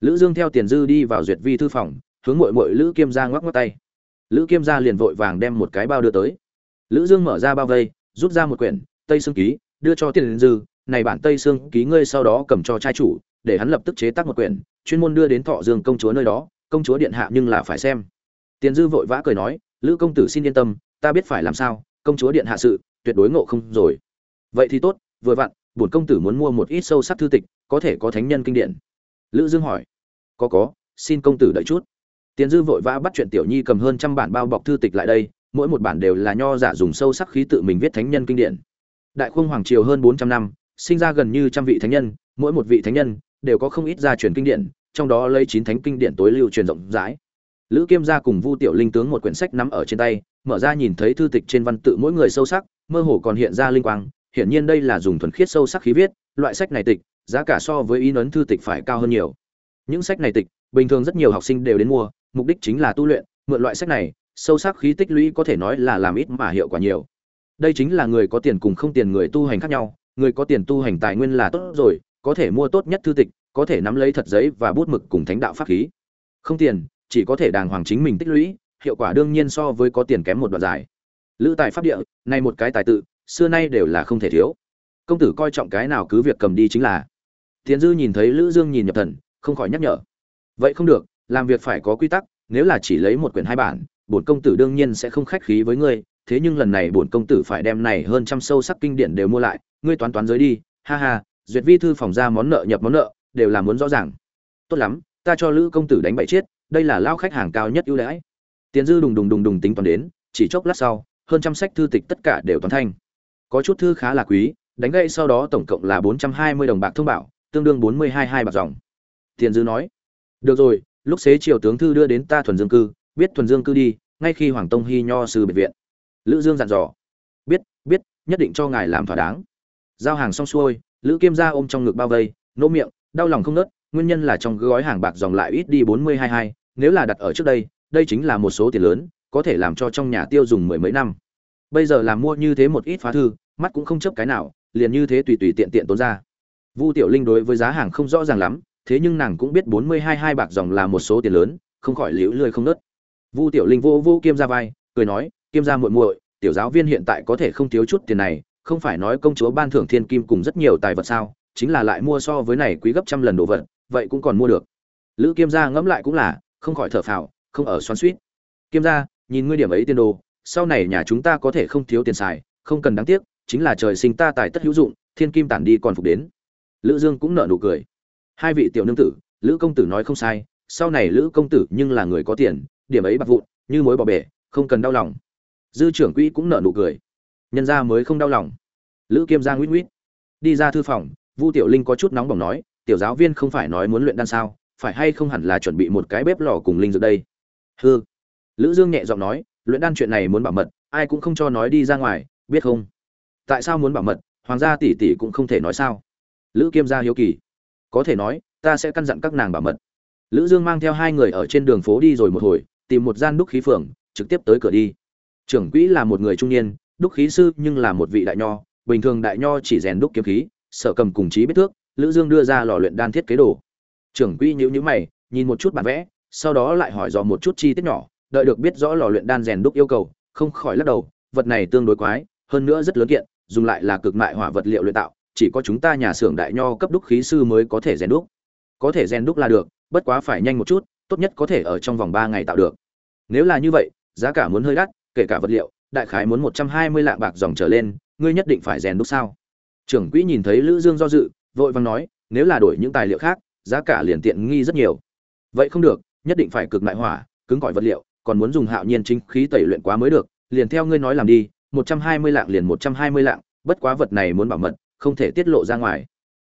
[SPEAKER 1] Lữ dương theo tiền dư đi vào duyệt vi thư phòng, hướng muội muội lữ kiêm gia ngoắc ngoắc tay. Lữ kiêm gia liền vội vàng đem một cái bao đưa tới lữ dương mở ra bao vây, rút ra một quyển, tây xương ký, đưa cho tiền dư, này bản tây xương ký ngươi sau đó cầm cho trai chủ, để hắn lập tức chế tác một quyển, chuyên môn đưa đến thọ dương công chúa nơi đó, công chúa điện hạ nhưng là phải xem. Tiền dư vội vã cười nói, lữ công tử xin yên tâm, ta biết phải làm sao, công chúa điện hạ sự, tuyệt đối ngộ không rồi. Vậy thì tốt, vừa vặn, bổn công tử muốn mua một ít sâu sắc thư tịch, có thể có thánh nhân kinh điển. Lữ dương hỏi, có có, xin công tử đợi chút. Tiền dư vội vã bắt chuyện tiểu nhi cầm hơn trăm bản bao bọc thư tịch lại đây mỗi một bản đều là nho giả dùng sâu sắc khí tự mình viết thánh nhân kinh điển. Đại khung hoàng triều hơn bốn trăm năm, sinh ra gần như trăm vị thánh nhân, mỗi một vị thánh nhân đều có không ít gia truyền kinh điển, trong đó lấy chín thánh kinh điển tối lưu truyền rộng rãi. Lữ kiêm gia cùng vu tiểu linh tướng một quyển sách nắm ở trên tay, mở ra nhìn thấy thư tịch trên văn tự mỗi người sâu sắc, mơ hồ còn hiện ra linh quang, hiển nhiên đây là dùng thuần khiết sâu sắc khí viết, loại sách này tịch, giá cả so với in ấn thư tịch phải cao hơn nhiều. Những sách này tịch, bình thường rất nhiều học sinh đều đến mua, mục đích chính là tu luyện, mượn loại sách này sâu sắc khí tích lũy có thể nói là làm ít mà hiệu quả nhiều. Đây chính là người có tiền cùng không tiền người tu hành khác nhau, người có tiền tu hành tài nguyên là tốt rồi, có thể mua tốt nhất thư tịch, có thể nắm lấy thật giấy và bút mực cùng thánh đạo pháp khí. Không tiền, chỉ có thể đàng hoàng chính mình tích lũy, hiệu quả đương nhiên so với có tiền kém một đoạn dài. Lữ tài pháp địa, này một cái tài tự, xưa nay đều là không thể thiếu. Công tử coi trọng cái nào cứ việc cầm đi chính là. Tiến dư nhìn thấy lữ dương nhìn nhập thần, không khỏi nhắc nhở. Vậy không được, làm việc phải có quy tắc, nếu là chỉ lấy một quyển hai bản bổn công tử đương nhiên sẽ không khách khí với ngươi, thế nhưng lần này bổn công tử phải đem này hơn trăm sâu sắc kinh điển đều mua lại, ngươi toán toán giới đi, ha ha, duyệt vi thư phòng ra món nợ nhập món nợ, đều là muốn rõ ràng. Tốt lắm, ta cho lữ công tử đánh bảy chết, đây là lao khách hàng cao nhất ưu đãi. Tiền dư đùng đùng đùng đùng tính toán đến, chỉ chốc lát sau, hơn trăm sách thư tịch tất cả đều toán thanh. Có chút thư khá là quý, đánh gậy sau đó tổng cộng là bốn trăm hai mươi đồng bạc thông bảo, tương đương bốn mươi hai hai bạc dòng. Tiền dư nói, được rồi, lúc xế chiều tướng thư đưa đến ta thuần dương cư biết thuần dương cư đi, ngay khi hoàng tông hy nho sư biệt viện. Lữ dương dặn dò. Biết biết, nhất định cho ngài làm thỏa đáng. Giao hàng xong xuôi, lữ kiêm gia ôm trong ngực bao vây, nỗ miệng, đau lòng không nớt, nguyên nhân là trong gói hàng bạc dòng lại ít đi bốn mươi hai hai, nếu là đặt ở trước đây đây chính là một số tiền lớn, có thể làm cho trong nhà tiêu dùng mười mấy năm. Bây giờ làm mua như thế một ít phá thư, mắt cũng không chấp cái nào, liền như thế tùy tùy tiện tiện tốn ra. Vu tiểu linh đối với giá hàng không rõ ràng lắm, thế nhưng nàng cũng biết bốn mươi hai hai bạc dòng là một số tiền lớn, không khỏi liễu lười không nớt vu tiểu linh vô vô kiêm ra vai, cười nói, kiêm ra muội muội, tiểu giáo viên hiện tại có thể không thiếu chút tiền này, không phải nói công chúa ban thưởng thiên kim cùng rất nhiều tài vật sao, chính là lại mua so với này quý gấp trăm lần đồ vật, vậy cũng còn mua được. Lữ kiêm gia ngẫm lại cũng là, không khỏi thở phào, không ở xoắn suýt kiêm gia, nhìn ngươi điểm ấy tiền đồ, sau này nhà chúng ta có thể không thiếu tiền xài, không cần đáng tiếc, chính là trời sinh ta tài tất hữu dụng, thiên kim tản đi còn phục đến. Lữ dương cũng nở nụ cười. Hai vị tiểu nương tử, lữ công tử nói không sai, sau này lữ công tử nhưng là người có tiền điểm ấy bạc vụn, như mối bỏ bể, không cần đau lòng. Dư trưởng quỹ cũng nở nụ cười. Nhân ra mới không đau lòng. Lữ kiêm gia nguyễn nguyễn đi ra thư phòng, vu tiểu linh có chút nóng bỏng nói, tiểu giáo viên không phải nói muốn luyện đan sao? Phải hay không hẳn là chuẩn bị một cái bếp lò cùng linh dược đây? Hư lữ dương nhẹ giọng nói, luyện đan chuyện này muốn bảo mật, ai cũng không cho nói đi ra ngoài, biết không? Tại sao muốn bảo mật? Hoàng gia tỷ tỷ cũng không thể nói sao. Lữ kiêm gia hiếu kỳ. Có thể nói, ta sẽ căn dặn các nàng bảo mật. Lữ dương mang theo hai người ở trên đường phố đi rồi một hồi tìm một gian đúc khí phường, trực tiếp tới cửa đi. Trưởng quỹ là một người trung niên, đúc khí sư nhưng là một vị đại nho, bình thường đại nho chỉ rèn đúc kiếm khí, sở cầm cùng trí biết thước, lữ dương đưa ra lò luyện đan thiết kế đồ. Trưởng quỹ nhíu nhíu mày, nhìn một chút bản vẽ, sau đó lại hỏi dò một chút chi tiết nhỏ, đợi được biết rõ lò luyện đan rèn đúc yêu cầu, không khỏi lắc đầu, vật này tương đối quái, hơn nữa rất lớn kiện, dùng lại là cực mại hỏa vật liệu luyện tạo, chỉ có chúng ta nhà xưởng đại nho cấp đúc khí sư mới có thể rèn đúc. Có thể rèn đúc là được, bất quá phải nhanh một chút, tốt nhất có thể ở trong vòng ba ngày tạo được nếu là như vậy, giá cả muốn hơi đắt, kể cả vật liệu, đại khái muốn một trăm hai mươi lạng bạc dòng trở lên, ngươi nhất định phải rèn đúc sao? Trưởng quỹ nhìn thấy lữ dương do dự, vội vàng nói, nếu là đổi những tài liệu khác, giá cả liền tiện nghi rất nhiều. Vậy không được, nhất định phải cực đại hỏa, cứng cỏi vật liệu, còn muốn dùng hạo nhiên chính khí tẩy luyện quá mới được, liền theo ngươi nói làm đi, một trăm hai mươi lạng liền một trăm hai mươi lạng, bất quá vật này muốn bảo mật, không thể tiết lộ ra ngoài.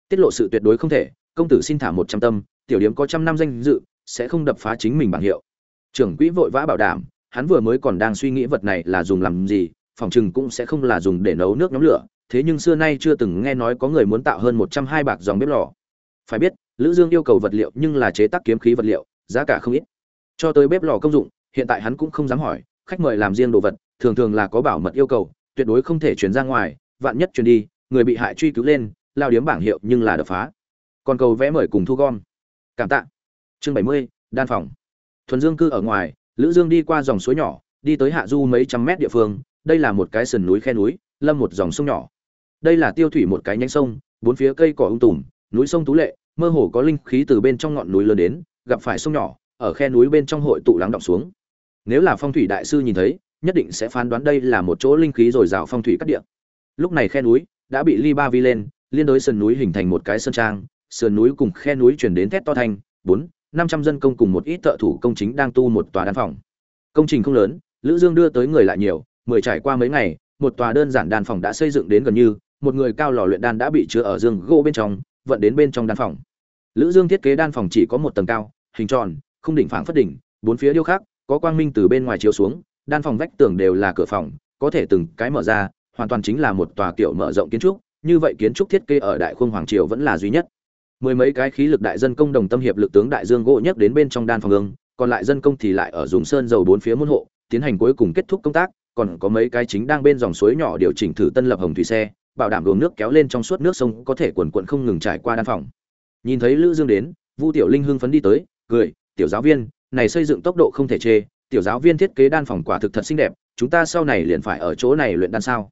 [SPEAKER 1] Tiết lộ sự tuyệt đối không thể, công tử xin thả một trăm tâm, tiểu điếm có trăm năm danh dự, sẽ không đập phá chính mình bảng hiệu trưởng quỹ vội vã bảo đảm, hắn vừa mới còn đang suy nghĩ vật này là dùng làm gì, phòng chừng cũng sẽ không là dùng để nấu nước nhóm lửa, thế nhưng xưa nay chưa từng nghe nói có người muốn tạo hơn một trăm hai bạc dòng bếp lò. Phải biết, lữ dương yêu cầu vật liệu nhưng là chế tác kiếm khí vật liệu, giá cả không ít. Cho tới bếp lò công dụng, hiện tại hắn cũng không dám hỏi, khách mời làm riêng đồ vật, thường thường là có bảo mật yêu cầu, tuyệt đối không thể chuyển ra ngoài, vạn nhất chuyển đi, người bị hại truy cứu lên, lao điếm bảng hiệu nhưng là đập phá. Còn cầu vẽ mời cùng thu gom. Cảm tạ. Chương bảy mươi, đan phòng thuần dương cư ở ngoài, lữ dương đi qua dòng suối nhỏ, đi tới hạ du mấy trăm mét địa phương, đây là một cái sườn núi khe núi, lâm một dòng sông nhỏ. Đây là tiêu thủy một cái nhánh sông, bốn phía cây cỏ ung tùm, núi sông tú lệ, mơ hồ có linh khí từ bên trong ngọn núi lớn đến, gặp phải sông nhỏ, ở khe núi bên trong hội tụ lắng động xuống. Nếu là phong thủy đại sư nhìn thấy, nhất định sẽ phán đoán đây là một chỗ linh khí dồi dào phong thủy cắt địa. Lúc này khe núi đã bị ly ba vi lên, liên đối sườn núi hình thành một cái sơn trang, sườn núi cùng khe núi chuyển đến thét to thanh, bốn năm trăm dân công cùng một ít thợ thủ công chính đang tu một tòa đan phòng. Công trình không lớn, lữ dương đưa tới người lại nhiều, mười trải qua mấy ngày, một tòa đơn giản đan phòng đã xây dựng đến gần như, một người cao lò luyện đan đã bị chứa ở dương gỗ bên trong, vận đến bên trong đan phòng. Lữ dương thiết kế đan phòng chỉ có một tầng cao, hình tròn không đỉnh phẳng phất đỉnh, bốn phía điêu khắc, có quang minh từ bên ngoài chiếu xuống, đan phòng vách tường đều là cửa phòng, có thể từng cái mở ra, hoàn toàn chính là một tòa kiểu mở rộng kiến trúc, như vậy kiến trúc thiết kế ở đại khung hoàng triều vẫn là duy nhất mười mấy cái khí lực đại dân công đồng tâm hiệp lực tướng đại dương gỗ nhấc đến bên trong đan phòng ương, còn lại dân công thì lại ở dùng sơn dầu bốn phía môn hộ, tiến hành cuối cùng kết thúc công tác, còn có mấy cái chính đang bên dòng suối nhỏ điều chỉnh thử tân lập hồng thủy xe, bảo đảm luồng nước kéo lên trong suốt nước sông có thể quần quận không ngừng trải qua đan phòng. Nhìn thấy lữ dương đến, vu tiểu linh hưng phấn đi tới, cười, tiểu giáo viên, này xây dựng tốc độ không thể chê, tiểu giáo viên thiết kế đan phòng quả thực thật xinh đẹp, chúng ta sau này liền phải ở chỗ này luyện đan sao?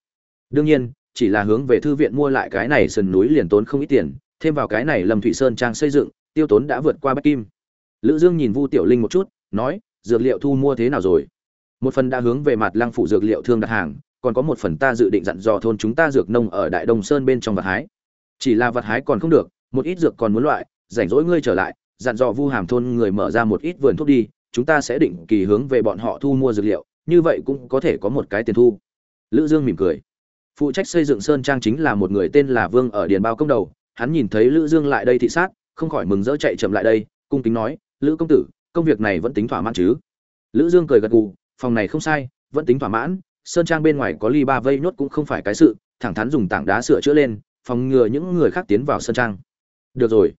[SPEAKER 1] Đương nhiên, chỉ là hướng về thư viện mua lại cái này sườn núi liền tốn không ít tiền thêm vào cái này lâm thủy sơn trang xây dựng, tiêu tốn đã vượt qua bách kim. Lữ dương nhìn vu tiểu linh một chút, nói, dược liệu thu mua thế nào rồi? Một phần đã hướng về mặt lăng phủ dược liệu thương đặt hàng, còn có một phần ta dự định dặn dò thôn chúng ta dược nông ở đại Đồng sơn bên trong vật hái. Chỉ là vật hái còn không được, một ít dược còn muốn loại, rảnh rỗi ngươi trở lại, dặn dò vu hàm thôn người mở ra một ít vườn thuốc đi, chúng ta sẽ định kỳ hướng về bọn họ thu mua dược liệu, như vậy cũng có thể có một cái tiền thu. Lữ dương mỉm cười. Phụ trách xây dựng sơn trang chính là một người tên là vương ở điền bao công đầu hắn nhìn thấy lữ dương lại đây thị sát, không khỏi mừng rỡ chạy chậm lại đây, cung kính nói, lữ công tử, công việc này vẫn tính thỏa mãn chứ? Lữ dương cười gật gù, phòng này không sai, vẫn tính thỏa mãn, sơn trang bên ngoài có ly ba vây nhốt cũng không phải cái sự, thẳng thắn dùng tảng đá sửa chữa lên, phòng ngừa những người khác tiến vào sơn trang. Được rồi.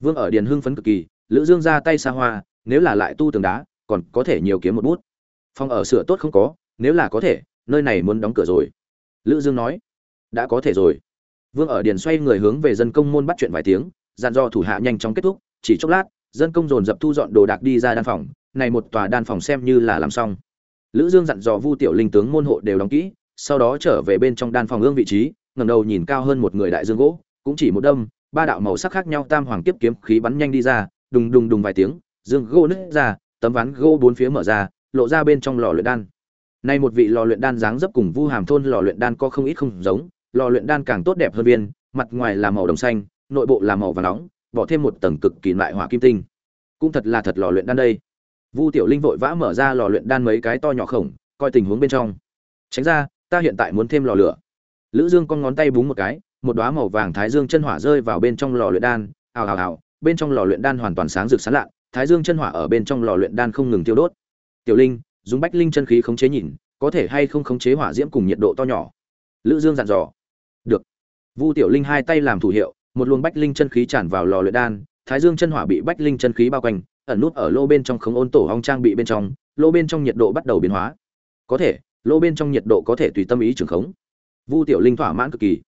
[SPEAKER 1] Vương ở điền hưng phấn cực kỳ, lữ dương ra tay xa hoa, nếu là lại tu tường đá, còn có thể nhiều kiếm một bút. Phòng ở sửa tốt không có, nếu là có thể, nơi này muốn đóng cửa rồi. Lữ dương nói, đã có thể rồi vương ở điền xoay người hướng về dân công môn bắt chuyện vài tiếng dàn dò thủ hạ nhanh chóng kết thúc, chỉ chốc lát, dân công dồn dập thu dọn đồ đạc đi ra đan phòng, này một tòa đan phòng xem như là làm xong. Lữ dương dặn dò vu tiểu linh tướng môn hộ đều đóng kỹ, sau đó trở về bên trong đan phòng ương vị trí, ngẩng đầu nhìn cao hơn một người đại dương gỗ, cũng chỉ một đâm, ba đạo màu sắc khác nhau tam hoàng tiếp kiếm khí bắn nhanh đi ra, đùng đùng đùng vài tiếng, dương gỗ nứt ra, tấm ván gỗ bốn phía mở ra, lộ ra bên trong lò luyện đan. Nay một vị lò luyện đan dáng dấp cùng vu hàm thôn lò luyện đan có không ít không giống lò luyện đan càng tốt đẹp hơn viên, mặt ngoài là màu đồng xanh, nội bộ là màu vàng nóng, bỏ thêm một tầng cực kỳ loại hỏa kim tinh. Cũng thật là thật lò luyện đan đây. Vu tiểu linh vội vã mở ra lò luyện đan mấy cái to nhỏ khổng, coi tình huống bên trong. Tránh ra, ta hiện tại muốn thêm lò lửa. Lữ dương con ngón tay búng một cái, một đóa màu vàng thái dương chân hỏa rơi vào bên trong lò luyện đan. Ào ào ào bên trong lò luyện đan hoàn toàn sáng rực sáng lạ, thái dương chân hỏa ở bên trong lò luyện đan không ngừng tiêu đốt. Tiểu linh, dùng bách linh chân khí khống chế nhìn, có thể hay không khống chế hỏa diễm cùng nhiệt độ to nhỏ? Lữ dương dặn dò được. Vu tiểu linh hai tay làm thủ hiệu, một luồng bách linh chân khí tràn vào lò luyện đan, thái dương chân hỏa bị bách linh chân khí bao quanh, ẩn nút ở lô bên trong khống ôn tổ hong trang bị bên trong, lô bên trong nhiệt độ bắt đầu biến hóa. Có thể, lô bên trong nhiệt độ có thể tùy tâm ý trường khống. Vu tiểu linh thỏa mãn cực kỳ.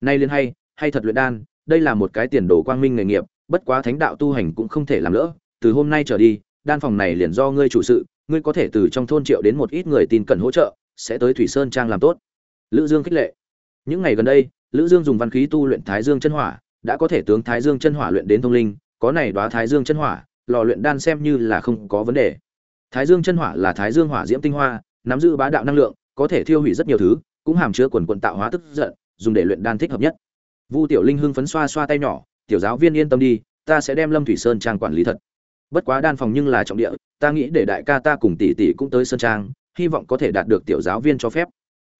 [SPEAKER 1] Nay liên hay hay thật luyện đan, đây là một cái tiền đồ quang minh nghề nghiệp, bất quá thánh đạo tu hành cũng không thể làm lỡ. Từ hôm nay trở đi, đan phòng này liền do ngươi chủ sự, ngươi có thể từ trong thôn triệu đến một ít người tin cần hỗ trợ, sẽ tới thủy sơn trang làm tốt. Lữ dương khích lệ những ngày gần đây, lữ dương dùng văn khí tu luyện thái dương chân hỏa, đã có thể tướng thái dương chân hỏa luyện đến thông linh, có này đóa thái dương chân hỏa, lò luyện đan xem như là không có vấn đề. Thái dương chân hỏa là thái dương hỏa diễm tinh hoa, nắm giữ bá đạo năng lượng, có thể thiêu hủy rất nhiều thứ, cũng hàm chứa quần quần tạo hóa tức giận, dùng để luyện đan thích hợp nhất. Vu tiểu linh hưng phấn xoa xoa tay nhỏ, tiểu giáo viên yên tâm đi, ta sẽ đem lâm thủy sơn trang quản lý thật. Bất quá đan phòng nhưng là trọng địa, ta nghĩ để đại ca ta cùng tỷ tỷ cũng tới sơn trang, hy vọng có thể đạt được tiểu giáo viên cho phép.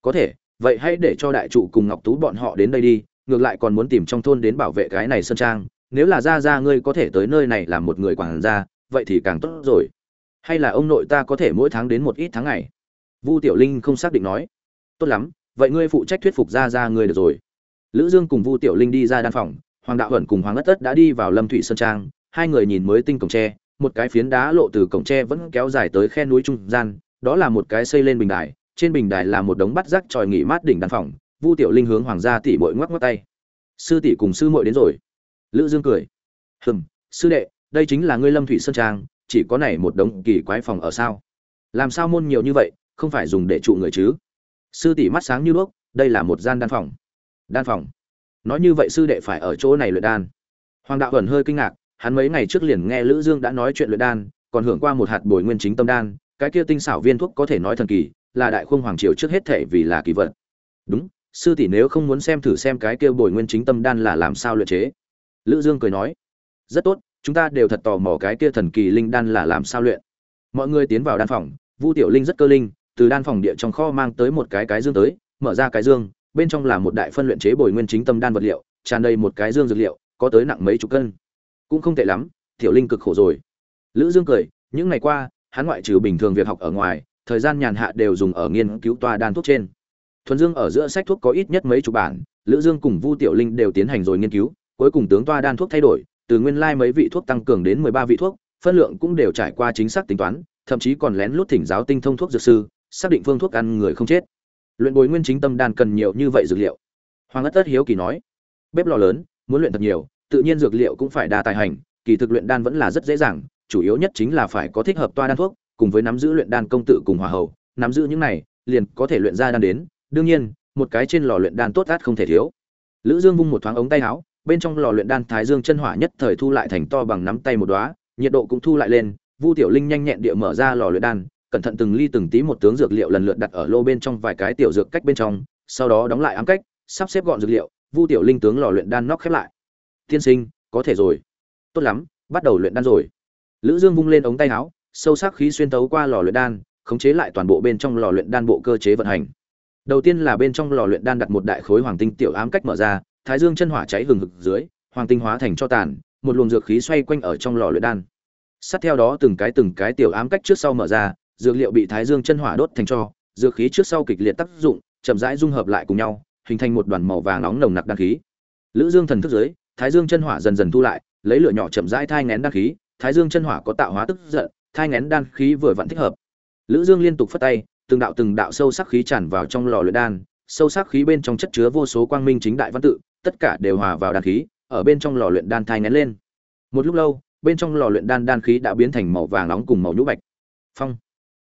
[SPEAKER 1] Có thể vậy hãy để cho đại trụ cùng ngọc tú bọn họ đến đây đi, ngược lại còn muốn tìm trong thôn đến bảo vệ cái này sơn trang. Nếu là ra ra ngươi có thể tới nơi này làm một người quản gia, vậy thì càng tốt rồi. Hay là ông nội ta có thể mỗi tháng đến một ít tháng ngày? Vu tiểu linh không xác định nói. Tốt lắm, vậy ngươi phụ trách thuyết phục ra ra ngươi được rồi. Lữ dương cùng vu tiểu linh đi ra đan phòng, hoàng đạo ẩn cùng hoàng ất tất đã đi vào lâm thủy sơn trang. Hai người nhìn mới tinh cổng tre, một cái phiến đá lộ từ cổng tre vẫn kéo dài tới khe núi trung gian, đó là một cái xây lên bình đài trên bình đài là một đống bắt rác tròi nghỉ mát đỉnh đan phòng, vu tiểu linh hướng hoàng gia tỷ muội ngoắc ngoắc tay. Sư tỷ cùng sư muội đến rồi. Lữ dương cười. Hừm, sư đệ, đây chính là ngươi lâm thủy sơn trang, chỉ có này một đống kỳ quái phòng ở sao? Làm sao môn nhiều như vậy, không phải dùng để trụ người chứ? Sư tỷ mắt sáng như đuốc, đây là một gian đan phòng. Đan phòng. Nói như vậy sư đệ phải ở chỗ này luyện đan. Hoàng đạo ẩn hơi kinh ngạc, hắn mấy ngày trước liền nghe lữ dương đã nói chuyện luyện đan, còn hưởng qua một hạt bồi nguyên chính tâm đan, cái kia tinh xảo viên thuốc có thể nói thần kỳ là đại khung hoàng triều trước hết thể vì là kỳ vật. Đúng, sư tỷ nếu không muốn xem thử xem cái kia bồi nguyên chính tâm đan là làm sao luyện chế. Lữ dương cười nói, rất tốt, chúng ta đều thật tò mò cái kia thần kỳ linh đan là làm sao luyện. Mọi người tiến vào đan phòng, vu tiểu linh rất cơ linh, từ đan phòng địa trong kho mang tới một cái cái dương tới, mở ra cái dương, bên trong là một đại phân luyện chế bồi nguyên chính tâm đan vật liệu, tràn đầy một cái dương dược liệu, có tới nặng mấy chục cân. Cũng không tệ lắm, tiểu linh cực khổ rồi. Lữ dương cười, những ngày qua, hắn ngoại trừ bình thường việc học ở ngoài thời gian nhàn hạ đều dùng ở nghiên cứu toa đan thuốc trên. Thuần dương ở giữa sách thuốc có ít nhất mấy chục bản, lữ dương cùng vu tiểu linh đều tiến hành rồi nghiên cứu, cuối cùng tướng toa đan thuốc thay đổi, từ nguyên lai mấy vị thuốc tăng cường đến 13 vị thuốc, phân lượng cũng đều trải qua chính xác tính toán, thậm chí còn lén lút thỉnh giáo tinh thông thuốc dược sư, xác định phương thuốc ăn người không chết. Luyện bồi nguyên chính tâm đan cần nhiều như vậy dược liệu. Hoàng ất tất hiếu kỳ nói, bếp lò lớn, muốn luyện thật nhiều, tự nhiên dược liệu cũng phải đa tài hành, kỳ thực luyện đan vẫn là rất dễ dàng, chủ yếu nhất chính là phải có thích hợp toa đan thuốc cùng với nắm giữ luyện đan công tự cùng hòa hậu, nắm giữ những này, liền có thể luyện ra đan đến. Đương nhiên, một cái trên lò luyện đan tốt át không thể thiếu. Lữ dương vung một thoáng ống tay áo, bên trong lò luyện đan thái dương chân hỏa nhất thời thu lại thành to bằng nắm tay một đóa, nhiệt độ cũng thu lại lên. Vu tiểu linh nhanh nhẹn địa mở ra lò luyện đan, cẩn thận từng ly từng tí một tướng dược liệu lần lượt đặt ở lô bên trong vài cái tiểu dược cách bên trong, sau đó đóng lại ám cách, sắp xếp gọn dược liệu, vu tiểu linh tướng lò luyện đan nóc khép lại. Tiên sinh, có thể rồi. Tốt lắm, bắt đầu luyện đan rồi. Lữ dương vung lên ống tay áo sâu sắc khí xuyên tấu qua lò luyện đan, khống chế lại toàn bộ bên trong lò luyện đan bộ cơ chế vận hành. Đầu tiên là bên trong lò luyện đan đặt một đại khối hoàng tinh tiểu ám cách mở ra, thái dương chân hỏa cháy hừng hực dưới, hoàng tinh hóa thành cho tàn, một luồng dược khí xoay quanh ở trong lò luyện đan. Sát theo đó từng cái từng cái tiểu ám cách trước sau mở ra, dược liệu bị thái dương chân hỏa đốt thành cho, dược khí trước sau kịch liệt tác dụng, chậm rãi dung hợp lại cùng nhau, hình thành một đoàn màu vàng nóng nồng nặc đan khí. Lữ dương thần thức dưới, thái dương chân hỏa dần dần thu lại, lấy lửa nhỏ chậm rãi thai nén đan khí, thái dương chân hỏa có tạo hóa tức giận thai ngén đan khí vừa vặn thích hợp. Lữ dương liên tục phất tay, từng đạo từng đạo sâu sắc khí tràn vào trong lò luyện đan, sâu sắc khí bên trong chất chứa vô số quang minh chính đại văn tự, tất cả đều hòa vào đan khí, ở bên trong lò luyện đan thai nén lên. Một lúc lâu, bên trong lò luyện đan đan khí đã biến thành màu vàng nóng cùng màu nhũ bạch. Phong.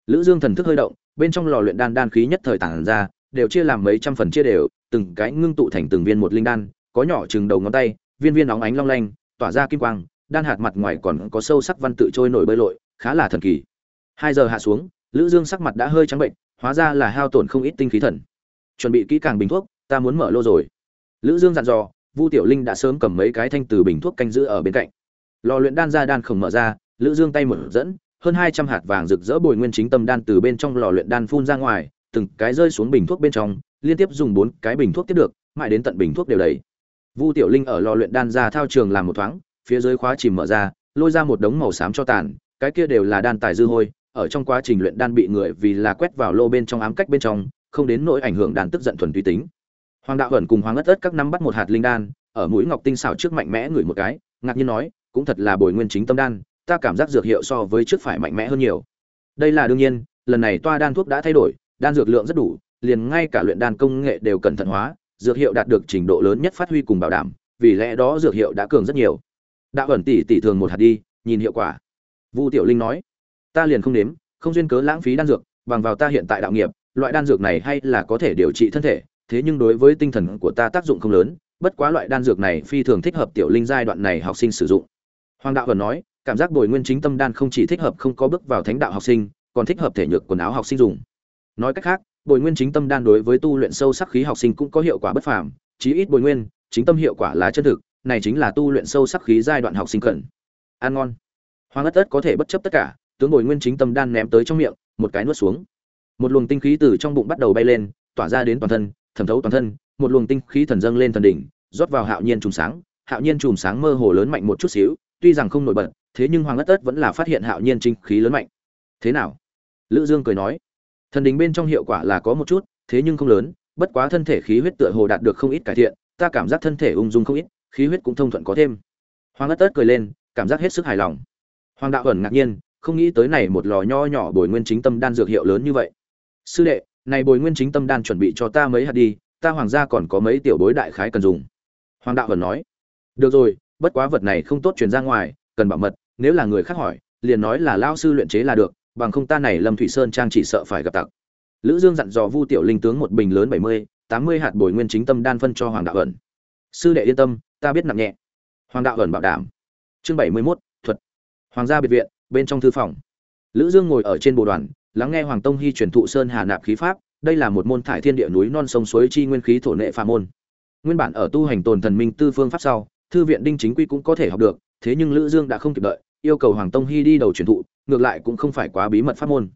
[SPEAKER 1] Lữ dương thần thức hơi động, bên trong lò luyện đan đan khí nhất thời tản ra, đều chia làm mấy trăm phần chia đều, từng cái ngưng tụ thành từng viên một linh đan, có nhỏ chừng đầu ngón tay, viên viên nóng ánh long lanh, tỏa ra kim quang, đan hạt mặt ngoài còn có sâu sắc văn tự trôi nổi bơi lội khá là thần kỳ. Hai giờ hạ xuống, lữ dương sắc mặt đã hơi trắng bệnh, hóa ra là hao tổn không ít tinh khí thần. Chuẩn bị kỹ càng bình thuốc, ta muốn mở lô rồi. Lữ dương dặn dò, vu tiểu linh đã sớm cầm mấy cái thanh từ bình thuốc canh giữ ở bên cạnh. Lò luyện đan ra đan khổng mở ra, lữ dương tay mở dẫn, hơn 200 hạt vàng rực rỡ bồi nguyên chính tâm đan từ bên trong lò luyện đan phun ra ngoài, từng cái rơi xuống bình thuốc bên trong, liên tiếp dùng bốn cái bình thuốc tiếp được, mãi đến tận bình thuốc đều đầy. Vu tiểu linh ở lò luyện đan ra thao trường làm một thoáng, phía dưới khóa chìm mở ra, lôi ra một đống màu xám cho tàn cái kia đều là đan tài dư hôi, ở trong quá trình luyện đan bị người vì là quét vào lô bên trong ám cách bên trong, không đến nỗi ảnh hưởng đan tức giận thuần túy tính. Hoàng đạo ẩn cùng hoàng ất ất các năm bắt một hạt linh đan, ở mũi ngọc tinh xảo trước mạnh mẽ ngửi một cái, ngạc nhiên nói, cũng thật là bồi nguyên chính tâm đan, ta cảm giác dược hiệu so với trước phải mạnh mẽ hơn nhiều. Đây là đương nhiên, lần này toa đan thuốc đã thay đổi, đan dược lượng rất đủ, liền ngay cả luyện đan công nghệ đều cẩn thận hóa, dược hiệu đạt được trình độ lớn nhất phát huy cùng bảo đảm, vì lẽ đó dược hiệu đã cường rất nhiều. Đạo ẩn tỷ tỷ thường một hạt đi, nhìn hiệu quả vu tiểu linh nói, ta liền không nếm không duyên cớ lãng phí đan dược, bằng vào ta hiện tại đạo nghiệp, loại đan dược này hay là có thể điều trị thân thể, thế nhưng đối với tinh thần của ta tác dụng không lớn, bất quá loại đan dược này phi thường thích hợp tiểu linh giai đoạn này học sinh sử dụng. Hoàng đạo ẩn nói, cảm giác bồi nguyên chính tâm đan không chỉ thích hợp không có bước vào thánh đạo học sinh, còn thích hợp thể nhược quần áo học sinh dùng. Nói cách khác, bồi nguyên chính tâm đan đối với tu luyện sâu sắc khí học sinh cũng có hiệu quả bất phàm, chí ít bồi nguyên, chính tâm hiệu quả là chân thực, này chính là tu luyện sâu sắc khí giai đoạn học sinh cần. Ăn ngon hoàng ất ất có thể bất chấp tất cả, tướng bồi nguyên chính tâm đan ném tới trong miệng, một cái nuốt xuống. Một luồng tinh khí từ trong bụng bắt đầu bay lên, tỏa ra đến toàn thân, thẩm thấu toàn thân, một luồng tinh khí thần dâng lên thần đỉnh, rót vào hạo nhiên chùm sáng. Hạo nhiên chùm sáng mơ hồ lớn mạnh một chút xíu, tuy rằng không nổi bật, thế nhưng hoàng ất ất vẫn là phát hiện hạo nhiên chính khí lớn mạnh. Thế nào? Lữ dương cười nói. Thần đỉnh bên trong hiệu quả là có một chút, thế nhưng không lớn, bất quá thân thể khí huyết tựa hồ đạt được không ít cải thiện, ta cảm giác thân thể ung dung không ít, khí huyết cũng thông thuận có thêm. Hoàng ất ất cười lên, cảm giác hết sức hài lòng hoàng đạo ẩn ngạc nhiên không nghĩ tới này một lò nho nhỏ bồi nguyên chính tâm đan dược hiệu lớn như vậy. Sư đệ này bồi nguyên chính tâm đan chuẩn bị cho ta mấy hạt đi ta hoàng gia còn có mấy tiểu bối đại khái cần dùng. Hoàng đạo ẩn nói. Được rồi bất quá vật này không tốt truyền ra ngoài cần bảo mật nếu là người khác hỏi liền nói là lao sư luyện chế là được bằng không ta này lâm thủy sơn trang chỉ sợ phải gặp tặc. Lữ dương dặn dò vu tiểu linh tướng một bình lớn bảy mươi, tám mươi hạt bồi nguyên chính tâm đan phân cho hoàng đạo ẩn. Sư đệ yên tâm ta biết nặng nhẹ. Hoàng đạo ẩn bảo đảm. Chương bảy mươi 71, hoàng gia biệt viện, bên trong thư phòng. Lữ dương ngồi ở trên bồ đoàn, lắng nghe hoàng tông hy truyền thụ sơn hà nạp khí pháp, đây là một môn thải thiên địa núi non sông suối chi nguyên khí thổ nệ phàm môn. Nguyên bản ở tu hành tồn thần minh tư phương pháp sau, thư viện đinh chính quy cũng có thể học được, thế nhưng lữ dương đã không kịp đợi, yêu cầu hoàng tông hy đi đầu truyền thụ, ngược lại cũng không phải quá bí mật pháp môn.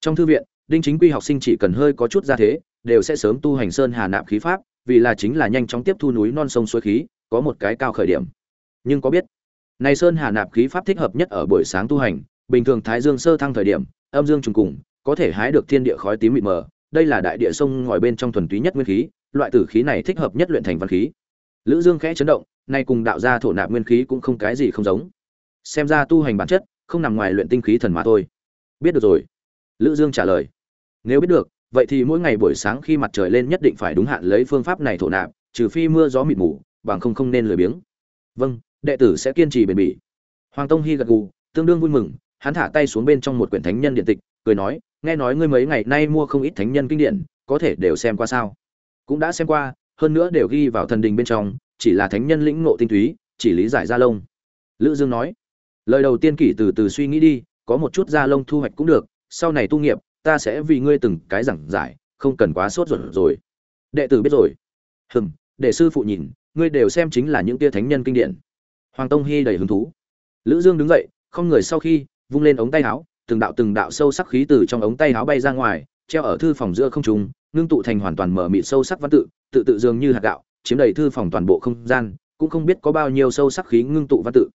[SPEAKER 1] Trong thư viện, đinh chính quy học sinh chỉ cần hơi có chút ra thế, đều sẽ sớm tu hành sơn hà nạp khí pháp, vì là chính là nhanh chóng tiếp thu núi non sông suối khí, có một cái cao khởi điểm. Nhưng có biết này sơn hà nạp khí pháp thích hợp nhất ở buổi sáng tu hành, bình thường thái dương sơ thăng thời điểm, âm dương trùng cùng, có thể hái được thiên địa khói tím mịt mờ, đây là đại địa sông ngòi bên trong thuần túy nhất nguyên khí, loại tử khí này thích hợp nhất luyện thành văn khí. Lữ dương khẽ chấn động, nay cùng đạo gia thổ nạp nguyên khí cũng không cái gì không giống. Xem ra tu hành bản chất, không nằm ngoài luyện tinh khí thần mà thôi. Biết được rồi. Lữ dương trả lời. Nếu biết được, vậy thì mỗi ngày buổi sáng khi mặt trời lên nhất định phải đúng hạn lấy phương pháp này thổ nạp, trừ phi mưa gió mịt mù, bằng không không nên lười biếng. Vâng đệ tử sẽ kiên trì bền bỉ. Hoàng tông hy gật gù, tương đương vui mừng, hắn thả tay xuống bên trong một quyển thánh nhân điện tịch, cười nói, nghe nói ngươi mấy ngày nay mua không ít thánh nhân kinh điển, có thể đều xem qua sao? Cũng đã xem qua, hơn nữa đều ghi vào thần đình bên trong, chỉ là thánh nhân lĩnh ngộ tinh túy, chỉ lý giải gia lông. Lữ dương nói, lời đầu tiên kỷ từ từ suy nghĩ đi, có một chút gia lông thu hoạch cũng được, sau này tu nghiệp, ta sẽ vì ngươi từng cái giảng giải, không cần quá sốt ruột rồi. Đệ tử biết rồi. Hừm, để sư phụ nhìn, ngươi đều xem chính là những tia thánh nhân kinh điển hoàng tông hy đầy hứng thú. Lữ dương đứng dậy, không người sau khi, vung lên ống tay áo, từng đạo từng đạo sâu sắc khí từ trong ống tay áo bay ra ngoài, treo ở thư phòng giữa không trung, ngưng tụ thành hoàn toàn mở mịt sâu sắc văn tự tự tự dường như hạt gạo, chiếm đầy thư phòng toàn bộ không gian, cũng không biết có bao nhiêu sâu sắc khí ngưng tụ văn tự.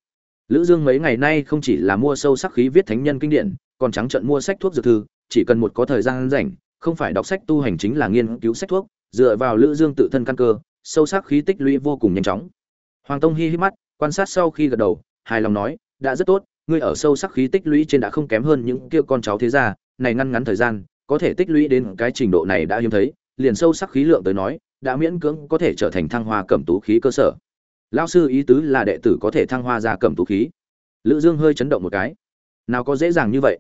[SPEAKER 1] Lữ dương mấy ngày nay không chỉ là mua sâu sắc khí viết thánh nhân kinh điển, còn trắng trợn mua sách thuốc dược thư, chỉ cần một có thời gian rảnh, không phải đọc sách tu hành chính là nghiên cứu sách thuốc, dựa vào lữ dương tự thân căn cơ, sâu sắc khí tích lũy vô cùng nhanh chóng. Hoàng tông hi hí mắt quan sát sau khi gật đầu, hài lòng nói, đã rất tốt, ngươi ở sâu sắc khí tích lũy trên đã không kém hơn những kia con cháu thế gia, này ngăn ngắn thời gian, có thể tích lũy đến cái trình độ này đã hiếm thấy, liền sâu sắc khí lượng tới nói, đã miễn cưỡng có thể trở thành thăng hoa cẩm tú khí cơ sở. Lão sư ý tứ là đệ tử có thể thăng hoa ra cẩm tú khí. Lữ dương hơi chấn động một cái. Nào có dễ dàng như vậy.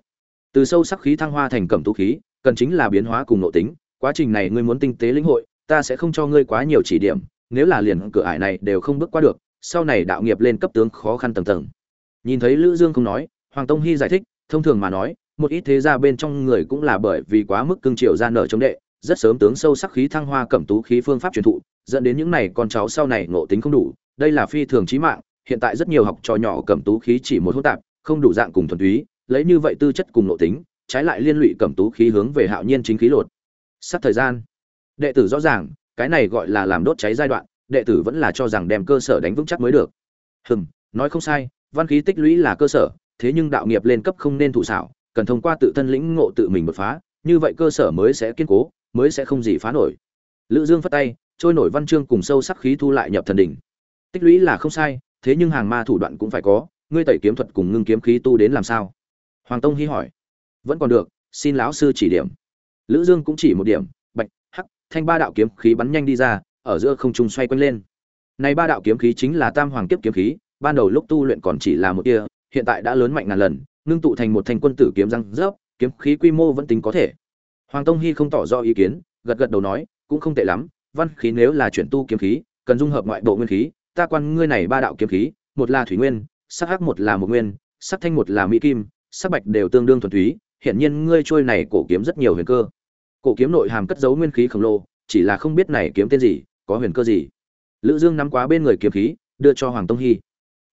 [SPEAKER 1] Từ sâu sắc khí thăng hoa thành cẩm tú khí, cần chính là biến hóa cùng nội tính, quá trình này ngươi muốn tinh tế lĩnh hội, ta sẽ không cho ngươi quá nhiều chỉ điểm, nếu là liền cửa ải này đều không bước qua được sau này đạo nghiệp lên cấp tướng khó khăn tầng tầng. Nhìn thấy lữ dương không nói, hoàng tông hy giải thích, thông thường mà nói, một ít thế gia bên trong người cũng là bởi vì quá mức cương triều ra nở chống đệ, rất sớm tướng sâu sắc khí thăng hoa cẩm tú khí phương pháp truyền thụ, dẫn đến những này con cháu sau này ngộ tính không đủ, đây là phi thường chí mạng, hiện tại rất nhiều học trò nhỏ cẩm tú khí chỉ một hỗn tạp, không đủ dạng cùng thuần túy, lấy như vậy tư chất cùng ngộ tính, trái lại liên lụy cẩm tú khí hướng về hạo nhiên chính khí lột. Sắp thời gian. Đệ tử rõ ràng, cái này gọi là làm đốt cháy giai đoạn đệ tử vẫn là cho rằng đem cơ sở đánh vững chắc mới được. Hừm, nói không sai, văn khí tích lũy là cơ sở, thế nhưng đạo nghiệp lên cấp không nên thụ xảo, cần thông qua tự thân lĩnh ngộ tự mình đột phá, như vậy cơ sở mới sẽ kiên cố, mới sẽ không gì phá nổi. Lữ dương phất tay, trôi nổi văn chương cùng sâu sắc khí thu lại nhập thần đỉnh. Tích lũy là không sai, thế nhưng hàng ma thủ đoạn cũng phải có, ngươi tẩy kiếm thuật cùng ngưng kiếm khí tu đến làm sao? Hoàng tông hy hỏi. Vẫn còn được, xin lão sư chỉ điểm. Lữ dương cũng chỉ một điểm, bạch, hắc, thanh ba đạo kiếm khí bắn nhanh đi ra ở giữa không trung xoay quanh lên. Này ba đạo kiếm khí chính là tam hoàng kiếp kiếm khí, ban đầu lúc tu luyện còn chỉ là một tia, hiện tại đã lớn mạnh ngàn lần, ngưng tụ thành một thanh quân tử kiếm răng rớp, kiếm khí quy mô vẫn tính có thể. Hoàng tông hi không tỏ rõ ý kiến, gật gật đầu nói, cũng không tệ lắm, văn khí nếu là chuyển tu kiếm khí, cần dung hợp ngoại bộ nguyên khí, ta quan ngươi này ba đạo kiếm khí, một là thủy nguyên, sắc hắc một là một nguyên, sắc thanh một là mỹ kim, sắc bạch đều tương đương thuần túy hiện nhiên ngươi trôi này cổ kiếm rất nhiều huyền cơ. Cổ kiếm nội hàm cất giấu nguyên khí khổng lồ, chỉ là không biết này kiếm tên gì có huyền cơ gì? Lữ dương nắm quá bên người kiếm khí, đưa cho hoàng tông hy.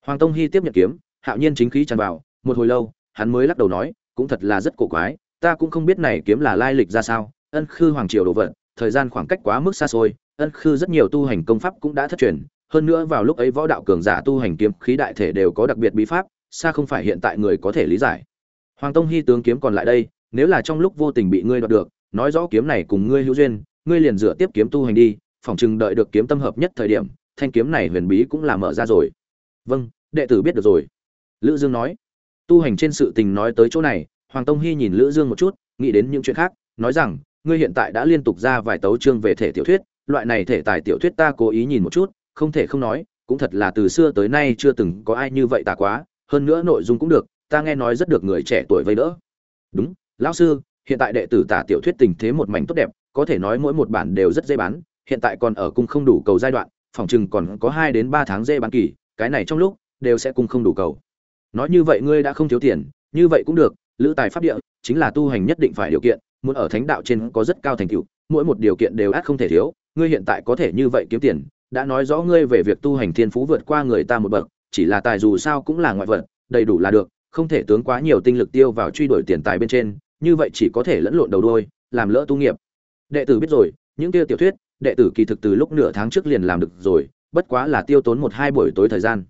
[SPEAKER 1] Hoàng tông hy tiếp nhận kiếm, hạo nhiên chính khí tràn vào, một hồi lâu, hắn mới lắc đầu nói, cũng thật là rất cổ quái, ta cũng không biết này kiếm là lai lịch ra sao, ân khư hoàng triều đồ vật, thời gian khoảng cách quá mức xa xôi, ân khư rất nhiều tu hành công pháp cũng đã thất truyền, hơn nữa vào lúc ấy võ đạo cường giả tu hành kiếm khí đại thể đều có đặc biệt bí pháp, xa không phải hiện tại người có thể lý giải. Hoàng tông hy tướng kiếm còn lại đây, nếu là trong lúc vô tình bị ngươi đoạt được, nói rõ kiếm này cùng ngươi hữu duyên, ngươi liền dựa tiếp kiếm tu hành đi phỏng chừng đợi được kiếm tâm hợp nhất thời điểm, thanh kiếm này huyền bí cũng là mở ra rồi. Vâng đệ tử biết được rồi. Lữ dương nói. Tu hành trên sự tình nói tới chỗ này, hoàng tông hy nhìn lữ dương một chút, nghĩ đến những chuyện khác, nói rằng, ngươi hiện tại đã liên tục ra vài tấu chương về thể tiểu thuyết, loại này thể tài tiểu thuyết ta cố ý nhìn một chút, không thể không nói, cũng thật là từ xưa tới nay chưa từng có ai như vậy tà quá, hơn nữa nội dung cũng được, ta nghe nói rất được người trẻ tuổi vây đỡ. Đúng, lão sư, hiện tại đệ tử tả tiểu thuyết tình thế một mảnh tốt đẹp, có thể nói mỗi một bản đều rất dễ bán hiện tại còn ở cung không đủ cầu giai đoạn phòng chừng còn có hai đến ba tháng dê bán kỳ cái này trong lúc đều sẽ cung không đủ cầu. Nói như vậy ngươi đã không thiếu tiền như vậy cũng được lữ tài pháp địa chính là tu hành nhất định phải điều kiện muốn ở thánh đạo trên có rất cao thành tựu mỗi một điều kiện đều át không thể thiếu ngươi hiện tại có thể như vậy kiếm tiền đã nói rõ ngươi về việc tu hành thiên phú vượt qua người ta một bậc chỉ là tài dù sao cũng là ngoại vật đầy đủ là được không thể tướng quá nhiều tinh lực tiêu vào truy đuổi tiền tài bên trên như vậy chỉ có thể lẫn lộn đầu đuôi, làm lỡ tu nghiệp. Đệ tử biết rồi những kia tiểu thuyết đệ tử kỳ thực từ lúc nửa tháng trước liền làm được rồi, bất quá là tiêu tốn một hai buổi tối thời gian.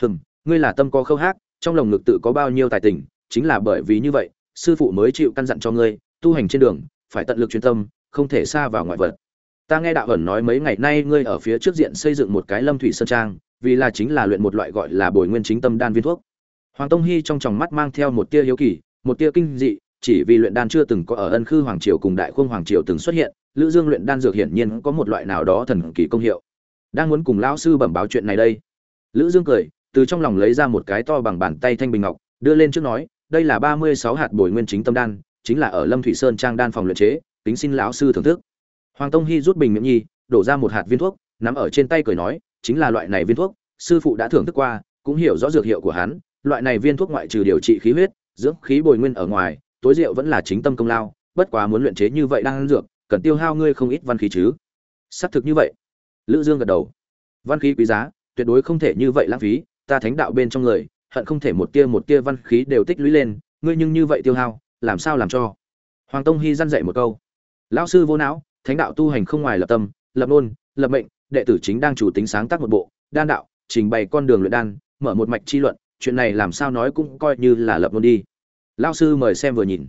[SPEAKER 1] Hừm, ngươi là tâm có khâu hát, trong lòng ngực tự có bao nhiêu tài tình, chính là bởi vì như vậy, sư phụ mới chịu căn dặn cho ngươi, tu hành trên đường, phải tận lực chuyên tâm, không thể xa vào ngoại vật. Ta nghe đạo ẩn nói mấy ngày nay ngươi ở phía trước diện xây dựng một cái lâm thủy sơn trang, vì là chính là luyện một loại gọi là bồi nguyên chính tâm đan viên thuốc. Hoàng tông hy trong tròng mắt mang theo một tia hiếu kỳ, một tia kinh dị chỉ vì luyện đan chưa từng có ở ân khư hoàng triều cùng đại khung hoàng triều từng xuất hiện, lữ dương luyện đan dược hiển nhiên có một loại nào đó thần kỳ công hiệu. Đang muốn cùng lão sư bẩm báo chuyện này đây, lữ dương cười, từ trong lòng lấy ra một cái to bằng bàn tay thanh bình ngọc, đưa lên trước nói, đây là ba mươi sáu hạt bồi nguyên chính tâm đan, chính là ở lâm thủy sơn trang đan phòng luyện chế, kính xin lão sư thưởng thức. Hoàng tông hi rút bình miệng nhi, đổ ra một hạt viên thuốc, nắm ở trên tay cười nói, chính là loại này viên thuốc, sư phụ đã thưởng thức qua, cũng hiểu rõ dược hiệu của hắn, loại này viên thuốc ngoại trừ điều trị khí huyết, dưỡng khí bồi nguyên ở ngoài tối rượu vẫn là chính tâm công lao, bất quá muốn luyện chế như vậy đang ăn dược, cần tiêu hao ngươi không ít văn khí chứ. Xác thực như vậy. Lữ dương gật đầu. Văn khí quý giá, tuyệt đối không thể như vậy lãng phí, ta thánh đạo bên trong người, hận không thể một tia một tia văn khí đều tích lũy lên, ngươi nhưng như vậy tiêu hao, làm sao làm cho? Hoàng tông hy dăn dạy một câu. Lão sư vô não, thánh đạo tu hành không ngoài lập tâm, lập nôn lập mệnh, đệ tử chính đang chủ tính sáng tác một bộ, đan đạo, trình bày con đường luyện đan, mở một mạch chi luận, chuyện này làm sao nói cũng coi như là lập nôn đi lão sư mời xem vừa nhìn.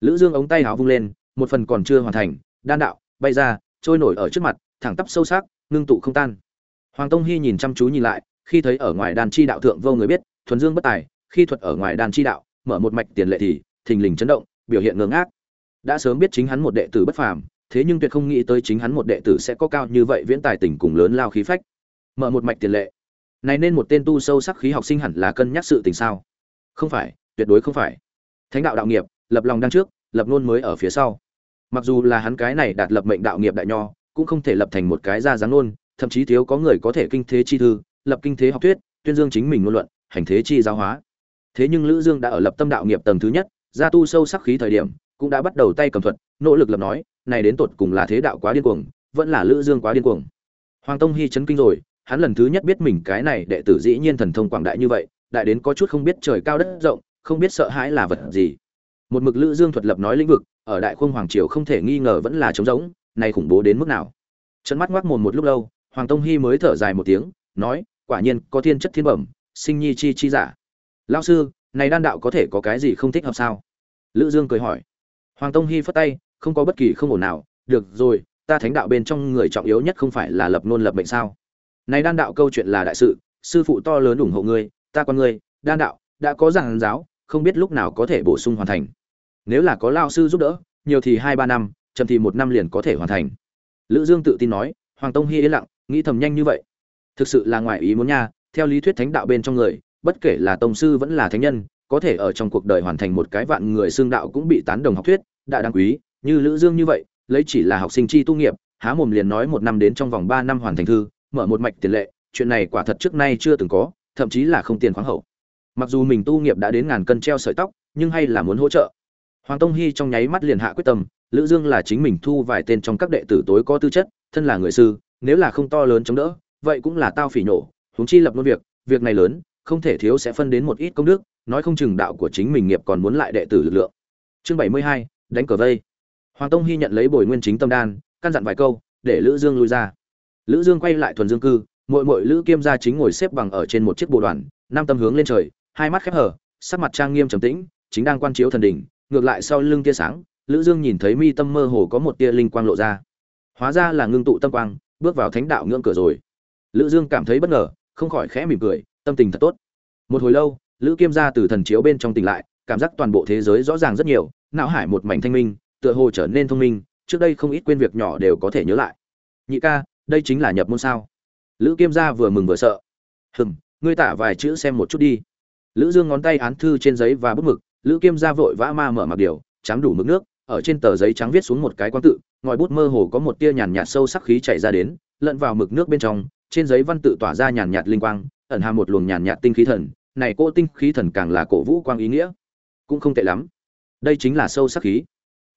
[SPEAKER 1] Lữ dương ống tay áo vung lên, một phần còn chưa hoàn thành, đan đạo, bay ra, trôi nổi ở trước mặt, thẳng tắp sâu sắc, ngưng tụ không tan. Hoàng tông hy nhìn chăm chú nhìn lại, khi thấy ở ngoài đan chi đạo thượng vô người biết, thuần dương bất tài, khi thuật ở ngoài đan chi đạo, mở một mạch tiền lệ thì, thình lình chấn động, biểu hiện ngưỡng ác đã sớm biết chính hắn một đệ tử bất phàm, thế nhưng tuyệt không nghĩ tới chính hắn một đệ tử sẽ có cao như vậy viễn tài tình cùng lớn lao khí phách. Mở một mạch tiền lệ. Này nên một tên tu sâu sắc khí học sinh hẳn là cân nhắc sự tình sao? Không phải, tuyệt đối không phải thánh đạo đạo nghiệp, lập lòng đăng trước, lập luôn mới ở phía sau. Mặc dù là hắn cái này đạt lập mệnh đạo nghiệp đại nho, cũng không thể lập thành một cái ra dáng luôn, thậm chí thiếu có người có thể kinh thế chi thư, lập kinh thế học thuyết, tuyên dương chính mình ngôn luận, hành thế chi giáo hóa. Thế nhưng lữ dương đã ở lập tâm đạo nghiệp tầng thứ nhất gia tu sâu sắc khí thời điểm, cũng đã bắt đầu tay cầm thuật, nỗ lực lập nói, này đến tột cùng là thế đạo quá điên cuồng, vẫn là lữ dương quá điên cuồng. Hoàng tông hy chấn kinh rồi, hắn lần thứ nhất biết mình cái này đệ tử dĩ nhiên thần thông quảng đại như vậy, đại đến có chút không biết trời cao đất rộng không biết sợ hãi là vật gì. Một mực lữ dương thuật lập nói lĩnh vực, ở đại khung hoàng triều không thể nghi ngờ vẫn là trống rỗng này khủng bố đến mức nào? Trận mắt ngoác mồm một lúc lâu, hoàng tông hy mới thở dài một tiếng, nói, quả nhiên, có thiên chất thiên bẩm, sinh nhi chi chi giả. Lão sư, này đan đạo có thể có cái gì không thích hợp sao? Lữ dương cười hỏi. Hoàng tông hy phất tay, không có bất kỳ không ổn nào, được rồi, ta thánh đạo bên trong người trọng yếu nhất không phải là lập nôn lập mệnh sao? Này đan đạo câu chuyện là đại sự, sư phụ to lớn ủng hộ ngươi, ta quan ngươi, đan đạo, đã có giảng giáo không biết lúc nào có thể bổ sung hoàn thành. Nếu là có lao sư giúp đỡ, nhiều thì hai ba năm, chậm thì một năm liền có thể hoàn thành. Lữ dương tự tin nói, hoàng tông hy yên lặng, nghĩ thầm nhanh như vậy. Thực sự là ngoài ý muốn nha, theo lý thuyết thánh đạo bên trong người, bất kể là tông sư vẫn là thánh nhân, có thể ở trong cuộc đời hoàn thành một cái vạn người xương đạo cũng bị tán đồng học thuyết, đã đáng quý. Như lữ dương như vậy, lấy chỉ là học sinh chi tu nghiệp, há mồm liền nói một năm đến trong vòng ba năm hoàn thành thư, mở một mạch tiền lệ, chuyện này quả thật trước nay chưa từng có, thậm chí là không tiền khoáng hậu mặc dù mình tu nghiệp đã đến ngàn cân treo sợi tóc, nhưng hay là muốn hỗ trợ. Hoàng tông hy trong nháy mắt liền hạ quyết tâm, lữ dương là chính mình thu vài tên trong các đệ tử tối có tư chất, thân là người sư, nếu là không to lớn chống đỡ, vậy cũng là tao phỉ nổ, huống chi lập luôn việc việc này lớn, không thể thiếu sẽ phân đến một ít công đức, nói không chừng đạo của chính mình nghiệp còn muốn lại đệ tử lực lượng. Chương bảy mươi hai, đánh cờ vây. Hoàng tông hy nhận lấy bồi nguyên chính tâm đan, căn dặn vài câu, để lữ dương lui ra. Lữ dương quay lại thuần dương cư, muội muội lữ kiêm gia chính ngồi xếp bằng ở trên một chiếc bộ đoàn nam tâm hướng lên trời hai mắt khép hở sắc mặt trang nghiêm trầm tĩnh, chính đang quan chiếu thần đỉnh, ngược lại sau lưng tia sáng, lữ dương nhìn thấy mi tâm mơ hồ có một tia linh quang lộ ra. Hóa ra là ngưng tụ tâm quang, bước vào thánh đạo ngưỡng cửa rồi. Lữ dương cảm thấy bất ngờ, không khỏi khẽ mỉm cười, tâm tình thật tốt. Một hồi lâu, lữ kiêm gia từ thần chiếu bên trong tỉnh lại, cảm giác toàn bộ thế giới rõ ràng rất nhiều, não hải một mảnh thanh minh, tựa hồ trở nên thông minh, trước đây không ít quên việc nhỏ đều có thể nhớ lại. Nhị ca, đây chính là nhập môn sao? Lữ kiêm gia vừa mừng vừa sợ. Hừm, ngươi tả vài chữ xem một chút đi lữ dương ngón tay án thư trên giấy và bút mực, lữ kiêm ra vội vã ma mở mặc điều, chám đủ mực nước, ở trên tờ giấy trắng viết xuống một cái quan tự, ngòi bút mơ hồ có một tia nhàn nhạt sâu sắc khí chảy ra đến, lẫn vào mực nước bên trong, trên giấy văn tự tỏa ra nhàn nhạt linh quang, ẩn hàm một luồng nhàn nhạt tinh khí thần, này cô tinh khí thần càng là cổ vũ quang ý nghĩa, cũng không tệ lắm. Đây chính là sâu sắc khí.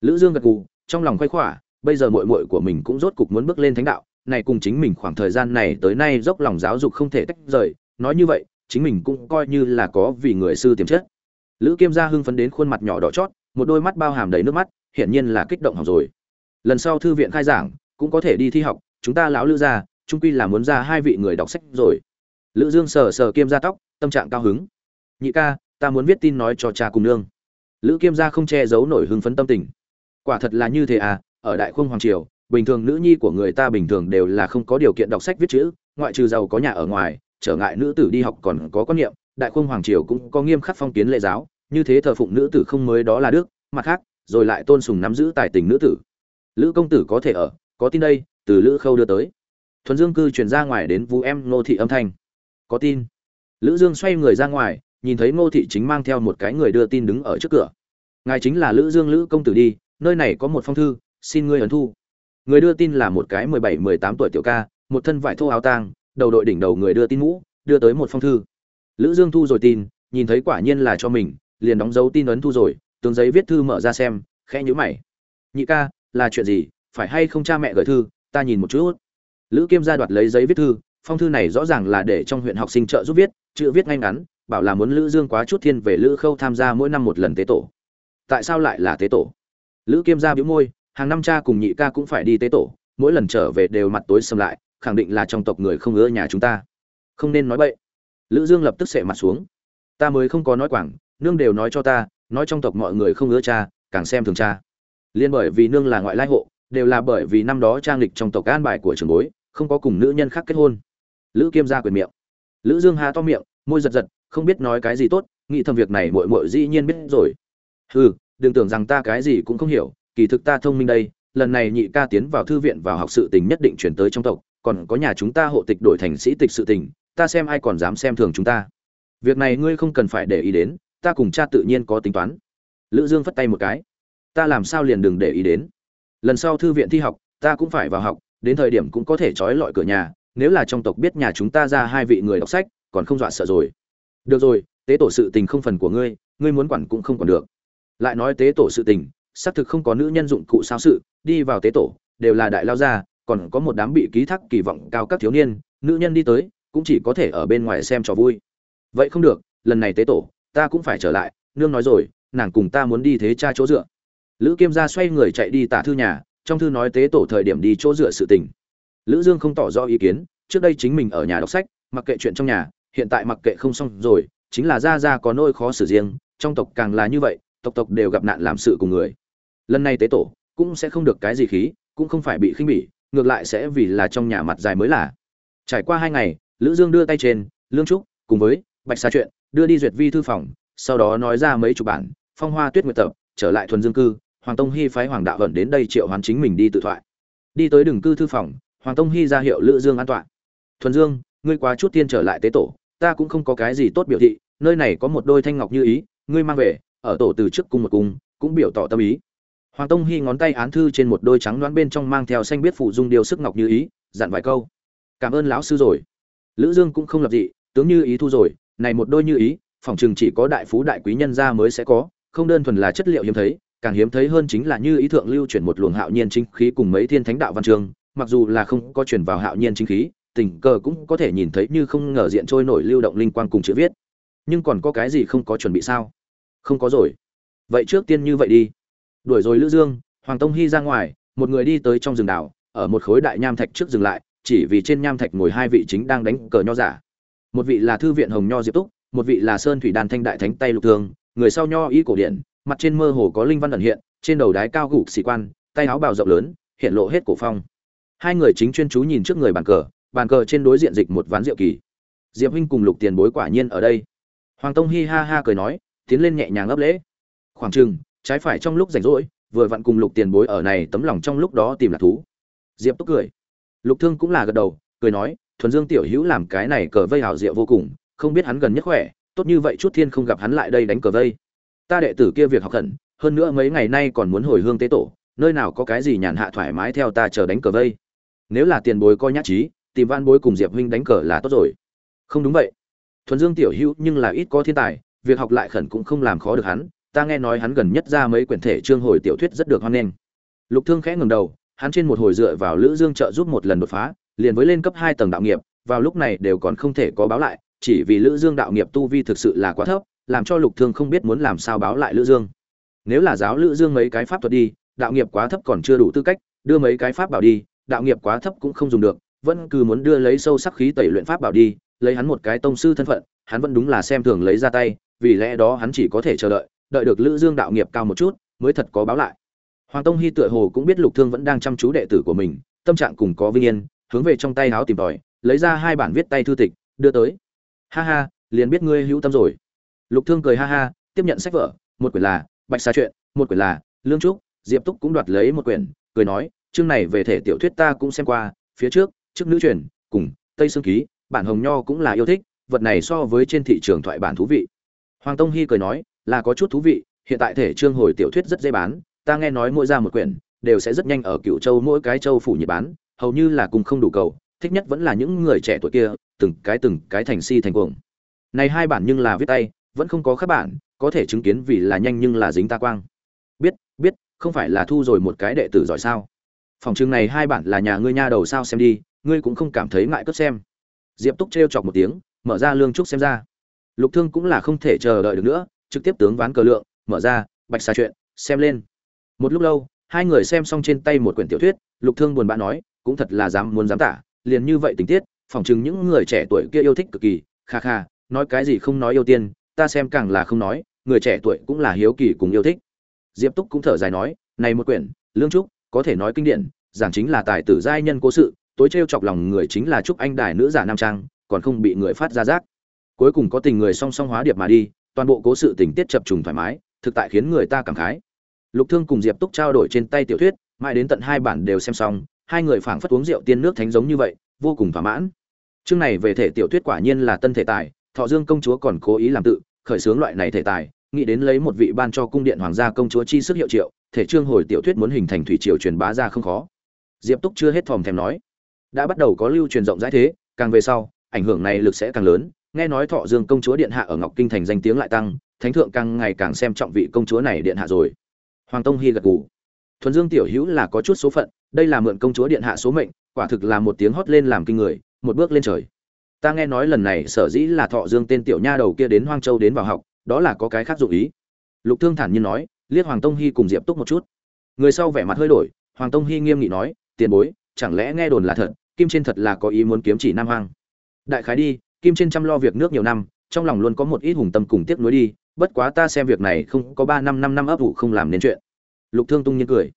[SPEAKER 1] Lữ dương gật gù, trong lòng khoái khỏa, bây giờ muội muội của mình cũng rốt cục muốn bước lên thánh đạo, này cùng chính mình khoảng thời gian này tới nay dốc lòng giáo dục không thể tách rời, nói như vậy chính mình cũng coi như là có vì người sư tiềm chất. Lữ kiêm gia hưng phấn đến khuôn mặt nhỏ đỏ chót, một đôi mắt bao hàm đầy nước mắt, hiển nhiên là kích động học rồi. Lần sau thư viện khai giảng, cũng có thể đi thi học, chúng ta lão lữ gia trung quy là muốn ra hai vị người đọc sách rồi. Lữ dương sờ sờ kiêm gia tóc, tâm trạng cao hứng. Nhị ca, ta muốn viết tin nói cho cha cùng nương. Lữ kiêm gia không che giấu nổi hưng phấn tâm tình. Quả thật là như thế à ở đại khung hoàng triều, bình thường nữ nhi của người ta bình thường đều là không có điều kiện đọc sách viết chữ, ngoại trừ giàu có nhà ở ngoài trở ngại nữ tử đi học còn có quan niệm, đại khung hoàng triều cũng có nghiêm khắc phong kiến lệ giáo, như thế thờ phụng nữ tử không mới đó là đức, mặt khác, rồi lại tôn sùng nắm giữ tài tình nữ tử. Lữ công tử có thể ở, có tin đây, từ lữ khâu đưa tới. Thuần dương cư truyền ra ngoài đến vũ em nô thị âm thanh. Có tin. Lữ dương xoay người ra ngoài, nhìn thấy ngô thị chính mang theo một cái người đưa tin đứng ở trước cửa. Ngài chính là lữ dương lữ công tử đi, nơi này có một phong thư, xin ngươi ấn thu. Người đưa tin là một cái mười bảy, mười tám tuổi tiểu ca, một thân vải thô áo tang đầu đội đỉnh đầu người đưa tin mũ, đưa tới một phong thư. Lữ dương thu rồi tin, nhìn thấy quả nhiên là cho mình, liền đóng dấu tin ấn thu rồi, tướng giấy viết thư mở ra xem, khẽ nhíu mày. Nhị ca, là chuyện gì, phải hay không cha mẹ gửi thư, ta nhìn một chút. Lữ kiêm gia đoạt lấy giấy viết thư, phong thư này rõ ràng là để trong huyện học sinh trợ giúp viết, chữ viết ngay ngắn, bảo là muốn lữ dương quá chút thiên về lữ khâu tham gia mỗi năm một lần tế tổ. Tại sao lại là tế tổ? Lữ kiêm gia bĩu môi, hàng năm cha cùng nhị ca cũng phải đi tế tổ, mỗi lần trở về đều mặt tối sầm lại khẳng định là trong tộc người không ưa nhà chúng ta. Không nên nói bậy. Lữ dương lập tức sệ mặt xuống. Ta mới không có nói quảng, nương đều nói cho ta, nói trong tộc mọi người không ưa cha, càng xem thường cha. Liên bởi vì nương là ngoại lai hộ, đều là bởi vì năm đó trang lịch trong tộc an bài của trường bối, không có cùng nữ nhân khác kết hôn. Lữ kiêm ra quyền miệng. Lữ dương hà to miệng, môi giật giật, không biết nói cái gì tốt, nghĩ thầm việc này muội muội dĩ nhiên biết rồi. Hừ, đừng tưởng rằng ta cái gì cũng không hiểu, kỳ thực ta thông minh đây, lần này nhị ca tiến vào thư viện vào học sự tình nhất định chuyển tới trong tộc còn có nhà chúng ta hộ tịch đổi thành sĩ tịch sự tình, ta xem ai còn dám xem thường chúng ta. Việc này ngươi không cần phải để ý đến, ta cùng cha tự nhiên có tính toán. Lữ dương phất tay một cái. Ta làm sao liền đừng để ý đến? Lần sau thư viện thi học, ta cũng phải vào học, đến thời điểm cũng có thể trói lọi cửa nhà, nếu là trong tộc biết nhà chúng ta ra hai vị người đọc sách, còn không dọa sợ rồi. Được rồi, tế tổ sự tình không phần của ngươi ngươi muốn quản cũng không còn được. Lại nói tế tổ sự tình, xác thực không có nữ nhân dụng cụ sao sự, đi vào tế tổ, đều là đại lao gia còn có một đám bị ký thác kỳ vọng cao các thiếu niên, nữ nhân đi tới, cũng chỉ có thể ở bên ngoài xem trò vui. Vậy không được, lần này tế tổ, ta cũng phải trở lại, nương nói rồi, nàng cùng ta muốn đi thế cha chỗ dựa. Lữ kiêm gia xoay người chạy đi tả thư nhà, trong thư nói tế tổ thời điểm đi chỗ dựa sự tình. Lữ dương không tỏ rõ ý kiến, trước đây chính mình ở nhà đọc sách, mặc kệ chuyện trong nhà, hiện tại mặc kệ không xong rồi, chính là gia gia có nỗi khó xử riêng, trong tộc càng là như vậy, tộc tộc đều gặp nạn làm sự cùng người. Lần này tế tổ, cũng sẽ không được cái gì khí, cũng không phải bị khinh bỉ ngược lại sẽ vì là trong nhà mặt dài mới là. Trải qua hai ngày, lữ dương đưa tay trên, lương trúc cùng với bạch xa chuyện đưa đi duyệt vi thư phòng, sau đó nói ra mấy chục bản, phong hoa tuyết nguyệt tập, trở lại thuần dương cư, hoàng tông hy phái hoàng đạo vận đến đây triệu hoàn chính mình đi tự thoại. Đi tới đường cư thư phòng, hoàng tông hy ra hiệu lữ dương an toàn thuần dương, ngươi quá chút tiên trở lại tế tổ, ta cũng không có cái gì tốt biểu thị, nơi này có một đôi thanh ngọc như ý, ngươi mang về, ở tổ từ trước cung một cung, cũng biểu tỏ tâm ý hoàng tông hy ngón tay án thư trên một đôi trắng đoán bên trong mang theo xanh biết phụ dung điều sức ngọc như ý, dặn vài câu. Cảm ơn lão sư rồi. Lữ dương cũng không lập dị, tướng như ý thu rồi, này một đôi như ý, phòng chừng chỉ có đại phú đại quý nhân gia mới sẽ có, không đơn thuần là chất liệu hiếm thấy, càng hiếm thấy hơn chính là như ý thượng lưu chuyển một luồng hạo nhiên chính khí cùng mấy thiên thánh đạo văn trường, mặc dù là không có chuyển vào hạo nhiên chính khí, tình cờ cũng có thể nhìn thấy như không ngờ diện trôi nổi lưu động linh quang cùng chữ viết. Nhưng còn có cái gì không có chuẩn bị sao? Không có rồi. Vậy trước tiên như vậy đi đuổi rồi lữ dương, hoàng tông hy ra ngoài, một người đi tới trong rừng đảo, ở một khối đại nham thạch trước dừng lại, chỉ vì trên nham thạch ngồi hai vị chính đang đánh cờ nho giả. Một vị là thư viện hồng nho diệp túc, một vị là sơn thủy đàn thanh đại thánh tay lục thường, người sau nho y cổ điển, mặt trên mơ hồ có linh văn ẩn hiện, trên đầu đái cao gục sĩ quan, tay áo bào rộng lớn, hiện lộ hết cổ phong. Hai người chính chuyên chú nhìn trước người bàn cờ bàn cờ trên đối diện dịch một ván rượu kỳ. Diệp huynh cùng lục tiền bối quả nhiên ở đây. Hoàng tông hi ha ha cười nói, tiến lên nhẹ nhàng ấp lễ. Khoảng chừng trái phải trong lúc rảnh rỗi, vừa vặn cùng lục tiền bối ở này tấm lòng trong lúc đó tìm lạc thú. Diệp túc cười. Lục thương cũng là gật đầu, cười nói, thuần dương tiểu hữu làm cái này cờ vây hào diệu vô cùng, không biết hắn gần nhất khỏe, tốt như vậy chút thiên không gặp hắn lại đây đánh cờ vây. Ta đệ tử kia việc học khẩn hơn nữa mấy ngày nay còn muốn hồi hương tế tổ, nơi nào có cái gì nhàn hạ thoải mái theo ta chờ đánh cờ vây. Nếu là tiền bối coi nhát trí, tìm van bối cùng diệp huynh đánh cờ là tốt rồi. Không đúng vậy. Thuần dương tiểu hữu nhưng là ít có thiên tài, việc học lại khẩn cũng không làm khó được hắn ta nghe nói hắn gần nhất ra mấy quyển thể chương hồi tiểu thuyết rất được hoan nghênh. Lục thương khẽ ngừng đầu, hắn trên một hồi dựa vào lữ dương trợ giúp một lần đột phá, liền với lên cấp hai tầng đạo nghiệp, vào lúc này đều còn không thể có báo lại, chỉ vì lữ dương đạo nghiệp tu vi thực sự là quá thấp, làm cho lục thương không biết muốn làm sao báo lại lữ dương. Nếu là giáo lữ dương mấy cái pháp thuật đi, đạo nghiệp quá thấp còn chưa đủ tư cách, đưa mấy cái pháp bảo đi, đạo nghiệp quá thấp cũng không dùng được, vẫn cứ muốn đưa lấy sâu sắc khí tẩy luyện pháp bảo đi, lấy hắn một cái tông sư thân phận, hắn vẫn đúng là xem thường lấy ra tay, vì lẽ đó hắn chỉ có thể chờ đợi đợi được lữ dương đạo nghiệp cao một chút, mới thật có báo lại. Hoàng tông hy tựa hồ cũng biết lục thương vẫn đang chăm chú đệ tử của mình, tâm trạng cùng có vinh yên, hướng về trong tay háo tìm tòi, lấy ra hai bản viết tay thư tịch, đưa tới. Ha ha, liền biết ngươi hữu tâm rồi. Lục thương cười ha ha, tiếp nhận sách vở, một quyển là bạch xa chuyện một quyển là lương trúc, diệp túc cũng đoạt lấy một quyển, cười nói, chương này về thể tiểu thuyết ta cũng xem qua, phía trước trước nữ truyền, cùng tây sương ký, bản hồng nho cũng là yêu thích, vật này so với trên thị trường thoại bản thú vị. Hoàng tông hy cười nói là có chút thú vị, hiện tại thể trương hồi tiểu thuyết rất dễ bán, ta nghe nói mỗi ra một quyển, đều sẽ rất nhanh ở cựu châu mỗi cái châu phủ nhiệt bán, hầu như là cùng không đủ cầu, thích nhất vẫn là những người trẻ tuổi kia, từng cái từng cái thành si thành cuồng. Này hai bản nhưng là viết tay, vẫn không có các bản, có thể chứng kiến vì là nhanh nhưng là dính ta quang. Biết biết, không phải là thu rồi một cái đệ tử giỏi sao? Phòng trường này hai bản là nhà ngươi nha đầu sao xem đi, ngươi cũng không cảm thấy ngại cất xem. Diệp túc trêu chọc một tiếng, mở ra lương trúc xem ra. Lục thương cũng là không thể chờ đợi được nữa trực tiếp tướng ván cờ lượng, mở ra, bạch xà chuyện, xem lên. Một lúc lâu, hai người xem xong trên tay một quyển tiểu thuyết, lục thương buồn bã nói, cũng thật là dám muốn dám tả, liền như vậy tình tiết, phỏng chừng những người trẻ tuổi kia yêu thích cực kỳ, kha kha, nói cái gì không nói yêu tiên, ta xem càng là không nói, người trẻ tuổi cũng là hiếu kỳ cùng yêu thích. Diệp túc cũng thở dài nói, này một quyển, lương trúc, có thể nói kinh điển, giảng chính là tài tử giai nhân cố sự, tối trêu chọc lòng người chính là trúc anh đài nữ giả nam trang, còn không bị người phát ra giác. Cuối cùng có tình người song song hóa điệp mà đi toàn bộ cố sự tình tiết chập trùng thoải mái, thực tại khiến người ta cảm khái. Lục thương cùng diệp túc trao đổi trên tay tiểu thuyết, mãi đến tận hai bản đều xem xong, hai người phảng phất uống rượu tiên nước thánh giống như vậy, vô cùng thỏa mãn. Chương này về thể tiểu thuyết quả nhiên là tân thể tài, thọ dương công chúa còn cố ý làm tự, khởi xướng loại này thể tài, nghĩ đến lấy một vị ban cho cung điện hoàng gia công chúa chi sức hiệu triệu, thể trương hồi tiểu thuyết muốn hình thành thủy triều truyền bá ra không khó. Diệp túc chưa hết thòm thèm nói. Đã bắt đầu có lưu truyền rộng rãi thế, càng về sau, ảnh hưởng này lực sẽ càng lớn nghe nói thọ dương công chúa điện hạ ở ngọc kinh thành danh tiếng lại tăng, thánh thượng càng ngày càng xem trọng vị công chúa này điện hạ rồi. Hoàng tông hy gật gù. Thuần dương tiểu hữu là có chút số phận, đây là mượn công chúa điện hạ số mệnh, quả thực là một tiếng hót lên làm kinh người, một bước lên trời. Ta nghe nói lần này sở dĩ là thọ dương tên tiểu nha đầu kia đến hoang châu đến vào học, đó là có cái khác dụng ý. Lục thương thản nhiên nói, liếc hoàng tông hy cùng diệp túc một chút. Người sau vẻ mặt hơi đổi, hoàng tông hy nghiêm nghị nói, tiền bối, chẳng lẽ nghe đồn là thật, kim trên thật là có ý muốn kiếm chỉ nam hoang? Đại khái đi kim trên chăm lo việc nước nhiều năm, trong lòng luôn có một ít hùng tâm cùng tiếc nuối đi, bất quá ta xem việc này không có ba năm năm năm ấp ủ không làm nên chuyện. Lục thương tung nhiên cười.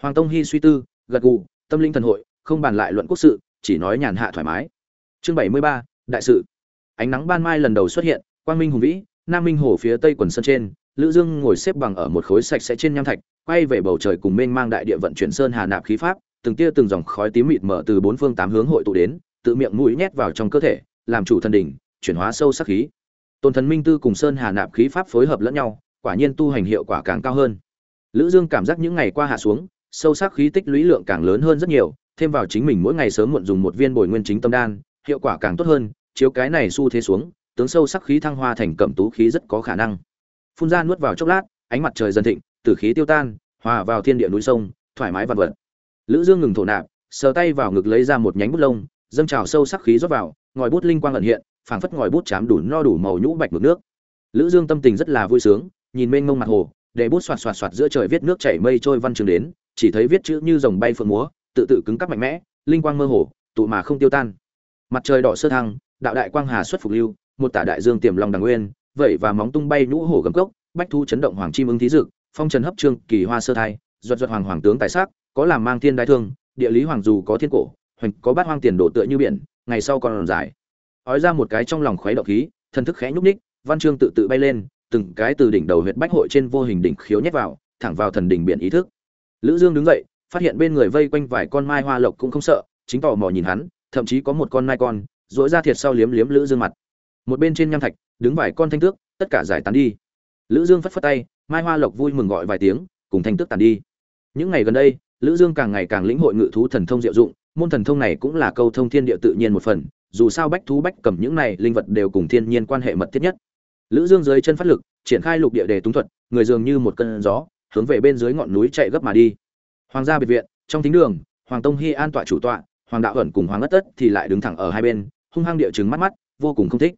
[SPEAKER 1] Hoàng tông hy suy tư, gật gù, tâm linh thần hội, không bàn lại luận quốc sự, chỉ nói nhàn hạ thoải mái. Chương bảy mươi ba, đại sự. Ánh nắng ban mai lần đầu xuất hiện, quang minh hùng vĩ, nam minh hồ phía tây quần sân trên, lữ dương ngồi xếp bằng ở một khối sạch sẽ trên nham thạch, quay về bầu trời cùng mênh mang đại địa vận chuyển sơn hà nạp khí pháp, từng tia từng dòng khói tím mịt mở từ bốn phương tám hướng hội tụ đến, tự miệng mũi nhét vào trong cơ thể làm chủ thần đỉnh, chuyển hóa sâu sắc khí. Tôn thần minh tư cùng sơn hà nạp khí pháp phối hợp lẫn nhau, quả nhiên tu hành hiệu quả càng cao hơn. Lữ dương cảm giác những ngày qua hạ xuống, sâu sắc khí tích lũy lượng càng lớn hơn rất nhiều, thêm vào chính mình mỗi ngày sớm muộn dùng một viên bồi nguyên chính tâm đan, hiệu quả càng tốt hơn, chiếu cái này xu thế xuống, tướng sâu sắc khí thăng hoa thành cẩm tú khí rất có khả năng. Phun ra nuốt vào chốc lát, ánh mặt trời dần thịnh, tử khí tiêu tan, hòa vào thiên địa núi sông, thoải mái vạn vật. Lữ dương ngừng thổ nạp, sờ tay vào ngực lấy ra một nhánh bút lông, dâng trào sâu sắc khí rót vào ngòi bút linh quang ẩn hiện, phảng phất ngòi bút chám đủ no đủ màu nhũ bạch mực nước. Lữ dương tâm tình rất là vui sướng, nhìn mênh mông mặt hồ, để bút xoạt xoạt xoạt giữa trời viết nước chảy mây trôi văn trường đến, chỉ thấy viết chữ như dòng bay phượng múa, tự tự cứng cắp mạnh mẽ, linh quang mơ hồ, tụ mà không tiêu tan. Mặt trời đỏ sơ thăng, đạo đại quang hà xuất phục lưu, một tả đại dương tiềm long đằng nguyên, vậy và móng tung bay nhũ hổ gầm cốc, bách thu chấn động hoàng chim ứng thí dực, phong trần hấp trương kỳ hoa sơ thai, duật duật hoàng hoàng tướng tài sắc, có làm mang thiên đại thương, địa lý hoàng dù có thiên cổ, hoành có bát hoang tiền đổ tựa như biển ngày sau còn dài. Ói ra một cái trong lòng khuấy động khí thần thức khẽ nhúc ních văn chương tự tự bay lên, từng cái từ đỉnh đầu huyệt bách hội trên vô hình đỉnh khiếu nhét vào, thẳng vào thần đỉnh biển ý thức. Lữ dương đứng dậy, phát hiện bên người vây quanh vài con mai hoa lộc cũng không sợ, chính tò mò nhìn hắn, thậm chí có một con mai con dỗi ra thiệt sau liếm liếm lữ dương mặt. Một bên trên nham thạch, đứng vài con thanh tước, tất cả giải tán đi. Lữ dương phất phất tay, mai hoa lộc vui mừng gọi vài tiếng, cùng thanh tước tàn đi. Những ngày gần đây, lữ dương càng ngày càng lĩnh hội ngự thú thần thông diệu dụng môn thần thông này cũng là câu thông thiên địa tự nhiên một phần, dù sao bách thú bách cầm những này linh vật đều cùng thiên nhiên quan hệ mật thiết nhất. Lữ dương dưới chân phát lực, triển khai lục địa đề túng thuật, người dường như một cơn gió, hướng về bên dưới ngọn núi chạy gấp mà đi. Hoàng gia biệt viện, trong thính đường, hoàng tông hy an tọa chủ tọa, hoàng đạo ẩn cùng hoàng ất tất thì lại đứng thẳng ở hai bên, hung hăng địa chứng mắt mắt, vô cùng không thích.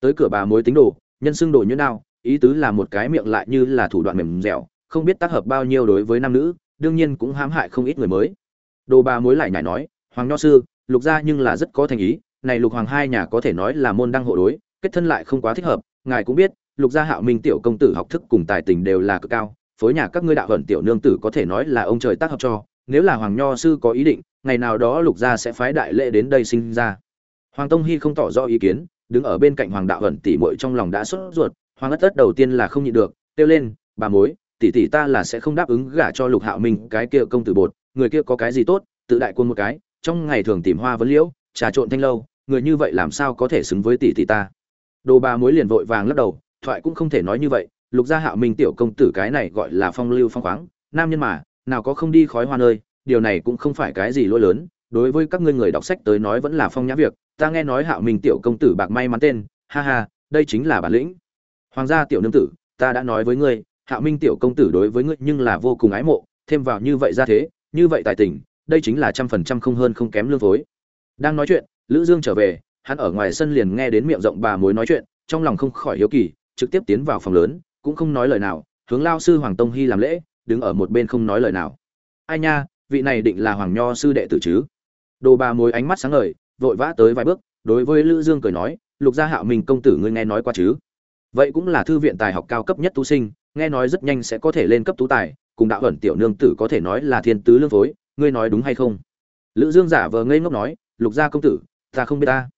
[SPEAKER 1] Tới cửa bà mối tính đồ, nhân xưng đồ như nào ý tứ là một cái miệng lại như là thủ đoạn mềm dẻo, không biết tác hợp bao nhiêu đối với nam nữ, đương nhiên cũng hãm hại không ít người mới. Đồ bà mối lại nhảy nói hoàng nho sư, lục gia nhưng là rất có thành ý, này lục hoàng hai nhà có thể nói là môn đăng hộ đối, kết thân lại không quá thích hợp, ngài cũng biết, lục gia hạo minh tiểu công tử học thức cùng tài tình đều là cực cao, phối nhà các ngươi đạo hận tiểu nương tử có thể nói là ông trời tác hợp cho, nếu là hoàng nho sư có ý định, ngày nào đó lục gia sẽ phái đại lễ đến đây sinh ra. Hoàng tông hy không tỏ rõ ý kiến, đứng ở bên cạnh hoàng đạo hận tỷ muội trong lòng đã sốt ruột, hoàng ất ất đầu tiên là không nhịn được, kêu lên, bà mối, tỷ tỷ ta là sẽ không đáp ứng gả cho lục hạo minh cái kia công tử bột, người kia có cái gì tốt, tự đại quân một cái trong ngày thường tìm hoa vấn liễu, trà trộn thanh lâu, người như vậy làm sao có thể xứng với tỷ tỷ ta? Đồ bà mối liền vội vàng lắc đầu, thoại cũng không thể nói như vậy, lục gia hạo minh tiểu công tử cái này gọi là phong lưu phong khoáng, nam nhân mà, nào có không đi khói hoa nơi, điều này cũng không phải cái gì lỗi lớn, đối với các ngươi người đọc sách tới nói vẫn là phong nhã việc, ta nghe nói hạo minh tiểu công tử bạc may mắn tên, ha ha, đây chính là bản lĩnh. Hoàng gia tiểu nương tử, ta đã nói với ngươi hạo minh tiểu công tử đối với ngươi nhưng là vô cùng ái mộ, thêm vào như vậy ra thế, như vậy tài tình đây chính là trăm phần trăm không hơn không kém lương phối đang nói chuyện, lữ dương trở về, hắn ở ngoài sân liền nghe đến miệng rộng bà mối nói chuyện, trong lòng không khỏi hiếu kỳ, trực tiếp tiến vào phòng lớn, cũng không nói lời nào, hướng lao sư hoàng tông hy làm lễ, đứng ở một bên không nói lời nào. Ai nha, vị này định là hoàng nho sư đệ tử chứ? Đồ bà mối ánh mắt sáng ngời, vội vã tới vài bước, đối với lữ dương cười nói, lục gia hạo mình công tử ngươi nghe nói qua chứ? Vậy cũng là thư viện tài học cao cấp nhất tu sinh, nghe nói rất nhanh sẽ có thể lên cấp tú tài, cùng đạo ẩn tiểu nương tử có thể nói là thiên tứ lương phối ngươi nói đúng hay không? Lữ dương giả vờ ngây ngốc nói, lục gia công tử, ta không biết ta.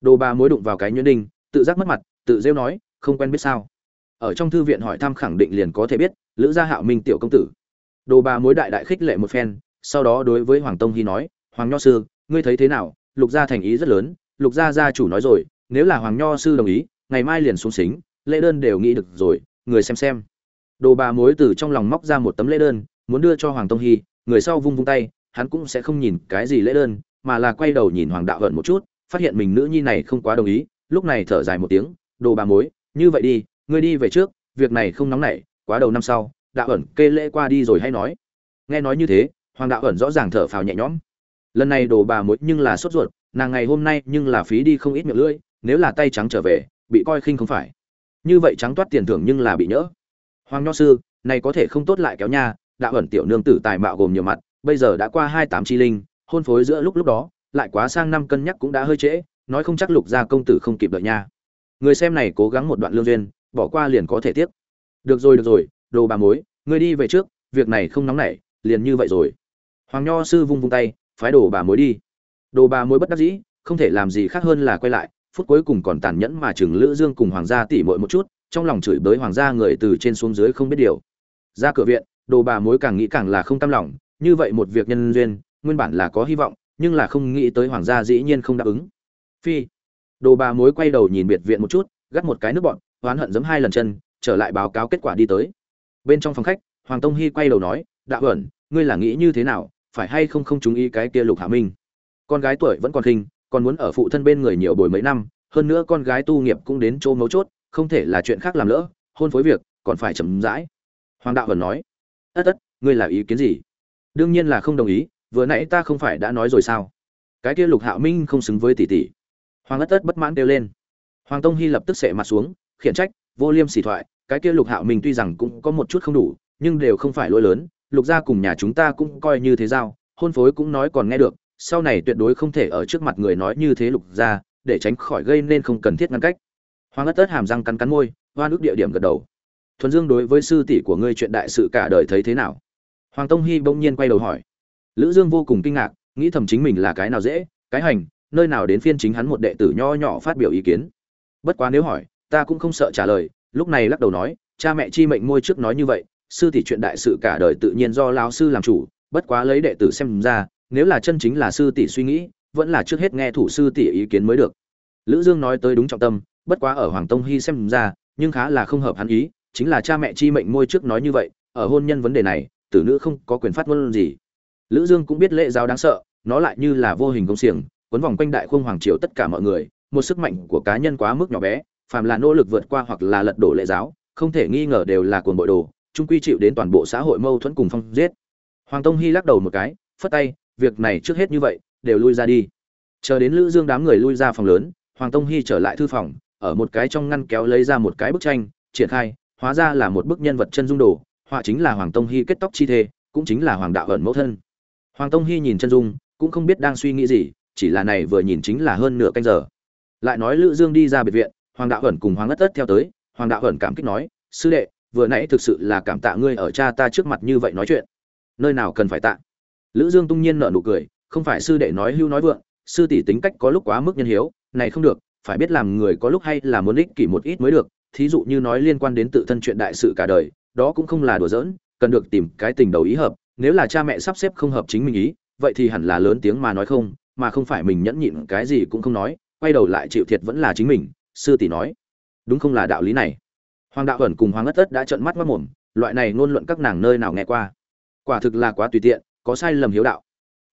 [SPEAKER 1] Đồ bà mối đụng vào cái nhuyễn đinh, tự giác mất mặt, tự rêu nói, không quen biết sao. Ở trong thư viện hỏi thăm khẳng định liền có thể biết, lữ gia hạo minh tiểu công tử. Đồ bà mối đại đại khích lệ một phen, sau đó đối với hoàng tông hy nói, hoàng nho sư, ngươi thấy thế nào? Lục gia thành ý rất lớn, lục gia gia chủ nói rồi, nếu là hoàng nho sư đồng ý, ngày mai liền xuống xính, lễ đơn đều nghĩ được rồi, người xem xem. Đồ bà mối từ trong lòng móc ra một tấm lễ đơn, muốn đưa cho hoàng tông hy người sau vung vung tay, hắn cũng sẽ không nhìn cái gì lễ đơn, mà là quay đầu nhìn hoàng đạo hận một chút, phát hiện mình nữ nhi này không quá đồng ý, lúc này thở dài một tiếng, đồ bà mối, như vậy đi, ngươi đi về trước, việc này không nóng nảy, quá đầu năm sau, đạo ẩn kê lễ qua đi rồi hay nói. Nghe nói như thế, hoàng đạo ẩn rõ ràng thở phào nhẹ nhõm. Lần này đồ bà mối nhưng là sốt ruột, nàng ngày hôm nay nhưng là phí đi không ít miệng lưỡi, nếu là tay trắng trở về, bị coi khinh không phải. Như vậy trắng toát tiền thưởng nhưng là bị nhỡ. Hoàng nho sư, này có thể không tốt lại kéo nha đạo ẩn tiểu nương tử tài mạo gồm nhiều mặt, bây giờ đã qua hai tám chi linh, hôn phối giữa lúc lúc đó, lại quá sang năm cân nhắc cũng đã hơi trễ, nói không chắc lục gia công tử không kịp đợi nha. Người xem này cố gắng một đoạn lương duyên, bỏ qua liền có thể tiếc. Được rồi được rồi, đồ bà mối, ngươi đi về trước, việc này không nóng nảy, liền như vậy rồi. Hoàng nho sư vung vung tay, phái đồ bà mối đi. Đồ bà mối bất đắc dĩ, không thể làm gì khác hơn là quay lại, phút cuối cùng còn tàn nhẫn mà chừng lữ dương cùng hoàng gia tỉ muội một chút, trong lòng chửi bới hoàng gia người từ trên xuống dưới không biết điều. Ra cửa viện đồ bà mối càng nghĩ càng là không tâm lòng, như vậy một việc nhân duyên, nguyên bản là có hy vọng, nhưng là không nghĩ tới hoàng gia dĩ nhiên không đáp ứng. Phi, đồ bà mối quay đầu nhìn biệt viện một chút, gắt một cái nước bọn, oán hận giấm hai lần chân, trở lại báo cáo kết quả đi tới. Bên trong phòng khách, hoàng tông hy quay đầu nói đạo ẩn ngươi là nghĩ như thế nào, phải hay không không chú ý cái kia lục hạ minh? Con gái tuổi vẫn còn khinh, còn muốn ở phụ thân bên người nhiều bồi mấy năm, hơn nữa con gái tu nghiệp cũng đến chỗ mấu chốt, không thể là chuyện khác làm lỡ, hôn phối việc, còn phải chậm rãi. Hoàng đạo ẩn nói ất ất, ngươi là ý kiến gì? Đương nhiên là không đồng ý, vừa nãy ta không phải đã nói rồi sao? Cái kia lục hạo minh không xứng với tỷ tỷ. Hoàng ất ất bất mãn kêu lên. Hoàng tông hy lập tức sệ mặt xuống, khiển trách, vô liêm sỉ thoại, cái kia lục hạo minh tuy rằng cũng có một chút không đủ, nhưng đều không phải lỗi lớn, lục gia cùng nhà chúng ta cũng coi như thế giao, hôn phối cũng nói còn nghe được, sau này tuyệt đối không thể ở trước mặt người nói như thế lục gia, để tránh khỏi gây nên không cần thiết ngăn cách. Hoàng ất ất hàm răng cắn cắn môi, hoa nước địa điểm gật đầu thuần dương đối với sư tỷ của ngươi chuyện đại sự cả đời thấy thế nào? Hoàng tông hy bỗng nhiên quay đầu hỏi. Lữ dương vô cùng kinh ngạc, nghĩ thầm chính mình là cái nào dễ, cái hành, nơi nào đến phiên chính hắn một đệ tử nho nhỏ phát biểu ý kiến. Bất quá nếu hỏi, ta cũng không sợ trả lời, lúc này lắc đầu nói, cha mẹ chi mệnh môi trước nói như vậy, sư tỷ chuyện đại sự cả đời tự nhiên do lão sư làm chủ, bất quá lấy đệ tử xem ra, nếu là chân chính là sư tỷ suy nghĩ, vẫn là trước hết nghe thủ sư tỷ ý kiến mới được. Lữ dương nói tới đúng trọng tâm, bất quá ở hoàng tông hy xem ra, nhưng khá là không hợp hắn ý chính là cha mẹ chi mệnh môi trước nói như vậy, ở hôn nhân vấn đề này, tử nữ không có quyền phát ngôn gì. Lữ dương cũng biết lễ giáo đáng sợ, nó lại như là vô hình công xiềng quấn vòng quanh đại khung hoàng triều tất cả mọi người, một sức mạnh của cá nhân quá mức nhỏ bé, phàm là nỗ lực vượt qua hoặc là lật đổ lễ giáo, không thể nghi ngờ đều là cuồng bội đồ, chung quy chịu đến toàn bộ xã hội mâu thuẫn cùng phong giết. Hoàng tông hy lắc đầu một cái, phất tay, việc này trước hết như vậy, đều lui ra đi. Chờ đến lữ dương đám người lui ra phòng lớn, hoàng tông hy trở lại thư phòng, ở một cái trong ngăn kéo lấy ra một cái bức tranh, triển khai hóa ra là một bức nhân vật chân dung đồ, họa chính là hoàng tông hy kết tóc chi thê, cũng chính là hoàng đạo ẩn mẫu thân. Hoàng tông hy nhìn chân dung, cũng không biết đang suy nghĩ gì, chỉ là này vừa nhìn chính là hơn nửa canh giờ. Lại nói lữ dương đi ra biệt viện, hoàng đạo ẩn cùng hoàng ất ất theo tới, hoàng đạo ẩn cảm kích nói, sư đệ, vừa nãy thực sự là cảm tạ ngươi ở cha ta trước mặt như vậy nói chuyện. Nơi nào cần phải tạ? Lữ dương tung nhiên nở nụ cười, không phải sư đệ nói hưu nói vượng, sư tỷ tính cách có lúc quá mức nhân hiếu, này không được, phải biết làm người có lúc hay là muốn ích kỷ một ít mới được thí dụ như nói liên quan đến tự thân chuyện đại sự cả đời, đó cũng không là đùa giỡn, cần được tìm cái tình đầu ý hợp, nếu là cha mẹ sắp xếp không hợp chính mình ý, vậy thì hẳn là lớn tiếng mà nói không, mà không phải mình nhẫn nhịn cái gì cũng không nói, quay đầu lại chịu thiệt vẫn là chính mình, sư tỷ nói. Đúng không là đạo lý này? Hoàng đạo ẩn cùng hoàng ất ất đã trợn mắt mắt mồm loại này ngôn luận các nàng nơi nào nghe qua? Quả thực là quá tùy tiện, có sai lầm hiếu đạo.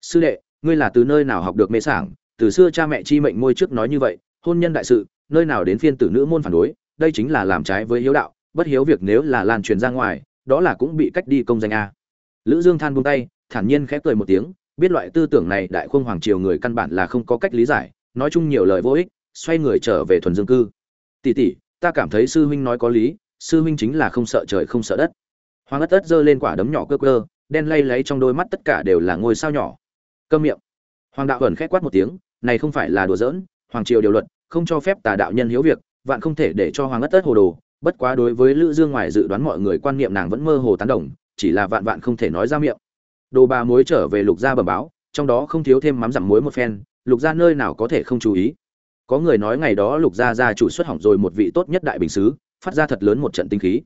[SPEAKER 1] Sư đệ, ngươi là từ nơi nào học được mê sảng? Từ xưa cha mẹ chi mệnh môi trước nói như vậy, hôn nhân đại sự, nơi nào đến phiên tử nữ môn phản đối? Đây chính là làm trái với hiếu đạo, bất hiếu việc nếu là lan truyền ra ngoài, đó là cũng bị cách đi công danh a. Lữ dương than buông tay, thản nhiên khẽ cười một tiếng, biết loại tư tưởng này đại khung hoàng triều người căn bản là không có cách lý giải, nói chung nhiều lời vô ích, xoay người trở về thuần dương cư. Tỷ tỷ, ta cảm thấy sư huynh nói có lý, sư huynh chính là không sợ trời không sợ đất. Hoàng ất ất giơ lên quả đấm nhỏ cơ cơ, đen lay lấy trong đôi mắt tất cả đều là ngôi sao nhỏ. Câm miệng. Hoàng đạo ẩn khẽ quát một tiếng, này không phải là đùa giỡn, hoàng triều điều luật, không cho phép tà đạo nhân hiếu việc vạn không thể để cho hoàng ất tất hồ đồ. Bất quá đối với lữ dương ngoài dự đoán mọi người quan niệm nàng vẫn mơ hồ tán đồng, chỉ là vạn vạn không thể nói ra miệng. Đồ bà mối trở về lục gia bẩm báo, trong đó không thiếu thêm mắm dặm muối một phen, lục gia nơi nào có thể không chú ý. Có người nói ngày đó lục gia gia chủ xuất hỏng rồi một vị tốt nhất đại bình sứ phát ra thật lớn một trận tinh khí.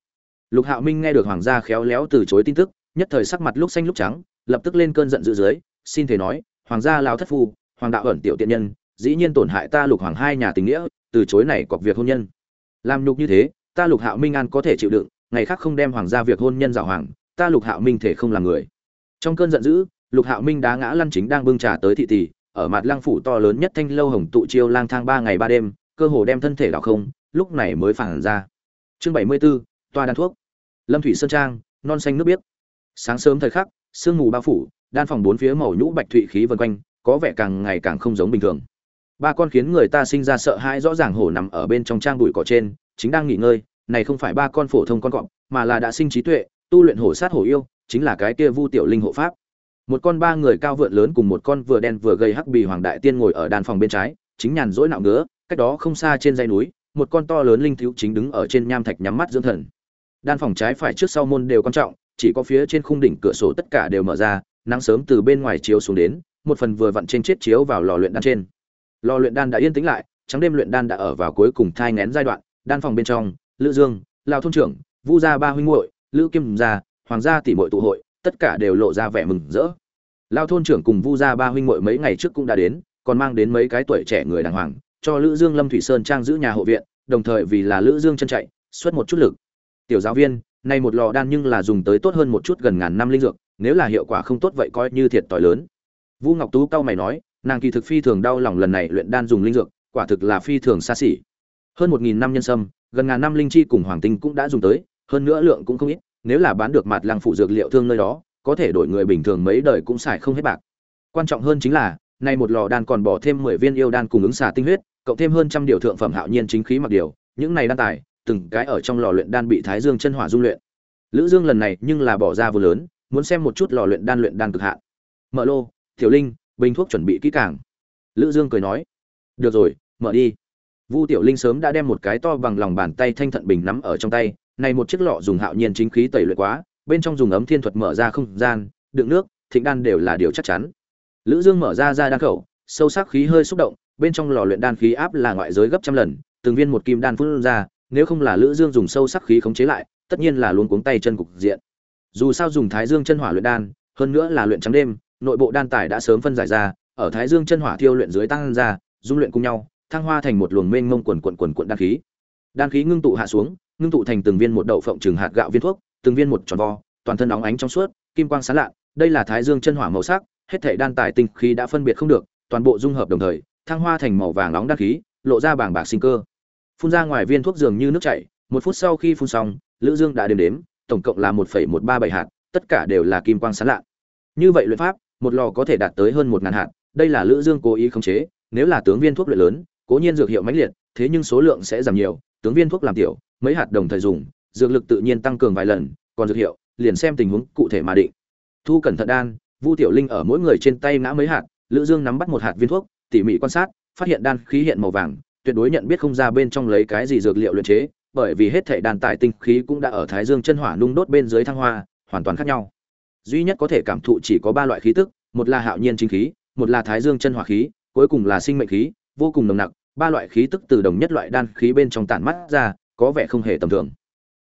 [SPEAKER 1] Lục hạo minh nghe được hoàng gia khéo léo từ chối tin tức, nhất thời sắc mặt lúc xanh lúc trắng, lập tức lên cơn giận dữ dưới, xin thể nói, hoàng gia lao thất phu, hoàng đạo ẩn tiểu tiện nhân, dĩ nhiên tổn hại ta lục hoàng hai nhà tình nghĩa từ chối này cọc việc hôn nhân. Làm nhục như thế ta lục hạo minh an có thể chịu đựng ngày khác không đem hoàng gia việc hôn nhân giảo hoàng ta lục hạo minh thể không làm người. Trong cơn giận dữ lục hạo minh đá ngã lăn chính đang bưng trà tới thị tỷ ở mặt lăng phủ to lớn nhất thanh lâu hồng tụ chiêu lang thang ba ngày ba đêm cơ hồ đem thân thể đảo không lúc này mới phản ra. Chương bảy mươi 74, toa đan thuốc. Lâm thủy sơn trang non xanh nước biếc. Sáng sớm thời khắc sương mù bao phủ đan phòng bốn phía màu nhũ bạch thụy khí vần quanh có vẻ càng ngày càng không giống bình thường ba con khiến người ta sinh ra sợ hãi rõ ràng hổ nằm ở bên trong trang bụi cỏ trên, chính đang nghỉ ngơi, này không phải ba con phổ thông con cọp, mà là đã sinh trí tuệ, tu luyện hổ sát hổ yêu, chính là cái kia vu tiểu linh hộ pháp. Một con ba người cao vượn lớn cùng một con vừa đen vừa gây hắc bì hoàng đại tiên ngồi ở đàn phòng bên trái, chính nhàn rỗi nạo ngứa, cách đó không xa trên dây núi, một con to lớn linh thiếu chính đứng ở trên nham thạch nhắm mắt dưỡng thần. Đan phòng trái phải trước sau môn đều quan trọng, chỉ có phía trên khung đỉnh cửa sổ tất cả đều mở ra, nắng sớm từ bên ngoài chiếu xuống đến, một phần vừa vặn trên chết chiếu vào lò luyện đan trên lò luyện đan đã yên tĩnh lại, trắng đêm luyện đan đã ở vào cuối cùng thai ngén giai đoạn, đan phòng bên trong, lữ dương lao thôn trưởng, vu gia ba huynh muội, lữ kim gia, hoàng gia tỷ muội tụ hội, tất cả đều lộ ra vẻ mừng rỡ. Lao thôn trưởng cùng vu gia ba huynh muội mấy ngày trước cũng đã đến, còn mang đến mấy cái tuổi trẻ người đàng hoàng, cho lữ dương lâm thủy sơn trang giữ nhà hộ viện, đồng thời vì là lữ dương chân chạy, xuất một chút lực. Tiểu giáo viên, nay một lò đan nhưng là dùng tới tốt hơn một chút gần ngàn năm linh dược, nếu là hiệu quả không tốt vậy coi như thiệt tỏi lớn. Vu ngọc tú cao mày nói nàng kỳ thực phi thường đau lòng lần này luyện đan dùng linh dược, quả thực là phi thường xa xỉ. Hơn một nghìn năm nhân sâm, gần ngàn năm linh chi cùng hoàng tinh cũng đã dùng tới, hơn nữa lượng cũng không ít, nếu là bán được mặt lăng phụ dược liệu thương nơi đó, có thể đổi người bình thường mấy đời cũng xài không hết bạc. Quan trọng hơn chính là, nay một lò đan còn bỏ thêm mười viên yêu đan cùng ứng xà tinh huyết, cộng thêm hơn trăm điều thượng phẩm hạo nhiên chính khí mặc điều, những này đan tài, từng cái ở trong lò luyện đan bị thái dương chân hỏa dung luyện. Lữ dương lần này nhưng là bỏ ra vừa lớn, muốn xem một chút lò luyện đan luyện đan cực hạn. Mở lô, tiểu linh bình thuốc chuẩn bị kỹ càng. Lữ dương cười nói, được rồi, mở đi. Vu tiểu linh sớm đã đem một cái to bằng lòng bàn tay thanh thận bình nắm ở trong tay, này một chiếc lọ dùng hạo nhiên chính khí tẩy luyện quá, bên trong dùng ấm thiên thuật mở ra không gian, đựng nước, thịnh đan đều là điều chắc chắn. Lữ dương mở ra ra đan khẩu, sâu sắc khí hơi xúc động, bên trong lò luyện đan khí áp là ngoại giới gấp trăm lần, từng viên một kim đan phun ra, nếu không là lữ dương dùng sâu sắc khí khống chế lại, tất nhiên là luôn cuống tay chân cục diện. Dù sao dùng thái dương chân hỏa luyện đan, hơn nữa là luyện trắng đêm nội bộ đan tải đã sớm phân giải ra, ở thái dương chân hỏa thiêu luyện dưới tăng ra, dung luyện cùng nhau, thăng hoa thành một luồng mênh mông quần quần quần quần đan khí. Đan khí ngưng tụ hạ xuống, ngưng tụ thành từng viên một đậu phộng trừng hạt gạo viên thuốc, từng viên một tròn vo, toàn thân óng ánh trong suốt, kim quang sáng lạ đây là thái dương chân hỏa màu sắc, hết thảy đan tải tinh khí đã phân biệt không được, toàn bộ dung hợp đồng thời, thăng hoa thành màu vàng nóng đan khí, lộ ra bảng bạc sinh cơ. Phun ra ngoài viên thuốc dường như nước chảy, một phút sau khi phun xong, lữ dương đã đếm đếm, tổng cộng là một một ba bảy hạt, tất cả đều là kim quang sáng lạ như vậy luyện pháp một lò có thể đạt tới hơn một ngàn hạt, đây là lữ dương cố ý khống chế, nếu là tướng viên thuốc luyện lớn, cố nhiên dược hiệu mãnh liệt, thế nhưng số lượng sẽ giảm nhiều, tướng viên thuốc làm tiểu, mấy hạt đồng thời dùng, dược lực tự nhiên tăng cường vài lần, còn dược hiệu, liền xem tình huống cụ thể mà định. Thu cẩn thận đan, vu tiểu linh ở mỗi người trên tay ngã mấy hạt, lữ dương nắm bắt một hạt viên thuốc, tỉ mỉ quan sát, phát hiện đan khí hiện màu vàng, tuyệt đối nhận biết không ra bên trong lấy cái gì dược liệu luyện chế, bởi vì hết thảy đan tài tinh khí cũng đã ở thái dương chân hỏa nung đốt bên dưới thăng hoa, hoàn toàn khác nhau duy nhất có thể cảm thụ chỉ có ba loại khí tức, một là hạo nhiên chính khí, một là thái dương chân hỏa khí, cuối cùng là sinh mệnh khí, vô cùng nồng nặc, ba loại khí tức từ đồng nhất loại đan khí bên trong tản mắt ra, có vẻ không hề tầm thường.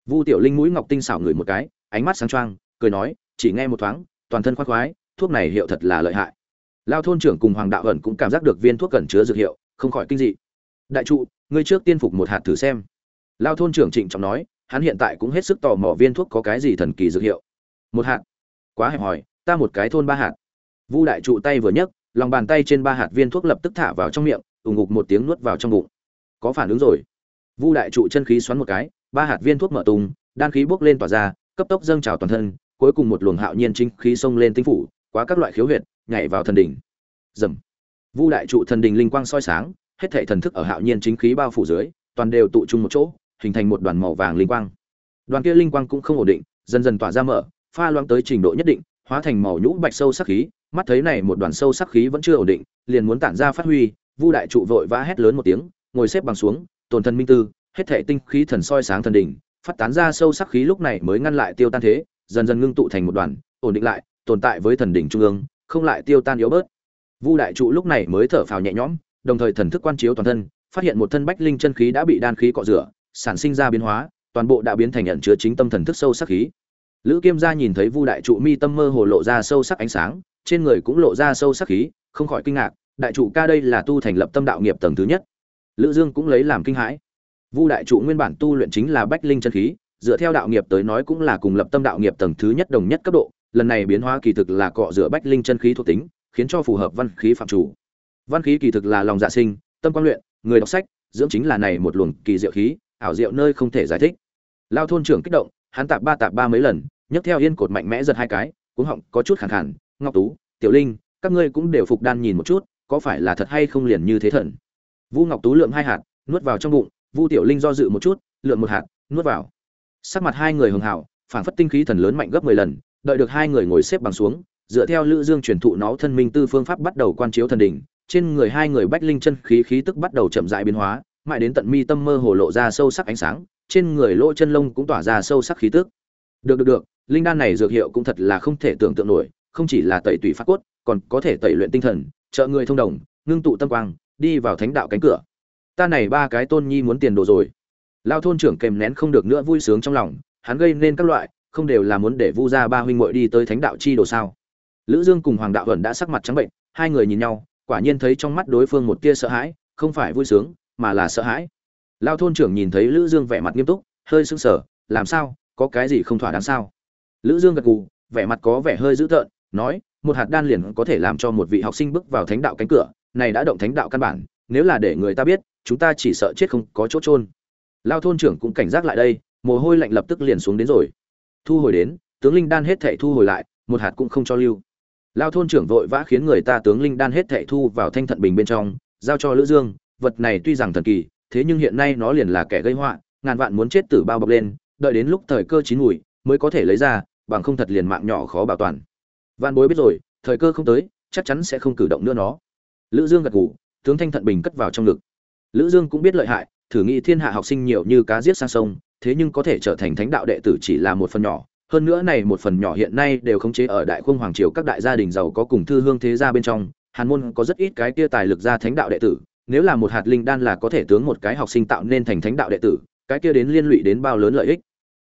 [SPEAKER 1] Vu tiểu linh mũi ngọc tinh xảo ngửi một cái, ánh mắt sáng choang, cười nói, chỉ nghe một thoáng, toàn thân khoác khoái, thuốc này hiệu thật là lợi hại. Lao thôn trưởng cùng hoàng đạo ẩn cũng cảm giác được viên thuốc cẩn chứa dược hiệu, không khỏi kinh dị. Đại trụ, ngươi trước tiên phục một hạt thử xem. Lao thôn trưởng trịnh trọng nói, hắn hiện tại cũng hết sức tò mò viên thuốc có cái gì thần kỳ dược hiệu. Một hạt quá hẹp hòi, ta một cái thôn ba hạt. Vu đại trụ tay vừa nhấc, lòng bàn tay trên ba hạt viên thuốc lập tức thả vào trong miệng ủng ngục một tiếng nuốt vào trong bụng. Có phản ứng rồi. Vu đại trụ chân khí xoắn một cái, ba hạt viên thuốc mở tung, đan khí bốc lên tỏa ra, cấp tốc dâng trào toàn thân, cuối cùng một luồng hạo nhiên chính khí xông lên tinh phủ, quá các loại khiếu huyệt, nhảy vào thần đỉnh. Dầm vu đại trụ thần đỉnh linh quang soi sáng, hết thảy thần thức ở hạo nhiên chính khí bao phủ dưới, toàn đều tụ trung một chỗ, hình thành một đoàn màu vàng linh quang. Đoàn kia linh quang cũng không ổn định, dần dần tỏa ra mở pha loãng tới trình độ nhất định, hóa thành màu nhũ bạch sâu sắc khí. Mắt thấy này một đoàn sâu sắc khí vẫn chưa ổn định, liền muốn tản ra phát huy, vu đại trụ vội vã hét lớn một tiếng, ngồi xếp bằng xuống, tồn thần minh tư, hết thảy tinh khí thần soi sáng thần đỉnh, phát tán ra sâu sắc khí lúc này mới ngăn lại tiêu tan thế, dần dần ngưng tụ thành một đoàn, ổn định lại, tồn tại với thần đỉnh trung ương, không lại tiêu tan yếu bớt. Vu đại trụ lúc này mới thở phào nhẹ nhõm, đồng thời thần thức quan chiếu toàn thân, phát hiện một thân bách linh chân khí đã bị đan khí cọ rửa, sản sinh ra biến hóa, toàn bộ đã biến thành nhận chứa chính tâm thần thức sâu sắc khí lữ kiêm gia nhìn thấy vu đại trụ mi tâm mơ hồ lộ ra sâu sắc ánh sáng, trên người cũng lộ ra sâu sắc khí, không khỏi kinh ngạc, đại trụ ca đây là tu thành lập tâm đạo nghiệp tầng thứ nhất. Lữ dương cũng lấy làm kinh hãi. Vu đại trụ nguyên bản tu luyện chính là bách linh chân khí, dựa theo đạo nghiệp tới nói cũng là cùng lập tâm đạo nghiệp tầng thứ nhất đồng nhất cấp độ, lần này biến hóa kỳ thực là cọ rửa bách linh chân khí thuộc tính, khiến cho phù hợp văn khí phạm chủ. Văn khí kỳ thực là lòng dạ sinh, tâm quan luyện, người đọc sách, dưỡng chính là này một luồng kỳ diệu khí, ảo diệu nơi không thể giải thích. Lao thôn trưởng kích động hắn tạp ba tạp ba mấy lần, nhấc theo yên cột mạnh mẽ giật hai cái, cuống họng có chút khàn khàn, ngọc tú, tiểu linh, các ngươi cũng đều phục đan nhìn một chút, có phải là thật hay không liền như thế thần? Vu ngọc tú lượng hai hạt, nuốt vào trong bụng, vu tiểu linh do dự một chút lượng một hạt, nuốt vào. Sắc mặt hai người hường hảo, phảng phất tinh khí thần lớn mạnh gấp mười lần, đợi được hai người ngồi xếp bằng xuống, dựa theo lữ dương truyền thụ nó thân minh tư phương pháp bắt đầu quan chiếu thần đỉnh, trên người hai người bách linh chân khí khí tức bắt đầu chậm rãi biến hóa, mãi đến tận mi tâm mơ hồ lộ ra sâu sắc ánh sáng trên người lỗ chân lông cũng tỏa ra sâu sắc khí tức. Được được được, linh đan này dược hiệu cũng thật là không thể tưởng tượng nổi, không chỉ là tẩy tủy phát cốt, còn có thể tẩy luyện tinh thần, trợ người thông đồng, ngưng tụ tâm quang, đi vào thánh đạo cánh cửa. Ta này ba cái tôn nhi muốn tiền đồ rồi. Lao thôn trưởng kèm nén không được nữa vui sướng trong lòng, hắn gây nên các loại, không đều là muốn để vu gia ba huynh muội đi tới thánh đạo chi đồ sao? Lữ dương cùng hoàng đạo ẩn đã sắc mặt trắng bệnh, hai người nhìn nhau, quả nhiên thấy trong mắt đối phương một tia sợ hãi, không phải vui sướng, mà là sợ hãi lao thôn trưởng nhìn thấy lữ dương vẻ mặt nghiêm túc, hơi sững sờ, làm sao? Có cái gì không thỏa đáng sao? Lữ dương gật gù, vẻ mặt có vẻ hơi dữ tợn, nói, một hạt đan liền có thể làm cho một vị học sinh bước vào thánh đạo cánh cửa, này đã động thánh đạo căn bản, nếu là để người ta biết, chúng ta chỉ sợ chết không có chỗ trôn lao thôn trưởng cũng cảnh giác lại đây, mồ hôi lạnh lập tức liền xuống đến rồi. Thu hồi đến, tướng linh đan hết thảy thu hồi lại, một hạt cũng không cho lưu. Lao thôn trưởng vội vã khiến người ta tướng linh đan hết thảy thu vào thanh thận bình bên trong, giao cho lữ dương, vật này tuy rằng thần kỳ thế nhưng hiện nay nó liền là kẻ gây họa, ngàn vạn muốn chết tử bao bọc lên, đợi đến lúc thời cơ chín mùi mới có thể lấy ra, bằng không thật liền mạng nhỏ khó bảo toàn. Vạn bối biết rồi, thời cơ không tới, chắc chắn sẽ không cử động nữa nó. Lữ dương gật gù, tướng thanh thận bình cất vào trong ngực. Lữ dương cũng biết lợi hại, thử nghĩ thiên hạ học sinh nhiều như cá giết sang sông, thế nhưng có thể trở thành thánh đạo đệ tử chỉ là một phần nhỏ. Hơn nữa này một phần nhỏ hiện nay đều khống chế ở đại khung hoàng triều các đại gia đình giàu có cùng thư hương thế gia bên trong, hàn môn có rất ít cái kia tài lực ra thánh đạo đệ tử nếu là một hạt linh đan là có thể tướng một cái học sinh tạo nên thành thánh đạo đệ tử, cái kia đến liên lụy đến bao lớn lợi ích?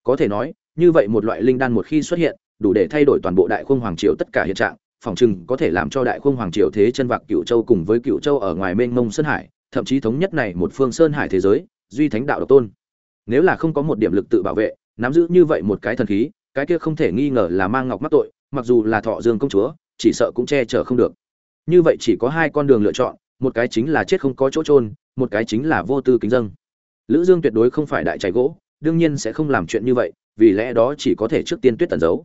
[SPEAKER 1] Có thể nói, như vậy một loại linh đan một khi xuất hiện, đủ để thay đổi toàn bộ đại khung hoàng triều tất cả hiện trạng, phòng chừng có thể làm cho đại khung hoàng triều thế chân vạc cựu châu cùng với cựu châu ở ngoài mênh mông sơn hải, thậm chí thống nhất này một phương sơn hải thế giới, duy thánh đạo độc tôn. Nếu là không có một điểm lực tự bảo vệ, nắm giữ như vậy một cái thần khí, cái kia không thể nghi ngờ là mang ngọc mắc tội, mặc dù là thọ dương công chúa, chỉ sợ cũng che chở không được. Như vậy chỉ có hai con đường lựa chọn một cái chính là chết không có chỗ trôn một cái chính là vô tư kính dâng. Lữ dương tuyệt đối không phải đại trái gỗ, đương nhiên sẽ không làm chuyện như vậy, vì lẽ đó chỉ có thể trước tiên tuyết tẩn giấu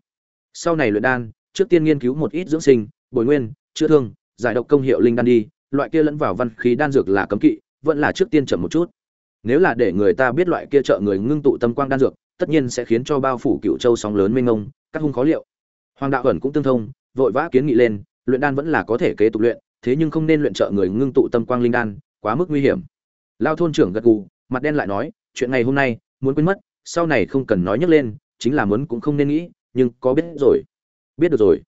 [SPEAKER 1] sau này luyện đan, trước tiên nghiên cứu một ít dưỡng sinh, bồi nguyên, chữa thương, giải độc công hiệu linh đan đi, loại kia lẫn vào văn khí đan dược là cấm kỵ, vẫn là trước tiên chậm một chút. Nếu là để người ta biết loại kia trợ người ngưng tụ tâm quang đan dược, tất nhiên sẽ khiến cho bao phủ cựu châu sóng lớn mênh mông, các hung khó liệu. Hoàng đạo ẩn cũng tương thông, vội vã kiến nghị lên, luyện đan vẫn là có thể kế tục luyện thế nhưng không nên luyện trợ người ngưng tụ tâm quang linh đan, quá mức nguy hiểm. Lao thôn trưởng gật gù, mặt đen lại nói, chuyện ngày hôm nay, muốn quên mất, sau này không cần nói nhắc lên, chính là muốn cũng không nên nghĩ, nhưng có biết rồi. Biết được rồi.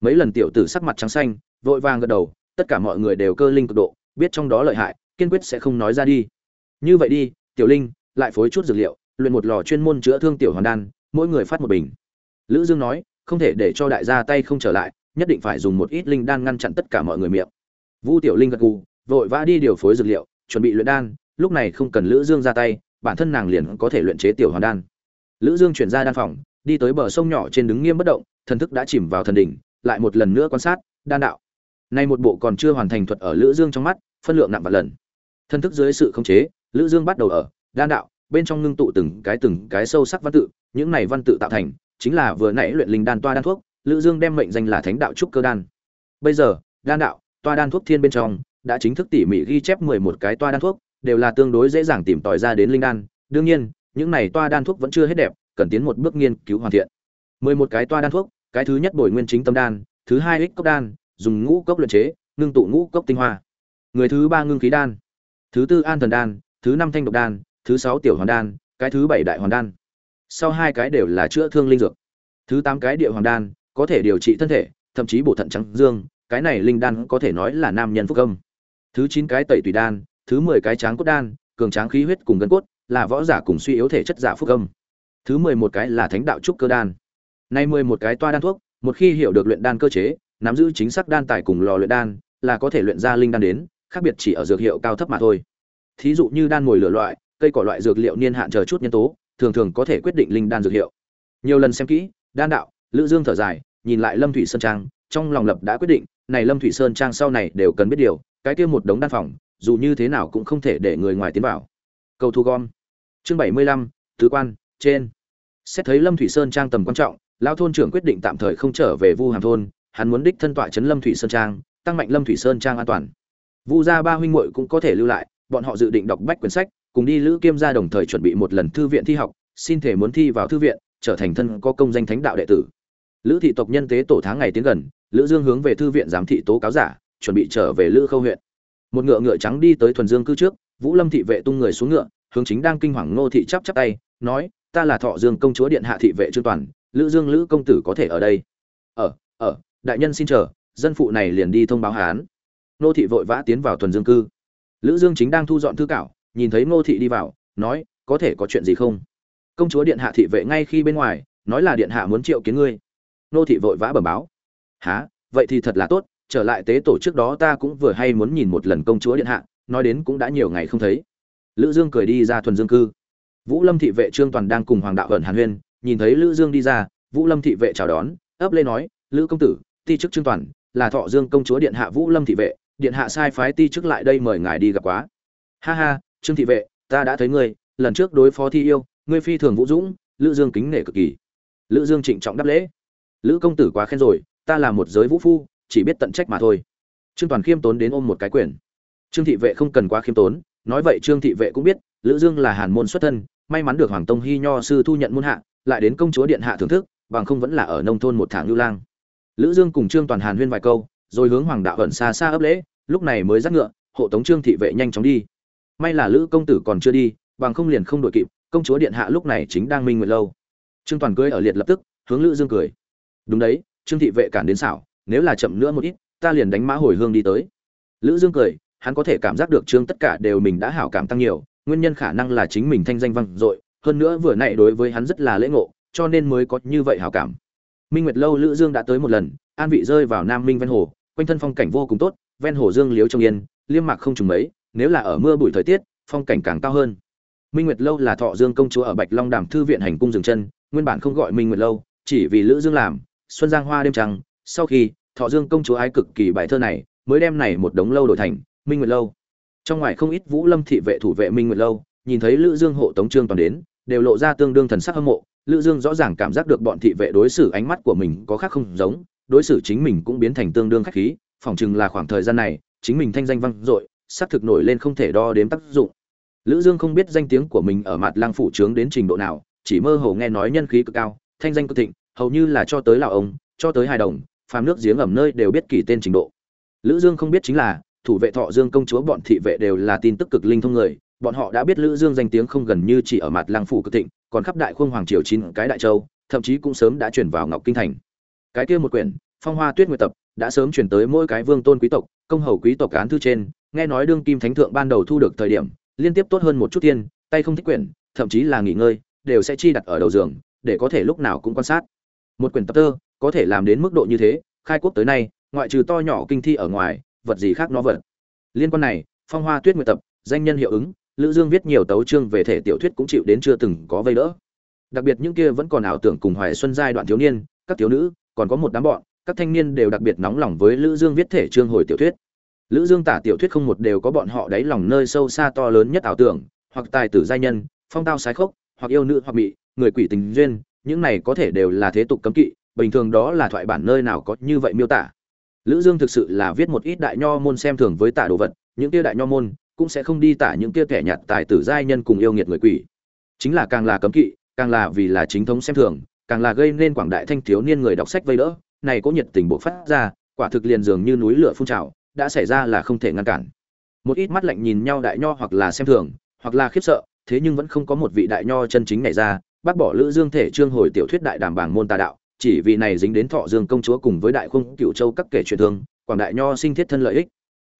[SPEAKER 1] Mấy lần tiểu tử sắc mặt trắng xanh, vội vàng gật đầu, tất cả mọi người đều cơ linh cực độ, biết trong đó lợi hại, kiên quyết sẽ không nói ra đi. Như vậy đi, tiểu linh, lại phối chút dược liệu, luyện một lò chuyên môn chữa thương tiểu hoàn đan, mỗi người phát một bình. Lữ dương nói, không thể để cho đại gia tay không trở lại, nhất định phải dùng một ít linh đan ngăn chặn tất cả mọi người miệng vu tiểu linh gật gù, vội vã đi điều phối dược liệu, chuẩn bị luyện đan, lúc này không cần lữ dương ra tay, bản thân nàng liền có thể luyện chế tiểu hoàn đan. Lữ dương chuyển ra đan phòng, đi tới bờ sông nhỏ trên đứng nghiêm bất động, thần thức đã chìm vào thần đỉnh, lại một lần nữa quan sát, đan đạo. Nay một bộ còn chưa hoàn thành thuật ở lữ dương trong mắt, phân lượng nặng và lần. Thần thức dưới sự khống chế, lữ dương bắt đầu ở, đan đạo, bên trong ngưng tụ từng cái từng cái sâu sắc văn tự, những này văn tự tạo thành, chính là vừa nãy luyện linh đan toa đan thuốc, lữ dương đem mệnh danh là thánh đạo trúc cơ đan. Bây giờ, đan đạo toa đan thuốc thiên bên trong, đã chính thức tỉ mỉ ghi chép 11 cái toa đan thuốc, đều là tương đối dễ dàng tìm tòi ra đến linh đan. Đương nhiên, những này toa đan thuốc vẫn chưa hết đẹp, cần tiến một bước nghiên cứu hoàn thiện. 11 cái toa đan thuốc, cái thứ nhất bồi nguyên chính tâm đan, thứ hai ích cốc đan, dùng ngũ cốc luyện chế, ngưng tụ ngũ cốc tinh hoa. Người thứ ba ngưng khí đan, thứ tư an thần đan, thứ năm thanh độc đan, thứ sáu tiểu hoàn đan, cái thứ bảy đại hoàn đan. Sau hai cái đều là chữa thương linh dược. Thứ tám cái địa hoàn đan, có thể điều trị thân thể, thậm chí bổ thận trắng dương cái này linh đan có thể nói là nam nhân phúc âm. Thứ chín cái tẩy tùy đan, thứ mười cái tráng cốt đan, cường tráng khí huyết cùng gân cốt, là võ giả cùng suy yếu thể chất giả phúc âm. Thứ mười một cái là thánh đạo trúc cơ đan. Nay mười một cái toa đan thuốc, một khi hiểu được luyện đan cơ chế, nắm giữ chính xác đan tài cùng lò luyện đan, là có thể luyện ra linh đan đến, khác biệt chỉ ở dược hiệu cao thấp mà thôi. Thí dụ như đan ngồi lửa loại, cây cỏ loại dược liệu niên hạn chờ chút nhân tố, thường thường có thể quyết định linh đan dược hiệu. Nhiều lần xem kỹ, đan đạo, lữ dương thở dài, nhìn lại lâm thủy sơn trang, trong lòng lập đã quyết định này lâm thủy sơn trang sau này đều cần biết điều cái kia một đống đan phòng dù như thế nào cũng không thể để người ngoài tiến vào. Cầu thu gom. Chương 75, tứ quan trên. Xét thấy lâm thủy sơn trang tầm quan trọng lão thôn trưởng quyết định tạm thời không trở về vu hàm thôn hắn muốn đích thân tọa chấn lâm thủy sơn trang tăng mạnh lâm thủy sơn trang an toàn. Vu gia ba huynh muội cũng có thể lưu lại bọn họ dự định đọc bách quyển sách cùng đi lữ kiêm gia đồng thời chuẩn bị một lần thư viện thi học xin thể muốn thi vào thư viện trở thành thân có công danh thánh đạo đệ tử. Lữ thị tộc nhân tế tổ tháng ngày tiến gần lữ dương hướng về thư viện giám thị tố cáo giả, chuẩn bị trở về lữ khâu huyện. Một ngựa ngựa trắng đi tới thuần dương cư trước, vũ lâm thị vệ tung người xuống ngựa, hướng chính đang kinh hoàng ngô thị chắp chắp tay, nói, ta là thọ dương công chúa điện hạ thị vệ trương toàn, lữ dương lữ công tử có thể ở đây. Ở ở đại nhân xin chờ, dân phụ này liền đi thông báo hán. Ngô thị vội vã tiến vào thuần dương cư. Lữ dương chính đang thu dọn thư cảo, nhìn thấy ngô thị đi vào, nói, có thể có chuyện gì không? Công chúa điện hạ thị vệ ngay khi bên ngoài, nói là điện hạ muốn triệu kiến ngươi. Nô thị vội vã bẩm báo há vậy thì thật là tốt, trở lại tế tổ trước đó ta cũng vừa hay muốn nhìn một lần công chúa điện hạ, nói đến cũng đã nhiều ngày không thấy. Lữ dương cười đi ra thuần dương cư. Vũ lâm thị vệ trương toàn đang cùng hoàng đạo ẩn hàn huyên, nhìn thấy lữ dương đi ra, vũ lâm thị vệ chào đón, ấp lên nói, lữ công tử, ti chức trương toàn, là thọ dương công chúa điện hạ vũ lâm thị vệ, điện hạ sai phái ti chức lại đây mời ngài đi gặp quá. Ha ha, trương thị vệ, ta đã thấy ngươi, lần trước đối phó thi yêu, ngươi phi thường vũ dũng, lữ dương kính nể cực kỳ. Lữ dương trịnh trọng đáp lễ. Lữ công tử quá khen rồi ta là một giới vũ phu, chỉ biết tận trách mà thôi. Trương toàn khiêm tốn đến ôm một cái quyền. Trương thị vệ không cần quá khiêm tốn, nói vậy trương thị vệ cũng biết, lữ dương là hàn môn xuất thân, may mắn được hoàng tông hy nho sư thu nhận môn hạ, lại đến công chúa điện hạ thưởng thức, bằng không vẫn là ở nông thôn một tháng lưu lang. Lữ dương cùng trương toàn hàn huyên vài câu, rồi hướng hoàng đạo ẩn xa xa ấp lễ, lúc này mới dắt ngựa, hộ tống trương thị vệ nhanh chóng đi. May là lữ công tử còn chưa đi, bằng không liền không đội kịp, công chúa điện hạ lúc này chính đang minh nguyện lâu. Trương toàn cưới ở liệt lập tức, hướng lữ dương cười. Đúng đấy trương thị vệ cản đến xảo, nếu là chậm nữa một ít, ta liền đánh mã hồi hương đi tới. Lữ dương cười, hắn có thể cảm giác được trương tất cả đều mình đã hảo cảm tăng nhiều, nguyên nhân khả năng là chính mình thanh danh vang dội, hơn nữa vừa nãy đối với hắn rất là lễ ngộ, cho nên mới có như vậy hảo cảm. Minh nguyệt lâu lữ dương đã tới một lần, an vị rơi vào nam minh ven hồ, quanh thân phong cảnh vô cùng tốt, ven hồ dương liếu trong yên, liêm mạc không trùng mấy, nếu là ở mưa bụi thời tiết, phong cảnh càng cao hơn. Minh nguyệt lâu là thọ dương công chúa ở bạch long đàm thư viện hành cung dừng chân, nguyên bản không gọi minh nguyệt lâu, chỉ vì lữ dương làm xuân giang hoa đêm trăng, sau khi, thọ dương công chúa ái cực kỳ bài thơ này, mới đem này một đống lâu đổi thành, minh nguyệt lâu. Trong ngoài không ít vũ lâm thị vệ thủ vệ minh nguyệt lâu, nhìn thấy lữ dương hộ tống trương toàn đến, đều lộ ra tương đương thần sắc hâm mộ. Lữ dương rõ ràng cảm giác được bọn thị vệ đối xử ánh mắt của mình có khác không giống, đối xử chính mình cũng biến thành tương đương khách khí, phỏng chừng là khoảng thời gian này, chính mình thanh danh vang dội sắc thực nổi lên không thể đo đếm tác dụng. Lữ dương không biết danh tiếng của mình ở mặt lang phủ trướng đến trình độ nào, chỉ mơ hồ nghe nói nhân khí cực cao, thanh danh cực thịnh hầu như là cho tới lão ông, cho tới hài đồng, phàm nước giếng ẩm nơi đều biết kỳ tên trình độ. Lữ dương không biết chính là, thủ vệ thọ dương công chúa bọn thị vệ đều là tin tức cực linh thông người, bọn họ đã biết lữ dương danh tiếng không gần như chỉ ở mặt lang phủ cực thịnh, còn khắp đại khuông hoàng triều chín cái đại châu, thậm chí cũng sớm đã chuyển vào ngọc kinh thành. Cái kia một quyển, phong hoa tuyết nguyệt tập, đã sớm chuyển tới mỗi cái vương tôn quý tộc, công hầu quý tộc án thư trên, nghe nói đương kim thánh thượng ban đầu thu được thời điểm, liên tiếp tốt hơn một chút tiên, tay không thích quyển, thậm chí là nghỉ ngơi, đều sẽ chi đặt ở đầu giường, để có thể lúc nào cũng quan sát một quyển tập thơ, có thể làm đến mức độ như thế, khai quốc tới nay, ngoại trừ to nhỏ kinh thi ở ngoài, vật gì khác nó vật. Liên quan này, phong hoa tuyết nguyệt tập, danh nhân hiệu ứng, lữ dương viết nhiều tấu chương về thể tiểu thuyết cũng chịu đến chưa từng có vây đỡ. Đặc biệt những kia vẫn còn ảo tưởng cùng hoài xuân giai đoạn thiếu niên, các thiếu nữ, còn có một đám bọn, các thanh niên đều đặc biệt nóng lòng với lữ dương viết thể chương hồi tiểu thuyết. Lữ dương tả tiểu thuyết không một đều có bọn họ đáy lòng nơi sâu xa to lớn nhất ảo tưởng, hoặc tài tử giai nhân, phong tao sái khốc, hoặc yêu nữ hoặc bị người quỷ tình duyên những này có thể đều là thế tục cấm kỵ, bình thường đó là thoại bản nơi nào có như vậy miêu tả. Lữ dương thực sự là viết một ít đại nho môn xem thường với tả đồ vật, những kia đại nho môn cũng sẽ không đi tả những kia kẻ nhạt tài tử giai nhân cùng yêu nghiệt người quỷ. Chính là càng là cấm kỵ, càng là vì là chính thống xem thường, càng là gây nên quảng đại thanh thiếu niên người đọc sách vây đỡ, này có nhiệt tình bộ phát ra, quả thực liền dường như núi lửa phun trào, đã xảy ra là không thể ngăn cản. Một ít mắt lạnh nhìn nhau đại nho hoặc là xem thường, hoặc là khiếp sợ, thế nhưng vẫn không có một vị đại nho chân chính này ra bác bỏ lữ dương thể trương hồi tiểu thuyết đại đàm bảng môn tà đạo, chỉ vì này dính đến thọ dương công chúa cùng với đại khung cựu châu các kể truyền thương, quảng đại nho sinh thiết thân lợi ích.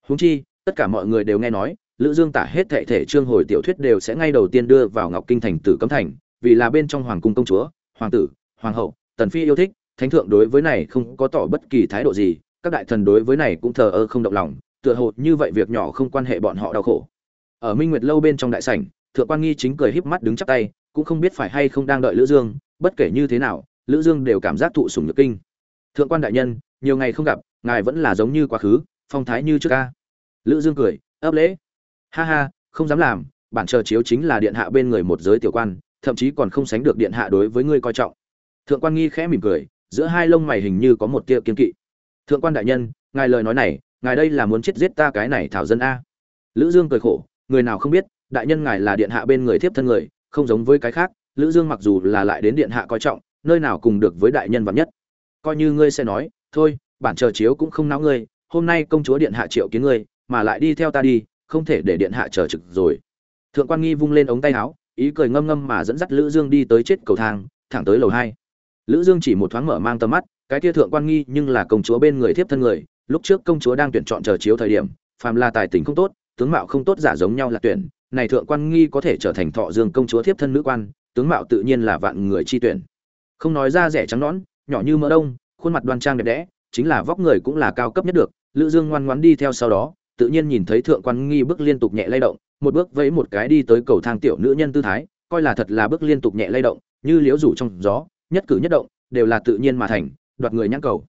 [SPEAKER 1] Huống chi, tất cả mọi người đều nghe nói, lữ dương tả hết thệ thể trương hồi tiểu thuyết đều sẽ ngay đầu tiên đưa vào ngọc kinh thành tử cấm thành, vì là bên trong hoàng cung công chúa, hoàng tử, hoàng hậu, tần phi yêu thích, thánh thượng đối với này không có tỏ bất kỳ thái độ gì, các đại thần đối với này cũng thờ ơ không động lòng, tựa hồ như vậy việc nhỏ không quan hệ bọn họ đau khổ. Ở minh nguyệt lâu bên trong đại sảnh, thượng quan nghi chính cười híp mắt đứng chắp tay cũng không biết phải hay không đang đợi lữ dương, bất kể như thế nào, lữ dương đều cảm giác thụ sủng nhược kinh. Thượng quan đại nhân, nhiều ngày không gặp, ngài vẫn là giống như quá khứ, phong thái như trước ca. Lữ dương cười, ấp lễ. Ha ha, không dám làm, bản chờ chiếu chính là điện hạ bên người một giới tiểu quan, thậm chí còn không sánh được điện hạ đối với ngươi coi trọng. Thượng quan nghi khẽ mỉm cười, giữa hai lông mày hình như có một tia kiên kỵ. Thượng quan đại nhân, ngài lời nói này, ngài đây là muốn chết giết ta cái này thảo dân a. Lữ dương cười khổ, người nào không biết, đại nhân ngài là điện hạ bên người tiếp thân người không giống với cái khác, lữ dương mặc dù là lại đến điện hạ coi trọng, nơi nào cùng được với đại nhân vật nhất. Coi như ngươi sẽ nói, thôi, bản chờ chiếu cũng không náo ngươi, hôm nay công chúa điện hạ triệu kiến ngươi, mà lại đi theo ta đi, không thể để điện hạ chờ trực rồi. Thượng quan nghi vung lên ống tay áo, ý cười ngâm ngâm mà dẫn dắt lữ dương đi tới chết cầu thang, thẳng tới lầu hai. Lữ dương chỉ một thoáng mở mang tầm mắt, cái kia thượng quan nghi nhưng là công chúa bên người thiếp thân người, lúc trước công chúa đang tuyển chọn chờ chiếu thời điểm, phàm là tài tình không tốt, tướng mạo không tốt giả giống nhau là tuyển này thượng quan nghi có thể trở thành thọ dương công chúa thiếp thân nữ quan, tướng mạo tự nhiên là vạn người chi tuyển. Không nói ra rẻ trắng nõn, nhỏ như mỡ đông, khuôn mặt đoan trang đẹp đẽ, chính là vóc người cũng là cao cấp nhất được, lữ dương ngoan ngoãn đi theo sau đó, tự nhiên nhìn thấy thượng quan nghi bước liên tục nhẹ lay động, một bước vẫy một cái đi tới cầu thang tiểu nữ nhân tư thái, coi là thật là bước liên tục nhẹ lay động, như liễu rủ trong gió, nhất cử nhất động, đều là tự nhiên mà thành, đoạt người nhãn cầu.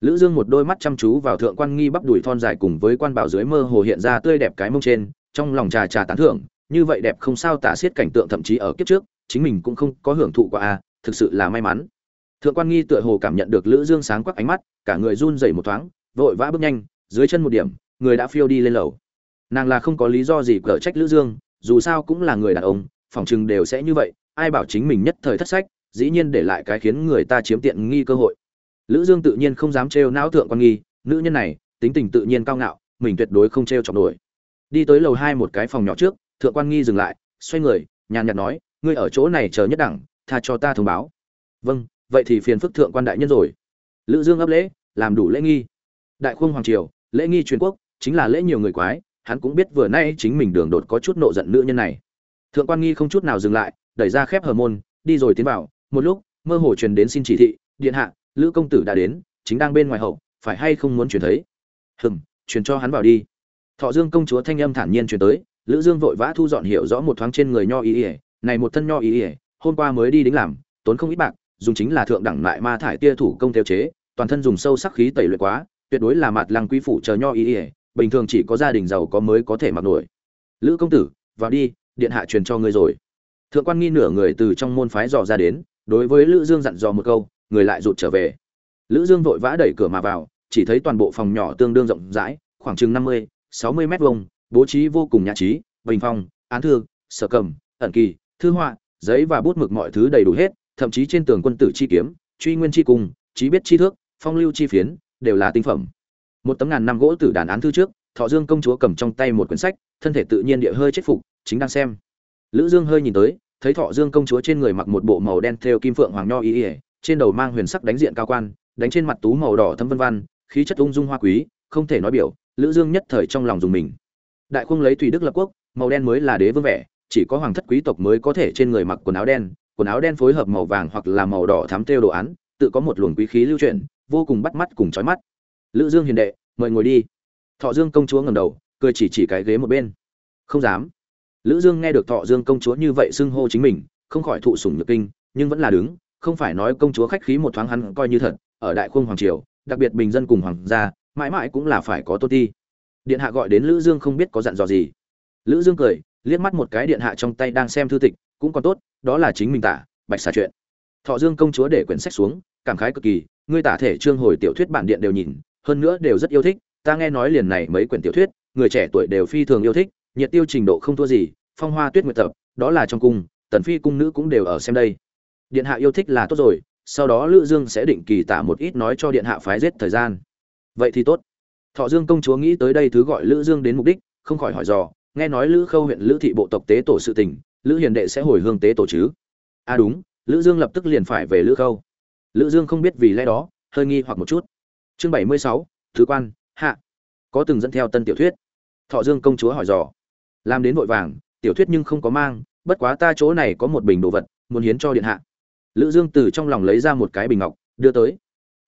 [SPEAKER 1] Lữ dương một đôi mắt chăm chú vào thượng quan nghi bắp đùi thon dài cùng với quan bảo dưới mơ hồ hiện ra tươi đẹp cái mông trên trong lòng trà trà tán thưởng, như vậy đẹp không sao tả xiết cảnh tượng thậm chí ở kiếp trước, chính mình cũng không có hưởng thụ qua a à, thực sự là may mắn. Thượng quan nghi tựa hồ cảm nhận được lữ dương sáng quắc ánh mắt, cả người run rẩy một thoáng, vội vã bước nhanh, dưới chân một điểm, người đã phiêu đi lên lầu. Nàng là không có lý do gì cở trách lữ dương, dù sao cũng là người đàn ông phỏng chừng đều sẽ như vậy, ai bảo chính mình nhất thời thất sách, dĩ nhiên để lại cái khiến người ta chiếm tiện nghi cơ hội. Lữ dương tự nhiên không dám trêu não thượng quan nghi, nữ nhân này, tính tình tự nhiên cao ngạo, mình tuyệt đối không trêu chọc nổi đi tới lầu hai một cái phòng nhỏ trước, thượng quan nghi dừng lại, xoay người, nhàn nhạt nói, ngươi ở chỗ này chờ nhất đẳng, tha cho ta thông báo. Vâng vậy thì phiền phức thượng quan đại nhân rồi. Lữ dương ấp lễ, làm đủ lễ nghi. Đại khuông hoàng triều, lễ nghi truyền quốc, chính là lễ nhiều người quái, hắn cũng biết vừa nay chính mình đường đột có chút nộ giận nữ nhân này. Thượng quan nghi không chút nào dừng lại, đẩy ra khép hờ môn, đi rồi tiến vào, một lúc, mơ hồ truyền đến xin chỉ thị, điện hạ, lữ công tử đã đến, chính đang bên ngoài hậu, phải hay không muốn truyền thấy? Hừm, truyền cho hắn vào đi thọ dương công chúa thanh âm thản nhiên truyền tới lữ dương vội vã thu dọn hiểu rõ một thoáng trên người nho ý ỉa này một thân nho ý ỉa hôm qua mới đi đính làm tốn không ít bạc dùng chính là thượng đẳng lại ma thải tia thủ công theo chế toàn thân dùng sâu sắc khí tẩy luyện quá tuyệt đối là mặt lăng quý phủ chờ nho ý ỉa bình thường chỉ có gia đình giàu có mới có thể mặc nổi. Lữ công tử vào đi điện hạ truyền cho ngươi rồi. Thượng quan nghi nửa người từ trong môn phái dò ra đến đối với lữ dương dặn dò một câu người lại rụt trở về. Lữ dương vội vã đẩy cửa mà vào chỉ thấy toàn bộ phòng nhỏ tương đương rộng rãi khoảng chừng 50, 60 mét vuông, bố trí vô cùng nhã trí, bình phong, án thư, sở cầm, ẩn kỳ, thư họa, giấy và bút mực mọi thứ đầy đủ hết, thậm chí trên tường quân tử chi kiếm, truy nguyên chi cung trí biết chi thước, phong lưu chi phiến, đều là tinh phẩm. Một tấm ngàn năm gỗ tử đàn án thư trước, thọ dương công chúa cầm trong tay một quyển sách, thân thể tự nhiên địa hơi chết phục, chính đang xem. Lữ dương hơi nhìn tới, thấy thọ dương công chúa trên người mặc một bộ màu đen theo kim phượng hoàng nho y ỉa trên đầu mang huyền sắc đánh diện cao quan, đánh trên mặt tú màu đỏ thâm vân văn khí chất ung dung hoa quý, không thể nói biểu lữ dương nhất thời trong lòng dùng mình. Đại khung lấy thủy đức lập quốc, màu đen mới là đế vương vẻ, chỉ có hoàng thất quý tộc mới có thể trên người mặc quần áo đen, quần áo đen phối hợp màu vàng hoặc là màu đỏ thắm theo đồ án, tự có một luồng quý khí lưu chuyển, vô cùng bắt mắt cùng chói mắt. Lữ dương hiền đệ, mời ngồi đi. Thọ dương công chúa ngẩng đầu, cười chỉ chỉ cái ghế một bên. Không dám. Lữ dương nghe được thọ dương công chúa như vậy xưng hô chính mình, không khỏi thụ sủng nhược kinh, nhưng vẫn là đứng, không phải nói công chúa khách khí một thoáng hắn coi như thật, ở đại khung hoàng triều, đặc biệt bình dân cùng hoàng gia mãi mãi cũng là phải có tôn ti. Điện hạ gọi đến lữ dương không biết có dặn dò gì. Lữ dương cười, liếc mắt một cái điện hạ trong tay đang xem thư tịch, cũng còn tốt, đó là chính mình tả, bạch xà chuyện. Thọ dương công chúa để quyển sách xuống, cảm khái cực kỳ, ngươi tả thể trương hồi tiểu thuyết bản điện đều nhìn, hơn nữa đều rất yêu thích, ta nghe nói liền này mấy quyển tiểu thuyết, người trẻ tuổi đều phi thường yêu thích, nhiệt tiêu trình độ không thua gì, phong hoa tuyết nguyệt tập, đó là trong cung, tần phi cung nữ cũng đều ở xem đây. Điện hạ yêu thích là tốt rồi, sau đó lữ dương sẽ định kỳ tả một ít nói cho điện hạ phái giết thời gian vậy thì tốt. Thọ dương công chúa nghĩ tới đây thứ gọi lữ dương đến mục đích không khỏi hỏi dò nghe nói lữ khâu huyện lữ thị bộ tộc tế tổ sự tình lữ hiền đệ sẽ hồi hương tế tổ chứ? À đúng lữ dương lập tức liền phải về lữ khâu. Lữ dương không biết vì lẽ đó hơi nghi hoặc một chút. Chương 76, thứ quan hạ. Có từng dẫn theo tân tiểu thuyết. Thọ dương công chúa hỏi dò làm đến vội vàng tiểu thuyết nhưng không có mang bất quá ta chỗ này có một bình đồ vật muốn hiến cho điện hạ. Lữ dương từ trong lòng lấy ra một cái bình ngọc đưa tới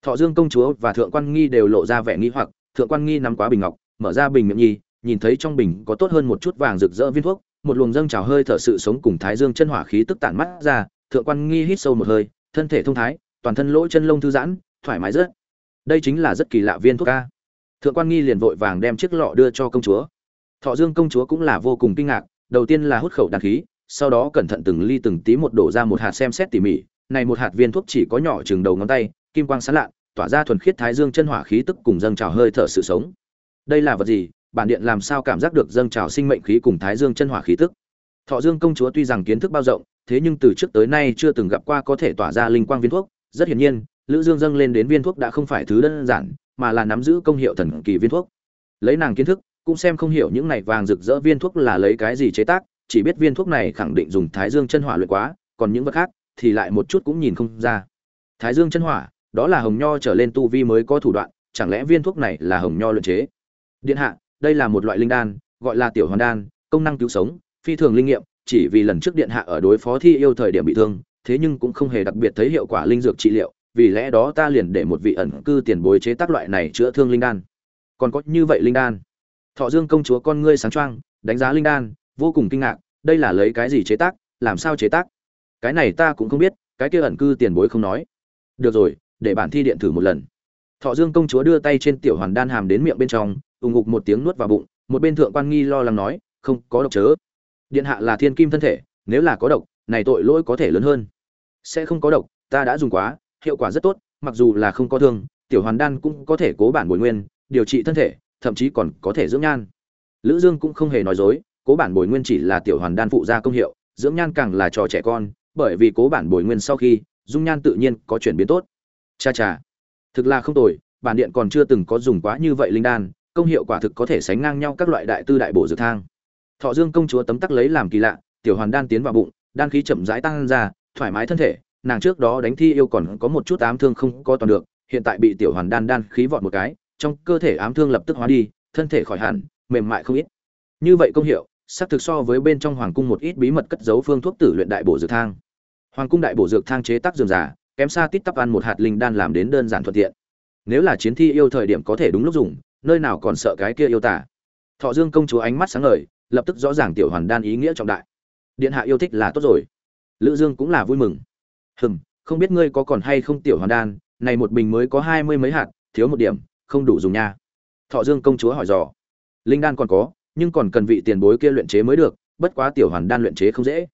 [SPEAKER 1] thọ dương công chúa và thượng quan nghi đều lộ ra vẻ nghi hoặc, thượng quan nghi nắm quá bình ngọc, mở ra bình miệng nhi nhìn thấy trong bình có tốt hơn một chút vàng rực rỡ viên thuốc, một luồng dâng trào hơi thở sự sống cùng thái dương chân hỏa khí tức tản mắt ra, thượng quan nghi hít sâu một hơi, thân thể thông thái, toàn thân lỗ chân lông thư giãn, thoải mái rất. Đây chính là rất kỳ lạ viên thuốc ca. Thượng quan nghi liền vội vàng đem chiếc lọ đưa cho công chúa. Thọ dương công chúa cũng là vô cùng kinh ngạc, đầu tiên là hút khẩu đàn khí, sau đó cẩn thận từng ly từng tí một đổ ra một hạt xem xét tỉ mỉ, này một hạt viên thuốc chỉ có nhỏ chừng đầu ngón tay kim quang sáng lạ tỏa ra thuần khiết thái dương chân hỏa khí tức cùng dâng trào hơi thở sự sống. Đây là vật gì? Bản điện làm sao cảm giác được dâng trào sinh mệnh khí cùng thái dương chân hỏa khí tức? Thọ dương công chúa tuy rằng kiến thức bao rộng, thế nhưng từ trước tới nay chưa từng gặp qua có thể tỏa ra linh quang viên thuốc. Rất hiển nhiên, lữ dương dâng lên đến viên thuốc đã không phải thứ đơn giản, mà là nắm giữ công hiệu thần kỳ viên thuốc. Lấy nàng kiến thức, cũng xem không hiểu những này vàng rực rỡ viên thuốc là lấy cái gì chế tác, chỉ biết viên thuốc này khẳng định dùng thái dương chân hỏa luyện quá, còn những vật khác thì lại một chút cũng nhìn không ra. Thái dương chân hỏa đó là hồng nho trở lên tu vi mới có thủ đoạn, chẳng lẽ viên thuốc này là hồng nho luyện chế? Điện hạ, đây là một loại linh đan, gọi là tiểu hoàn đan, công năng cứu sống, phi thường linh nghiệm, chỉ vì lần trước điện hạ ở đối phó thi yêu thời điểm bị thương, thế nhưng cũng không hề đặc biệt thấy hiệu quả linh dược trị liệu, vì lẽ đó ta liền để một vị ẩn cư tiền bối chế tác loại này chữa thương linh đan. Còn có như vậy linh đan? Thọ dương công chúa con ngươi sáng choang, đánh giá linh đan, vô cùng kinh ngạc, đây là lấy cái gì chế tác, làm sao chế tác? Cái này ta cũng không biết, cái kia ẩn cư tiền bối không nói. Được rồi để bản thi điện thử một lần. Thọ dương công chúa đưa tay trên tiểu hoàn đan hàm đến miệng bên trong, ùng ngục một tiếng nuốt vào bụng, một bên thượng quan nghi lo lắng nói, không, có độc chớ. Điện hạ là thiên kim thân thể, nếu là có độc, này tội lỗi có thể lớn hơn. Sẽ không có độc, ta đã dùng quá, hiệu quả rất tốt, mặc dù là không có thương, tiểu hoàn đan cũng có thể cố bản bồi nguyên, điều trị thân thể, thậm chí còn có thể dưỡng nhan. Lữ dương cũng không hề nói dối, cố bản bồi nguyên chỉ là tiểu hoàn đan phụ gia công hiệu, dưỡng nhan càng là trò trẻ con, bởi vì cố bản bồi nguyên sau khi, dung nhan tự nhiên có chuyển biến tốt cha cha. Thực là không tồi, bản điện còn chưa từng có dùng quá như vậy linh đan, công hiệu quả thực có thể sánh ngang nhau các loại đại tư đại bổ dược thang. Thọ dương công chúa tấm tắc lấy làm kỳ lạ, tiểu hoàn đan tiến vào bụng, đan khí chậm rãi tăng ra, thoải mái thân thể, nàng trước đó đánh thi yêu còn có một chút ám thương không có toàn được, hiện tại bị tiểu hoàn đan đan khí vọt một cái, trong cơ thể ám thương lập tức hóa đi, thân thể khỏi hẳn, mềm mại không ít. Như vậy công hiệu, xác thực so với bên trong hoàng cung một ít bí mật cất giấu phương thuốc tử luyện đại bổ dược thang. Hoàng cung đại bổ dược thang chế tác dường giả kém xa tít tắp ăn một hạt linh đan làm đến đơn giản thuận tiện. Nếu là chiến thi yêu thời điểm có thể đúng lúc dùng, nơi nào còn sợ cái kia yêu tả. Thọ dương công chúa ánh mắt sáng ngời, lập tức rõ ràng tiểu hoàn đan ý nghĩa trọng đại. Điện hạ yêu thích là tốt rồi. Lữ dương cũng là vui mừng. Hừm, không biết ngươi có còn hay không tiểu hoàn đan, này một bình mới có hai mươi mấy hạt, thiếu một điểm, không đủ dùng nha. Thọ dương công chúa hỏi dò. Linh đan còn có, nhưng còn cần vị tiền bối kia luyện chế mới được, bất quá tiểu hoàn đan luyện chế không dễ.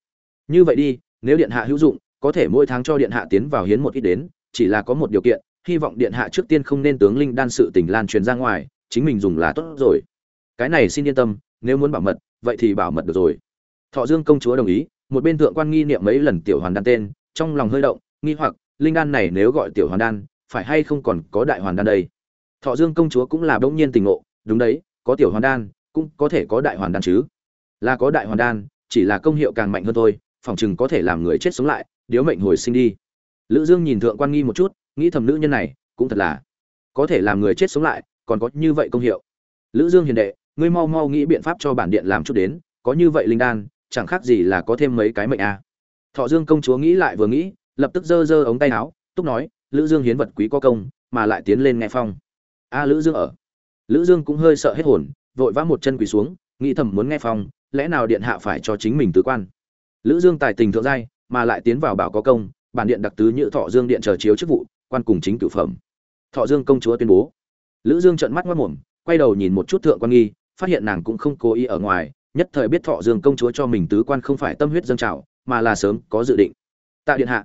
[SPEAKER 1] Như vậy đi, nếu điện hạ hữu dụng có thể mỗi tháng cho điện hạ tiến vào hiến một ít đến, chỉ là có một điều kiện, hy vọng điện hạ trước tiên không nên tướng linh đan sự tình lan truyền ra ngoài, chính mình dùng là tốt rồi. Cái này xin yên tâm, nếu muốn bảo mật, vậy thì bảo mật được rồi. Thọ dương công chúa đồng ý, một bên thượng quan nghi niệm mấy lần tiểu hoàn đan tên, trong lòng hơi động, nghi hoặc, linh đan này nếu gọi tiểu hoàn đan, phải hay không còn có đại hoàn đan đây? Thọ dương công chúa cũng là bỗng nhiên tình ngộ, đúng đấy, có tiểu hoàn đan, cũng có thể có đại hoàn đan chứ. Là có đại hoàn đan, chỉ là công hiệu càng mạnh hơn thôi, phòng chừng có thể làm người chết sống lại điếu mệnh hồi sinh đi. Lữ dương nhìn thượng quan nghi một chút, nghĩ thầm nữ nhân này, cũng thật là có thể làm người chết sống lại, còn có như vậy công hiệu. Lữ dương hiền đệ, ngươi mau mau nghĩ biện pháp cho bản điện làm chút đến, có như vậy linh đan, chẳng khác gì là có thêm mấy cái mệnh a. À. thọ dương công chúa nghĩ lại vừa nghĩ, lập tức giơ giơ ống tay áo, túc nói, lữ dương hiến vật quý có công, mà lại tiến lên nghe phong. A, lữ dương ở. Lữ dương cũng hơi sợ hết hồn, vội vã một chân quỳ xuống, nghĩ thầm muốn nghe phong, lẽ nào điện hạ phải cho chính mình tứ quan. Lữ dương tài tình thượng giai mà lại tiến vào bảo có công, bản điện đặc tứ như thọ dương điện chờ chiếu chức vụ, quan cùng chính cửu phẩm. Thọ dương công chúa tuyên bố. Lữ dương trợn mắt ngoắt mồm, quay đầu nhìn một chút thượng quan nghi, phát hiện nàng cũng không cố ý ở ngoài, nhất thời biết thọ dương công chúa cho mình tứ quan không phải tâm huyết dâng trào, mà là sớm có dự định. Tạ điện hạ.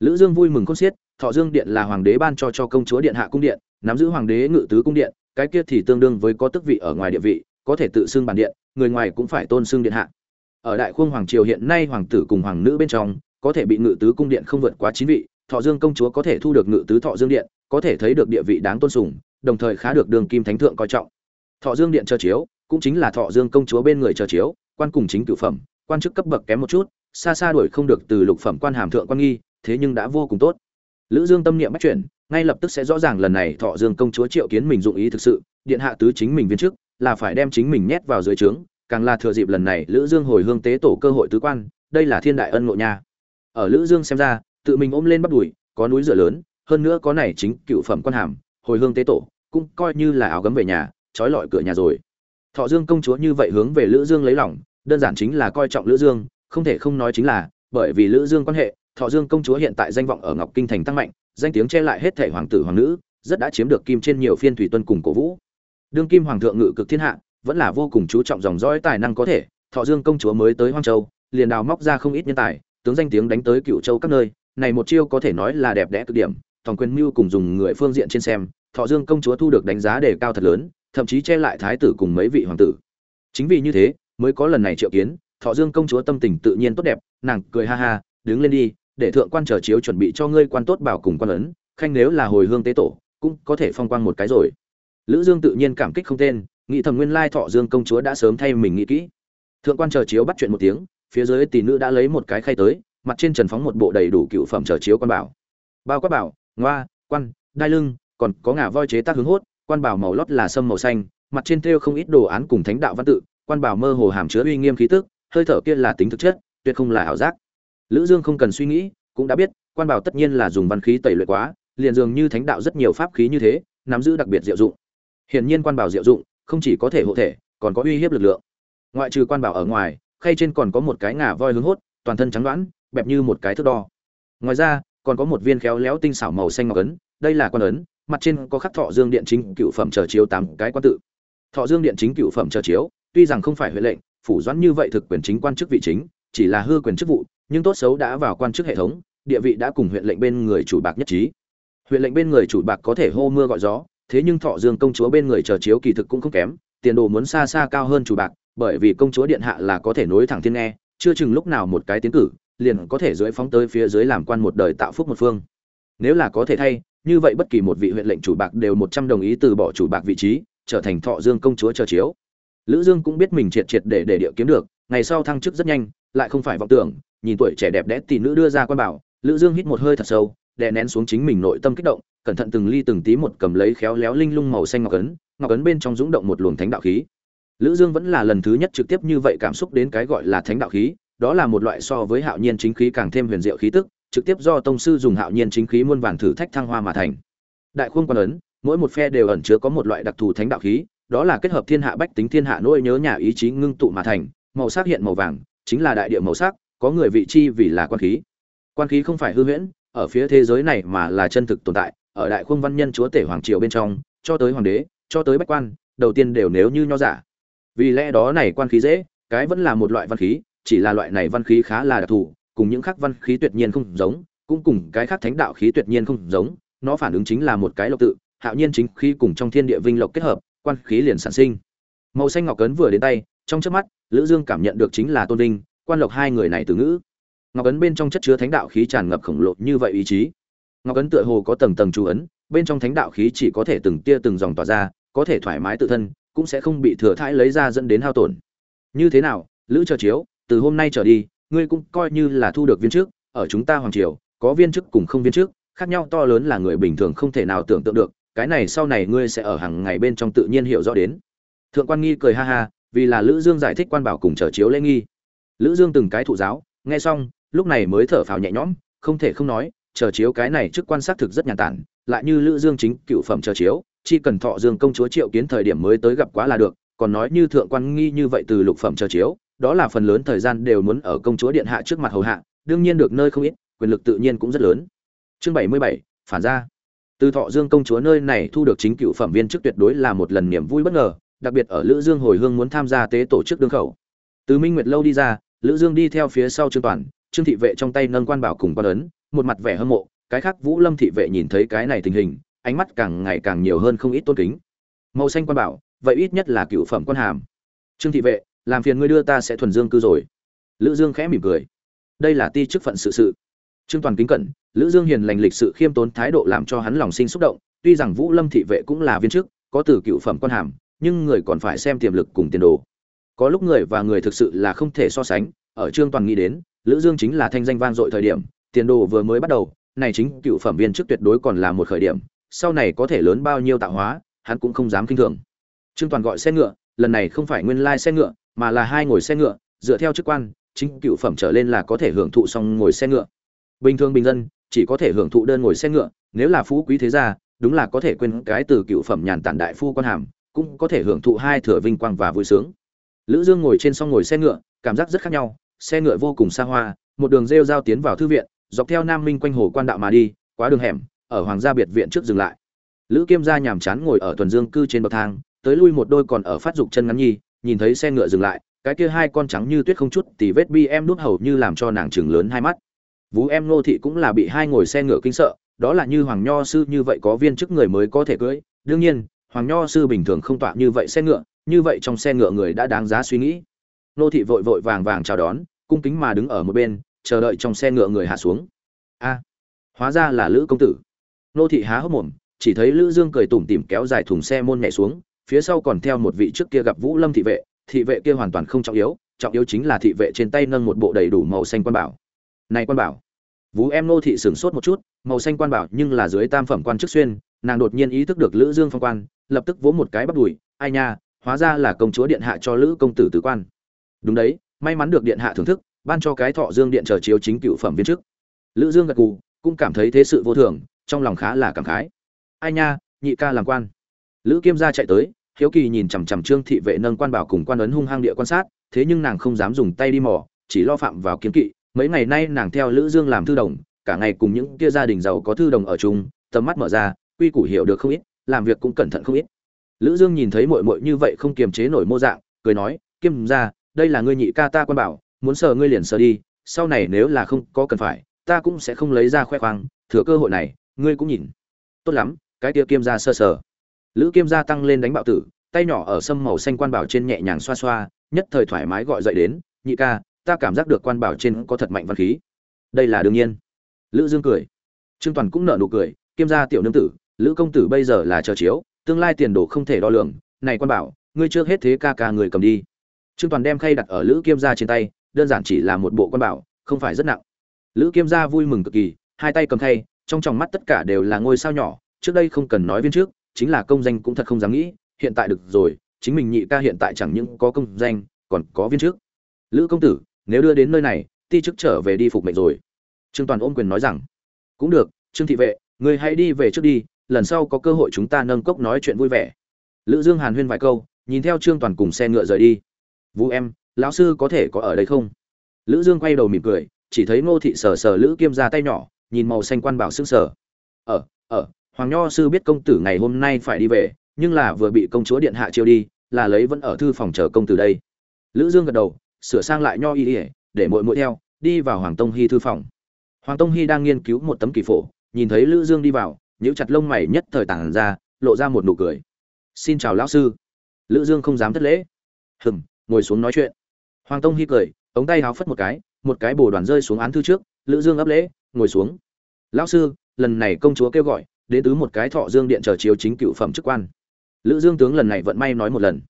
[SPEAKER 1] Lữ dương vui mừng khôn xiết, thọ dương điện là hoàng đế ban cho cho công chúa điện hạ cung điện, nắm giữ hoàng đế ngự tứ cung điện, cái kia thì tương đương với có tước vị ở ngoài địa vị, có thể tự xưng bản điện, người ngoài cũng phải tôn xưng điện hạ ở đại khuông hoàng triều hiện nay hoàng tử cùng hoàng nữ bên trong, có thể bị ngự tứ cung điện không vượt quá chín vị, thọ dương công chúa có thể thu được ngự tứ thọ dương điện, có thể thấy được địa vị đáng tôn sùng, đồng thời khá được đường kim thánh thượng coi trọng. Thọ dương điện chờ chiếu, cũng chính là thọ dương công chúa bên người chờ chiếu, quan cùng chính cử phẩm, quan chức cấp bậc kém một chút, xa xa đuổi không được từ lục phẩm quan hàm thượng quan nghi, thế nhưng đã vô cùng tốt. Lữ dương tâm niệm bắt chuyển, ngay lập tức sẽ rõ ràng lần này thọ dương công chúa triệu kiến mình dụng ý thực sự, điện hạ tứ chính mình viên chức, là phải đem chính mình nhét vào dưới trướng càng là thừa dịp lần này lữ dương hồi hương tế tổ cơ hội tứ quan, đây là thiên đại ân ngộ nha. Ở lữ dương xem ra, tự mình ôm lên bắt đuổi có núi dựa lớn, hơn nữa có này chính cựu phẩm quan hàm, hồi hương tế tổ, cũng coi như là áo gấm về nhà, trói lọi cửa nhà rồi. Thọ dương công chúa như vậy hướng về lữ dương lấy lòng, đơn giản chính là coi trọng lữ dương, không thể không nói chính là, bởi vì lữ dương quan hệ, thọ dương công chúa hiện tại danh vọng ở ngọc kinh thành tăng mạnh, danh tiếng che lại hết thể hoàng tử hoàng nữ, rất đã chiếm được kim trên nhiều phiên thủy tuân cùng cổ vũ. Đương kim hoàng thượng ngự cực thiên hạ vẫn là vô cùng chú trọng dòng dõi tài năng có thể, thọ dương công chúa mới tới hoang châu, liền đào móc ra không ít nhân tài, tướng danh tiếng đánh tới cựu châu các nơi, này một chiêu có thể nói là đẹp đẽ cực điểm, thòng quyền mưu cùng dùng người phương diện trên xem, thọ dương công chúa thu được đánh giá đề cao thật lớn, thậm chí che lại thái tử cùng mấy vị hoàng tử. Chính vì như thế, mới có lần này triệu kiến, thọ dương công chúa tâm tình tự nhiên tốt đẹp, nàng cười ha ha, đứng lên đi, để thượng quan trở chiếu chuẩn bị cho ngươi quan tốt bảo cùng quan ấn, khanh nếu là hồi hương tế tổ, cũng có thể phong quang một cái rồi. Lữ dương tự nhiên cảm kích không tên nghĩ thầm nguyên lai thọ dương công chúa đã sớm thay mình nghĩ kỹ. Thượng quan chờ chiếu bắt chuyện một tiếng, phía dưới tỷ nữ đã lấy một cái khay tới, mặt trên trần phóng một bộ đầy đủ cựu phẩm chờ chiếu quan bảo. Bao quát bảo, ngoa, quan, đai lưng, còn có ngà voi chế tác hướng hốt, quan bảo màu lót là sâm màu xanh, mặt trên thêu không ít đồ án cùng thánh đạo văn tự, quan bảo mơ hồ hàm chứa uy nghiêm khí tức, hơi thở kia là tính thực chất, tuyệt không là ảo giác. Lữ dương không cần suy nghĩ, cũng đã biết, quan bảo tất nhiên là dùng văn khí tẩy luyện quá, liền dường như thánh đạo rất nhiều pháp khí như thế, nắm giữ đặc biệt diệu dụng. Hiển nhiên quan bảo diệu dụng không chỉ có thể hộ thể, còn có uy hiếp lực lượng. Ngoại trừ quan bảo ở ngoài, khay trên còn có một cái ngà voi hướng hốt, toàn thân trắng đoãn bẹp như một cái thước đo. Ngoài ra, còn có một viên khéo léo tinh xảo màu xanh ngọc ấn, đây là quan ấn, mặt trên có khắc thọ dương điện chính cựu phẩm trở chiếu tám cái quan tự. Thọ dương điện chính cựu phẩm trở chiếu, tuy rằng không phải huệ lệnh, phủ doãn như vậy thực quyền chính quan chức vị chính, chỉ là hư quyền chức vụ, nhưng tốt xấu đã vào quan chức hệ thống, địa vị đã cùng huyện lệnh bên người chủ bạc nhất trí. Huyện lệnh bên người chủ bạc có thể hô mưa gọi gió thế nhưng thọ dương công chúa bên người chờ chiếu kỳ thực cũng không kém, tiền đồ muốn xa xa cao hơn chủ bạc, bởi vì công chúa điện hạ là có thể nối thẳng thiên nghe, chưa chừng lúc nào một cái tiến cử, liền có thể dưới phóng tới phía dưới làm quan một đời tạo phúc một phương. Nếu là có thể thay, như vậy bất kỳ một vị huyện lệnh chủ bạc đều một trăm đồng ý từ bỏ chủ bạc vị trí, trở thành thọ dương công chúa chờ chiếu. Lữ dương cũng biết mình triệt triệt để để địa kiếm được, ngày sau thăng chức rất nhanh, lại không phải vọng tưởng, nhìn tuổi trẻ đẹp đẽ tỷ nữ đưa ra quan bảo, lữ dương hít một hơi thật sâu, đè nén xuống chính mình nội tâm kích động cẩn thận từng ly từng tí một cầm lấy khéo léo linh lung màu xanh ngọc ấn ngọc ấn bên trong dũng động một luồng thánh đạo khí. Lữ dương vẫn là lần thứ nhất trực tiếp như vậy cảm xúc đến cái gọi là thánh đạo khí, đó là một loại so với hạo nhiên chính khí càng thêm huyền diệu khí tức, trực tiếp do tông sư dùng hạo nhiên chính khí muôn vàn thử thách thăng hoa mà thành. Đại khuôn quan ấn, mỗi một phe đều ẩn chứa có một loại đặc thù thánh đạo khí, đó là kết hợp thiên hạ bách tính thiên hạ nỗi nhớ nhà ý chí ngưng tụ mà thành, màu sắc hiện màu vàng, chính là đại địa màu sắc, có người vị chi vì là quan khí. Quan khí không phải hư huyễn, ở phía thế giới này mà là chân thực tồn tại ở đại khuôn văn nhân chúa tể hoàng triều bên trong, cho tới hoàng đế, cho tới bách quan, đầu tiên đều nếu như nho giả. Vì lẽ đó này quan khí dễ, cái vẫn là một loại văn khí, chỉ là loại này văn khí khá là đặc thù, cùng những khác văn khí tuyệt nhiên không giống, cũng cùng cái khác thánh đạo khí tuyệt nhiên không giống, nó phản ứng chính là một cái lộc tự, hạo nhiên chính khí cùng trong thiên địa vinh lộc kết hợp, quan khí liền sản sinh. Màu xanh ngọc cấn vừa đến tay, trong chớp mắt, lữ dương cảm nhận được chính là tôn vinh, quan lộc hai người này từ ngữ. Ngọc ấn bên trong chất chứa thánh đạo khí tràn ngập khổng lồ như vậy ý chí ngọc ấn tựa hồ có tầng tầng chú ấn, bên trong thánh đạo khí chỉ có thể từng tia từng dòng tỏa ra, có thể thoải mái tự thân, cũng sẽ không bị thừa thãi lấy ra dẫn đến hao tổn. Như thế nào, lữ chờ chiếu, từ hôm nay trở đi, ngươi cũng coi như là thu được viên chức, ở chúng ta hoàng triều, có viên chức cùng không viên chức, khác nhau to lớn là người bình thường không thể nào tưởng tượng được, cái này sau này ngươi sẽ ở hàng ngày bên trong tự nhiên hiểu rõ đến. Thượng quan nghi cười ha ha, vì là lữ dương giải thích quan bảo cùng trở chiếu lễ nghi. Lữ dương từng cái thụ giáo, nghe xong, lúc này mới thở phào nhẹ nhõm, không thể không nói chờ chiếu cái này trước quan sát thực rất nhàn tản, lại như lữ dương chính cựu phẩm chờ chiếu chỉ cần thọ dương công chúa triệu kiến thời điểm mới tới gặp quá là được, còn nói như thượng quan nghi như vậy từ lục phẩm chờ chiếu, đó là phần lớn thời gian đều muốn ở công chúa điện hạ trước mặt hầu hạ, đương nhiên được nơi không ít, quyền lực tự nhiên cũng rất lớn. Chương bảy mươi bảy, phản ra. Từ thọ dương công chúa nơi này thu được chính cựu phẩm viên chức tuyệt đối là một lần niềm vui bất ngờ, đặc biệt ở lữ dương hồi hương muốn tham gia tế tổ chức đương khẩu. Từ minh nguyệt lâu đi ra, lữ dương đi theo phía sau trương toàn, trương thị vệ trong tay nâng quan bảo cùng quan ấn một mặt vẻ hâm mộ, cái khác vũ lâm thị vệ nhìn thấy cái này tình hình, ánh mắt càng ngày càng nhiều hơn không ít tôn kính. Màu xanh quan bảo, vậy ít nhất là cựu phẩm quan hàm. Trương thị vệ, làm phiền ngươi đưa ta sẽ thuần dương cư rồi. Lữ dương khẽ mỉm cười. Đây là ti chức phận sự sự. Trương toàn kính cẩn, lữ dương hiền lành lịch sự khiêm tốn thái độ làm cho hắn lòng sinh xúc động, tuy rằng vũ lâm thị vệ cũng là viên chức, có từ cựu phẩm quan hàm, nhưng người còn phải xem tiềm lực cùng tiền đồ. Có lúc người và người thực sự là không thể so sánh, ở trương toàn nghĩ đến, lữ dương chính là thanh danh vang dội thời điểm tiền đồ vừa mới bắt đầu, này chính cựu phẩm viên chức tuyệt đối còn là một khởi điểm, sau này có thể lớn bao nhiêu tạo hóa, hắn cũng không dám kinh thường. Trương toàn gọi xe ngựa, lần này không phải nguyên lai xe ngựa, mà là hai ngồi xe ngựa, dựa theo chức quan, chính cựu phẩm trở lên là có thể hưởng thụ xong ngồi xe ngựa. Bình thường bình dân, chỉ có thể hưởng thụ đơn ngồi xe ngựa, nếu là phú quý thế gia, đúng là có thể quên cái từ cựu phẩm nhàn tản đại phu quan hàm, cũng có thể hưởng thụ hai thừa vinh quang và vui sướng. Lữ dương ngồi trên song ngồi xe ngựa, cảm giác rất khác nhau, xe ngựa vô cùng xa hoa, một đường rêu giao tiến vào thư viện dọc theo nam minh quanh hồ quan đạo mà đi qua đường hẻm, ở hoàng gia biệt viện trước dừng lại. Lữ kiêm gia nhàm chán ngồi ở tuần dương cư trên bậc thang, tới lui một đôi còn ở phát dục chân ngắn nhi, nhìn thấy xe ngựa dừng lại, cái kia hai con trắng như tuyết không chút tì vết bi em đút hầu như làm cho nàng chừng lớn hai mắt. Vú em nô thị cũng là bị hai ngồi xe ngựa kinh sợ, đó là như hoàng nho sư như vậy có viên chức người mới có thể cưới. Đương nhiên, hoàng nho sư bình thường không tọa như vậy xe ngựa, như vậy trong xe ngựa người đã đáng giá suy nghĩ. Nô thị vội vội vàng vàng chào đón, cung kính mà đứng ở một bên chờ đợi trong xe ngựa người hạ xuống. A, hóa ra là lữ công tử. Nô thị há hốc mồm, chỉ thấy lữ dương cười tủm tỉm kéo dài thùng xe môn nhảy xuống, phía sau còn theo một vị trước kia gặp vũ lâm thị vệ thị vệ kia hoàn toàn không trọng yếu trọng yếu chính là thị vệ trên tay nâng một bộ đầy đủ màu xanh quan bảo. Này quan bảo. Vũ em nô thị sửng sốt một chút, màu xanh quan bảo nhưng là dưới tam phẩm quan chức xuyên, nàng đột nhiên ý thức được lữ dương phong quan, lập tức vỗ một cái bắt đùi, ai nha, hóa ra là công chúa điện hạ cho lữ công tử tử quan. Đúng đấy, may mắn được điện hạ thưởng thức ban cho cái thọ dương điện chờ chiếu chính cựu phẩm viên chức. Lữ dương gật gù, cũng cảm thấy thế sự vô thường, trong lòng khá là cảm khái. Ai nha, nhị ca làm quan. Lữ kiêm gia chạy tới, hiếu kỳ nhìn chằm chằm trương thị vệ nâng quan bảo cùng quan ấn hung hăng địa quan sát, thế nhưng nàng không dám dùng tay đi mò, chỉ lo phạm vào kiến kỵ. Mấy ngày nay nàng theo lữ dương làm thư đồng, cả ngày cùng những kia gia đình giàu có thư đồng ở chung, tầm mắt mở ra, quy củ hiểu được không ít, làm việc cũng cẩn thận không ít. Lữ dương nhìn thấy muội muội như vậy không kiềm chế nổi mô dạng, cười nói, kiêm gia, đây là ngươi nhị ca ta quan bảo muốn sờ ngươi liền sờ đi, sau này nếu là không có cần phải, ta cũng sẽ không lấy ra khoe khoang, thừa cơ hội này, ngươi cũng nhìn. Tốt lắm, cái tia kiêm gia sơ sờ. Lữ kiêm gia tăng lên đánh bạo tử, tay nhỏ ở sâm màu xanh quan bảo trên nhẹ nhàng xoa xoa, nhất thời thoải mái gọi dậy đến, nhị ca, ta cảm giác được quan bảo trên có thật mạnh văn khí. Đây là đương nhiên. Lữ dương cười. Trương toàn cũng nở nụ cười, kiêm gia tiểu nương tử, lữ công tử bây giờ là chờ chiếu, tương lai tiền đồ không thể đo lường. Này quan bảo, ngươi trước hết thế ca ca người cầm đi. Trương toàn đem khay đặt ở lữ kiêm gia trên tay đơn giản chỉ là một bộ quan bảo không phải rất nặng. Lữ kiêm gia vui mừng cực kỳ hai tay cầm thay, trong tròng mắt tất cả đều là ngôi sao nhỏ trước đây không cần nói viên trước chính là công danh cũng thật không dám nghĩ hiện tại được rồi chính mình nhị ca hiện tại chẳng những có công danh còn có viên trước. Lữ công tử nếu đưa đến nơi này ti chức trở về đi phục mệnh rồi. Trương toàn ôm quyền nói rằng cũng được trương thị vệ người hãy đi về trước đi lần sau có cơ hội chúng ta nâng cốc nói chuyện vui vẻ. Lữ dương hàn huyên vài câu nhìn theo trương toàn cùng xe ngựa rời đi. Vũ em lão sư có thể có ở đây không? Lữ dương quay đầu mỉm cười, chỉ thấy ngô thị sờ sờ lữ kiêm ra tay nhỏ, nhìn màu xanh quan bảo sững sờ. Ở ở hoàng nho sư biết công tử ngày hôm nay phải đi về, nhưng là vừa bị công chúa điện hạ chiêu đi, là lấy vẫn ở thư phòng chờ công tử đây. Lữ dương gật đầu, sửa sang lại nho y ỉa để muội muội theo, đi vào hoàng tông hy thư phòng. Hoàng tông hy đang nghiên cứu một tấm kỳ phổ, nhìn thấy lữ dương đi vào, nhíu chặt lông mày nhất thời tàng ra, lộ ra một nụ cười. Xin chào lão sư. Lữ dương không dám thất lễ. Hừm, ngồi xuống nói chuyện hoàng tông hy cười, ống tay háo phất một cái một cái bồ đoàn rơi xuống án thư trước, lữ dương ấp lễ, ngồi xuống. Lão sư, lần này công chúa kêu gọi, đến tứ một cái thọ dương điện chờ chiếu chính cựu phẩm chức quan. Lữ dương tướng lần này vận may nói một lần.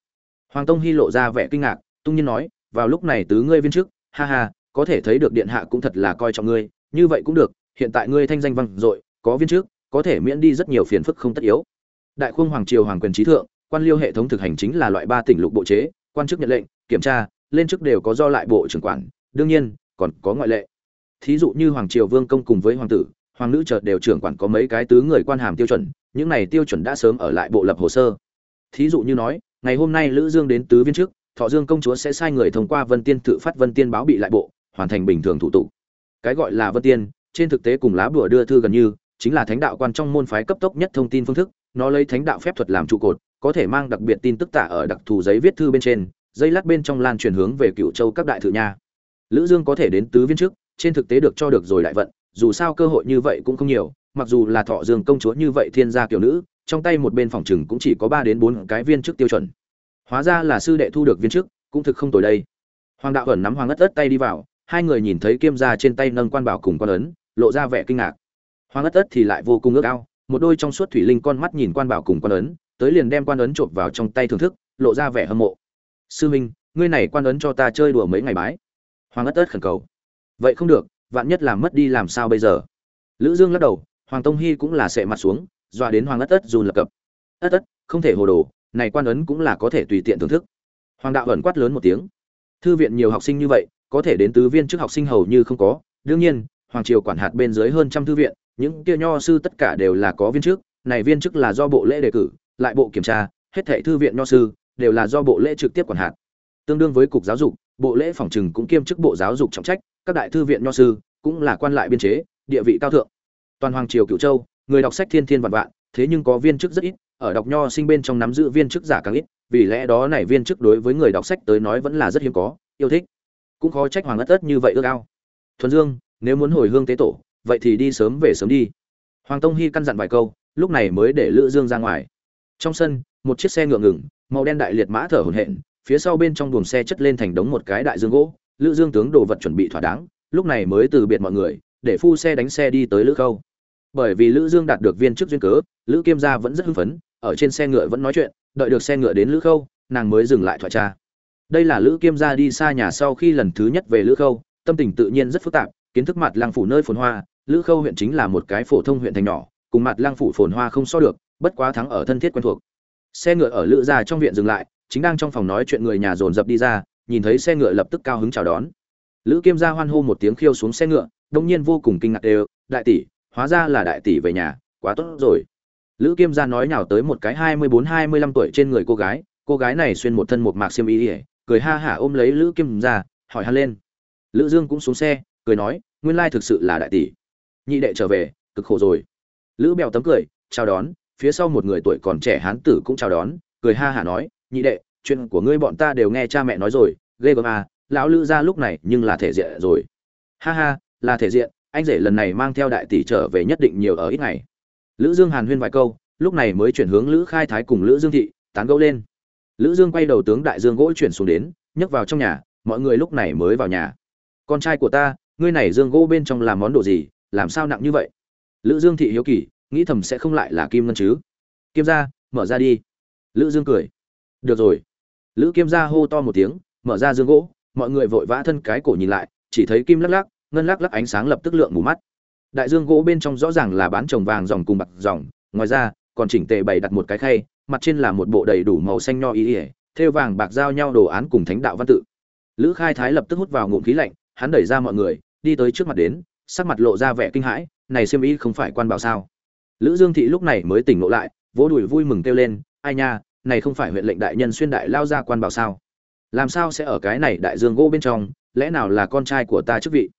[SPEAKER 1] Hoàng tông hy lộ ra vẻ kinh ngạc, tung nhiên nói, vào lúc này tứ ngươi viên chức, ha ha, có thể thấy được điện hạ cũng thật là coi trọng ngươi, như vậy cũng được, hiện tại ngươi thanh danh vang dội, có viên chức, có thể miễn đi rất nhiều phiền phức không tất yếu. Đại khung hoàng triều hoàng quyền trí thượng, quan liêu hệ thống thực hành chính là loại ba tỉnh lục bộ chế, quan chức nhận lệnh, kiểm tra lên chức đều có do lại bộ trưởng quản, đương nhiên, còn có ngoại lệ. Thí dụ như hoàng triều vương công cùng với hoàng tử, hoàng nữ chợt đều trưởng quản có mấy cái tứ người quan hàm tiêu chuẩn, những này tiêu chuẩn đã sớm ở lại bộ lập hồ sơ. Thí dụ như nói, ngày hôm nay lữ dương đến tứ viên trước thọ dương công chúa sẽ sai người thông qua vân tiên tự phát vân tiên báo bị lại bộ, hoàn thành bình thường thủ tục. Cái gọi là vân tiên, trên thực tế cùng lá bùa đưa thư gần như, chính là thánh đạo quan trong môn phái cấp tốc nhất thông tin phương thức, nó lấy thánh đạo phép thuật làm trụ cột, có thể mang đặc biệt tin tức tả ở đặc thù giấy viết thư bên trên dây lát bên trong lan truyền hướng về cựu châu các đại thự nha lữ dương có thể đến tứ viên trước, trên thực tế được cho được rồi đại vận, dù sao cơ hội như vậy cũng không nhiều, mặc dù là thọ dương công chúa như vậy thiên gia kiểu nữ, trong tay một bên phòng trừng cũng chỉ có ba đến bốn cái viên chức tiêu chuẩn. Hóa ra là sư đệ thu được viên chức cũng thực không tồi đây. Hoàng đạo ẩn nắm hoàng ất ất tay đi vào, hai người nhìn thấy kiêm gia trên tay nâng quan bảo cùng quan ấn, lộ ra vẻ kinh ngạc. Hoàng ất ất thì lại vô cùng ước ao, một đôi trong suốt thủy linh con mắt nhìn quan bảo cùng quan ấn, tới liền đem quan ấn trộm vào trong tay thưởng thức, lộ ra vẻ hâm mộ sư minh ngươi này quan ấn cho ta chơi đùa mấy ngày bái. Hoàng ất ớt khẩn cầu. Vậy không được, vạn nhất làm mất đi làm sao bây giờ? Lữ dương lắc đầu, hoàng tông hy cũng là sệ mặt xuống, dọa đến hoàng ất ớt run lập cập. Ất ớt, không thể hồ đồ, này quan ấn cũng là có thể tùy tiện thưởng thức. Hoàng đạo ẩn quát lớn một tiếng. Thư viện nhiều học sinh như vậy, có thể đến tứ viên trước học sinh hầu như không có. Đương nhiên, hoàng triều quản hạt bên dưới hơn trăm thư viện, những kia nho sư tất cả đều là có viên chức này viên chức là do bộ lễ đề cử, lại bộ kiểm tra, hết thảy thư viện nho sư đều là do bộ lễ trực tiếp quản hạt. Tương đương với cục giáo dục, bộ lễ phòng trừng cũng kiêm chức bộ giáo dục trọng trách, các đại thư viện nho sư cũng là quan lại biên chế, địa vị cao thượng. Toàn hoàng triều cửu châu, người đọc sách thiên thiên vạn vạn, thế nhưng có viên chức rất ít, ở đọc nho sinh bên trong nắm giữ viên chức giả càng ít, vì lẽ đó này viên chức đối với người đọc sách tới nói vẫn là rất hiếm có, yêu thích. Cũng khó trách hoàng ất ất như vậy ước ao. Thuần dương, nếu muốn hồi hương tế tổ, vậy thì đi sớm về sớm đi. Hoàng tông hy căn dặn vài câu, lúc này mới để lữ dương ra ngoài. Trong sân, một chiếc xe ngựa ngừng màu đen đại liệt mã thở hổn hển, phía sau bên trong buồng xe chất lên thành đống một cái đại dương gỗ, lữ dương tướng đồ vật chuẩn bị thỏa đáng, lúc này mới từ biệt mọi người, để phu xe đánh xe đi tới lữ khâu. Bởi vì lữ dương đạt được viên chức duyên cớ, lữ kiêm gia vẫn rất hưng phấn, ở trên xe ngựa vẫn nói chuyện, đợi được xe ngựa đến lữ khâu, nàng mới dừng lại thoại tra. Đây là lữ kiêm gia đi xa nhà sau khi lần thứ nhất về lữ khâu, tâm tình tự nhiên rất phức tạp, kiến thức mặt lang phủ nơi phồn hoa, lữ khâu huyện chính là một cái phổ thông huyện thành nhỏ, cùng mặt lang phủ phồn hoa không so được, bất quá thắng ở thân thiết quen thuộc xe ngựa ở lữ gia trong viện dừng lại, chính đang trong phòng nói chuyện người nhà dồn dập đi ra, nhìn thấy xe ngựa lập tức cao hứng chào đón. Lữ kiêm gia hoan hô một tiếng khiêu xuống xe ngựa, đông nhiên vô cùng kinh ngạc đều, đại tỷ, hóa ra là đại tỷ về nhà, quá tốt rồi. Lữ kiêm gia nói nhào tới một cái hai mươi bốn, hai mươi lăm tuổi trên người cô gái cô gái này xuyên một thân một mạc xiêm y ỉa cười ha hả ôm lấy lữ kiêm gia, hỏi han lên. Lữ dương cũng xuống xe, cười nói, nguyên lai thực sự là đại tỷ. Nhị đệ trở về, cực khổ rồi. Lữ bèo tấm cười, chào đón phía sau một người tuổi còn trẻ hán tử cũng chào đón, cười ha hả nói, nhị đệ, chuyện của ngươi bọn ta đều nghe cha mẹ nói rồi, ghê gớm à lão lữ ra lúc này nhưng là thể diện rồi. Ha ha, là thể diện, anh rể lần này mang theo đại tỷ trở về nhất định nhiều ở ít ngày. Lữ dương hàn huyên vài câu, lúc này mới chuyển hướng lữ khai thái cùng lữ dương thị, tán gẫu lên. Lữ dương quay đầu tướng đại dương gỗ chuyển xuống đến, nhấc vào trong nhà, mọi người lúc này mới vào nhà. Con trai của ta, ngươi này dương gỗ bên trong làm món đồ gì, làm sao nặng như vậy? Lữ dương thị hiếu kỳ nghĩ thầm sẽ không lại là kim ngân chứ. Kim ra, mở ra đi. Lữ dương cười. Được rồi. Lữ kim ra hô to một tiếng mở ra dương gỗ mọi người vội vã thân cái cổ nhìn lại chỉ thấy kim lắc lắc ngân lắc lắc ánh sáng lập tức lượng mù mắt. Đại dương gỗ bên trong rõ ràng là bán trồng vàng dòng cùng bạc dòng ngoài ra còn chỉnh tề bày đặt một cái khay mặt trên là một bộ đầy đủ màu xanh nho ý ỉa thêu vàng bạc giao nhau đồ án cùng thánh đạo văn tự. Lữ khai thái lập tức hút vào ngụm khí lạnh hắn đẩy ra mọi người đi tới trước mặt đến sắc mặt lộ ra vẻ kinh hãi này xem ý không phải quan bảo sao? Lữ dương thị lúc này mới tỉnh ngộ lại, vỗ đùi vui mừng kêu lên, ai nha, này không phải huyện lệnh đại nhân xuyên đại lao ra quan bảo sao? Làm sao sẽ ở cái này đại dương gỗ bên trong, lẽ nào là con trai của ta chức vị?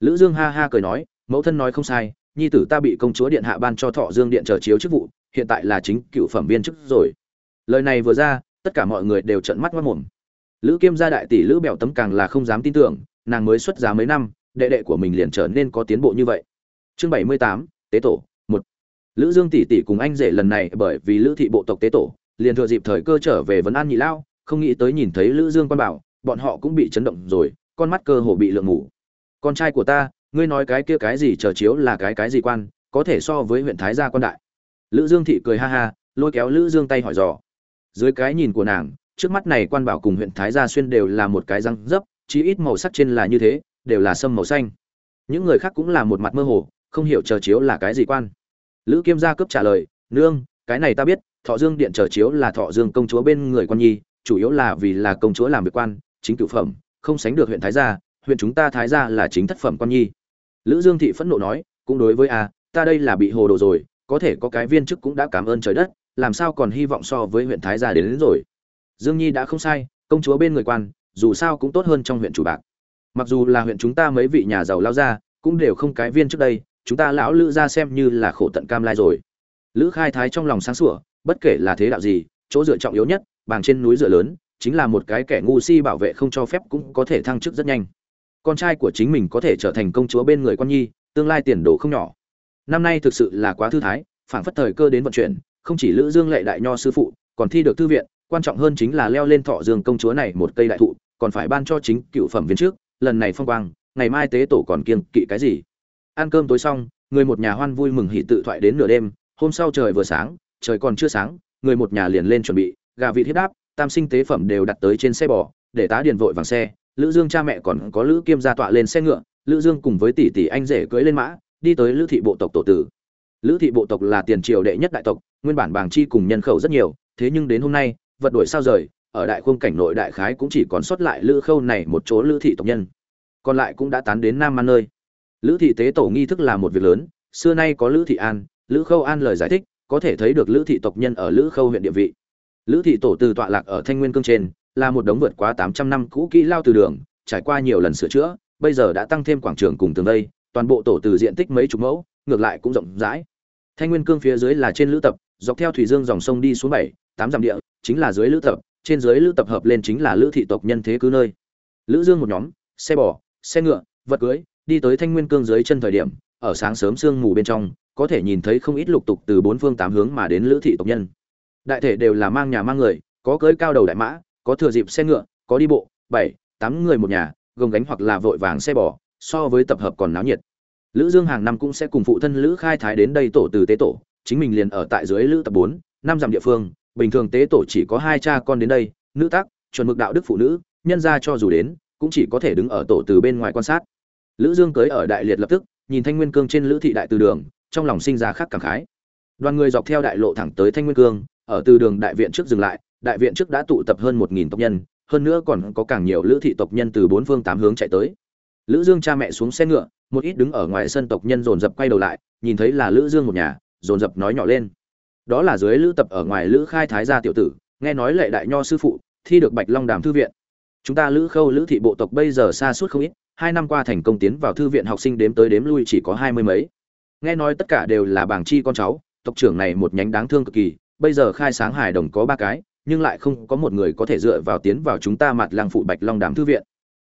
[SPEAKER 1] Lữ dương ha ha cười nói, mẫu thân nói không sai, nhi tử ta bị công chúa điện hạ ban cho thọ dương điện trở chiếu chức vụ, hiện tại là chính cựu phẩm viên chức rồi. Lời này vừa ra, tất cả mọi người đều trợn mắt mất mồm. Lữ kiêm gia đại tỷ lữ bèo tấm càng là không dám tin tưởng, nàng mới xuất giá mấy năm, đệ đệ của mình liền trở nên có tiến bộ như vậy. Chương bảy mươi tám, tế tổ lữ dương tỷ tỷ cùng anh rể lần này bởi vì lữ thị bộ tộc tế tổ, liền thừa dịp thời cơ trở về vấn an nhị lao, không nghĩ tới nhìn thấy lữ dương quan bảo, bọn họ cũng bị chấn động rồi, con mắt cơ hồ bị lượng ngủ con trai của ta, ngươi nói cái kia cái gì chờ chiếu là cái cái gì quan, có thể so với huyện thái gia quan đại. Lữ dương thị cười ha ha, lôi kéo lữ dương tay hỏi dò. Dưới cái nhìn của nàng, trước mắt này quan bảo cùng huyện thái gia xuyên đều là một cái răng dấp, chí ít màu sắc trên là như thế, đều là sâm màu xanh. Những người khác cũng là một mặt mơ hồ, không hiểu chờ chiếu là cái gì quan lữ kiêm gia cướp trả lời nương cái này ta biết thọ dương điện chờ chiếu là thọ dương công chúa bên người quan nhi chủ yếu là vì là công chúa làm việc quan chính cựu phẩm không sánh được huyện thái gia huyện chúng ta thái gia là chính thất phẩm quan nhi. Lữ dương thị phẫn nộ nói cũng đối với a ta đây là bị hồ đồ rồi có thể có cái viên chức cũng đã cảm ơn trời đất làm sao còn hy vọng so với huyện thái gia đến, đến rồi. Dương nhi đã không sai công chúa bên người quan dù sao cũng tốt hơn trong huyện chủ bạc. Mặc dù là huyện chúng ta mấy vị nhà giàu lao ra cũng đều không cái viên trước đây chúng ta lão lữ ra xem như là khổ tận cam lai rồi. Lữ khai thái trong lòng sáng sủa, bất kể là thế đạo gì, chỗ dựa trọng yếu nhất bằng trên núi dựa lớn, chính là một cái kẻ ngu si bảo vệ không cho phép cũng có thể thăng chức rất nhanh. Con trai của chính mình có thể trở thành công chúa bên người quan nhi, tương lai tiền đồ không nhỏ. Năm nay thực sự là quá thư thái, phảng phất thời cơ đến vận chuyển, không chỉ lữ dương lệ đại nho sư phụ, còn thi được thư viện, quan trọng hơn chính là leo lên thọ dương công chúa này một cây đại thụ, còn phải ban cho chính cựu phẩm viên trước, lần này phong quang, ngày mai tế tổ còn kiêng kỵ cái gì? Ăn cơm tối xong, người một nhà hoan vui mừng hỉ tự thoại đến nửa đêm, hôm sau trời vừa sáng, trời còn chưa sáng, người một nhà liền lên chuẩn bị, gà vịt thiết đáp, tam sinh tế phẩm đều đặt tới trên xe bò, để tá điền vội vàng xe, lữ dương cha mẹ còn có lữ kiêm gia tọa lên xe ngựa, lữ dương cùng với tỷ tỷ anh rể cưỡi lên mã, đi tới lữ thị bộ tộc tổ tử. Lữ thị bộ tộc là tiền triều đệ nhất đại tộc, nguyên bản bàng chi cùng nhân khẩu rất nhiều, thế nhưng đến hôm nay, vật đổi sao rời, ở đại khung cảnh nội đại khái cũng chỉ còn sót lại lữ khâu này một chỗ lữ thị tộc nhân. Còn lại cũng đã tán đến nam man nơi lữ thị tế tổ nghi thức là một việc lớn, xưa nay có lữ thị an, lữ khâu an lời giải thích, có thể thấy được lữ thị tộc nhân ở lữ khâu huyện địa vị. Lữ thị tổ từ tọa lạc ở thanh nguyên cương trên, là một đống vượt quá tám trăm năm cũ kỹ lao từ đường, trải qua nhiều lần sửa chữa, bây giờ đã tăng thêm quảng trường cùng tường đây, toàn bộ tổ từ diện tích mấy chục mẫu, ngược lại cũng rộng rãi. Thanh nguyên cương phía dưới là trên lữ tập, dọc theo thủy dương dòng sông đi xuống bảy, tám dặm địa, chính là dưới lữ tập, trên dưới lữ tập hợp lên chính là lữ thị tộc nhân thế cứ nơi. Lữ dương một nhóm, xe bò, xe ngựa, vật cưới đi tới thanh nguyên cương dưới chân thời điểm, ở sáng sớm sương mù bên trong, có thể nhìn thấy không ít lục tục từ bốn phương tám hướng mà đến lữ thị tộc nhân. Đại thể đều là mang nhà mang người, có cưới cao đầu đại mã, có thừa dịp xe ngựa, có đi bộ, bảy, tám người một nhà, gồng gánh hoặc là vội vàng xe bò, so với tập hợp còn náo nhiệt. Lữ dương hàng năm cũng sẽ cùng phụ thân lữ khai thái đến đây tổ từ tế tổ, chính mình liền ở tại dưới lữ tập bốn, năm dặm địa phương, bình thường tế tổ chỉ có hai cha con đến đây, nữ tác, chuẩn mực đạo đức phụ nữ, nhân ra cho dù đến, cũng chỉ có thể đứng ở tổ từ bên ngoài quan sát lữ dương cưới ở đại liệt lập tức, nhìn thanh nguyên cương trên lữ thị đại từ đường, trong lòng sinh ra khác cảm khái. Đoàn người dọc theo đại lộ thẳng tới thanh nguyên cương, ở từ đường đại viện trước dừng lại, đại viện trước đã tụ tập hơn một nghìn tộc nhân, hơn nữa còn có càng nhiều lữ thị tộc nhân từ bốn phương tám hướng chạy tới. Lữ dương cha mẹ xuống xe ngựa, một ít đứng ở ngoài sân tộc nhân dồn dập quay đầu lại, nhìn thấy là lữ dương một nhà, dồn dập nói nhỏ lên. Đó là dưới lữ tập ở ngoài lữ khai thái gia tiểu tử, nghe nói lệ đại nho sư phụ, thi được bạch long đàm thư viện. Chúng ta lữ khâu lữ thị bộ tộc bây giờ xa suốt không ít hai năm qua thành công tiến vào thư viện học sinh đếm tới đếm lui chỉ có hai mươi mấy. Nghe nói tất cả đều là bảng chi con cháu, tộc trưởng này một nhánh đáng thương cực kỳ, bây giờ khai sáng hải đồng có ba cái, nhưng lại không có một người có thể dựa vào tiến vào chúng ta mặt làng phụ bạch long đàm thư viện.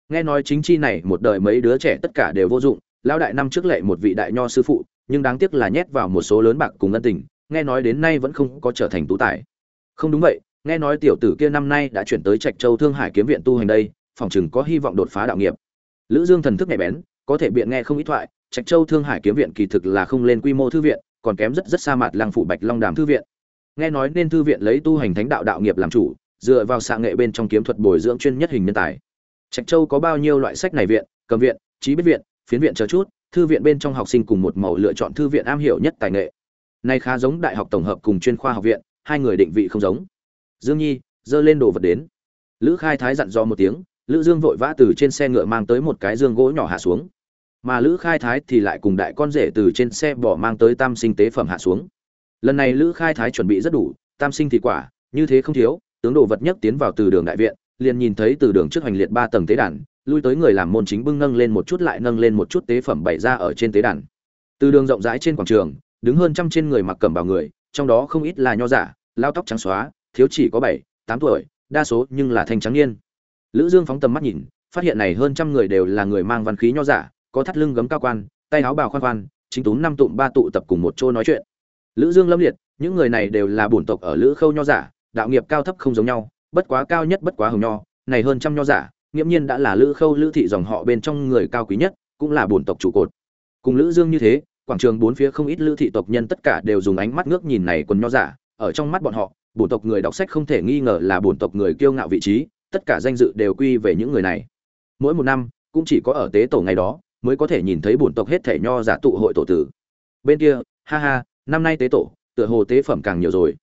[SPEAKER 1] Nghe nói chính chi này một đời mấy đứa trẻ tất cả đều vô dụng, lão đại năm trước lệ một vị đại nho sư phụ, nhưng đáng tiếc là nhét vào một số lớn bạc cùng ân tình, nghe nói đến nay vẫn không có trở thành tú tài. Không đúng vậy, nghe nói tiểu tử kia năm nay đã chuyển tới trạch châu thương hải kiếm viện tu hành đây, phòng chừng có hy vọng đột phá đạo nghiệp lữ dương thần thức nhạy bén, có thể biện nghe không ít thoại, trạch châu thương hải kiếm viện kỳ thực là không lên quy mô thư viện, còn kém rất rất xa mặt lăng phủ bạch long đàm thư viện. Nghe nói nên thư viện lấy tu hành thánh đạo đạo nghiệp làm chủ, dựa vào xạ nghệ bên trong kiếm thuật bồi dưỡng chuyên nhất hình nhân tài. Trạch châu có bao nhiêu loại sách này viện, cầm viện trí biết viện, phiến viện chờ chút, thư viện bên trong học sinh cùng một màu lựa chọn thư viện am hiểu nhất tài nghệ. Nay khá giống đại học tổng hợp cùng chuyên khoa học viện, hai người định vị không giống. Dương nhi, dơ lên đồ vật đến. Lữ khai thái dặn dò một tiếng lữ dương vội vã từ trên xe ngựa mang tới một cái dương gỗ nhỏ hạ xuống. Mà lữ khai thái thì lại cùng đại con rể từ trên xe bỏ mang tới tam sinh tế phẩm hạ xuống. Lần này lữ khai thái chuẩn bị rất đủ, tam sinh thì quả, như thế không thiếu, tướng đồ vật nhất tiến vào từ đường đại viện, liền nhìn thấy từ đường trước hành liệt ba tầng tế đàn, lui tới người làm môn chính bưng nâng lên một chút lại nâng lên một chút tế phẩm bày ra ở trên tế đàn. Từ đường rộng rãi trên quảng trường, đứng hơn trăm trên người mặc cẩm bào người, trong đó không ít là nho giả, lao tóc trắng xóa, thiếu chỉ có bảy, tám tuổi, đa số nhưng là thanh trắng niên lữ dương phóng tầm mắt nhìn, phát hiện này hơn trăm người đều là người mang văn khí nho giả, có thắt lưng gấm cao quan, tay áo bào khoan khoan, chính tú năm tụm ba tụ tập cùng một chỗ nói chuyện. Lữ dương lâm liệt, những người này đều là bổn tộc ở lữ khâu nho giả, đạo nghiệp cao thấp không giống nhau, bất quá cao nhất bất quá hồng nho, này hơn trăm nho giả, nghiễm nhiên đã là lữ khâu lữ thị dòng họ bên trong người cao quý nhất, cũng là bổn tộc trụ cột. Cùng lữ dương như thế, quảng trường bốn phía không ít lữ thị tộc nhân tất cả đều dùng ánh mắt ngước nhìn này quần nho giả, ở trong mắt bọn họ, bổn tộc người đọc sách không thể nghi ngờ là bổn tộc người kiêu ngạo vị trí tất cả danh dự đều quy về những người này. Mỗi một năm, cũng chỉ có ở tế tổ ngày đó mới có thể nhìn thấy bổn tộc hết thể nho giả tụ hội tổ tử. Bên kia, ha ha, năm nay tế tổ, tựa hồ tế phẩm càng nhiều rồi.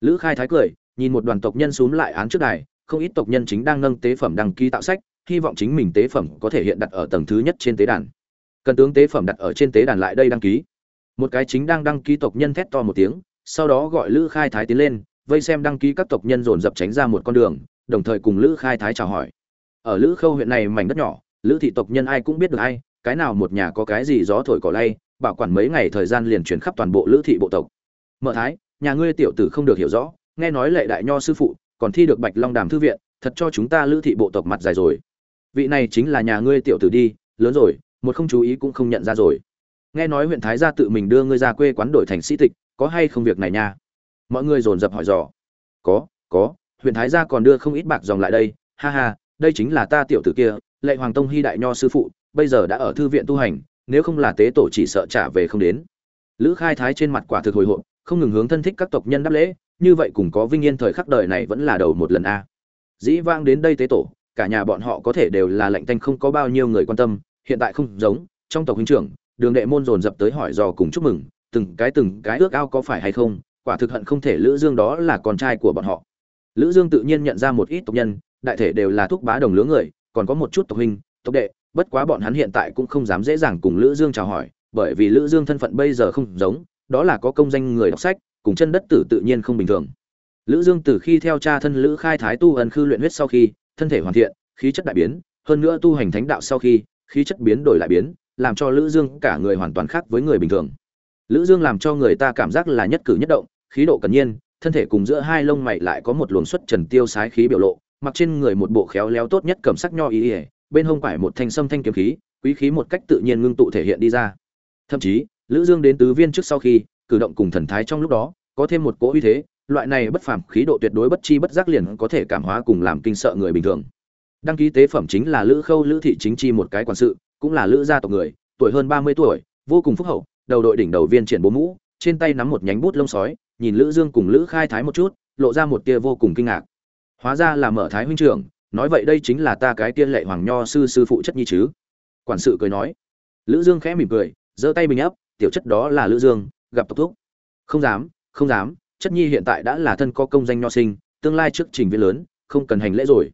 [SPEAKER 1] Lữ khai thái cười, nhìn một đoàn tộc nhân xuống lại án trước đài, không ít tộc nhân chính đang nâng tế phẩm đăng ký tạo sách, hy vọng chính mình tế phẩm có thể hiện đặt ở tầng thứ nhất trên tế đàn. Cần tướng tế phẩm đặt ở trên tế đàn lại đây đăng ký. Một cái chính đang đăng ký tộc nhân thét to một tiếng, sau đó gọi lữ khai thái tiến lên, vây xem đăng ký các tộc nhân dồn dập tránh ra một con đường đồng thời cùng lữ khai thái chào hỏi. Ở lữ khâu huyện này mảnh đất nhỏ, lữ thị tộc nhân ai cũng biết được ai, cái nào một nhà có cái gì gió thổi cỏ lay, bảo quản mấy ngày thời gian liền chuyển khắp toàn bộ lữ thị bộ tộc. Mợ thái, nhà ngươi tiểu tử không được hiểu rõ, nghe nói lệ đại nho sư phụ còn thi được bạch long đàm thư viện, thật cho chúng ta lữ thị bộ tộc mặt dài rồi. Vị này chính là nhà ngươi tiểu tử đi, lớn rồi, một không chú ý cũng không nhận ra rồi. Nghe nói huyện thái gia tự mình đưa ngươi ra quê quán đổi thành sĩ tịch, có hay không việc này nha? Mọi người dồn dập hỏi dò. Có có huyện thái gia còn đưa không ít bạc dòng lại đây. Ha ha, đây chính là ta tiểu tử kia, lệ hoàng tông hy đại nho sư phụ, bây giờ đã ở thư viện tu hành, nếu không là tế tổ chỉ sợ trả về không đến. Lữ khai thái trên mặt quả thực hồi hộp, không ngừng hướng thân thích các tộc nhân đáp lễ, như vậy cùng có vinh yên thời khắc đời này vẫn là đầu một lần a. Dĩ vang đến đây tế tổ, cả nhà bọn họ có thể đều là lệnh tanh không có bao nhiêu người quan tâm, hiện tại không giống, trong tộc huynh trưởng, đường đệ môn dồn dập tới hỏi dò cùng chúc mừng, từng cái từng cái ước ao có phải hay không, quả thực hận không thể lữ dương đó là con trai của bọn họ lữ dương tự nhiên nhận ra một ít tộc nhân, đại thể đều là thúc bá đồng lứa người, còn có một chút tộc huynh, tộc đệ, bất quá bọn hắn hiện tại cũng không dám dễ dàng cùng lữ dương chào hỏi, bởi vì lữ dương thân phận bây giờ không giống, đó là có công danh người đọc sách, cùng chân đất tử tự nhiên không bình thường. Lữ dương từ khi theo cha thân lữ khai thái tu ẩn khư luyện huyết sau khi, thân thể hoàn thiện, khí chất đại biến, hơn nữa tu hành thánh đạo sau khi, khí chất biến đổi lại biến, làm cho lữ dương cả người hoàn toàn khác với người bình thường. Lữ dương làm cho người ta cảm giác là nhất cử nhất động, khí độ cần nhiên thân thể cùng giữa hai lông mày lại có một luồng xuất trần tiêu sái khí biểu lộ, mặc trên người một bộ khéo léo tốt nhất cầm sắc nho ý ý, bên hông phải một thanh sâm thanh kiếm khí, quý khí một cách tự nhiên ngưng tụ thể hiện đi ra. Thậm chí, lữ dương đến tứ viên trước sau khi, cử động cùng thần thái trong lúc đó, có thêm một cỗ uy thế, loại này bất phàm khí độ tuyệt đối bất chi bất giác liền có thể cảm hóa cùng làm kinh sợ người bình thường. Đăng ký tế phẩm chính là lữ khâu lữ thị chính chi một cái quản sự, cũng là lữ gia tộc người, tuổi hơn 30 tuổi, vô cùng phúc hậu, đầu đội đỉnh đầu viên triển bố mũ, trên tay nắm một nhánh bút lông sói nhìn lữ dương cùng lữ khai thái một chút, lộ ra một tia vô cùng kinh ngạc. Hóa ra là mở thái huynh trưởng, nói vậy đây chính là ta cái tiên lệ hoàng nho sư sư phụ chất nhi chứ? Quản sự cười nói. Lữ dương khẽ mỉm cười, giơ tay bình ấp tiểu chất đó là lữ dương, gặp tộc thúc. Không dám không dám, chất nhi hiện tại đã là thân có công danh nho sinh, tương lai trước trình viên lớn, không cần hành lễ rồi.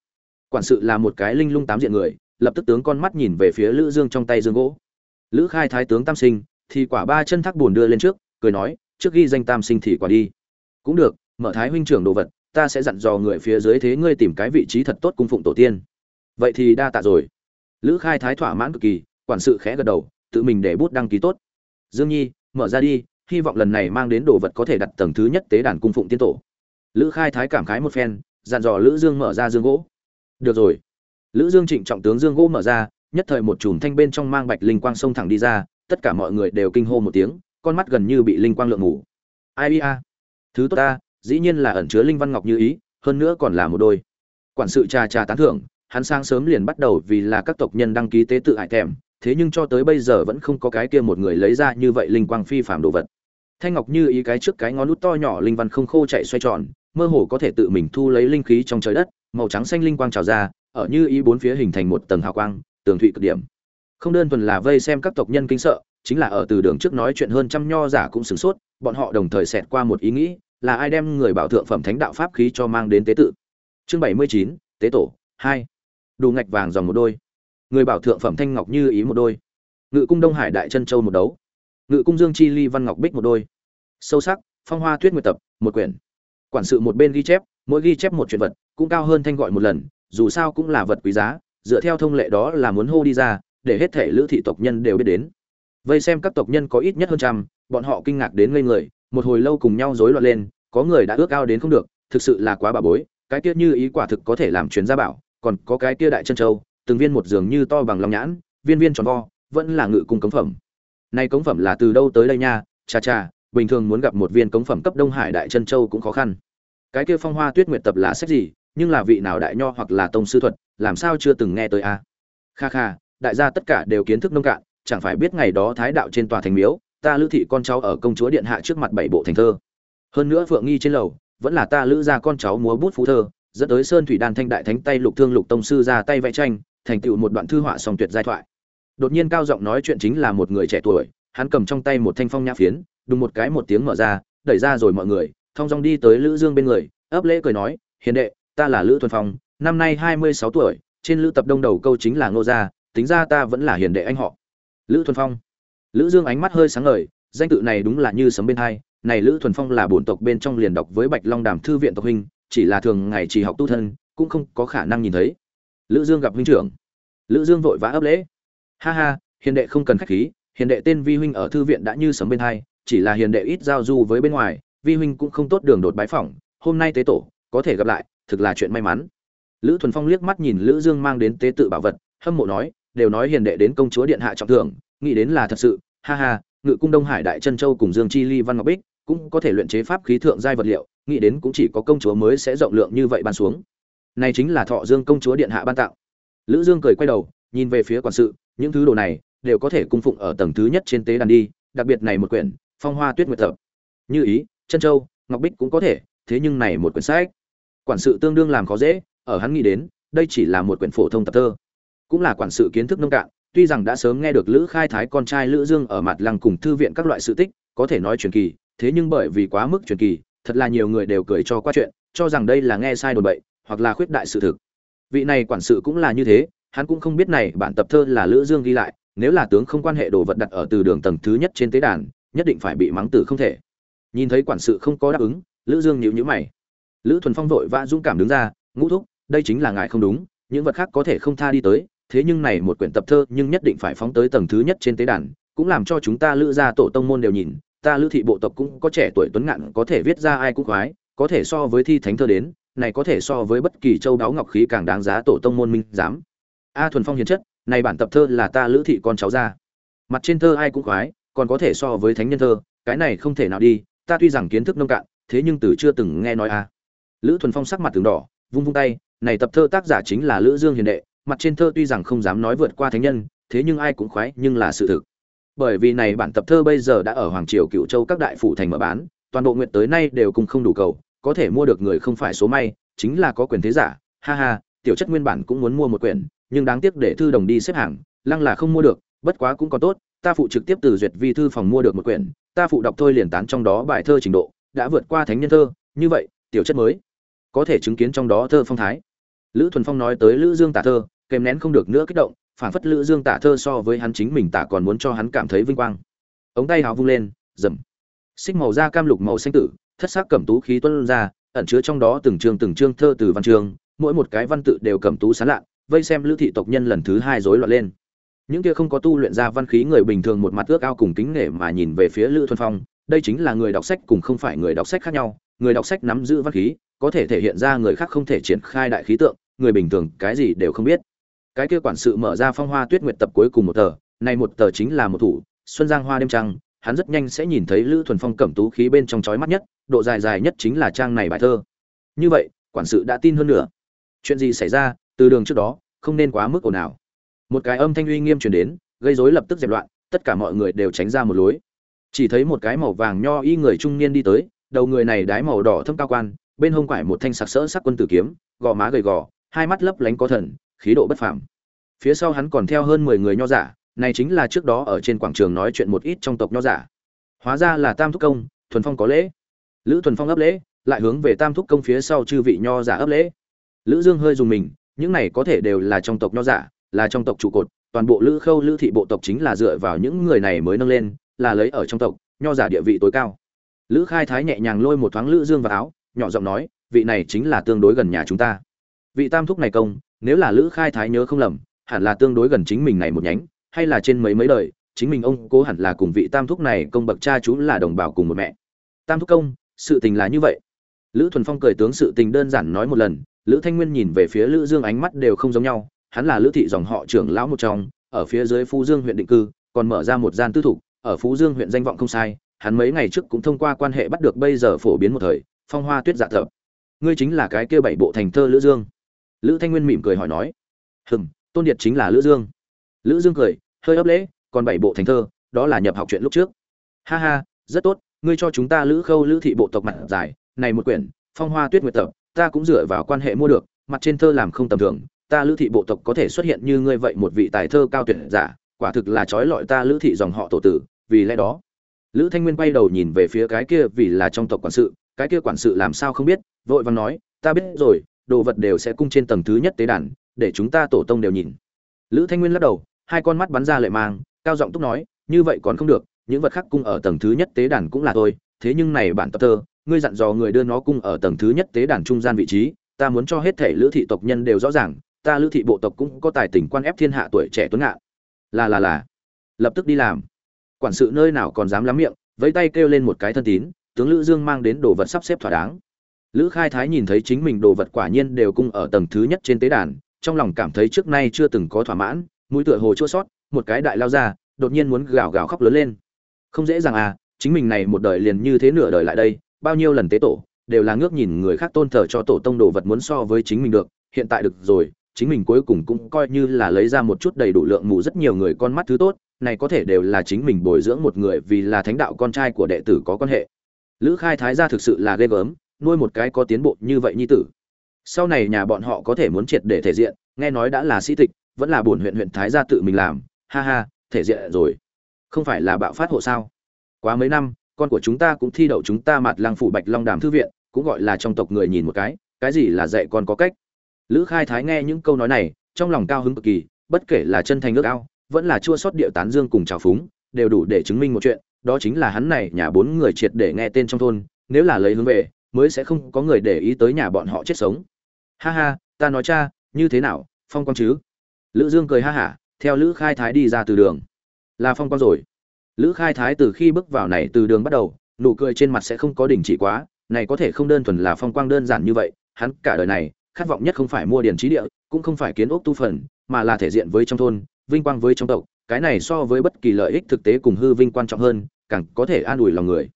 [SPEAKER 1] Quản sự là một cái linh lung tám diện người, lập tức tướng con mắt nhìn về phía lữ dương trong tay dương gỗ. Lữ khai thái tướng tam sinh, thì quả ba chân thác buồn đưa lên trước, cười nói trước ghi danh tam sinh thì quả đi. Cũng được, mở thái huynh trưởng đồ vật, ta sẽ dặn dò người phía dưới thế ngươi tìm cái vị trí thật tốt cung phụng tổ tiên. Vậy thì đa tạ rồi. Lữ khai thái thỏa mãn cực kỳ, quản sự khẽ gật đầu, tự mình để bút đăng ký tốt. Dương nhi, mở ra đi, hy vọng lần này mang đến đồ vật có thể đặt tầng thứ nhất tế đàn cung phụng tiên tổ. Lữ khai thái cảm khái một phen, dặn dò lữ dương mở ra dương gỗ. Được rồi. Lữ dương trịnh trọng tướng dương gỗ mở ra, nhất thời một chùm thanh bên trong mang bạch linh quang sông thẳng đi ra, tất cả mọi người đều kinh hô một tiếng con mắt gần như bị linh quang lượng ngủ ai a? Thứ tốt ta, dĩ nhiên là ẩn chứa linh văn ngọc như ý, hơn nữa còn là một đôi. Quản sự trà trà tán thưởng, hắn sáng sớm liền bắt đầu vì là các tộc nhân đăng ký tế tự hại thèm, thế nhưng cho tới bây giờ vẫn không có cái kia một người lấy ra như vậy linh quang phi phàm đồ vật. Thanh ngọc như ý cái trước cái ngón nút to nhỏ linh văn không khô chạy xoay tròn, mơ hồ có thể tự mình thu lấy linh khí trong trời đất, màu trắng xanh linh quang trào ra, ở như ý bốn phía hình thành một tầng hào quang, tường thụy cực điểm. Không đơn thuần là vây xem các tộc nhân kinh sợ chính là ở từ đường trước nói chuyện hơn trăm nho giả cũng sửng sốt, bọn họ đồng thời xẹt qua một ý nghĩ, là ai đem người bảo thượng phẩm thánh đạo pháp khí cho mang đến tế tự. Chương bảy mươi chín, tế tổ, hai. Đủ ngạch vàng dòng một đôi. Người bảo thượng phẩm thanh ngọc như ý một đôi. Ngự cung đông hải đại chân châu một đấu. Ngự cung dương chi ly văn ngọc bích một đôi. Sâu sắc, phong hoa tuyết nguyệt tập, một quyển. Quản sự một bên ghi chép, mỗi ghi chép một chuyện vật, cũng cao hơn thanh gọi một lần, dù sao cũng là vật quý giá, dựa theo thông lệ đó là muốn hô đi ra, để hết thể lữ thị tộc nhân đều biết đến vây xem các tộc nhân có ít nhất hơn trăm, bọn họ kinh ngạc đến ngây người, một hồi lâu cùng nhau rối loạn lên, có người đã ước ao đến không được, thực sự là quá bà bối, cái kia như ý quả thực có thể làm chuyến gia bảo, còn có cái kia đại chân châu, từng viên một giường như to bằng lòng nhãn, viên viên tròn vo, vẫn là ngự cung cống phẩm. Này cống phẩm là từ đâu tới đây nha? Cha cha bình thường muốn gặp một viên cống phẩm cấp đông hải đại chân châu cũng khó khăn. Cái kia phong hoa tuyết nguyệt tập là sách gì? Nhưng là vị nào đại nho hoặc là tông sư thuật, làm sao chưa từng nghe tới a? Kha kha, đại gia tất cả đều kiến thức nông cạn chẳng phải biết ngày đó thái đạo trên tòa thành miếu, ta lữ thị con cháu ở công chúa điện hạ trước mặt bảy bộ thành thơ. Hơn nữa phượng nghi trên lầu, vẫn là ta lữ gia con cháu múa bút phú thơ, dẫn tới sơn thủy đan thanh đại thánh tay lục thương lục tông sư ra tay vẽ tranh, thành tựu một đoạn thư họa song tuyệt giai thoại. Đột nhiên cao giọng nói chuyện chính là một người trẻ tuổi, hắn cầm trong tay một thanh phong nhã phiến, đùng một cái một tiếng mở ra, đẩy ra rồi mọi người, thong dong đi tới lữ dương bên người, ấp lễ cười nói, hiền đệ, ta là lữ thuần phong, năm nay hai mươi sáu tuổi, trên lữ tập đông đầu câu chính là ngô gia, tính ra ta vẫn là hiền đệ anh họ lữ thuần phong. Lữ dương ánh mắt hơi sáng ngời, danh tự này đúng là như sấm bên hai, này lữ thuần phong là bổn tộc bên trong liền đọc với bạch long đàm thư viện tộc huynh, chỉ là thường ngày chỉ học tu thân, cũng không có khả năng nhìn thấy. Lữ dương gặp huynh trưởng. Lữ dương vội vã ấp lễ. Ha ha, hiền đệ không cần khách khí, hiền đệ tên vi huynh ở thư viện đã như sấm bên hai, chỉ là hiền đệ ít giao du với bên ngoài, vi huynh cũng không tốt đường đột bái phỏng, hôm nay tế tổ, có thể gặp lại, thực là chuyện may mắn. Lữ thuần phong liếc mắt nhìn lữ dương mang đến tế tự bảo vật, hâm mộ nói đều nói hiền đệ đến công chúa điện hạ trọng thưởng, nghĩ đến là thật sự, ha ha, ngự cung đông hải đại chân châu cùng dương chi ly văn ngọc bích cũng có thể luyện chế pháp khí thượng giai vật liệu, nghĩ đến cũng chỉ có công chúa mới sẽ rộng lượng như vậy ban xuống. Này chính là thọ dương công chúa điện hạ ban tặng. Lữ dương cười quay đầu, nhìn về phía quản sự, những thứ đồ này đều có thể cung phụng ở tầng thứ nhất trên tế đàn đi, đặc biệt này một quyển, phong hoa tuyết nguyệt tập như ý, chân châu, ngọc bích cũng có thể, thế nhưng này một quyển sách. Quản sự tương đương làm khó dễ, ở hắn nghĩ đến, đây chỉ là một quyển phổ thông tập thơ cũng là quản sự kiến thức nông cạn, tuy rằng đã sớm nghe được lữ khai thái con trai lữ dương ở mặt lăng cùng thư viện các loại sự tích, có thể nói truyền kỳ, thế nhưng bởi vì quá mức truyền kỳ, thật là nhiều người đều cười cho qua chuyện, cho rằng đây là nghe sai đồn bậy, hoặc là khuyết đại sự thực. Vị này quản sự cũng là như thế, hắn cũng không biết này bản tập thơ là lữ dương ghi lại, nếu là tướng không quan hệ đồ vật đặt ở từ đường tầng thứ nhất trên tế đàn, nhất định phải bị mắng tử không thể. Nhìn thấy quản sự không có đáp ứng, lữ dương nhíu nhíu mày. Lữ thuần phong vội vã dũng cảm đứng ra, ngũ thúc, đây chính là ngài không đúng, những vật khác có thể không tha đi tới thế nhưng này một quyển tập thơ nhưng nhất định phải phóng tới tầng thứ nhất trên tế đàn, cũng làm cho chúng ta lữ gia tổ tông môn đều nhìn, ta lữ thị bộ tộc cũng có trẻ tuổi tuấn ngạn, có thể viết ra ai cũng khoái, có thể so với thi thánh thơ đến, này có thể so với bất kỳ châu đáo ngọc khí càng đáng giá tổ tông môn minh dám a thuần phong hiền chất, này bản tập thơ là ta lữ thị con cháu ra. Mặt trên thơ ai cũng khoái, còn có thể so với thánh nhân thơ, cái này không thể nào đi, ta tuy rằng kiến thức nông cạn, thế nhưng từ chưa từng nghe nói a. Lữ thuần phong sắc mặt từng đỏ, vung vung tay, này tập thơ tác giả chính là lữ dương hiền đệ mặt trên thơ tuy rằng không dám nói vượt qua thánh nhân, thế nhưng ai cũng khoái, nhưng là sự thực. Bởi vì này bản tập thơ bây giờ đã ở hoàng triều, cựu châu các đại phủ thành mở bán, toàn bộ nguyện tới nay đều cùng không đủ cầu, có thể mua được người không phải số may, chính là có quyền thế giả, ha ha, tiểu chất nguyên bản cũng muốn mua một quyển, nhưng đáng tiếc để thư đồng đi xếp hàng, lăng là không mua được, bất quá cũng còn tốt, ta phụ trực tiếp từ duyệt vi thư phòng mua được một quyển, ta phụ đọc thôi liền tán trong đó bài thơ trình độ, đã vượt qua thánh nhân thơ, như vậy, tiểu chất mới, có thể chứng kiến trong đó thơ phong thái. Lữ thuần phong nói tới lữ dương tả thơ kèm nén không được nữa kích động phản phất lữ dương tả thơ so với hắn chính mình tả còn muốn cho hắn cảm thấy vinh quang. Ống tay hào vung lên dầm xích màu da cam lục màu xanh tử, thất sắc cẩm tú khí tuân ra, ẩn chứa trong đó từng chương từng chương thơ từ văn chương, mỗi một cái văn tự đều cẩm tú sán lạ, vây xem lữ thị tộc nhân lần thứ hai rối loạn lên. Những kia không có tu luyện ra văn khí người bình thường một mặt ước ao cùng kính nể mà nhìn về phía lữ thuần phong, đây chính là người đọc sách cùng không phải người đọc sách khác nhau, người đọc sách nắm giữ văn khí, có thể thể hiện ra người khác không thể triển khai đại khí tượng, người bình thường cái gì đều không biết cái kia quản sự mở ra phong hoa tuyết nguyệt tập cuối cùng một tờ, này một tờ chính là một thủ, xuân giang hoa đêm trăng, hắn rất nhanh sẽ nhìn thấy lữ thuần phong cẩm tú khí bên trong trói mắt nhất, độ dài dài nhất chính là trang này bài thơ. Như vậy, quản sự đã tin hơn nữa chuyện gì xảy ra, từ đường trước đó, không nên quá mức ồn ào. Một cái âm thanh uy nghiêm truyền đến, gây rối lập tức dẹp loạn, tất cả mọi người đều tránh ra một lối. Chỉ thấy một cái màu vàng nho y người trung niên đi tới, đầu người này đái màu đỏ thâm cao quan, bên hông quải một thanh sặc sỡ sắc quân tử kiếm, gò má gầy gò, hai mắt lấp lánh có thần khí độ bất phàm. Phía sau hắn còn theo hơn mười người nho giả, này chính là trước đó ở trên quảng trường nói chuyện một ít trong tộc nho giả. Hóa ra là tam thúc công, thuần phong có lễ. Lữ thuần phong ấp lễ, lại hướng về tam thúc công phía sau chư vị nho giả ấp lễ. Lữ dương hơi dùng mình, những này có thể đều là trong tộc nho giả, là trong tộc trụ cột, toàn bộ lữ khâu lữ thị bộ tộc chính là dựa vào những người này mới nâng lên, là lấy ở trong tộc, nho giả địa vị tối cao. Lữ khai thái nhẹ nhàng lôi một thoáng lữ dương vào áo, nhỏ giọng nói, vị này chính là tương đối gần nhà chúng ta. Vị tam thúc này công nếu là lữ khai thái nhớ không lầm, hẳn là tương đối gần chính mình này một nhánh, hay là trên mấy mấy đời, chính mình ông cố hẳn là cùng vị tam thúc này công bậc cha chú là đồng bào cùng một mẹ. Tam thúc công, sự tình là như vậy. Lữ thuần phong cười tướng sự tình đơn giản nói một lần, lữ thanh nguyên nhìn về phía lữ dương ánh mắt đều không giống nhau, hắn là lữ thị dòng họ trưởng lão một trong, ở phía dưới phú dương huyện định cư, còn mở ra một gian tư thục, ở phú dương huyện danh vọng không sai, hắn mấy ngày trước cũng thông qua quan hệ bắt được bây giờ phổ biến một thời, phong hoa tuyết dạ thập ngươi chính là cái kia bảy bộ thành thơ lữ dương lữ thanh nguyên mỉm cười hỏi nói, hừm, tôn điệt chính là lữ dương. Lữ dương cười, hơi ấp lễ, còn bảy bộ thành thơ, đó là nhập học chuyện lúc trước. Ha ha, rất tốt, ngươi cho chúng ta lữ khâu lữ thị bộ tộc mặt dài này một quyển, phong hoa tuyết nguyệt tập, ta cũng dựa vào quan hệ mua được, mặt trên thơ làm không tầm thường, ta lữ thị bộ tộc có thể xuất hiện như ngươi vậy một vị tài thơ cao tuyệt giả, quả thực là trói lọi ta lữ thị dòng họ tổ tử, vì lẽ đó. Lữ thanh nguyên quay đầu nhìn về phía cái kia vì là trong tộc quản sự, cái kia quản sự làm sao không biết? Vội vàng nói, ta biết rồi đồ vật đều sẽ cung trên tầng thứ nhất tế đàn, để chúng ta tổ tông đều nhìn. Lữ thanh nguyên lắc đầu, hai con mắt bắn ra lệ mang, cao giọng túc nói, như vậy còn không được, những vật khác cung ở tầng thứ nhất tế đàn cũng là thôi, thế nhưng này bản tập thơ, ngươi dặn dò người đưa nó cung ở tầng thứ nhất tế đàn trung gian vị trí, ta muốn cho hết thể lữ thị tộc nhân đều rõ ràng, ta lữ thị bộ tộc cũng có tài tình quan ép thiên hạ tuổi trẻ tuấn ngạn. Là là là. Lập tức đi làm. Quản sự nơi nào còn dám lắm miệng, vẫy tay kêu lên một cái thân tín, tướng lữ dương mang đến đồ vật sắp xếp thỏa đáng lữ khai thái nhìn thấy chính mình đồ vật quả nhiên đều cung ở tầng thứ nhất trên tế đàn, trong lòng cảm thấy trước nay chưa từng có thỏa mãn, mũi tựa hồ chua sót, một cái đại lao ra, đột nhiên muốn gào gào khóc lớn lên. Không dễ dàng à chính mình này một đời liền như thế nửa đời lại đây, bao nhiêu lần tế tổ, đều là ngước nhìn người khác tôn thờ cho tổ tông đồ vật muốn so với chính mình được, hiện tại được rồi, chính mình cuối cùng cũng coi như là lấy ra một chút đầy đủ lượng mù rất nhiều người con mắt thứ tốt, này có thể đều là chính mình bồi dưỡng một người vì là thánh đạo con trai của đệ tử có quan hệ. Lữ khai thái gia thực sự là ghê gớm nuôi một cái có tiến bộ như vậy nhi tử. Sau này nhà bọn họ có thể muốn triệt để thể diện, nghe nói đã là sĩ tịch, vẫn là buồn huyện huyện thái gia tự mình làm, ha ha, thể diện rồi. Không phải là bạo phát hộ sao? Quá mấy năm, con của chúng ta cũng thi đậu chúng ta mặt lăng phủ bạch long đàm thư viện, cũng gọi là trong tộc người nhìn một cái cái gì là dạy con có cách? Lữ khai thái nghe những câu nói này, trong lòng cao hứng cực kỳ, bất kể là chân thành ước ao, vẫn là chua sót điệu tán dương cùng trào phúng, đều đủ để chứng minh một chuyện, đó chính là hắn này nhà bốn người triệt để nghe tên trong thôn, nếu là lấy hướng về mới sẽ không có người để ý tới nhà bọn họ chết sống. Ha ha, ta nói cha, như thế nào, phong quang chứ? Lữ dương cười ha hả, theo lữ khai thái đi ra từ đường. Là phong quang rồi. Lữ khai thái từ khi bước vào này từ đường bắt đầu, nụ cười trên mặt sẽ không có đỉnh chỉ quá, này có thể không đơn thuần là phong quang đơn giản như vậy, hắn cả đời này, khát vọng nhất không phải mua điền trí địa, cũng không phải kiến ốc tu phần, mà là thể diện với trong thôn, vinh quang với trong tộc, cái này so với bất kỳ lợi ích thực tế cùng hư vinh quan trọng hơn, càng có thể an ủi lòng người.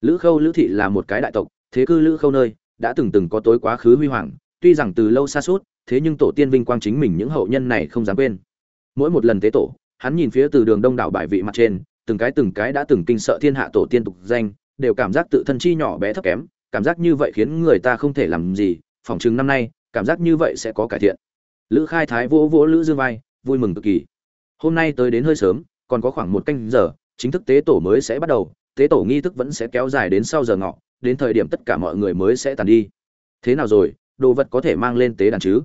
[SPEAKER 1] Lữ khâu, lữ thị là một cái đại tộc thế cư lữ khâu nơi, đã từng từng có tối quá khứ huy hoàng, tuy rằng từ lâu xa suốt, thế nhưng tổ tiên vinh quang chính mình những hậu nhân này không dám quên. Mỗi một lần tế tổ, hắn nhìn phía từ đường đông đảo bại vị mặt trên, từng cái từng cái đã từng kinh sợ thiên hạ tổ tiên tục danh, đều cảm giác tự thân chi nhỏ bé thấp kém, cảm giác như vậy khiến người ta không thể làm gì, phỏng chừng năm nay, cảm giác như vậy sẽ có cải thiện. Lữ khai thái vỗ vỗ lữ dương vai, vui mừng cực kỳ. Hôm nay tới đến hơi sớm, còn có khoảng một canh giờ, chính thức tế tổ mới sẽ bắt đầu, tế tổ nghi thức vẫn sẽ kéo dài đến sau giờ ngọ đến thời điểm tất cả mọi người mới sẽ tàn đi. Thế nào rồi, đồ vật có thể mang lên tế đàn chứ?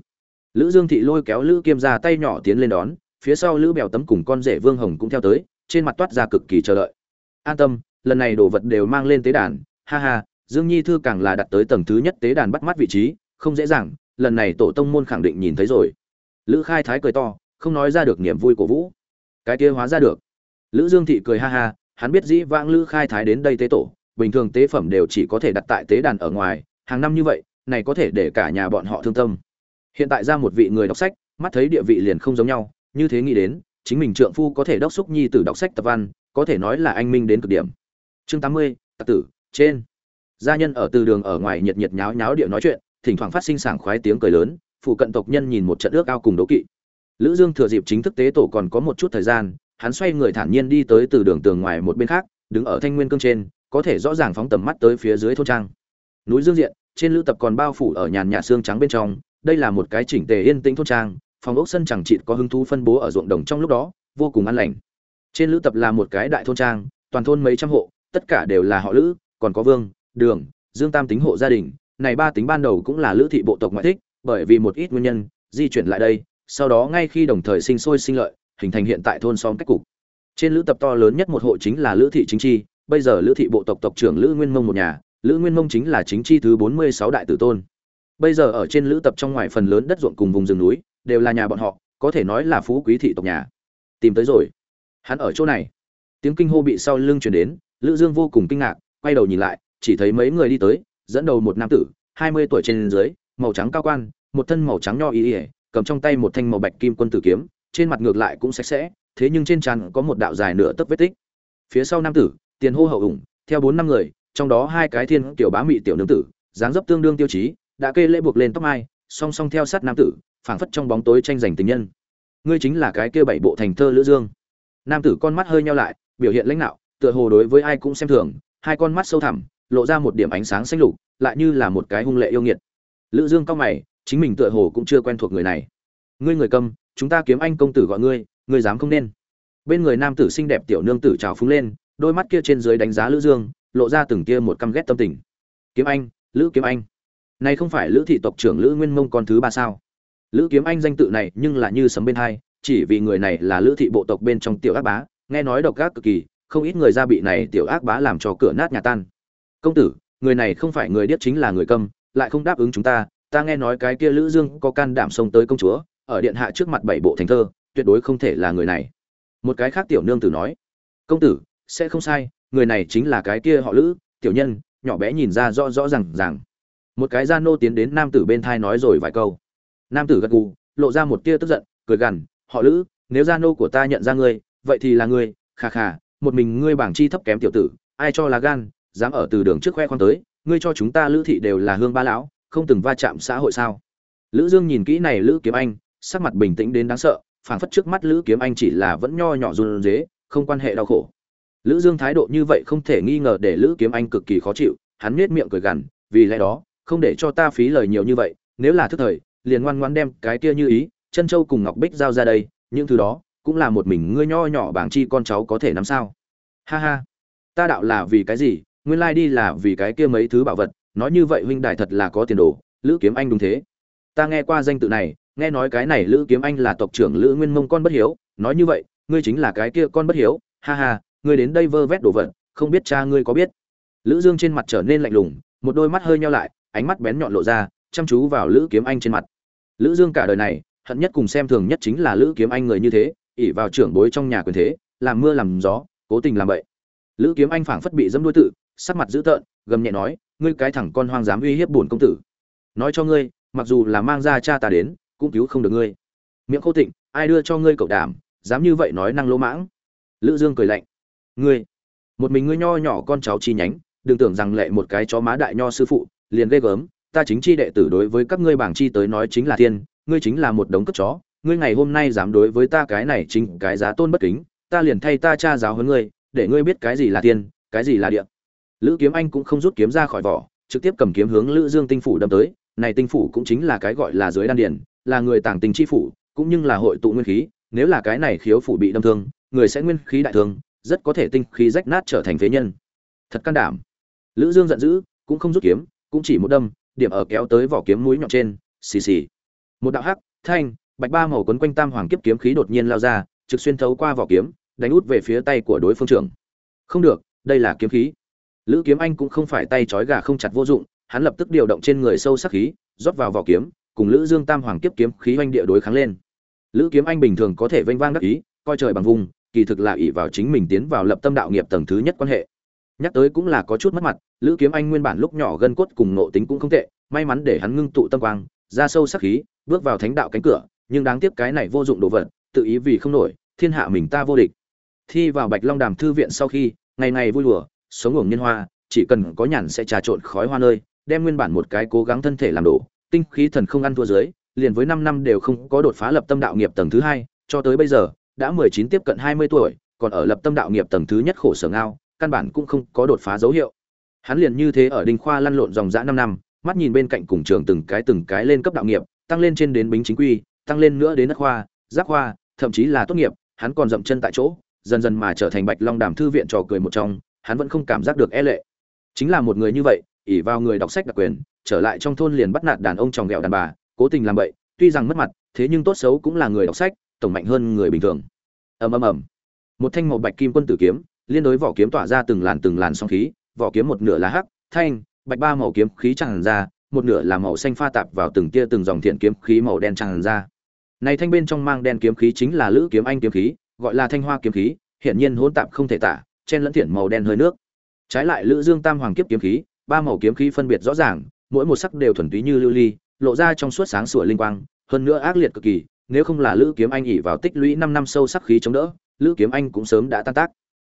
[SPEAKER 1] Lữ dương thị lôi kéo lữ kiêm ra tay nhỏ tiến lên đón, phía sau lữ bèo tấm cùng con rể vương hồng cũng theo tới, trên mặt toát ra cực kỳ chờ đợi. An tâm, lần này đồ vật đều mang lên tế đàn, ha ha, dương nhi thư càng là đặt tới tầng thứ nhất tế đàn bắt mắt vị trí, không dễ dàng, lần này tổ tông môn khẳng định nhìn thấy rồi. Lữ khai thái cười to, không nói ra được niềm vui của vũ. Cái kia hóa ra được. Lữ dương thị cười ha ha, hắn biết dĩ vãng lữ khai thái đến đây tế tổ bình thường tế phẩm đều chỉ có thể đặt tại tế đàn ở ngoài hàng năm như vậy này có thể để cả nhà bọn họ thương tâm. Hiện tại ra một vị người đọc sách mắt thấy địa vị liền không giống nhau như thế nghĩ đến chính mình trượng phu có thể đốc xúc nhi tử đọc sách tập văn có thể nói là anh minh đến cực điểm. Chương 80, tặc tử trên. Gia nhân ở từ đường ở ngoài nhiệt nhiệt nháo nháo địa nói chuyện thỉnh thoảng phát sinh sảng khoái tiếng cười lớn phụ cận tộc nhân nhìn một trận ước ao cùng đấu kỵ. Lữ dương thừa dịp chính thức tế tổ còn có một chút thời gian hắn xoay người thản nhiên đi tới từ đường tường ngoài một bên khác đứng ở thanh nguyên cương trên có thể rõ ràng phóng tầm mắt tới phía dưới thôn trang. Núi dương diện, trên lữ tập còn bao phủ ở nhàn nhà xương trắng bên trong, đây là một cái chỉnh tề yên tĩnh thôn trang, phòng ốc sân chẳng chịt có hứng thú phân bố ở ruộng đồng trong lúc đó, vô cùng an lành. Trên lữ tập là một cái đại thôn trang, toàn thôn mấy trăm hộ, tất cả đều là họ lữ, còn có vương, đường, dương tam tính hộ gia đình, này ba tính ban đầu cũng là lữ thị bộ tộc ngoại thích, bởi vì một ít nguyên nhân, di chuyển lại đây, sau đó ngay khi đồng thời sinh sôi sinh lợi, hình thành hiện tại thôn xóm cách cục. Trên lữ tập to lớn nhất một hộ chính là lữ thị chính chi bây giờ lữ thị bộ tộc tộc trưởng lữ nguyên mông một nhà, lữ nguyên mông chính là chính chi thứ bốn mươi sáu đại tử tôn. Bây giờ ở trên lữ tập trong ngoài phần lớn đất ruộng cùng vùng rừng núi, đều là nhà bọn họ, có thể nói là phú quý thị tộc nhà. Tìm tới rồi. Hắn ở chỗ này. Tiếng kinh hô bị sau lưng chuyển đến, lữ dương vô cùng kinh ngạc, quay đầu nhìn lại, chỉ thấy mấy người đi tới, dẫn đầu một nam tử, hai mươi tuổi trên dưới, màu trắng cao quan, một thân màu trắng nho y ỉa cầm trong tay một thanh màu bạch kim quân tử kiếm, trên mặt ngược lại cũng sạch sẽ, thế nhưng trên trán có một đạo dài nửa tấc vết tích. Phía sau nam tử tiền hô hậu ủng, theo bốn năm người, trong đó hai cái thiên tiểu bá mị tiểu nương tử, dáng dấp tương đương tiêu chí, đã kê lễ buộc lên tóc mai, song song theo sát nam tử, phảng phất trong bóng tối tranh giành tình nhân. Ngươi chính là cái kia bảy bộ thành thơ lữ dương. Nam tử con mắt hơi nheo lại, biểu hiện lãnh đạo, tựa hồ đối với ai cũng xem thường, hai con mắt sâu thẳm, lộ ra một điểm ánh sáng xanh lục, lại như là một cái hung lệ yêu nghiệt. Lữ dương cao mày, chính mình tựa hồ cũng chưa quen thuộc người này. Ngươi người câm chúng ta kiếm anh công tử gọi ngươi ngươi dám không nên. Bên người nam tử xinh đẹp tiểu nương tử trào phúng lên đôi mắt kia trên dưới đánh giá lữ dương, lộ ra từng kia một căm ghét tâm tình. Kiếm anh, lữ kiếm anh. Này không phải lữ thị tộc trưởng lữ nguyên mông con thứ ba sao? Lữ kiếm anh danh tự này nhưng là như sấm bên hai, chỉ vì người này là lữ thị bộ tộc bên trong tiểu ác bá, nghe nói độc ác cực kỳ, không ít người ra bị này tiểu ác bá làm cho cửa nát nhà tan. Công tử, người này không phải người điếc chính là người câm, lại không đáp ứng chúng ta ta nghe nói cái kia lữ dương có can đảm xông tới công chúa, ở điện hạ trước mặt bảy bộ thành thơ, tuyệt đối không thể là người này. Một cái khác tiểu nương tử nói, công tử sẽ không sai, người này chính là cái kia họ lữ, tiểu nhân, nhỏ bé nhìn ra rõ rõ rằng rằng một cái gia nô tiến đến nam tử bên thai nói rồi vài câu. Nam tử gật gù, lộ ra một tia tức giận, cười gằn, họ lữ, nếu gia nô của ta nhận ra ngươi, vậy thì là ngươi khà khà một mình ngươi bảng chi thấp kém tiểu tử, ai cho là gan, dám ở từ đường trước khoe khoang tới, ngươi cho chúng ta lữ thị đều là hương ba lão, không từng va chạm xã hội sao? Lữ dương nhìn kỹ này lữ kiếm anh, sắc mặt bình tĩnh đến đáng sợ, phảng phất trước mắt lữ kiếm anh chỉ là vẫn nho nhỏ run rế, không quan hệ đau khổ lữ dương thái độ như vậy không thể nghi ngờ để lữ kiếm anh cực kỳ khó chịu, hắn nhếch miệng cười gằn, vì lẽ đó, không để cho ta phí lời nhiều như vậy, nếu là thức thời, liền ngoan ngoãn đem cái kia như ý, chân châu cùng ngọc bích giao ra đây, những thứ đó cũng là một mình ngươi nho nhỏ bảng chi con cháu có thể nắm sao? Ha ha, ta đạo là vì cái gì, nguyên lai đi là vì cái kia mấy thứ bảo vật, nói như vậy huynh đại thật là có tiền đồ, lữ kiếm anh đúng thế. Ta nghe qua danh tự này, nghe nói cái này lữ kiếm anh là tộc trưởng lữ nguyên mông con bất hiếu, nói như vậy, ngươi chính là cái kia con bất hiếu, ha ha ngươi đến đây vơ vét đồ vật, không biết cha ngươi có biết. Lữ dương trên mặt trở nên lạnh lùng, một đôi mắt hơi nheo lại, ánh mắt bén nhọn lộ ra, chăm chú vào lữ kiếm anh trên mặt. Lữ dương cả đời này, hận nhất cùng xem thường nhất chính là lữ kiếm anh người như thế, ỷ vào trưởng bối trong nhà quyền thế, làm mưa làm gió, cố tình làm vậy lữ kiếm anh phảng phất bị dâm đuôi tự, sắc mặt dữ tợn, gầm nhẹ nói, ngươi cái thằng con hoang dám uy hiếp bổn công tử. Nói cho ngươi, mặc dù là mang ra cha ta đến, cũng cứu không được ngươi. Miệng khô tịnh, ai đưa cho ngươi cậu đảm, dám như vậy nói năng lỗ mãng. Lữ dương cười lạnh ngươi, một mình ngươi nho nhỏ con cháu chi nhánh, đừng tưởng rằng lệ một cái chó má đại nho sư phụ, liền ghê gớm, ta chính chi đệ tử đối với các ngươi bảng chi tới nói chính là thiên, ngươi chính là một đống cất chó, ngươi ngày hôm nay dám đối với ta cái này chính cái giá tôn bất kính, ta liền thay ta cha giáo huấn ngươi, để ngươi biết cái gì là tiên cái gì là địa. Lữ kiếm anh cũng không rút kiếm ra khỏi vỏ, trực tiếp cầm kiếm hướng lữ dương tinh phủ đâm tới, này tinh phủ cũng chính là cái gọi là dưới đan điển là người tàng tình chi phủ, cũng như là hội tụ nguyên khí, nếu là cái này khiếu phủ bị đâm thương, người sẽ nguyên khí đại thương rất có thể tinh khí rách nát trở thành phế nhân. Thật can đảm. Lữ dương giận dữ, cũng không rút kiếm, cũng chỉ một đâm, điểm ở kéo tới vỏ kiếm mũi nhọn trên, xì xì. Một đạo hắc, thanh, bạch ba màu quấn quanh tam hoàng kiếp kiếm khí đột nhiên lao ra, trực xuyên thấu qua vỏ kiếm, đánh út về phía tay của đối phương trưởng. Không được, đây là kiếm khí. Lữ kiếm anh cũng không phải tay trói gà không chặt vô dụng, hắn lập tức điều động trên người sâu sắc khí, rót vào vỏ kiếm, cùng lữ dương tam hoàng kiếp kiếm khí hoành địa đối kháng lên. Lữ kiếm anh bình thường có thể vênh vang đắc ý, coi trời bằng vùng kỳ thực là ỷ vào chính mình tiến vào lập tâm đạo nghiệp tầng thứ nhất quan hệ. Nhắc tới cũng là có chút mất mặt, lữ kiếm anh nguyên bản lúc nhỏ gân cốt cùng nộ tính cũng không tệ, may mắn để hắn ngưng tụ tâm quang, ra sâu sắc khí, bước vào thánh đạo cánh cửa, nhưng đáng tiếc cái này vô dụng đồ vật, tự ý vì không nổi, thiên hạ mình ta vô địch. Thi vào bạch long đàm thư viện sau khi, ngày ngày vui lùa sống ngủ nhân hoa, chỉ cần có nhàn sẽ trà trộn khói hoa nơi, đem nguyên bản một cái cố gắng thân thể làm đổ tinh khí thần không ăn thua dưới, liền với năm năm đều không có đột phá lập tâm đạo nghiệp tầng thứ hai, cho tới bây giờ đã mười chín tiếp cận hai mươi tuổi, còn ở lập tâm đạo nghiệp tầng thứ nhất khổ sở ngao, căn bản cũng không có đột phá dấu hiệu. Hắn liền như thế ở đinh khoa lăn lộn dòng dã năm năm, mắt nhìn bên cạnh cùng trường từng cái từng cái lên cấp đạo nghiệp, tăng lên trên đến bính chính quy, tăng lên nữa đến đất khoa giác khoa, thậm chí là tốt nghiệp, hắn còn dậm chân tại chỗ, dần dần mà trở thành bạch long đàm thư viện trò cười một trong, hắn vẫn không cảm giác được e lệ. Chính là một người như vậy ỉ vào người đọc sách đặc quyền, trở lại trong thôn liền bắt nạt đàn ông tròng ghẹo đàn bà, cố tình làm vậy tuy rằng mất mặt, thế nhưng tốt xấu cũng là người đọc sách tổng mạnh hơn người bình thường. Ầm ầm ầm. Một thanh màu bạch kim quân tử kiếm, liên đối vỏ kiếm tỏa ra từng làn từng làn sóng khí, vỏ kiếm một nửa là hắc, thanh, bạch ba màu kiếm khí tràn ra, một nửa là màu xanh pha tạp vào từng tia từng dòng thiện kiếm khí màu đen tràn ra. Này thanh bên trong mang đen kiếm khí chính là lữ kiếm anh kiếm khí, gọi là thanh hoa kiếm khí, hiển nhiên hỗn tạp không thể tả, chen lẫn thiện màu đen hơi nước. Trái lại lữ dương tam hoàng kiếp kiếm khí, ba màu kiếm khí phân biệt rõ ràng, mỗi một sắc đều thuần túy như lưu ly, lộ ra trong suốt sáng sủa linh quang, hơn nữa ác liệt cực kỳ nếu không là lữ kiếm anh ỉ vào tích lũy năm năm sâu sắc khí chống đỡ, lữ kiếm anh cũng sớm đã tan tác.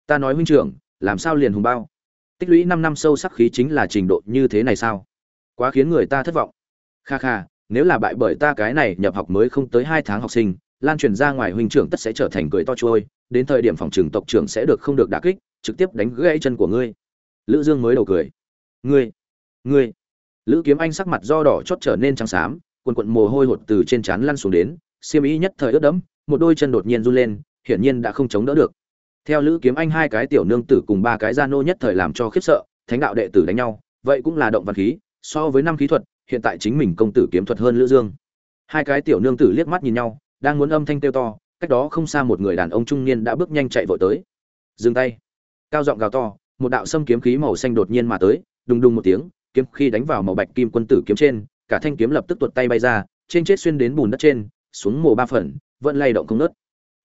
[SPEAKER 1] Ta nói huynh trưởng, làm sao liền hùng bao? Tích lũy năm năm sâu sắc khí chính là trình độ như thế này sao? Quá khiến người ta thất vọng. Kha kha, nếu là bại bởi ta cái này nhập học mới không tới hai tháng học sinh, lan truyền ra ngoài huynh trưởng tất sẽ trở thành cười to trôi đến thời điểm phòng trường tộc trưởng sẽ được không được đả kích, trực tiếp đánh gãy chân của ngươi. Lữ dương mới đầu cười. Ngươi ngươi. Lữ kiếm anh sắc mặt do đỏ chót trở nên trắng xám, quần quận mồ hôi hột từ trên trán lăn xuống đến xiêm y nhất thời ướt đẫm, một đôi chân đột nhiên run lên, hiển nhiên đã không chống đỡ được. Theo lữ kiếm anh hai cái tiểu nương tử cùng ba cái gia nô nhất thời làm cho khiếp sợ, thánh đạo đệ tử đánh nhau, vậy cũng là động văn khí, so với năm khí thuật, hiện tại chính mình công tử kiếm thuật hơn lữ dương. Hai cái tiểu nương tử liếc mắt nhìn nhau, đang muốn âm thanh kêu to, cách đó không xa một người đàn ông trung niên đã bước nhanh chạy vội tới. Dừng tay. Cao giọng gào to, một đạo sâm kiếm khí màu xanh đột nhiên mà tới, đùng đùng một tiếng, kiếm khi đánh vào màu bạch kim quân tử kiếm trên, cả thanh kiếm lập tức tuột tay bay ra, trên chết xuyên đến bùn đất trên xuống mồ ba phần, vẫn lay động không nớt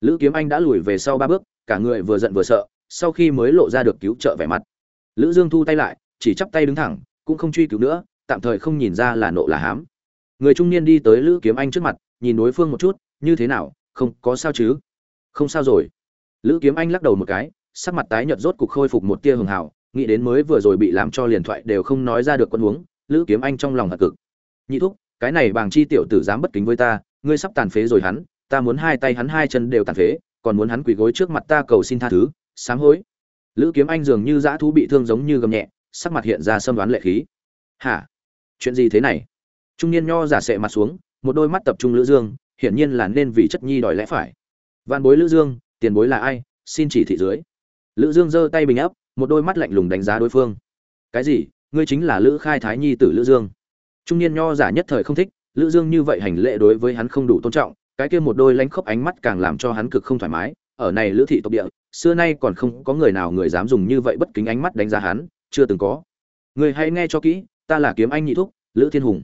[SPEAKER 1] lữ kiếm anh đã lùi về sau ba bước, cả người vừa giận vừa sợ, sau khi mới lộ ra được cứu trợ vẻ mặt. Lữ dương thu tay lại, chỉ chắp tay đứng thẳng, cũng không truy cứu nữa, tạm thời không nhìn ra là nộ là hám. Người trung niên đi tới lữ kiếm anh trước mặt, nhìn đối phương một chút, như thế nào, không, có sao chứ? Không sao rồi. Lữ kiếm anh lắc đầu một cái, sắc mặt tái nhợt rốt cục khôi phục một tia hường hào nghĩ đến mới vừa rồi bị làm cho liền thoại đều không nói ra được quân huống, lữ kiếm anh trong lòng hận cực. Nhị thúc, cái này bàng chi tiểu tử dám bất kính với ta ngươi sắp tàn phế rồi hắn, ta muốn hai tay hắn hai chân đều tàn phế, còn muốn hắn quỳ gối trước mặt ta cầu xin tha thứ, sám hối. Lữ kiếm anh dường như dã thú bị thương giống như gầm nhẹ, sắc mặt hiện ra xâm đoán lệ khí. Hả? Chuyện gì thế này? Trung niên nho giả sệ mặt xuống, một đôi mắt tập trung lữ dương, hiển nhiên là nên vì chất nhi đòi lẽ phải. Vạn bối lữ dương, tiền bối là ai? Xin chỉ thị dưới. Lữ dương giơ tay bình áp, một đôi mắt lạnh lùng đánh giá đối phương. Cái gì? Ngươi chính là lữ khai thái nhi tử lữ dương. Trung niên nho giả nhất thời không thích lữ dương như vậy hành lễ đối với hắn không đủ tôn trọng, cái kia một đôi lánh khóc ánh mắt càng làm cho hắn cực không thoải mái. Ở này lữ thị tộc địa, xưa nay còn không có người nào người dám dùng như vậy bất kính ánh mắt đánh giá hắn, chưa từng có. Người hãy nghe cho kỹ, ta là kiếm anh nhị thúc, lữ thiên hùng.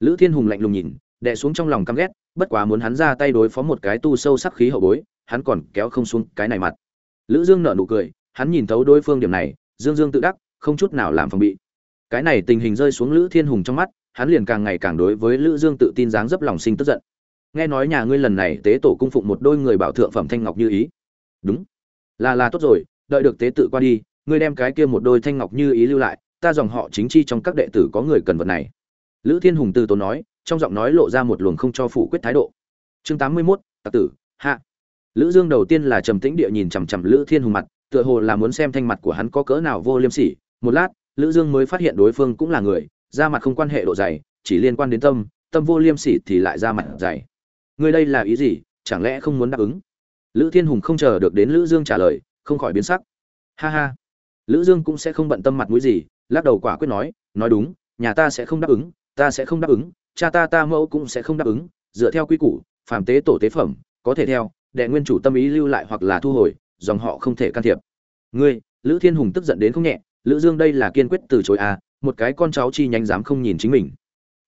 [SPEAKER 1] Lữ thiên hùng lạnh lùng nhìn, đè xuống trong lòng căm ghét, bất quá muốn hắn ra tay đối phó một cái tu sâu sắc khí hậu bối, hắn còn kéo không xuống cái này mặt. Lữ dương nở nụ cười, hắn nhìn thấu đối phương điểm này, dương dương tự đắc, không chút nào làm phòng bị. Cái này tình hình rơi xuống lữ thiên hùng trong mắt hắn liền càng ngày càng đối với lữ dương tự tin dáng dấp lòng sinh tức giận. Nghe nói nhà ngươi lần này tế tổ cung phụng một đôi người bảo thượng phẩm thanh ngọc như ý. Đúng. Là là tốt rồi đợi được tế tự qua đi ngươi đem cái kia một đôi thanh ngọc như ý lưu lại ta dòng họ chính chi trong các đệ tử có người cần vật này. Lữ thiên hùng từ tốn nói trong giọng nói lộ ra một luồng không cho phủ quyết thái độ. Chương tám mươi 81, tặc tử hạ. Lữ dương đầu tiên là trầm tĩnh địa nhìn chằm chằm lữ thiên hùng mặt tựa hồ là muốn xem thanh mặt của hắn có cỡ nào vô liêm sỉ. Một lát lữ dương mới phát hiện đối phương cũng là người da mặt không quan hệ độ dày, chỉ liên quan đến tâm tâm vô liêm sỉ thì lại da mặt dày. Ngươi đây là ý gì? Chẳng lẽ không muốn đáp ứng? Lữ thiên hùng không chờ được đến lữ dương trả lời, không khỏi biến sắc. Ha ha. Lữ dương cũng sẽ không bận tâm mặt mũi gì, lắc đầu quả quyết nói nói đúng, nhà ta sẽ không đáp ứng, ta sẽ không đáp ứng, cha ta ta mẫu cũng sẽ không đáp ứng, dựa theo quy củ, phàm tế tổ tế phẩm, có thể theo, đệ nguyên chủ tâm ý lưu lại hoặc là thu hồi, dòng họ không thể can thiệp. Ngươi, lữ thiên hùng tức giận đến không nhẹ, lữ dương đây là kiên quyết từ chối à một cái con cháu chi nhánh dám không nhìn chính mình.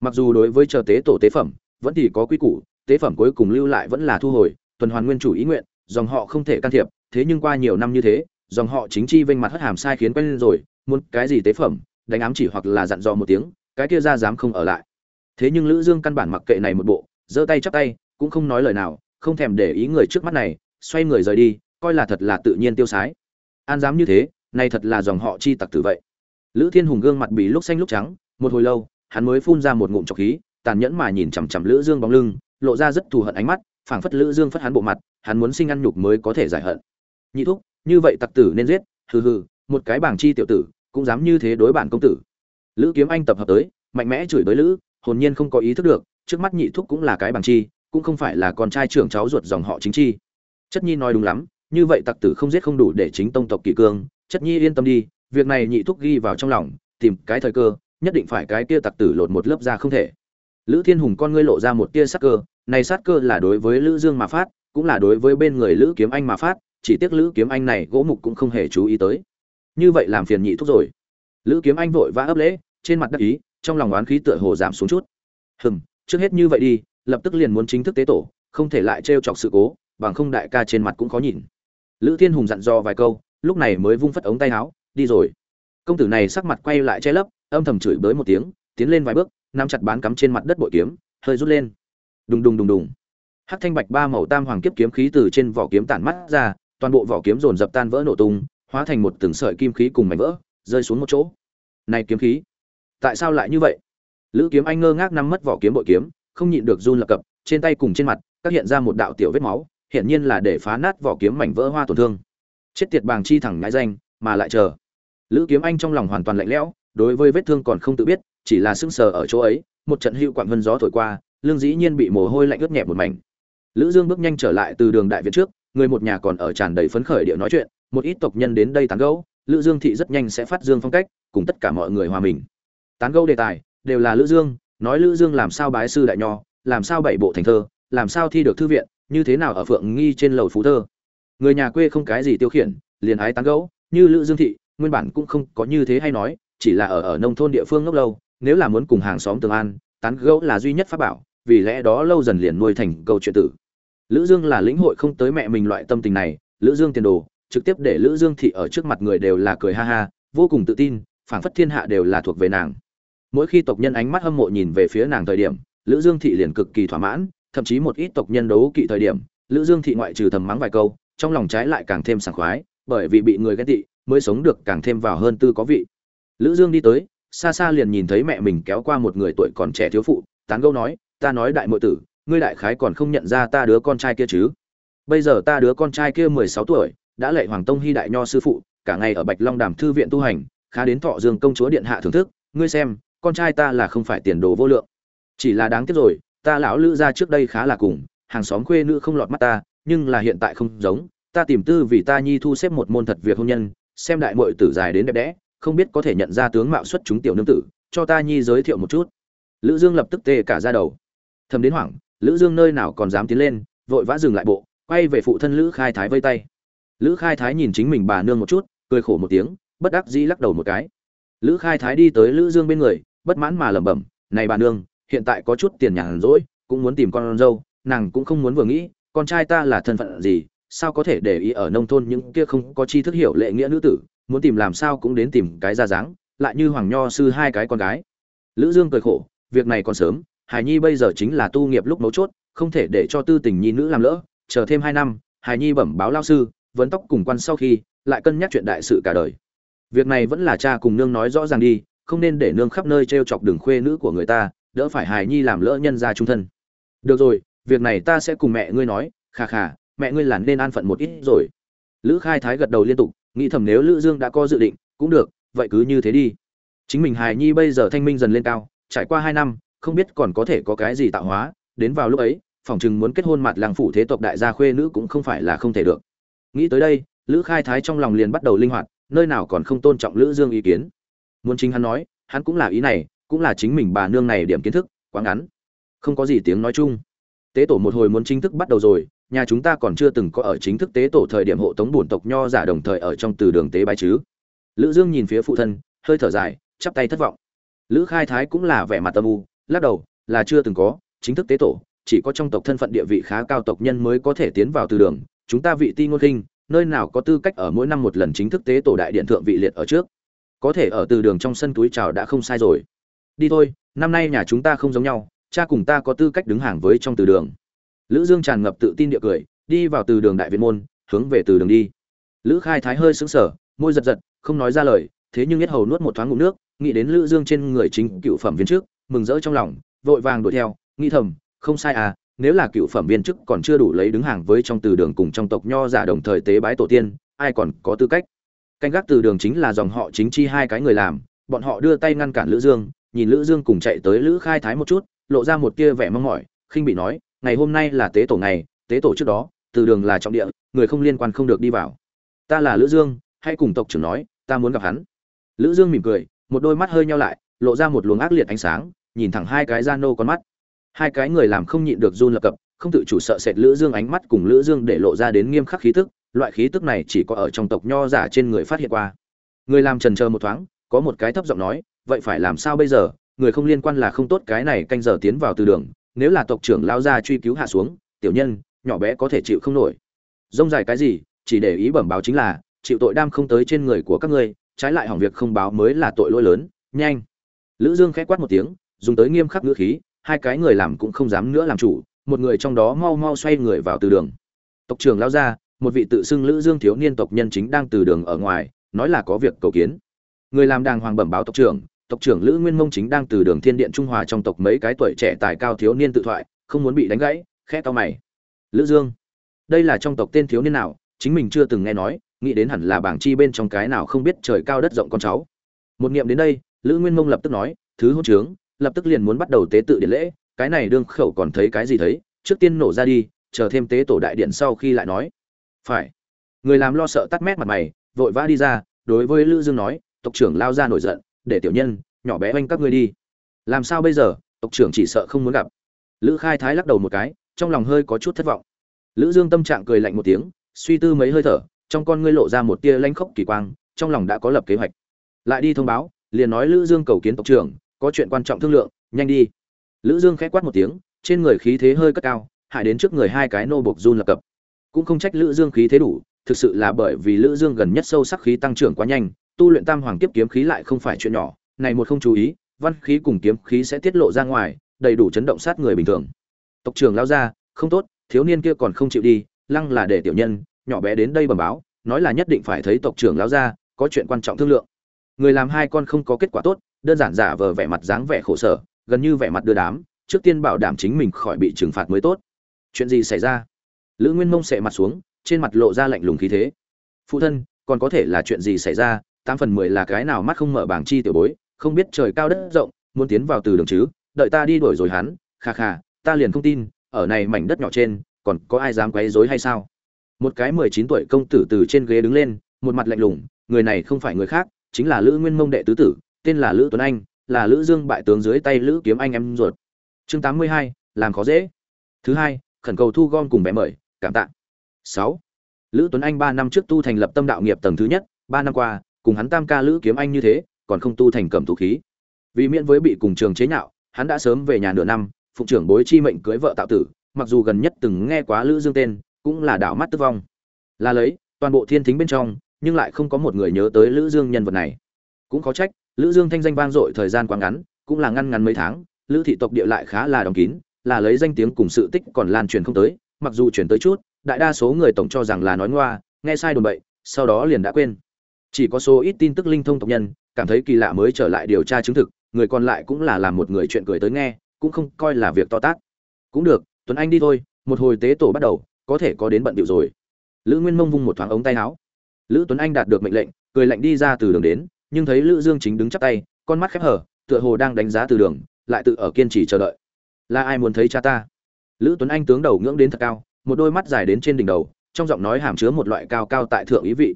[SPEAKER 1] Mặc dù đối với chờ tế tổ tế phẩm, vẫn thì có quy củ, tế phẩm cuối cùng lưu lại vẫn là thu hồi, tuần hoàn nguyên chủ ý nguyện, dòng họ không thể can thiệp, thế nhưng qua nhiều năm như thế, dòng họ chính chi vênh mặt hất hàm sai khiến quen lên rồi, muốn cái gì tế phẩm, đánh ám chỉ hoặc là dặn dò một tiếng, cái kia ra dám không ở lại. Thế nhưng lữ dương căn bản mặc kệ này một bộ, giơ tay chắp tay, cũng không nói lời nào, không thèm để ý người trước mắt này, xoay người rời đi, coi là thật là tự nhiên tiêu sái. An dám như thế này thật là dòng họ chi tặc tử vậy lữ thiên hùng gương mặt bị lúc xanh lúc trắng, một hồi lâu, hắn mới phun ra một ngụm trọc khí, tàn nhẫn mà nhìn chằm chằm lữ dương bóng lưng, lộ ra rất thù hận ánh mắt, phảng phất lữ dương phất hắn bộ mặt, hắn muốn sinh ăn nhục mới có thể giải hận. Nhị thúc, như vậy tặc tử nên giết, hừ hừ, một cái bảng chi tiểu tử, cũng dám như thế đối bản công tử. Lữ kiếm anh tập hợp tới, mạnh mẽ chửi đối lữ, hồn nhiên không có ý thức được, trước mắt nhị thúc cũng là cái bảng chi, cũng không phải là con trai trưởng cháu ruột dòng họ chính chi. Chất nhi nói đúng lắm, như vậy tặc tử không giết không đủ để chính tông tộc kỷ cương, chất nhi yên tâm đi việc này nhị thúc ghi vào trong lòng, tìm cái thời cơ, nhất định phải cái kia tặc tử lột một lớp ra không thể. Lữ thiên hùng con ngươi lộ ra một tia sát cơ, này sát cơ là đối với lữ dương mà phát, cũng là đối với bên người lữ kiếm anh mà phát, chỉ tiếc lữ kiếm anh này gỗ mục cũng không hề chú ý tới. Như vậy làm phiền nhị thúc rồi. Lữ kiếm anh vội vã ấp lễ, trên mặt đắc ý, trong lòng oán khí tựa hồ giảm xuống chút. Hừm, trước hết như vậy đi, lập tức liền muốn chính thức tế tổ, không thể lại trêu chọc sự cố, bằng không đại ca trên mặt cũng khó nhìn. Lữ thiên hùng dặn dò vài câu, lúc này mới vung phất ống tay áo đi rồi. Công tử này sắc mặt quay lại che lấp, âm thầm chửi bới một tiếng, tiến lên vài bước, nắm chặt bán cắm trên mặt đất bội kiếm, hơi rút lên. Đùng đùng đùng đùng. Hắc thanh bạch ba màu tam hoàng kiếp kiếm khí từ trên vỏ kiếm tản mắt ra, toàn bộ vỏ kiếm dồn dập tan vỡ nổ tung, hóa thành một từng sợi kim khí cùng mảnh vỡ, rơi xuống một chỗ. Này kiếm khí, tại sao lại như vậy? Lữ kiếm anh ngơ ngác nắm mất vỏ kiếm bội kiếm, không nhịn được run lập cập, trên tay cùng trên mặt, các hiện ra một đạo tiểu vết máu, hiển nhiên là để phá nát vỏ kiếm mảnh vỡ hoa tổn thương. Chết tiệt bàng chi thẳng ngãi danh, mà lại chờ lữ kiếm anh trong lòng hoàn toàn lạnh lẽo, đối với vết thương còn không tự biết, chỉ là sững sờ ở chỗ ấy, một trận hữu quạng vân gió thổi qua, lương dĩ nhiên bị mồ hôi lạnh ướt nhẹ một mảnh. Lữ dương bước nhanh trở lại từ đường đại viện trước, người một nhà còn ở tràn đầy phấn khởi địa nói chuyện, một ít tộc nhân đến đây tán gẫu, lữ dương thị rất nhanh sẽ phát dương phong cách, cùng tất cả mọi người hòa mình. Tán gẫu đề tài, đều là lữ dương, nói lữ dương làm sao bái sư đại nho, làm sao bảy bộ thành thơ, làm sao thi được thư viện, như thế nào ở phượng nghi trên lầu phú thơ. Người nhà quê không cái gì tiêu khiển, liền ái tán gẫu, như lữ dương thị nguyên bản cũng không có như thế hay nói, chỉ là ở ở nông thôn địa phương ngốc lâu, nếu là muốn cùng hàng xóm tường an, tán gẫu là duy nhất pháp bảo, vì lẽ đó lâu dần liền nuôi thành câu chuyện tử. Lữ dương là lĩnh hội không tới mẹ mình loại tâm tình này, lữ dương tiền đồ, trực tiếp để lữ dương thị ở trước mặt người đều là cười ha ha, vô cùng tự tin, phảng phất thiên hạ đều là thuộc về nàng. Mỗi khi tộc nhân ánh mắt hâm mộ nhìn về phía nàng thời điểm, lữ dương thị liền cực kỳ thỏa mãn, thậm chí một ít tộc nhân đấu kỵ thời điểm, lữ dương thị ngoại trừ thầm mắng vài câu, trong lòng trái lại càng thêm sảng khoái, bởi vì bị người ghét tị mới sống được càng thêm vào hơn tư có vị. Lữ dương đi tới, xa xa liền nhìn thấy mẹ mình kéo qua một người tuổi còn trẻ thiếu phụ, tán gẫu nói, ta nói đại muội tử, ngươi đại khái còn không nhận ra ta đứa con trai kia chứ? Bây giờ ta đứa con trai kia 16 tuổi, đã lệ hoàng tông hy đại nho sư phụ, cả ngày ở bạch long đàm thư viện tu hành, khá đến thọ dương công chúa điện hạ thưởng thức, ngươi xem, con trai ta là không phải tiền đồ vô lượng. Chỉ là đáng tiếc rồi, ta lão lữ gia trước đây khá là cùng, hàng xóm quê nữ không lọt mắt ta, nhưng là hiện tại không giống, ta tìm tư vì ta nhi thu xếp một môn thật việc hôn nhân xem đại muội tử dài đến đẹp đẽ, không biết có thể nhận ra tướng mạo xuất chúng tiểu nương tử, cho ta nhi giới thiệu một chút. Lữ dương lập tức tê cả da đầu. Thầm đến hoảng, lữ dương nơi nào còn dám tiến lên, vội vã dừng lại bộ, quay về phụ thân lữ khai thái vây tay. Lữ khai thái nhìn chính mình bà nương một chút, cười khổ một tiếng, bất đắc dĩ lắc đầu một cái. Lữ khai thái đi tới lữ dương bên người, bất mãn mà lẩm bẩm, này bà nương, hiện tại có chút tiền nhàn rỗi, cũng muốn tìm con dâu, nàng cũng không muốn vừa nghĩ, con trai ta là thân phận gì sao có thể để ý ở nông thôn những kia không có chi thức hiểu lệ nghĩa nữ tử, muốn tìm làm sao cũng đến tìm cái ra dáng, lại như hoàng nho sư hai cái con gái. Lữ dương cười khổ, việc này còn sớm, hải nhi bây giờ chính là tu nghiệp lúc mấu chốt, không thể để cho tư tình nhi nữ làm lỡ, chờ thêm hai năm, hải nhi bẩm báo lao sư, vấn tóc cùng quan sau khi, lại cân nhắc chuyện đại sự cả đời. Việc này vẫn là cha cùng nương nói rõ ràng đi, không nên để nương khắp nơi treo chọc đường khuê nữ của người ta, đỡ phải Hải nhi làm lỡ nhân gia trung thân. Được rồi, việc này ta sẽ cùng mẹ ngươi nói khà khà mẹ ngươi là nên an phận một ít rồi. Lữ khai thái gật đầu liên tục, nghĩ thầm nếu lữ dương đã có dự định, cũng được, vậy cứ như thế đi. Chính mình hài nhi bây giờ thanh minh dần lên cao, trải qua hai năm, không biết còn có thể có cái gì tạo hóa, đến vào lúc ấy phỏng chừng muốn kết hôn mặt làng phủ thế tộc đại gia khuê nữ cũng không phải là không thể được. Nghĩ tới đây, lữ khai thái trong lòng liền bắt đầu linh hoạt, nơi nào còn không tôn trọng lữ dương ý kiến. Muốn chính hắn nói, hắn cũng là ý này, cũng là chính mình bà nương này điểm kiến thức, quá ngắn. Không có gì tiếng nói chung. Tế tổ một hồi muốn chính thức bắt đầu rồi nhà chúng ta còn chưa từng có ở chính thức tế tổ thời điểm hộ tống bổn tộc nho giả đồng thời ở trong từ đường tế bái chứ. Lữ dương nhìn phía phụ thân, hơi thở dài, chắp tay thất vọng. Lữ khai thái cũng là vẻ mặt tâm u, lắc đầu, là chưa từng có, chính thức tế tổ, chỉ có trong tộc thân phận địa vị khá cao tộc nhân mới có thể tiến vào từ đường. Chúng ta vị ti ngôn khinh nơi nào có tư cách ở mỗi năm một lần chính thức tế tổ đại điện thượng vị liệt ở trước? Có thể ở từ đường trong sân túi trào đã không sai rồi. Đi thôi, năm nay nhà chúng ta không giống nhau, cha cùng ta có tư cách đứng hàng với trong từ đường lữ dương tràn ngập tự tin địa cười, đi vào từ đường đại viện môn, hướng về từ đường đi. Lữ khai thái hơi sững sờ, môi giật giật, không nói ra lời, thế nhưng nhất hầu nuốt một thoáng ngụm nước, nghĩ đến lữ dương trên người chính cựu phẩm viên trước mừng rỡ trong lòng, vội vàng đuổi theo, nghĩ thầm, không sai à nếu là cựu phẩm viên chức còn chưa đủ lấy đứng hàng với trong từ đường cùng trong tộc nho giả đồng thời tế bái tổ tiên, ai còn có tư cách? Canh gác từ đường chính là dòng họ chính chi hai cái người làm, bọn họ đưa tay ngăn cản lữ dương, nhìn lữ dương cùng chạy tới lữ khai thái một chút, lộ ra một tia vẻ mong mỏi, khinh bị nói ngày hôm nay là tế tổ ngày, tế tổ trước đó, từ đường là trọng địa, người không liên quan không được đi vào. Ta là lữ dương, hãy cùng tộc trưởng nói, ta muốn gặp hắn. Lữ dương mỉm cười, một đôi mắt hơi nheo lại, lộ ra một luồng ác liệt ánh sáng, nhìn thẳng hai cái gian nô con mắt. Hai cái người làm không nhịn được run lập cập, không tự chủ sợ sệt lữ dương ánh mắt cùng lữ dương để lộ ra đến nghiêm khắc khí tức, loại khí tức này chỉ có ở trong tộc nho giả trên người phát hiện qua. Người làm trần chờ một thoáng, có một cái thấp giọng nói, vậy phải làm sao bây giờ? Người không liên quan là không tốt, cái này canh giờ tiến vào từ đường nếu là tộc trưởng lao ra truy cứu hạ xuống, tiểu nhân, nhỏ bé có thể chịu không nổi. Rông dài cái gì, chỉ để ý bẩm báo chính là, chịu tội đam không tới trên người của các ngươi, trái lại hỏng việc không báo mới là tội lỗi lớn. Nhanh. Lữ dương khẽ quát một tiếng, dùng tới nghiêm khắc ngữ khí, hai cái người làm cũng không dám nữa làm chủ, một người trong đó mau mau xoay người vào từ đường. Tộc trưởng lao ra, một vị tự xưng lữ dương thiếu niên tộc nhân chính đang từ đường ở ngoài, nói là có việc cầu kiến. Người làm đàng hoàng bẩm báo tộc trưởng tộc trưởng lữ nguyên mông chính đang từ đường thiên điện trung hòa trong tộc mấy cái tuổi trẻ tài cao thiếu niên tự thoại, không muốn bị đánh gãy, khẽ to mày. Lữ dương, đây là trong tộc tên thiếu niên nào? Chính mình chưa từng nghe nói, nghĩ đến hẳn là bảng chi bên trong cái nào không biết trời cao đất rộng con cháu. Một niệm đến đây, lữ nguyên mông lập tức nói, thứ hôn trướng, lập tức liền muốn bắt đầu tế tự điện lễ, cái này đương khẩu còn thấy cái gì thấy? Trước tiên nổ ra đi, chờ thêm tế tổ đại điện sau khi lại nói. Phải. Người làm lo sợ tắt mét mặt mày, vội vã đi ra, đối với lữ dương nói, tộc trưởng lao ra nổi giận để tiểu nhân, nhỏ bé oanh các ngươi đi. Làm sao bây giờ? Tộc trưởng chỉ sợ không muốn gặp. Lữ khai thái lắc đầu một cái, trong lòng hơi có chút thất vọng. Lữ dương tâm trạng cười lạnh một tiếng, suy tư mấy hơi thở, trong con ngươi lộ ra một tia lanh khốc kỳ quang, trong lòng đã có lập kế hoạch. Lại đi thông báo, liền nói lữ dương cầu kiến tộc trưởng, có chuyện quan trọng thương lượng, nhanh đi. Lữ dương khẽ quát một tiếng, trên người khí thế hơi cất cao, hại đến trước người hai cái nô bộc run lập cập. Cũng không trách lữ dương khí thế đủ, thực sự là bởi vì lữ dương gần nhất sâu sắc khí tăng trưởng quá nhanh tu luyện tam hoàng kiếp kiếm khí lại không phải chuyện nhỏ, này một không chú ý, văn khí cùng kiếm khí sẽ tiết lộ ra ngoài, đầy đủ chấn động sát người bình thường. Tộc trưởng lao ra, không tốt, thiếu niên kia còn không chịu đi, lăng là để tiểu nhân, nhỏ bé đến đây bẩm báo, nói là nhất định phải thấy tộc trưởng lao ra, có chuyện quan trọng thương lượng. Người làm hai con không có kết quả tốt, đơn giản giả vờ vẻ mặt dáng vẻ khổ sở, gần như vẻ mặt đưa đám, trước tiên bảo đảm chính mình khỏi bị trừng phạt mới tốt. Chuyện gì xảy ra? Lữ nguyên mông sệ mặt xuống, trên mặt lộ ra lạnh lùng khí thế. Phụ thân, còn có thể là chuyện gì xảy ra? Tám phần mười là cái nào mắt không mở bảng chi tiểu bối, không biết trời cao đất rộng, muốn tiến vào từ đường chứ, đợi ta đi đuổi rồi hắn, kha kha, ta liền không tin, ở này mảnh đất nhỏ trên, còn có ai dám quấy rối hay sao? Một cái mười chín tuổi công tử từ trên ghế đứng lên, một mặt lạnh lùng, người này không phải người khác, chính là lữ nguyên mông đệ tứ tử, tên là lữ tuấn anh, là lữ dương bại tướng dưới tay lữ kiếm anh em ruột. Chương tám mươi hai, làm khó dễ. Thứ hai, khẩn cầu thu gom cùng bé mời, cảm tạ. Sáu, lữ tuấn anh ba năm trước tu thành lập tâm đạo nghiệp tầng thứ nhất, ba năm qua cùng hắn tam ca lữ kiếm anh như thế, còn không tu thành cẩm thủ khí. Vì miễn với bị cùng trường chế nhạo, hắn đã sớm về nhà nửa năm phụ trưởng bối chi mệnh cưới vợ tạo tử, mặc dù gần nhất từng nghe quá lữ dương tên, cũng là đảo mắt tức vong. Là lấy, toàn bộ thiên thính bên trong, nhưng lại không có một người nhớ tới lữ dương nhân vật này. Cũng khó trách, lữ dương thanh danh vang dội thời gian quá ngắn, cũng là ngăn ngắn mấy tháng, lữ thị tộc địa lại khá là đóng kín, là lấy danh tiếng cùng sự tích còn lan truyền không tới, mặc dù truyền tới chút, đại đa số người tổng cho rằng là nói ngoa, nghe sai đồn bậy, sau đó liền đã quên chỉ có số ít tin tức linh thông tộc nhân, cảm thấy kỳ lạ mới trở lại điều tra chứng thực, người còn lại cũng là làm một người chuyện cười tới nghe, cũng không coi là việc to tát. Cũng được, tuấn anh đi thôi, một hồi tế tổ bắt đầu, có thể có đến bận điệu rồi. Lữ nguyên mông vung một thoáng ống tay áo. Lữ tuấn anh đạt được mệnh lệnh, cười lạnh đi ra từ đường đến, nhưng thấy lữ dương chính đứng chắp tay, con mắt khép hở tựa hồ đang đánh giá từ đường, lại tự ở kiên trì chờ đợi. Là ai muốn thấy cha ta? Lữ tuấn anh tướng đầu ngưỡng đến thật cao, một đôi mắt dài đến trên đỉnh đầu, trong giọng nói hàm chứa một loại cao cao tại thượng ý vị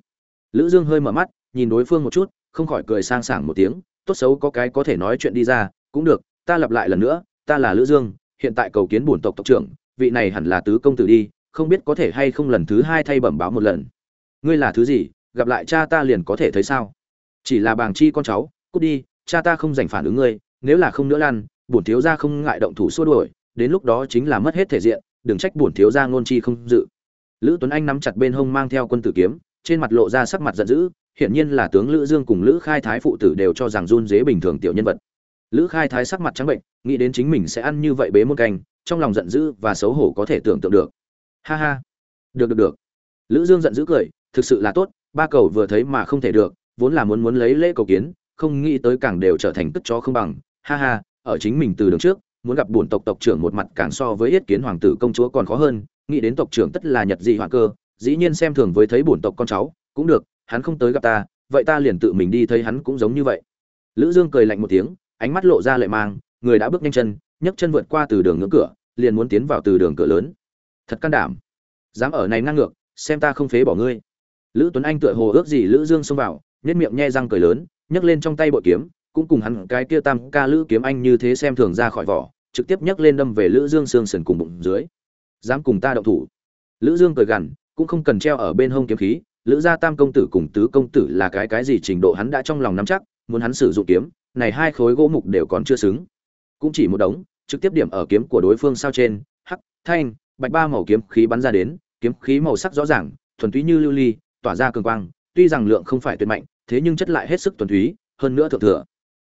[SPEAKER 1] lữ dương hơi mở mắt, nhìn đối phương một chút, không khỏi cười sang sảng một tiếng, tốt xấu có cái có thể nói chuyện đi ra, cũng được, ta lặp lại lần nữa, ta là lữ dương, hiện tại cầu kiến bổn tộc tộc trưởng, vị này hẳn là tứ công tử đi, không biết có thể hay không lần thứ hai thay bẩm báo một lần. Ngươi là thứ gì, gặp lại cha ta liền có thể thấy sao? Chỉ là bàng chi con cháu, cút đi, cha ta không dành phản ứng ngươi, nếu là không nữa lan bổn thiếu gia không ngại động thủ xua đuổi, đến lúc đó chính là mất hết thể diện, đừng trách bổn thiếu gia ngôn chi không dự. Lữ tuấn anh nắm chặt bên hông mang theo quân tử kiếm trên mặt lộ ra sắc mặt giận dữ, hiển nhiên là tướng lữ dương cùng lữ khai thái phụ tử đều cho rằng run dế bình thường tiểu nhân vật. Lữ khai thái sắc mặt trắng bệnh, nghĩ đến chính mình sẽ ăn như vậy bế môn canh, trong lòng giận dữ và xấu hổ có thể tưởng tượng được. Ha ha. Được được được. Lữ dương giận dữ cười, thực sự là tốt, ba cầu vừa thấy mà không thể được, vốn là muốn muốn lấy lễ cầu kiến, không nghĩ tới càng đều trở thành tức chó không bằng. Ha ha, ở chính mình từ đường trước, muốn gặp bổn tộc tộc trưởng một mặt càng so với yết kiến hoàng tử công chúa còn khó hơn, nghĩ đến tộc trưởng tất là nhật dị hoàng cơ dĩ nhiên xem thường với thấy bổn tộc con cháu, cũng được, hắn không tới gặp ta, vậy ta liền tự mình đi thấy hắn cũng giống như vậy. Lữ dương cười lạnh một tiếng, ánh mắt lộ ra lệ mang, người đã bước nhanh chân, nhấc chân vượt qua từ đường ngưỡng cửa, liền muốn tiến vào từ đường cửa lớn. Thật can đảm. Dám ở này ngang ngược, xem ta không phế bỏ ngươi. Lữ tuấn anh tựa hồ ước gì lữ dương xông vào, nhếch miệng nhe răng cười lớn, nhấc lên trong tay bội kiếm, cũng cùng hắn cái kia tam ca lữ kiếm anh như thế xem thường ra khỏi vỏ, trực tiếp nhấc lên đâm về lữ dương xương sườn cùng bụng dưới. Dám cùng ta động thủ. Lữ dương cười gằn cũng không cần treo ở bên hông kiếm khí, lữ gia tam công tử cùng tứ công tử là cái cái gì trình độ hắn đã trong lòng nắm chắc, muốn hắn sử dụng kiếm, này hai khối gỗ mục đều còn chưa xứng. Cũng chỉ một đống, trực tiếp điểm ở kiếm của đối phương sao trên, hắc, thanh, bạch ba màu kiếm khí bắn ra đến, kiếm khí màu sắc rõ ràng, thuần túy như lưu ly, tỏa ra cường quang, tuy rằng lượng không phải tuyệt mạnh, thế nhưng chất lại hết sức thuần túy, hơn nữa thượng thừa.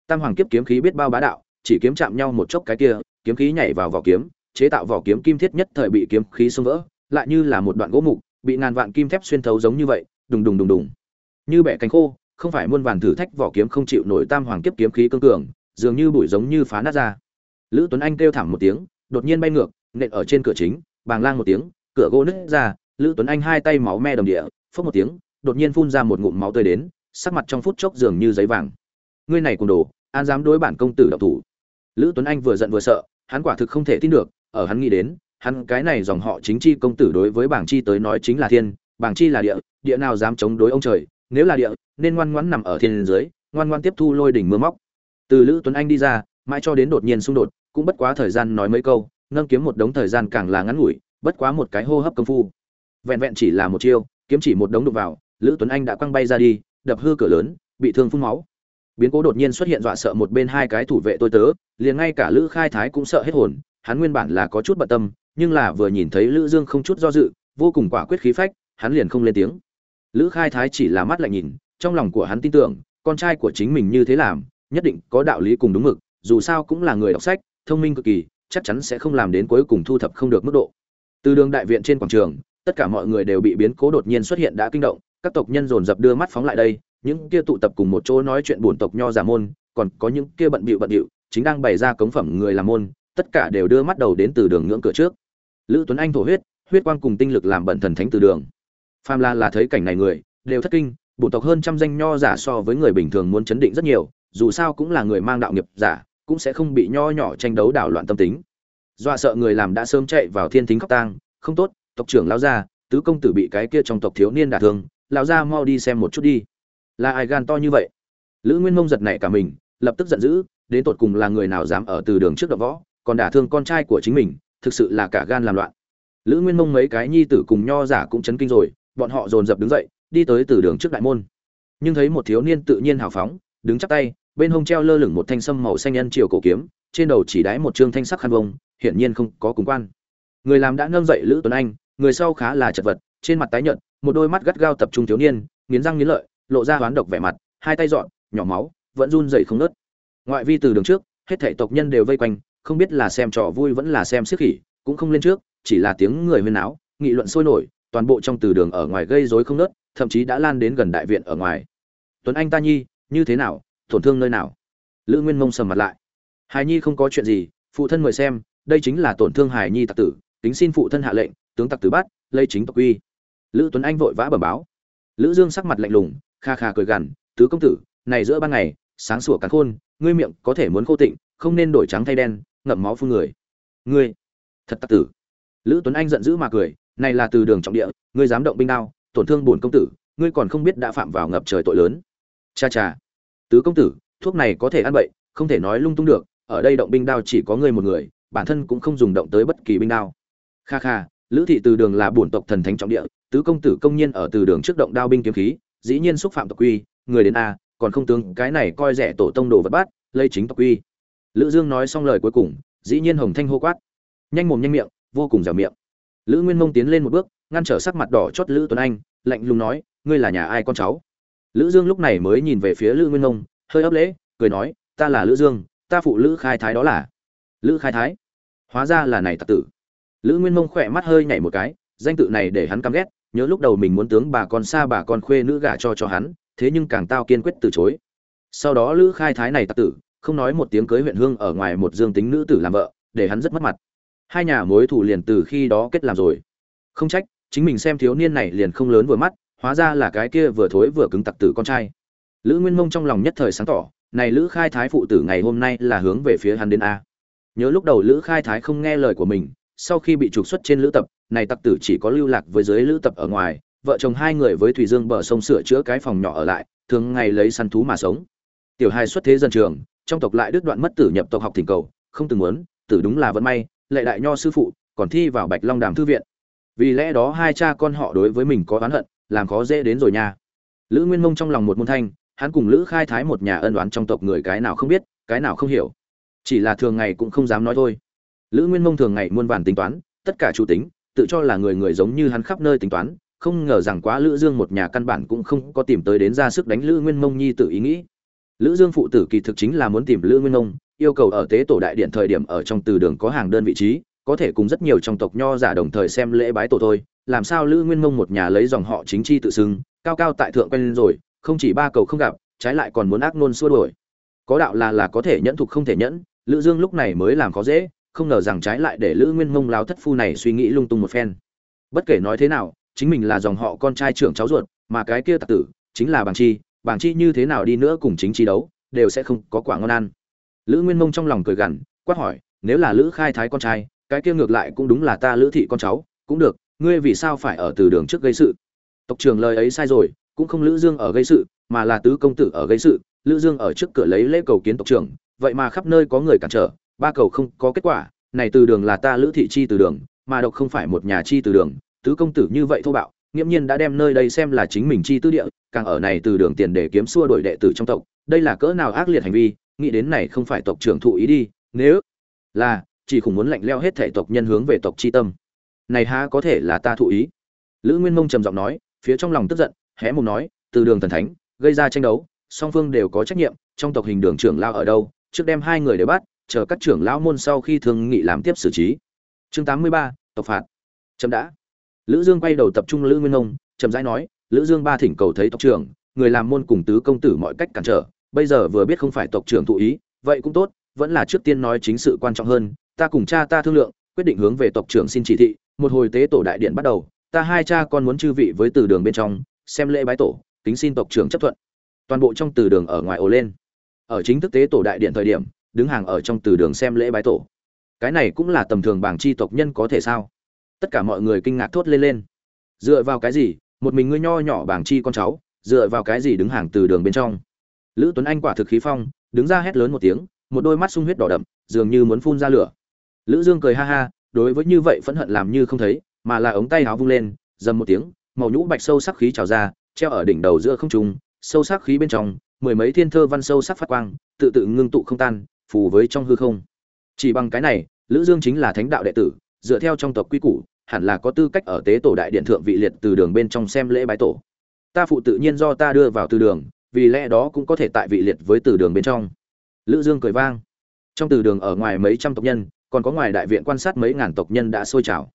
[SPEAKER 1] Tam hoàng kiếp kiếm khí biết bao bá đạo, chỉ kiếm chạm nhau một chốc cái kia, kiếm khí nhảy vào vỏ kiếm, chế tạo vỏ kiếm kim thiết nhất thời bị kiếm khí xông vỡ, lại như là một đoạn gỗ mục bị ngàn vạn kim thép xuyên thấu giống như vậy, đùng đùng đùng đùng. Như bẻ cánh khô, không phải muôn vàn thử thách vỏ kiếm không chịu nổi tam hoàng kiếp kiếm khí cương cường, dường như bụi giống như phá nát ra. Lữ tuấn anh kêu thảm một tiếng, đột nhiên bay ngược, nện ở trên cửa chính, bàng lang một tiếng, cửa gỗ nứt ra, lữ tuấn anh hai tay máu me đồng địa, phốc một tiếng, đột nhiên phun ra một ngụm máu tươi đến, sắc mặt trong phút chốc dường như giấy vàng. Ngươi này cùng đồ, an dám đối bản công tử độc thủ. Lữ tuấn anh vừa giận vừa sợ, hắn quả thực không thể tin được, ở hắn nghĩ đến hắn cái này dòng họ chính chi công tử đối với bảng chi tới nói chính là thiên, bảng chi là địa địa nào dám chống đối ông trời, nếu là địa, nên ngoan ngoãn nằm ở thiên dưới, ngoan ngoãn tiếp thu lôi đỉnh mưa móc. Từ lữ tuấn anh đi ra, mãi cho đến đột nhiên xung đột, cũng bất quá thời gian nói mấy câu, nâng kiếm một đống thời gian càng là ngắn ngủi, bất quá một cái hô hấp công phu. Vẹn vẹn chỉ là một chiêu, kiếm chỉ một đống đục vào, lữ tuấn anh đã quăng bay ra đi, đập hư cửa lớn, bị thương phun máu. Biến cố đột nhiên xuất hiện dọa sợ một bên hai cái thủ vệ tôi tớ, liền ngay cả lữ khai thái cũng sợ hết hồn, hắn nguyên bản là có chút bận tâm nhưng là vừa nhìn thấy lữ dương không chút do dự, vô cùng quả quyết khí phách, hắn liền không lên tiếng. Lữ khai thái chỉ là mắt lại nhìn, trong lòng của hắn tin tưởng, con trai của chính mình như thế làm, nhất định có đạo lý cùng đúng mực, dù sao cũng là người đọc sách, thông minh cực kỳ, chắc chắn sẽ không làm đến cuối cùng thu thập không được mức độ. Từ đường đại viện trên quảng trường, tất cả mọi người đều bị biến cố đột nhiên xuất hiện đã kinh động, các tộc nhân dồn dập đưa mắt phóng lại đây, những kia tụ tập cùng một chỗ nói chuyện buồn tộc nho giả môn, còn có những kia bận bịu bận bịu chính đang bày ra cống phẩm người làm môn, tất cả đều đưa mắt đầu đến từ đường ngưỡng cửa trước lữ tuấn anh thổ huyết huyết quang cùng tinh lực làm bận thần thánh từ đường. Pham la là thấy cảnh này người, đều thất kinh, bổn tộc hơn trăm danh nho giả so với người bình thường muốn chấn định rất nhiều, dù sao cũng là người mang đạo nghiệp giả, cũng sẽ không bị nho nhỏ tranh đấu đảo loạn tâm tính. Dọa sợ người làm đã sớm chạy vào thiên thính khóc tang, không tốt, tộc trưởng lao ra tứ công tử bị cái kia trong tộc thiếu niên đả thương lao ra mau đi xem một chút đi. Là ai gan to như vậy? Lữ nguyên mông giật nảy cả mình, lập tức giận dữ, đến tột cùng là người nào dám ở từ đường trước đập võ, còn đả thương con trai của chính mình thực sự là cả gan làm loạn. Lữ nguyên mông mấy cái nhi tử cùng nho giả cũng chấn kinh rồi, bọn họ dồn dập đứng dậy, đi tới từ đường trước đại môn. Nhưng thấy một thiếu niên tự nhiên hào phóng, đứng chắp tay, bên hông treo lơ lửng một thanh sâm màu xanh nhân triều cổ kiếm, trên đầu chỉ đái một trương thanh sắc khăn vông, hiển nhiên không có cùng quan. Người làm đã nâng dậy lữ tuấn anh, người sau khá là chật vật, trên mặt tái nhợt, một đôi mắt gắt gao tập trung thiếu niên, nghiến răng nghiến lợi, lộ ra hoán độc vẻ mặt, hai tay dọn, nhỏ máu, vẫn run dậy không nớt ngoại vi từ đường trước, hết thảy tộc nhân đều vây quanh không biết là xem trò vui vẫn là xem siết khỉ, cũng không lên trước, chỉ là tiếng người huyên náo, nghị luận sôi nổi, toàn bộ trong từ đường ở ngoài gây rối không nớt, thậm chí đã lan đến gần đại viện ở ngoài. Tuấn anh ta nhi, như thế nào, tổn thương nơi nào? Lữ nguyên mông sầm mặt lại. Hài nhi không có chuyện gì, phụ thân mời xem, đây chính là tổn thương hài nhi tặc tử tính xin phụ thân hạ lệnh, tướng tặc tử bắt lây chính tộc uy. Lữ tuấn anh vội vã bẩm báo. Lữ dương sắc mặt lạnh lùng, kha kha cười gằn, tứ công tử, này giữa ban ngày, sáng sủa cắn khôn, ngươi miệng có thể muốn khô tịnh, không nên đổi trắng thay đen ngậm máu phun người. Ngươi, thật tặc tử. Lữ tuấn anh giận dữ mà cười, này là từ đường trọng địa, ngươi dám động binh đao, tổn thương bổn công tử, ngươi còn không biết đã phạm vào ngập trời tội lớn. Cha cha. Tứ công tử, thuốc này có thể ăn bậy, không thể nói lung tung được, ở đây động binh đao chỉ có ngươi một người, bản thân cũng không dùng động tới bất kỳ binh đao. Kha kha, lữ thị từ đường là bổn tộc thần thánh trọng địa, tứ công tử công nhiên ở từ đường trước động đao binh kiếm khí, dĩ nhiên xúc phạm tộc quy, người đến a, còn không tướng, cái này coi rẻ tổ tông đồ vật bát lây chính tộc quy lữ dương nói xong lời cuối cùng, dĩ nhiên hồng thanh hô quát. Nhanh mồm nhanh miệng, vô cùng dẻo miệng. Lữ nguyên mông tiến lên một bước, ngăn trở sắc mặt đỏ chót lữ tuấn anh, lạnh lùng nói, ngươi là nhà ai con cháu? Lữ dương lúc này mới nhìn về phía lữ nguyên mông, hơi ấp lễ, cười nói, ta là lữ dương, ta phụ lữ khai thái đó là. Lữ khai thái? Hóa ra là này tặc tử. Lữ nguyên mông khỏe mắt hơi nhảy một cái, danh tự này để hắn căm ghét, nhớ lúc đầu mình muốn tướng bà con xa bà con khuê nữ gả cho cho hắn, thế nhưng càng tao kiên quyết từ chối. Sau đó lữ khai thái này tặc tử không nói một tiếng cưới huyện hương ở ngoài một dương tính nữ tử làm vợ, để hắn rất mất mặt. Hai nhà mối thủ liền từ khi đó kết làm rồi. Không trách, chính mình xem thiếu niên này liền không lớn vừa mắt, hóa ra là cái kia vừa thối vừa cứng tặc tử con trai. Lữ nguyên mông trong lòng nhất thời sáng tỏ, này lữ khai thái phụ tử ngày hôm nay là hướng về phía hắn đến a. Nhớ lúc đầu lữ khai thái không nghe lời của mình, sau khi bị trục xuất trên lữ tập, này tặc tử chỉ có lưu lạc với dưới lữ tập ở ngoài, vợ chồng hai người với thủy dương bờ sông sửa chữa cái phòng nhỏ ở lại, thường ngày lấy săn thú mà sống. Tiểu hai xuất thế dân trường trong tộc lại đứt đoạn mất tử nhập tộc học thỉnh cầu, không từng muốn, tử đúng là vận may, lệ đại nho sư phụ, còn thi vào bạch long đàm thư viện. Vì lẽ đó hai cha con họ đối với mình có oán hận, làm khó dễ đến rồi nha. Lữ nguyên mông trong lòng một môn thanh, hắn cùng lữ khai thái một nhà ân oán trong tộc người cái nào không biết, cái nào không hiểu. Chỉ là thường ngày cũng không dám nói thôi. Lữ nguyên mông thường ngày muôn vàn tính toán, tất cả chủ tính, tự cho là người người giống như hắn khắp nơi tính toán, không ngờ rằng quá lữ dương một nhà căn bản cũng không có tìm tới đến ra sức đánh lữ nguyên mông nhi tự ý nghĩ lữ dương phụ tử kỳ thực chính là muốn tìm lữ nguyên Nông, yêu cầu ở tế tổ đại điện thời điểm ở trong từ đường có hàng đơn vị trí có thể cùng rất nhiều trong tộc nho giả đồng thời xem lễ bái tổ thôi làm sao lữ nguyên mông một nhà lấy dòng họ chính chi tự xưng cao cao tại thượng quen rồi không chỉ ba cầu không gặp trái lại còn muốn ác nôn xua đuổi. Có đạo là là có thể nhẫn thục không thể nhẫn lữ dương lúc này mới làm khó dễ không ngờ rằng trái lại để lữ nguyên mông láo thất phu này suy nghĩ lung tung một phen. Bất kể nói thế nào chính mình là dòng họ con trai trưởng cháu ruột mà cái kia tặc tử chính là bằng chi bảng chi như thế nào đi nữa cùng chính chi đấu, đều sẽ không có quả ngon ăn. Lữ nguyên mông trong lòng cười gằn, quát hỏi, nếu là lữ khai thái con trai, cái kia ngược lại cũng đúng là ta lữ thị con cháu, cũng được, ngươi vì sao phải ở từ đường trước gây sự? Tộc trưởng lời ấy sai rồi, cũng không lữ dương ở gây sự, mà là tứ công tử ở gây sự. Lữ dương ở trước cửa lấy lễ cầu kiến tộc trưởng, vậy mà khắp nơi có người cản trở, ba cầu không có kết quả, này từ đường là ta lữ thị chi từ đường, mà độc không phải một nhà chi từ đường, tứ công tử như vậy thô bạo nghiễm nhiên đã đem nơi đây xem là chính mình chi tư địa, càng ở này từ đường tiền để kiếm xua đổi đệ tử trong tộc, đây là cỡ nào ác liệt hành vi, nghĩ đến này không phải tộc trưởng thụ ý đi, nếu là chỉ khủng muốn lạnh leo hết thể tộc nhân hướng về tộc chi tâm. Này há có thể là ta thụ ý? Lữ nguyên mông trầm giọng nói, phía trong lòng tức giận, hé mồm nói, từ đường thần thánh, gây ra tranh đấu, song phương đều có trách nhiệm, trong tộc hình đường trưởng lao ở đâu, trước đem hai người để bắt, chờ các trưởng lão môn sau khi thương nghị làm tiếp xử trí. Chương tám mươi ba, tộc phạt. Chấm đã lữ dương quay đầu tập trung lữ nguyên Nông, chậm rãi nói lữ dương ba thỉnh cầu thấy tộc trưởng người làm môn cùng tứ công tử mọi cách cản trở bây giờ vừa biết không phải tộc trưởng thụ ý vậy cũng tốt vẫn là trước tiên nói chính sự quan trọng hơn ta cùng cha ta thương lượng quyết định hướng về tộc trưởng xin chỉ thị một hồi tế tổ đại điện bắt đầu ta hai cha con muốn chư vị với từ đường bên trong xem lễ bái tổ kính xin tộc trưởng chấp thuận. Toàn bộ trong từ đường ở ngoài ồ lên. Ở chính thức tế tổ đại điện thời điểm đứng hàng ở trong từ đường xem lễ bái tổ. Cái này cũng là tầm thường bảng chi tộc nhân có thể sao? Tất cả mọi người kinh ngạc thốt lên lên. Dựa vào cái gì? Một mình ngươi nho nhỏ bảng chi con cháu, dựa vào cái gì đứng hàng từ đường bên trong? Lữ tuấn anh quả thực khí phong, đứng ra hét lớn một tiếng, một đôi mắt sung huyết đỏ đậm, dường như muốn phun ra lửa. Lữ dương cười ha ha, đối với như vậy phẫn hận làm như không thấy, mà là ống tay áo vung lên, dầm một tiếng, màu nhũ bạch sâu sắc khí trào ra, treo ở đỉnh đầu giữa không trung, sâu sắc khí bên trong, mười mấy thiên thơ văn sâu sắc phát quang, tự tự ngưng tụ không tan, phù với trong hư không. Chỉ bằng cái này, lữ dương chính là thánh đạo đệ tử, dựa theo trong tộc quy củ hẳn là có tư cách ở tế tổ đại điện thượng vị liệt từ đường bên trong xem lễ bái tổ. Ta phụ tự nhiên do ta đưa vào từ đường, vì lẽ đó cũng có thể tại vị liệt với từ đường bên trong. Lữ dương cười vang. Trong từ đường ở ngoài mấy trăm tộc nhân, còn có ngoài đại viện quan sát mấy ngàn tộc nhân đã sôi trào.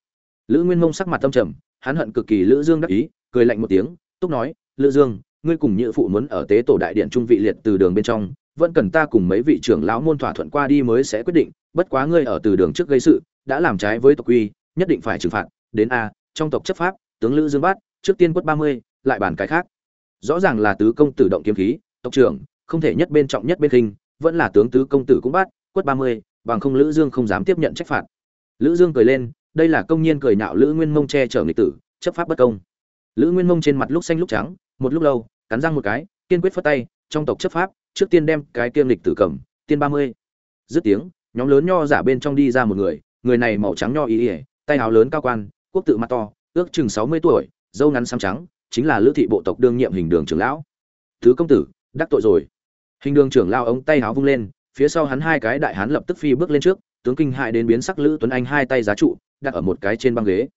[SPEAKER 1] Lữ nguyên mông sắc mặt tâm trầm, hắn hận cực kỳ lữ dương đắc ý, cười lạnh một tiếng, túc nói, lữ dương, ngươi cùng nhự phụ muốn ở tế tổ đại điện trung vị liệt từ đường bên trong, vẫn cần ta cùng mấy vị trưởng lão môn thỏa thuận qua đi mới sẽ quyết định, bất quá ngươi ở từ đường trước gây sự, đã làm trái với tộc quy nhất định phải trừng phạt, đến a, trong tộc chấp pháp, tướng lữ dương bát, trước tiên quất ba mươi, lại bàn cái khác. Rõ ràng là tứ công tử động kiếm khí, tộc trưởng, không thể nhất bên trọng nhất bên khinh, vẫn là tướng tứ công tử cũng bắt quất ba mươi, bằng không lữ dương không dám tiếp nhận trách phạt. Lữ dương cười lên, đây là công nhiên cười nhạo lữ nguyên mông che chở nghịch tử, chấp pháp bất công. Lữ nguyên mông trên mặt lúc xanh lúc trắng, một lúc lâu, cắn răng một cái, kiên quyết phất tay, trong tộc chấp pháp, trước tiên đem cái kiêm lịch tử cầm, tiên ba mươi. Dứt tiếng, nhóm lớn nho giả bên trong đi ra một người người này màu trắng nho ý ỉa tay áo lớn cao quan, quốc tự mặt to, ước chừng sáu mươi tuổi, dâu ngắn xám trắng, chính là lữ thị bộ tộc đương nhiệm hình đường trưởng lão. Thứ công tử, đắc tội rồi. Hình đường trưởng lao ống tay áo vung lên, phía sau hắn hai cái đại hán lập tức phi bước lên trước, tướng kinh hại đến biến sắc lữ tuấn anh hai tay giá trụ, đặt ở một cái trên băng ghế.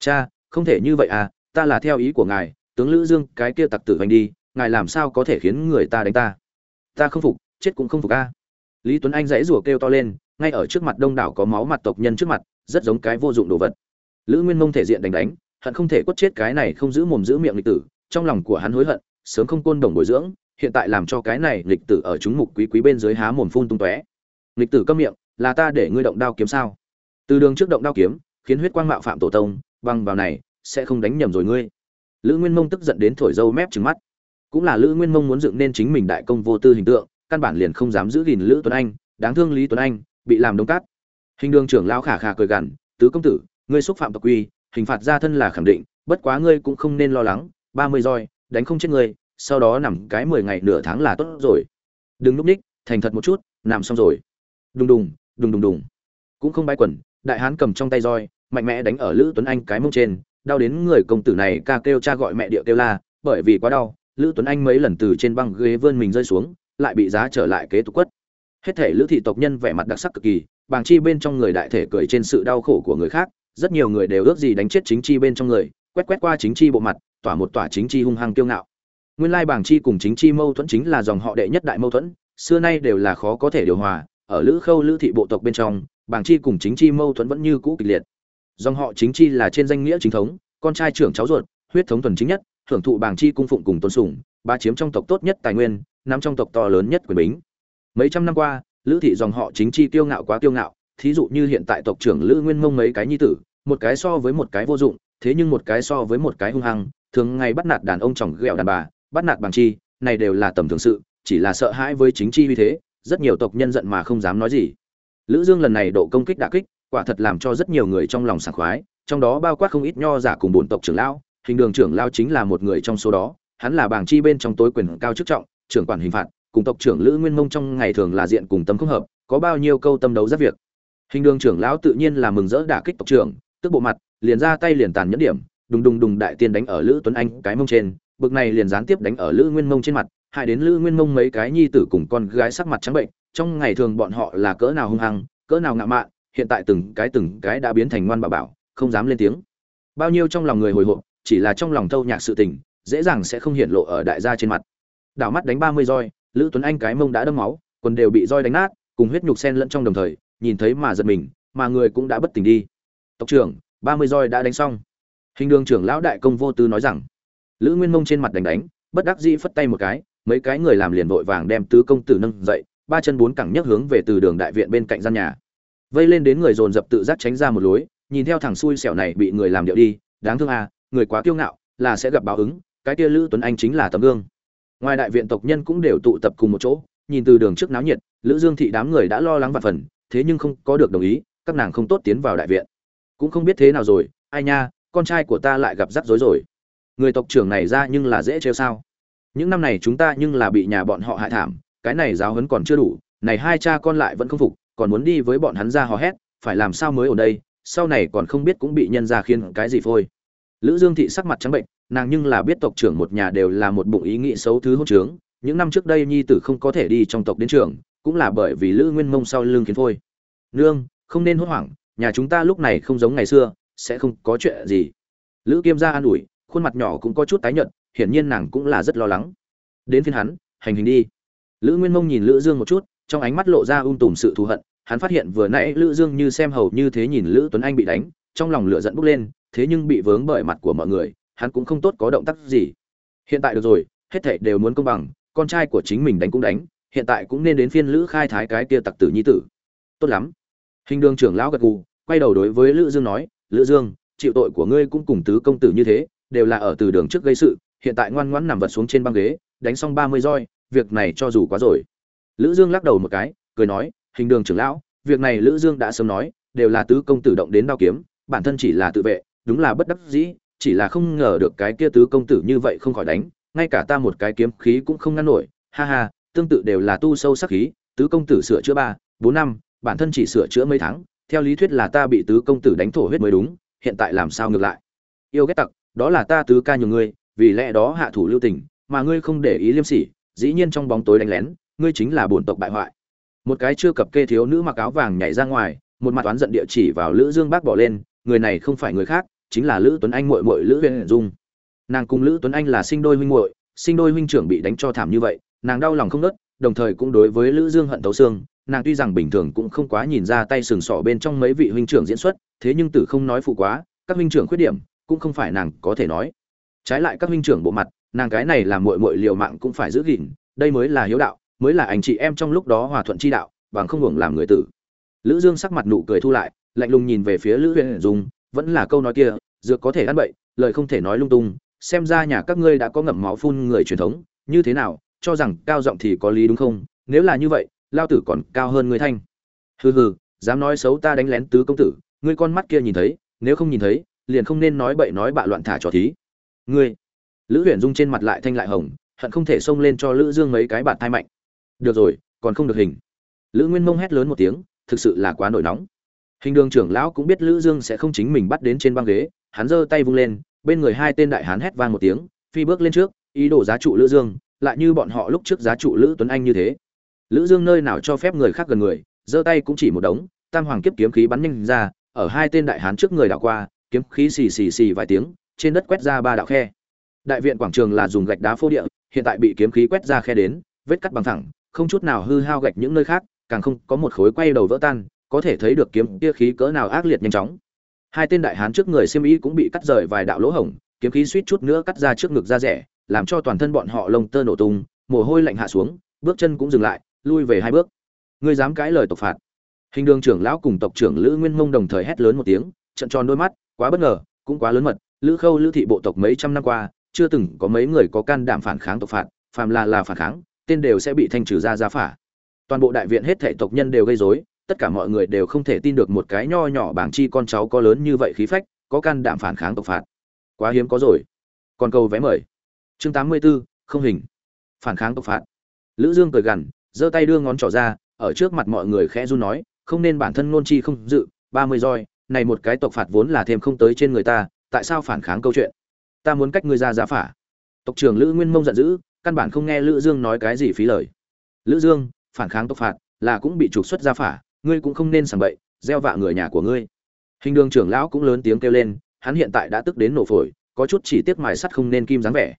[SPEAKER 1] Cha, không thể như vậy à ta là theo ý của ngài, tướng lữ dương, cái kia tặc tử hành đi, ngài làm sao có thể khiến người ta đánh ta? Ta không phục, chết cũng không phục a. Lý tuấn anh dãy rủa kêu to lên ngay ở trước mặt đông đảo có máu mặt tộc nhân trước mặt, rất giống cái vô dụng đồ vật. Lữ nguyên mông thể diện đánh đánh, hận không thể quất chết cái này không giữ mồm giữ miệng lịch tử, trong lòng của hắn hối hận, sớm không côn đồng bồi dưỡng, hiện tại làm cho cái này lịch tử ở chúng mục quý quý bên dưới há mồm phun tung tóe. Lịch tử câm miệng, là ta để ngươi động đao kiếm sao? Từ đường trước động đao kiếm, khiến huyết quang mạo phạm tổ tông băng vào này, sẽ không đánh nhầm rồi ngươi. Lữ nguyên mông tức giận đến thổi dâu mép trừng mắt. Cũng là lữ nguyên mông muốn dựng nên chính mình đại công vô tư hình tượng, căn bản liền không dám giữ gìn lữ tuấn anh, đáng thương lý tuấn anh bị làm đông cát. Hình đường trưởng lao khả khả cười gằn, tứ công tử, ngươi xúc phạm tộc quy, hình phạt gia thân là khẳng định, bất quá ngươi cũng không nên lo lắng, ba mươi roi, đánh không chết ngươi, sau đó nằm cái mười ngày nửa tháng là tốt rồi. Đừng núp ních, thành thật một chút, nằm xong rồi. Đùng đùng đùng đùng đùng. Cũng không bái quần, đại hán cầm trong tay roi, mạnh mẽ đánh ở lữ tuấn anh cái mông trên, đau đến người công tử này ca kêu cha gọi mẹ địa kêu la, bởi vì quá đau, lữ tuấn anh mấy lần từ trên băng ghế vươn mình rơi xuống, lại bị giá trở lại kế tục quất hết thể lữ thị tộc nhân vẻ mặt đặc sắc cực kỳ, bàng chi bên trong người đại thể cười trên sự đau khổ của người khác, rất nhiều người đều ước gì đánh chết chính chi bên trong người, quét quét qua chính chi bộ mặt, tỏa một tỏa chính chi hung hăng kiêu ngạo. Nguyên lai bàng chi cùng chính chi mâu thuẫn chính là dòng họ đệ nhất đại mâu thuẫn, xưa nay đều là khó có thể điều hòa, ở lữ khâu lữ thị bộ tộc bên trong, bàng chi cùng chính chi mâu thuẫn vẫn như cũ kịch liệt. Dòng họ chính chi là trên danh nghĩa chính thống, con trai trưởng cháu ruột, huyết thống thuần chính nhất hưởng thụ bàng chi cung phụng cùng tôn sủng ba chiếm trong tộc tốt nhất tài nguyên nằm trong tộc to lớn nhất quyền bính mấy trăm năm qua, lữ thị dòng họ chính chi kiêu ngạo quá kiêu ngạo, thí dụ như hiện tại tộc trưởng lữ nguyên mông mấy cái nhi tử, một cái so với một cái vô dụng, thế nhưng một cái so với một cái hung hăng, thường ngày bắt nạt đàn ông chồng ghẹo đàn bà, bắt nạt bằng chi, này đều là tầm thường sự, chỉ là sợ hãi với chính chi như thế, rất nhiều tộc nhân giận mà không dám nói gì. Lữ dương lần này độ công kích đả kích, quả thật làm cho rất nhiều người trong lòng sảng khoái, trong đó bao quát không ít nho giả cùng bổn tộc trưởng lão, hình đường trưởng lão chính là một người trong số đó, hắn là bảng chi bên trong tối quyền cao chức trọng, trưởng quản hình phạt cùng tộc trưởng lữ nguyên mông trong ngày thường là diện cùng tâm không hợp, có bao nhiêu câu tâm đấu rất việc. Hình đường trưởng lão tự nhiên là mừng rỡ đả kích tộc trưởng, tức bộ mặt, liền ra tay liền tàn nhẫn điểm, đùng đùng đùng đại tiên đánh ở lữ tuấn anh cái mông trên, bực này liền gián tiếp đánh ở lữ nguyên mông trên mặt, hại đến lữ nguyên mông mấy cái nhi tử cùng con gái sắc mặt trắng bệnh, trong ngày thường bọn họ là cỡ nào hung hăng, cỡ nào ngạo mạn, hiện tại từng cái từng cái đã biến thành ngoan bảo bảo, không dám lên tiếng. Bao nhiêu trong lòng người hồi hộp, chỉ là trong lòng thâu nhạc sự tình, dễ dàng sẽ không hiện lộ ở đại gia trên mặt. Đảo mắt đánh ba mươi roi lữ tuấn anh cái mông đã đâm máu, quần đều bị roi đánh nát, cùng huyết nhục sen lẫn trong đồng thời, nhìn thấy mà giật mình, mà người cũng đã bất tỉnh đi. Tộc trưởng, ba mươi roi đã đánh xong. Hình đường trưởng lão đại công vô tư nói rằng, lữ nguyên mông trên mặt đánh đánh, bất đắc dĩ phất tay một cái, mấy cái người làm liền vội vàng đem tứ công tử nâng dậy, ba chân bốn cẳng nhấc hướng về từ đường đại viện bên cạnh gian nhà. Vây lên đến người dồn dập tự giác tránh ra một lối, nhìn theo thằng xui xẻo này bị người làm điệu đi, đáng thương à người quá kiêu ngạo, là sẽ gặp báo ứng, cái kia lữ tuấn anh chính là tấm gương ngoài đại viện tộc nhân cũng đều tụ tập cùng một chỗ, nhìn từ đường trước náo nhiệt, lữ dương thị đám người đã lo lắng và phần, thế nhưng không có được đồng ý, các nàng không tốt tiến vào đại viện. Cũng không biết thế nào rồi, ai nha, con trai của ta lại gặp rắc rối rồi. Người tộc trưởng này ra nhưng là dễ trêu sao? Những năm này chúng ta nhưng là bị nhà bọn họ hại thảm, cái này giáo huấn còn chưa đủ, này hai cha con lại vẫn không phục, còn muốn đi với bọn hắn ra hò hét, phải làm sao mới ở đây? Sau này còn không biết cũng bị nhân ra khiến cái gì phôi. Lữ dương thị sắc mặt trắng bệnh nàng nhưng là biết tộc trưởng một nhà đều là một bụng ý nghĩ xấu thứ hôn trướng. Những năm trước đây nhi tử không có thể đi trong tộc đến trường, cũng là bởi vì lữ nguyên mông sau lưng khiến thôi. nương, không nên hốt hoảng, nhà chúng ta lúc này không giống ngày xưa, sẽ không có chuyện gì. Lữ kiêm gia an ủi, khuôn mặt nhỏ cũng có chút tái nhợt, hiển nhiên nàng cũng là rất lo lắng. Đến phiên hắn, hành hình đi. Lữ nguyên mông nhìn lữ dương một chút, trong ánh mắt lộ ra um tùm sự thù hận, hắn phát hiện vừa nãy lữ dương như xem hầu như thế nhìn lữ tuấn anh bị đánh, trong lòng lửa giận bốc lên, thế nhưng bị vướng bởi mặt của mọi người hắn cũng không tốt có động tác gì. Hiện tại được rồi, hết thảy đều muốn công bằng, con trai của chính mình đánh cũng đánh, hiện tại cũng nên đến phiên lữ khai thái cái kia tặc tử nhi tử. Tốt lắm. Hình đường trưởng lão gật gù, quay đầu đối với lữ dương nói, lữ dương, chịu tội của ngươi cũng cùng tứ công tử như thế, đều là ở từ đường trước gây sự, hiện tại ngoan ngoãn nằm vật xuống trên băng ghế, đánh xong ba mươi roi, việc này cho dù quá rồi. Lữ dương lắc đầu một cái, cười nói, hình đường trưởng lão, việc này lữ dương đã sớm nói, đều là tứ công tử động đến đao kiếm, bản thân chỉ là tự vệ, đúng là bất đắc dĩ chỉ là không ngờ được cái kia tứ công tử như vậy không khỏi đánh, ngay cả ta một cái kiếm khí cũng không ngăn nổi, ha ha, tương tự đều là tu sâu sắc khí, tứ công tử sửa chữa ba, bốn năm, bản thân chỉ sửa chữa mấy tháng, theo lý thuyết là ta bị tứ công tử đánh thổ huyết mới đúng, hiện tại làm sao ngược lại? Yêu ghét tặc, đó là ta tứ ca nhiều ngươi, vì lẽ đó hạ thủ lưu tình, mà ngươi không để ý liêm sỉ, dĩ nhiên trong bóng tối đánh lén, ngươi chính là bổn tộc bại hoại. Một cái chưa cập kê thiếu nữ mặc áo vàng nhảy ra ngoài, một mặt toán giận địa chỉ vào lữ dương bác bỏ lên, người này không phải người khác chính là lữ tuấn anh muội muội lữ huyền dung. Nàng cùng lữ tuấn anh là sinh đôi huynh muội, sinh đôi huynh trưởng bị đánh cho thảm như vậy, nàng đau lòng không nớt đồng thời cũng đối với lữ dương hận tấu xương, nàng tuy rằng bình thường cũng không quá nhìn ra tay sừng sỏ bên trong mấy vị huynh trưởng diễn xuất, thế nhưng tử không nói phụ quá, các huynh trưởng khuyết điểm, cũng không phải nàng có thể nói. Trái lại các huynh trưởng bộ mặt, nàng cái này làm muội muội liều mạng cũng phải giữ gìn, đây mới là hiếu đạo, mới là anh chị em trong lúc đó hòa thuận chi đạo, bằng không hưởng làm người tử. Lữ dương sắc mặt nụ cười thu lại, lạnh lùng nhìn về phía lữ huyền dung vẫn là câu nói kia, dược có thể ăn bậy, lời không thể nói lung tung, xem ra nhà các ngươi đã có ngậm máu phun người truyền thống, như thế nào, cho rằng cao giọng thì có lý đúng không, nếu là như vậy, lao tử còn cao hơn ngươi thanh. Hừ hừ, dám nói xấu ta đánh lén tứ công tử, ngươi con mắt kia nhìn thấy, nếu không nhìn thấy, liền không nên nói bậy nói bạ loạn thả trò thí. Ngươi, lữ huyền dung trên mặt lại thanh lại hồng, hận không thể xông lên cho lữ dương mấy cái bạt thai mạnh. Được rồi, còn không được hình. Lữ nguyên mông hét lớn một tiếng, thực sự là quá nổi nóng hình đường trưởng lão cũng biết lữ dương sẽ không chính mình bắt đến trên băng ghế, hắn giơ tay vung lên, bên người hai tên đại hán hét vang một tiếng, phi bước lên trước, ý đồ giá trụ lữ dương, lại như bọn họ lúc trước giá trụ lữ tuấn anh như thế. Lữ dương nơi nào cho phép người khác gần người, giơ tay cũng chỉ một đống, tam hoàng kiếp kiếm khí bắn nhanh ra, ở hai tên đại hán trước người đảo qua, kiếm khí xì xì xì vài tiếng, trên đất quét ra ba đạo khe. Đại viện quảng trường là dùng gạch đá phô địa, hiện tại bị kiếm khí quét ra khe đến, vết cắt bằng thẳng, không chút nào hư hao gạch những nơi khác, càng không có một khối quay đầu vỡ tan có thể thấy được kiếm kia khí cỡ nào ác liệt nhanh chóng. Hai tên đại hán trước người xiêm y cũng bị cắt rời vài đạo lỗ hổng, kiếm khí suýt chút nữa cắt ra trước ngực da rẻ, làm cho toàn thân bọn họ lông tơ nổ tung, mồ hôi lạnh hạ xuống, bước chân cũng dừng lại, lui về hai bước. Ngươi dám cãi lời tộc phạt. Hình đường trưởng lão cùng tộc trưởng lữ nguyên mông đồng thời hét lớn một tiếng, trận tròn đôi mắt, quá bất ngờ, cũng quá lớn mật. Lữ khâu, lữ thị bộ tộc mấy trăm năm qua, chưa từng có mấy người có can đảm phản kháng tộc phạt, phàm là là phản kháng, tên đều sẽ bị thanh trừ ra giá phả. Toàn bộ đại viện hết thể tộc nhân đều gây rối tất cả mọi người đều không thể tin được một cái nho nhỏ bảng chi con cháu có lớn như vậy khí phách có can đảm phản kháng tộc phạt. Quá hiếm có rồi. Còn câu vé mời. Chương tám mươi 84, không hình. Phản kháng tộc phạt. Lữ dương cười gằn giơ tay đưa ngón trỏ ra ở trước mặt mọi người khẽ run nói không nên bản thân ngôn chi không dự ba mươi roi này một cái tộc phạt vốn là thêm không tới trên người ta tại sao phản kháng câu chuyện? Ta muốn cách ngươi ra giá phả. Tộc trưởng lữ nguyên mông giận dữ căn bản không nghe lữ dương nói cái gì phí lời. Lữ dương phản kháng tộc phạt là cũng bị trục xuất ra phả ngươi cũng không nên sảng bậy, gieo vạ người nhà của ngươi. Hình đường trưởng lão cũng lớn tiếng kêu lên, hắn hiện tại đã tức đến nổ phổi, có chút chỉ tiếc mài sắt không nên kim dáng vẻ.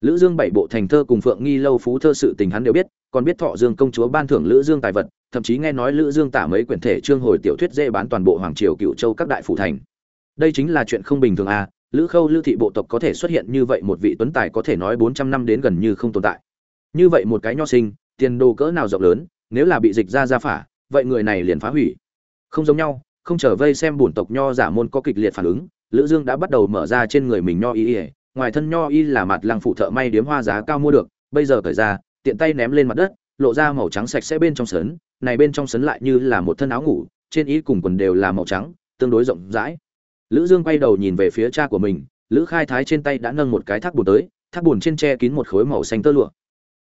[SPEAKER 1] Lữ dương bảy bộ thành thơ cùng phượng nghi lâu phú thơ sự tình hắn đều biết, còn biết thọ dương công chúa ban thưởng lữ dương tài vật, thậm chí nghe nói lữ dương tả mấy quyển thể trương hồi tiểu thuyết dễ bán toàn bộ hoàng triều cựu châu các đại phủ thành. Đây chính là chuyện không bình thường à lữ khâu, lữ thị bộ tộc có thể xuất hiện như vậy một vị tuấn tài có thể nói 400 năm đến gần như không tồn tại. Như vậy một cái nho sinh, tiền đồ cỡ nào rộng lớn, nếu là bị dịch ra ra phả vậy người này liền phá hủy. Không giống nhau, không trở vây xem bổn tộc nho giả môn có kịch liệt phản ứng, lữ dương đã bắt đầu mở ra trên người mình nho y ỉa ngoài thân nho y là mặt lăng phụ thợ may điếm hoa giá cao mua được, bây giờ cởi ra, tiện tay ném lên mặt đất, lộ ra màu trắng sạch sẽ bên trong sấn, này bên trong sấn lại như là một thân áo ngủ, trên y cùng quần đều là màu trắng, tương đối rộng rãi. Lữ dương quay đầu nhìn về phía cha của mình, lữ khai thái trên tay đã nâng một cái thác bùn tới, thác bùn trên che kín một khối màu xanh tơ lụa.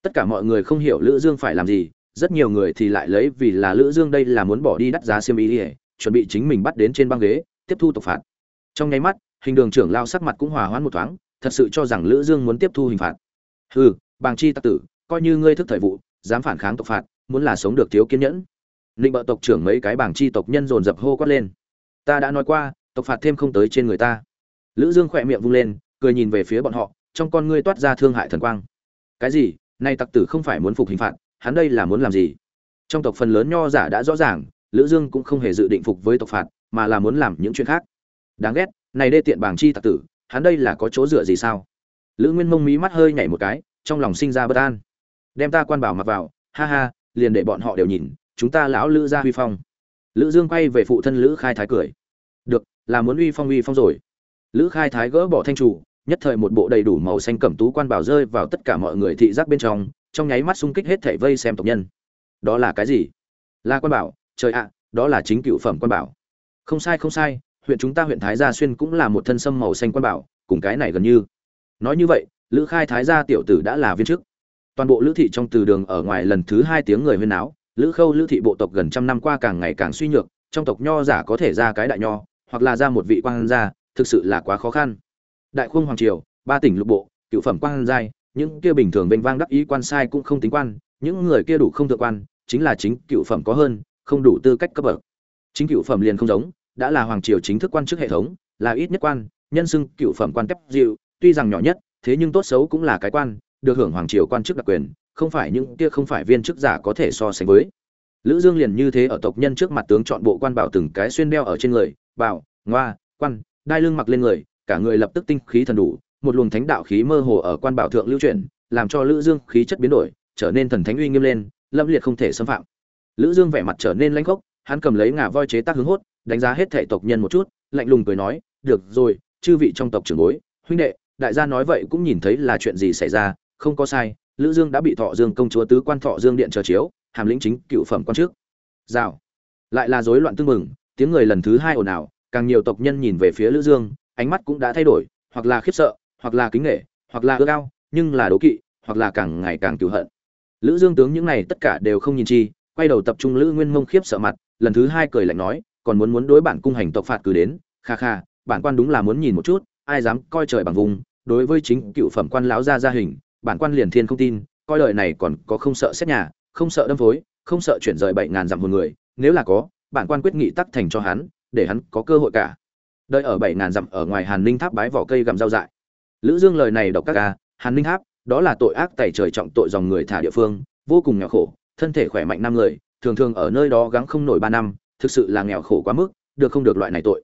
[SPEAKER 1] Tất cả mọi người không hiểu lữ dương phải làm gì rất nhiều người thì lại lấy vì là lữ dương đây là muốn bỏ đi đắt giá xiêm y chuẩn bị chính mình bắt đến trên băng ghế, tiếp thu tộc phạt. Trong nháy mắt, hình đường trưởng lao sắc mặt cũng hòa hoãn một thoáng, thật sự cho rằng lữ dương muốn tiếp thu hình phạt. Hừ, bàng chi tặc tử, coi như ngươi thức thời vụ, dám phản kháng tộc phạt, muốn là sống được thiếu kiên nhẫn. Định bợ tộc trưởng mấy cái bảng chi tộc nhân dồn dập hô quát lên. Ta đã nói qua, tộc phạt thêm không tới trên người ta. Lữ dương khỏe miệng vung lên, cười nhìn về phía bọn họ, trong con ngươi toát ra thương hại thần quang. Cái gì? Nay tặc tử không phải muốn phục hình phạt hắn đây là muốn làm gì? Trong tộc phần lớn nho giả đã rõ ràng, lữ dương cũng không hề dự định phục với tộc phạt, mà là muốn làm những chuyện khác. Đáng ghét, này đê tiện bảng chi tặc tử, hắn đây là có chỗ dựa gì sao? Lữ nguyên mông mí mắt hơi nhảy một cái, trong lòng sinh ra bất an. Đem ta quan bảo mặc vào, ha ha, liền để bọn họ đều nhìn, chúng ta lão lữ ra huy phong. Lữ dương quay về phụ thân lữ khai thái cười. Được, là muốn uy phong uy phong rồi. Lữ khai thái gỡ bỏ thanh chủ, nhất thời một bộ đầy đủ màu xanh cẩm tú quan bảo rơi vào tất cả mọi người thị giác bên trong trong nháy mắt xung kích hết thảy vây xem tộc nhân. Đó là cái gì? Là quan bảo. Trời ạ, đó là chính cựu phẩm quan bảo. Không sai không sai, huyện chúng ta huyện thái gia xuyên cũng là một thân sâm màu xanh quan bảo, cùng cái này gần như. Nói như vậy, lữ khai thái gia tiểu tử đã là viên chức. Toàn bộ lữ thị trong từ đường ở ngoài lần thứ hai tiếng người huyên náo, lữ khâu, lữ thị bộ tộc gần trăm năm qua càng ngày càng suy nhược, trong tộc nho giả có thể ra cái đại nho, hoặc là ra một vị quan gia, thực sự là quá khó khăn. Đại khung hoàng triều, ba tỉnh lục bộ, cựu phẩm quan giai những kia bình thường vênh vang đắc ý quan sai cũng không tính quan, những người kia đủ không thượng quan, chính là chính cựu phẩm có hơn, không đủ tư cách cấp bậc. Chính cựu phẩm liền không giống, đã là hoàng triều chính thức quan chức hệ thống, là ít nhất quan, nhân xưng cựu phẩm quan cấp dịu, tuy rằng nhỏ nhất, thế nhưng tốt xấu cũng là cái quan, được hưởng hoàng triều quan chức đặc quyền, không phải những kia không phải viên chức giả có thể so sánh với. Lữ dương liền như thế ở tộc nhân trước mặt tướng chọn bộ quan bảo từng cái xuyên đeo ở trên người, bảo, ngoa, quan, đai lưng mặc lên người, cả người lập tức tinh khí thần đủ một luồng thánh đạo khí mơ hồ ở quan bảo thượng lưu chuyển, làm cho lữ dương khí chất biến đổi, trở nên thần thánh uy nghiêm lên, lâm liệt không thể xâm phạm. Lữ dương vẻ mặt trở nên lãnh khốc, hắn cầm lấy ngà voi chế tác hướng hốt, đánh giá hết thể tộc nhân một chút, lạnh lùng cười nói, được rồi, chư vị trong tộc trưởng bối, huynh đệ, đại gia nói vậy cũng nhìn thấy là chuyện gì xảy ra, không có sai, lữ dương đã bị thọ dương công chúa tứ quan thọ dương điện chờ chiếu, hàm lĩnh chính cựu phẩm quan trước. Rào. Lại là rối loạn tương mừng tiếng người lần thứ hai ồn ào, càng nhiều tộc nhân nhìn về phía lữ dương, ánh mắt cũng đã thay đổi, hoặc là khiếp sợ hoặc là kính nể, hoặc là ước cao nhưng là đố kỵ, hoặc là càng ngày càng cựu hận. Lữ dương tướng những này tất cả đều không nhìn chi, quay đầu tập trung lữ nguyên mông khiếp sợ mặt, lần thứ hai cười lạnh nói, còn muốn muốn đối bản cung hành tộc phạt cử đến, kha kha, bản quan đúng là muốn nhìn một chút, ai dám coi trời bằng vùng, đối với chính cựu phẩm quan lão gia gia hình, bản quan liền thiên không tin, coi lời này còn có không sợ xét nhà, không sợ đâm phối, không sợ chuyển rời bảy ngàn dặm một người, nếu là có, bản quan quyết nghị tắc thành cho hắn, để hắn có cơ hội cả. Đợi ở bảy ngàn dặm ở ngoài hàn ninh tháp bái vỏ cây gặm rau dại lữ dương lời này độc các ca, hàn ninh háp đó là tội ác tẩy trời trọng tội dòng người thả địa phương, vô cùng nghèo khổ, thân thể khỏe mạnh năm người, thường thường ở nơi đó gắng không nổi ba năm, thực sự là nghèo khổ quá mức, được không được loại này tội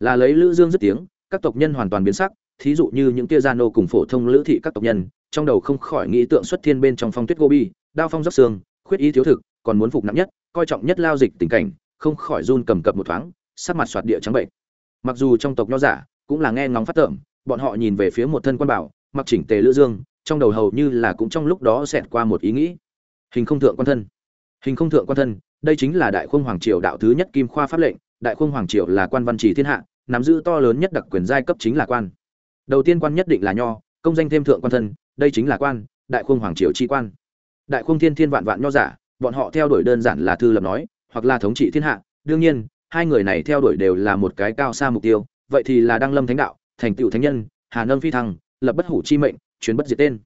[SPEAKER 1] là lấy lữ dương dứt tiếng, các tộc nhân hoàn toàn biến sắc, thí dụ như những kia gia nô cùng phổ thông lữ thị các tộc nhân, trong đầu không khỏi nghĩ tượng xuất thiên bên trong phong tuyết gobi, đao phong dốc xương, khuyết ý thiếu thực, còn muốn phục nặng nhất, coi trọng nhất lao dịch tình cảnh, không khỏi run cầm cập một thoáng, sắc mặt xoạt địa trắng bệnh mặc dù trong tộc nho giả, cũng là nghe ngóng phát tưởng bọn họ nhìn về phía một thân quan bảo, mặc chỉnh tề lữ dương, trong đầu hầu như là cũng trong lúc đó xẹt qua một ý nghĩ. Hình không thượng quan thân. Hình không thượng quan thân, đây chính là đại khung hoàng triều đạo thứ nhất kim khoa pháp lệnh, đại khung hoàng triều là quan văn trì thiên hạ, nắm giữ to lớn nhất đặc quyền giai cấp chính là quan. Đầu tiên quan nhất định là nho, công danh thêm thượng quan thân, đây chính là quan, đại khung hoàng triều tri quan. Đại khung thiên thiên vạn vạn nho giả, bọn họ theo đuổi đơn giản là thư lập nói, hoặc là thống trị thiên hạ. Đương nhiên, hai người này theo đuổi đều là một cái cao xa mục tiêu, vậy thì là đăng lâm thánh đạo thành tựu thánh nhân, hà nâng phi thăng, lập bất hủ chi mệnh, chuyến bất diệt tên.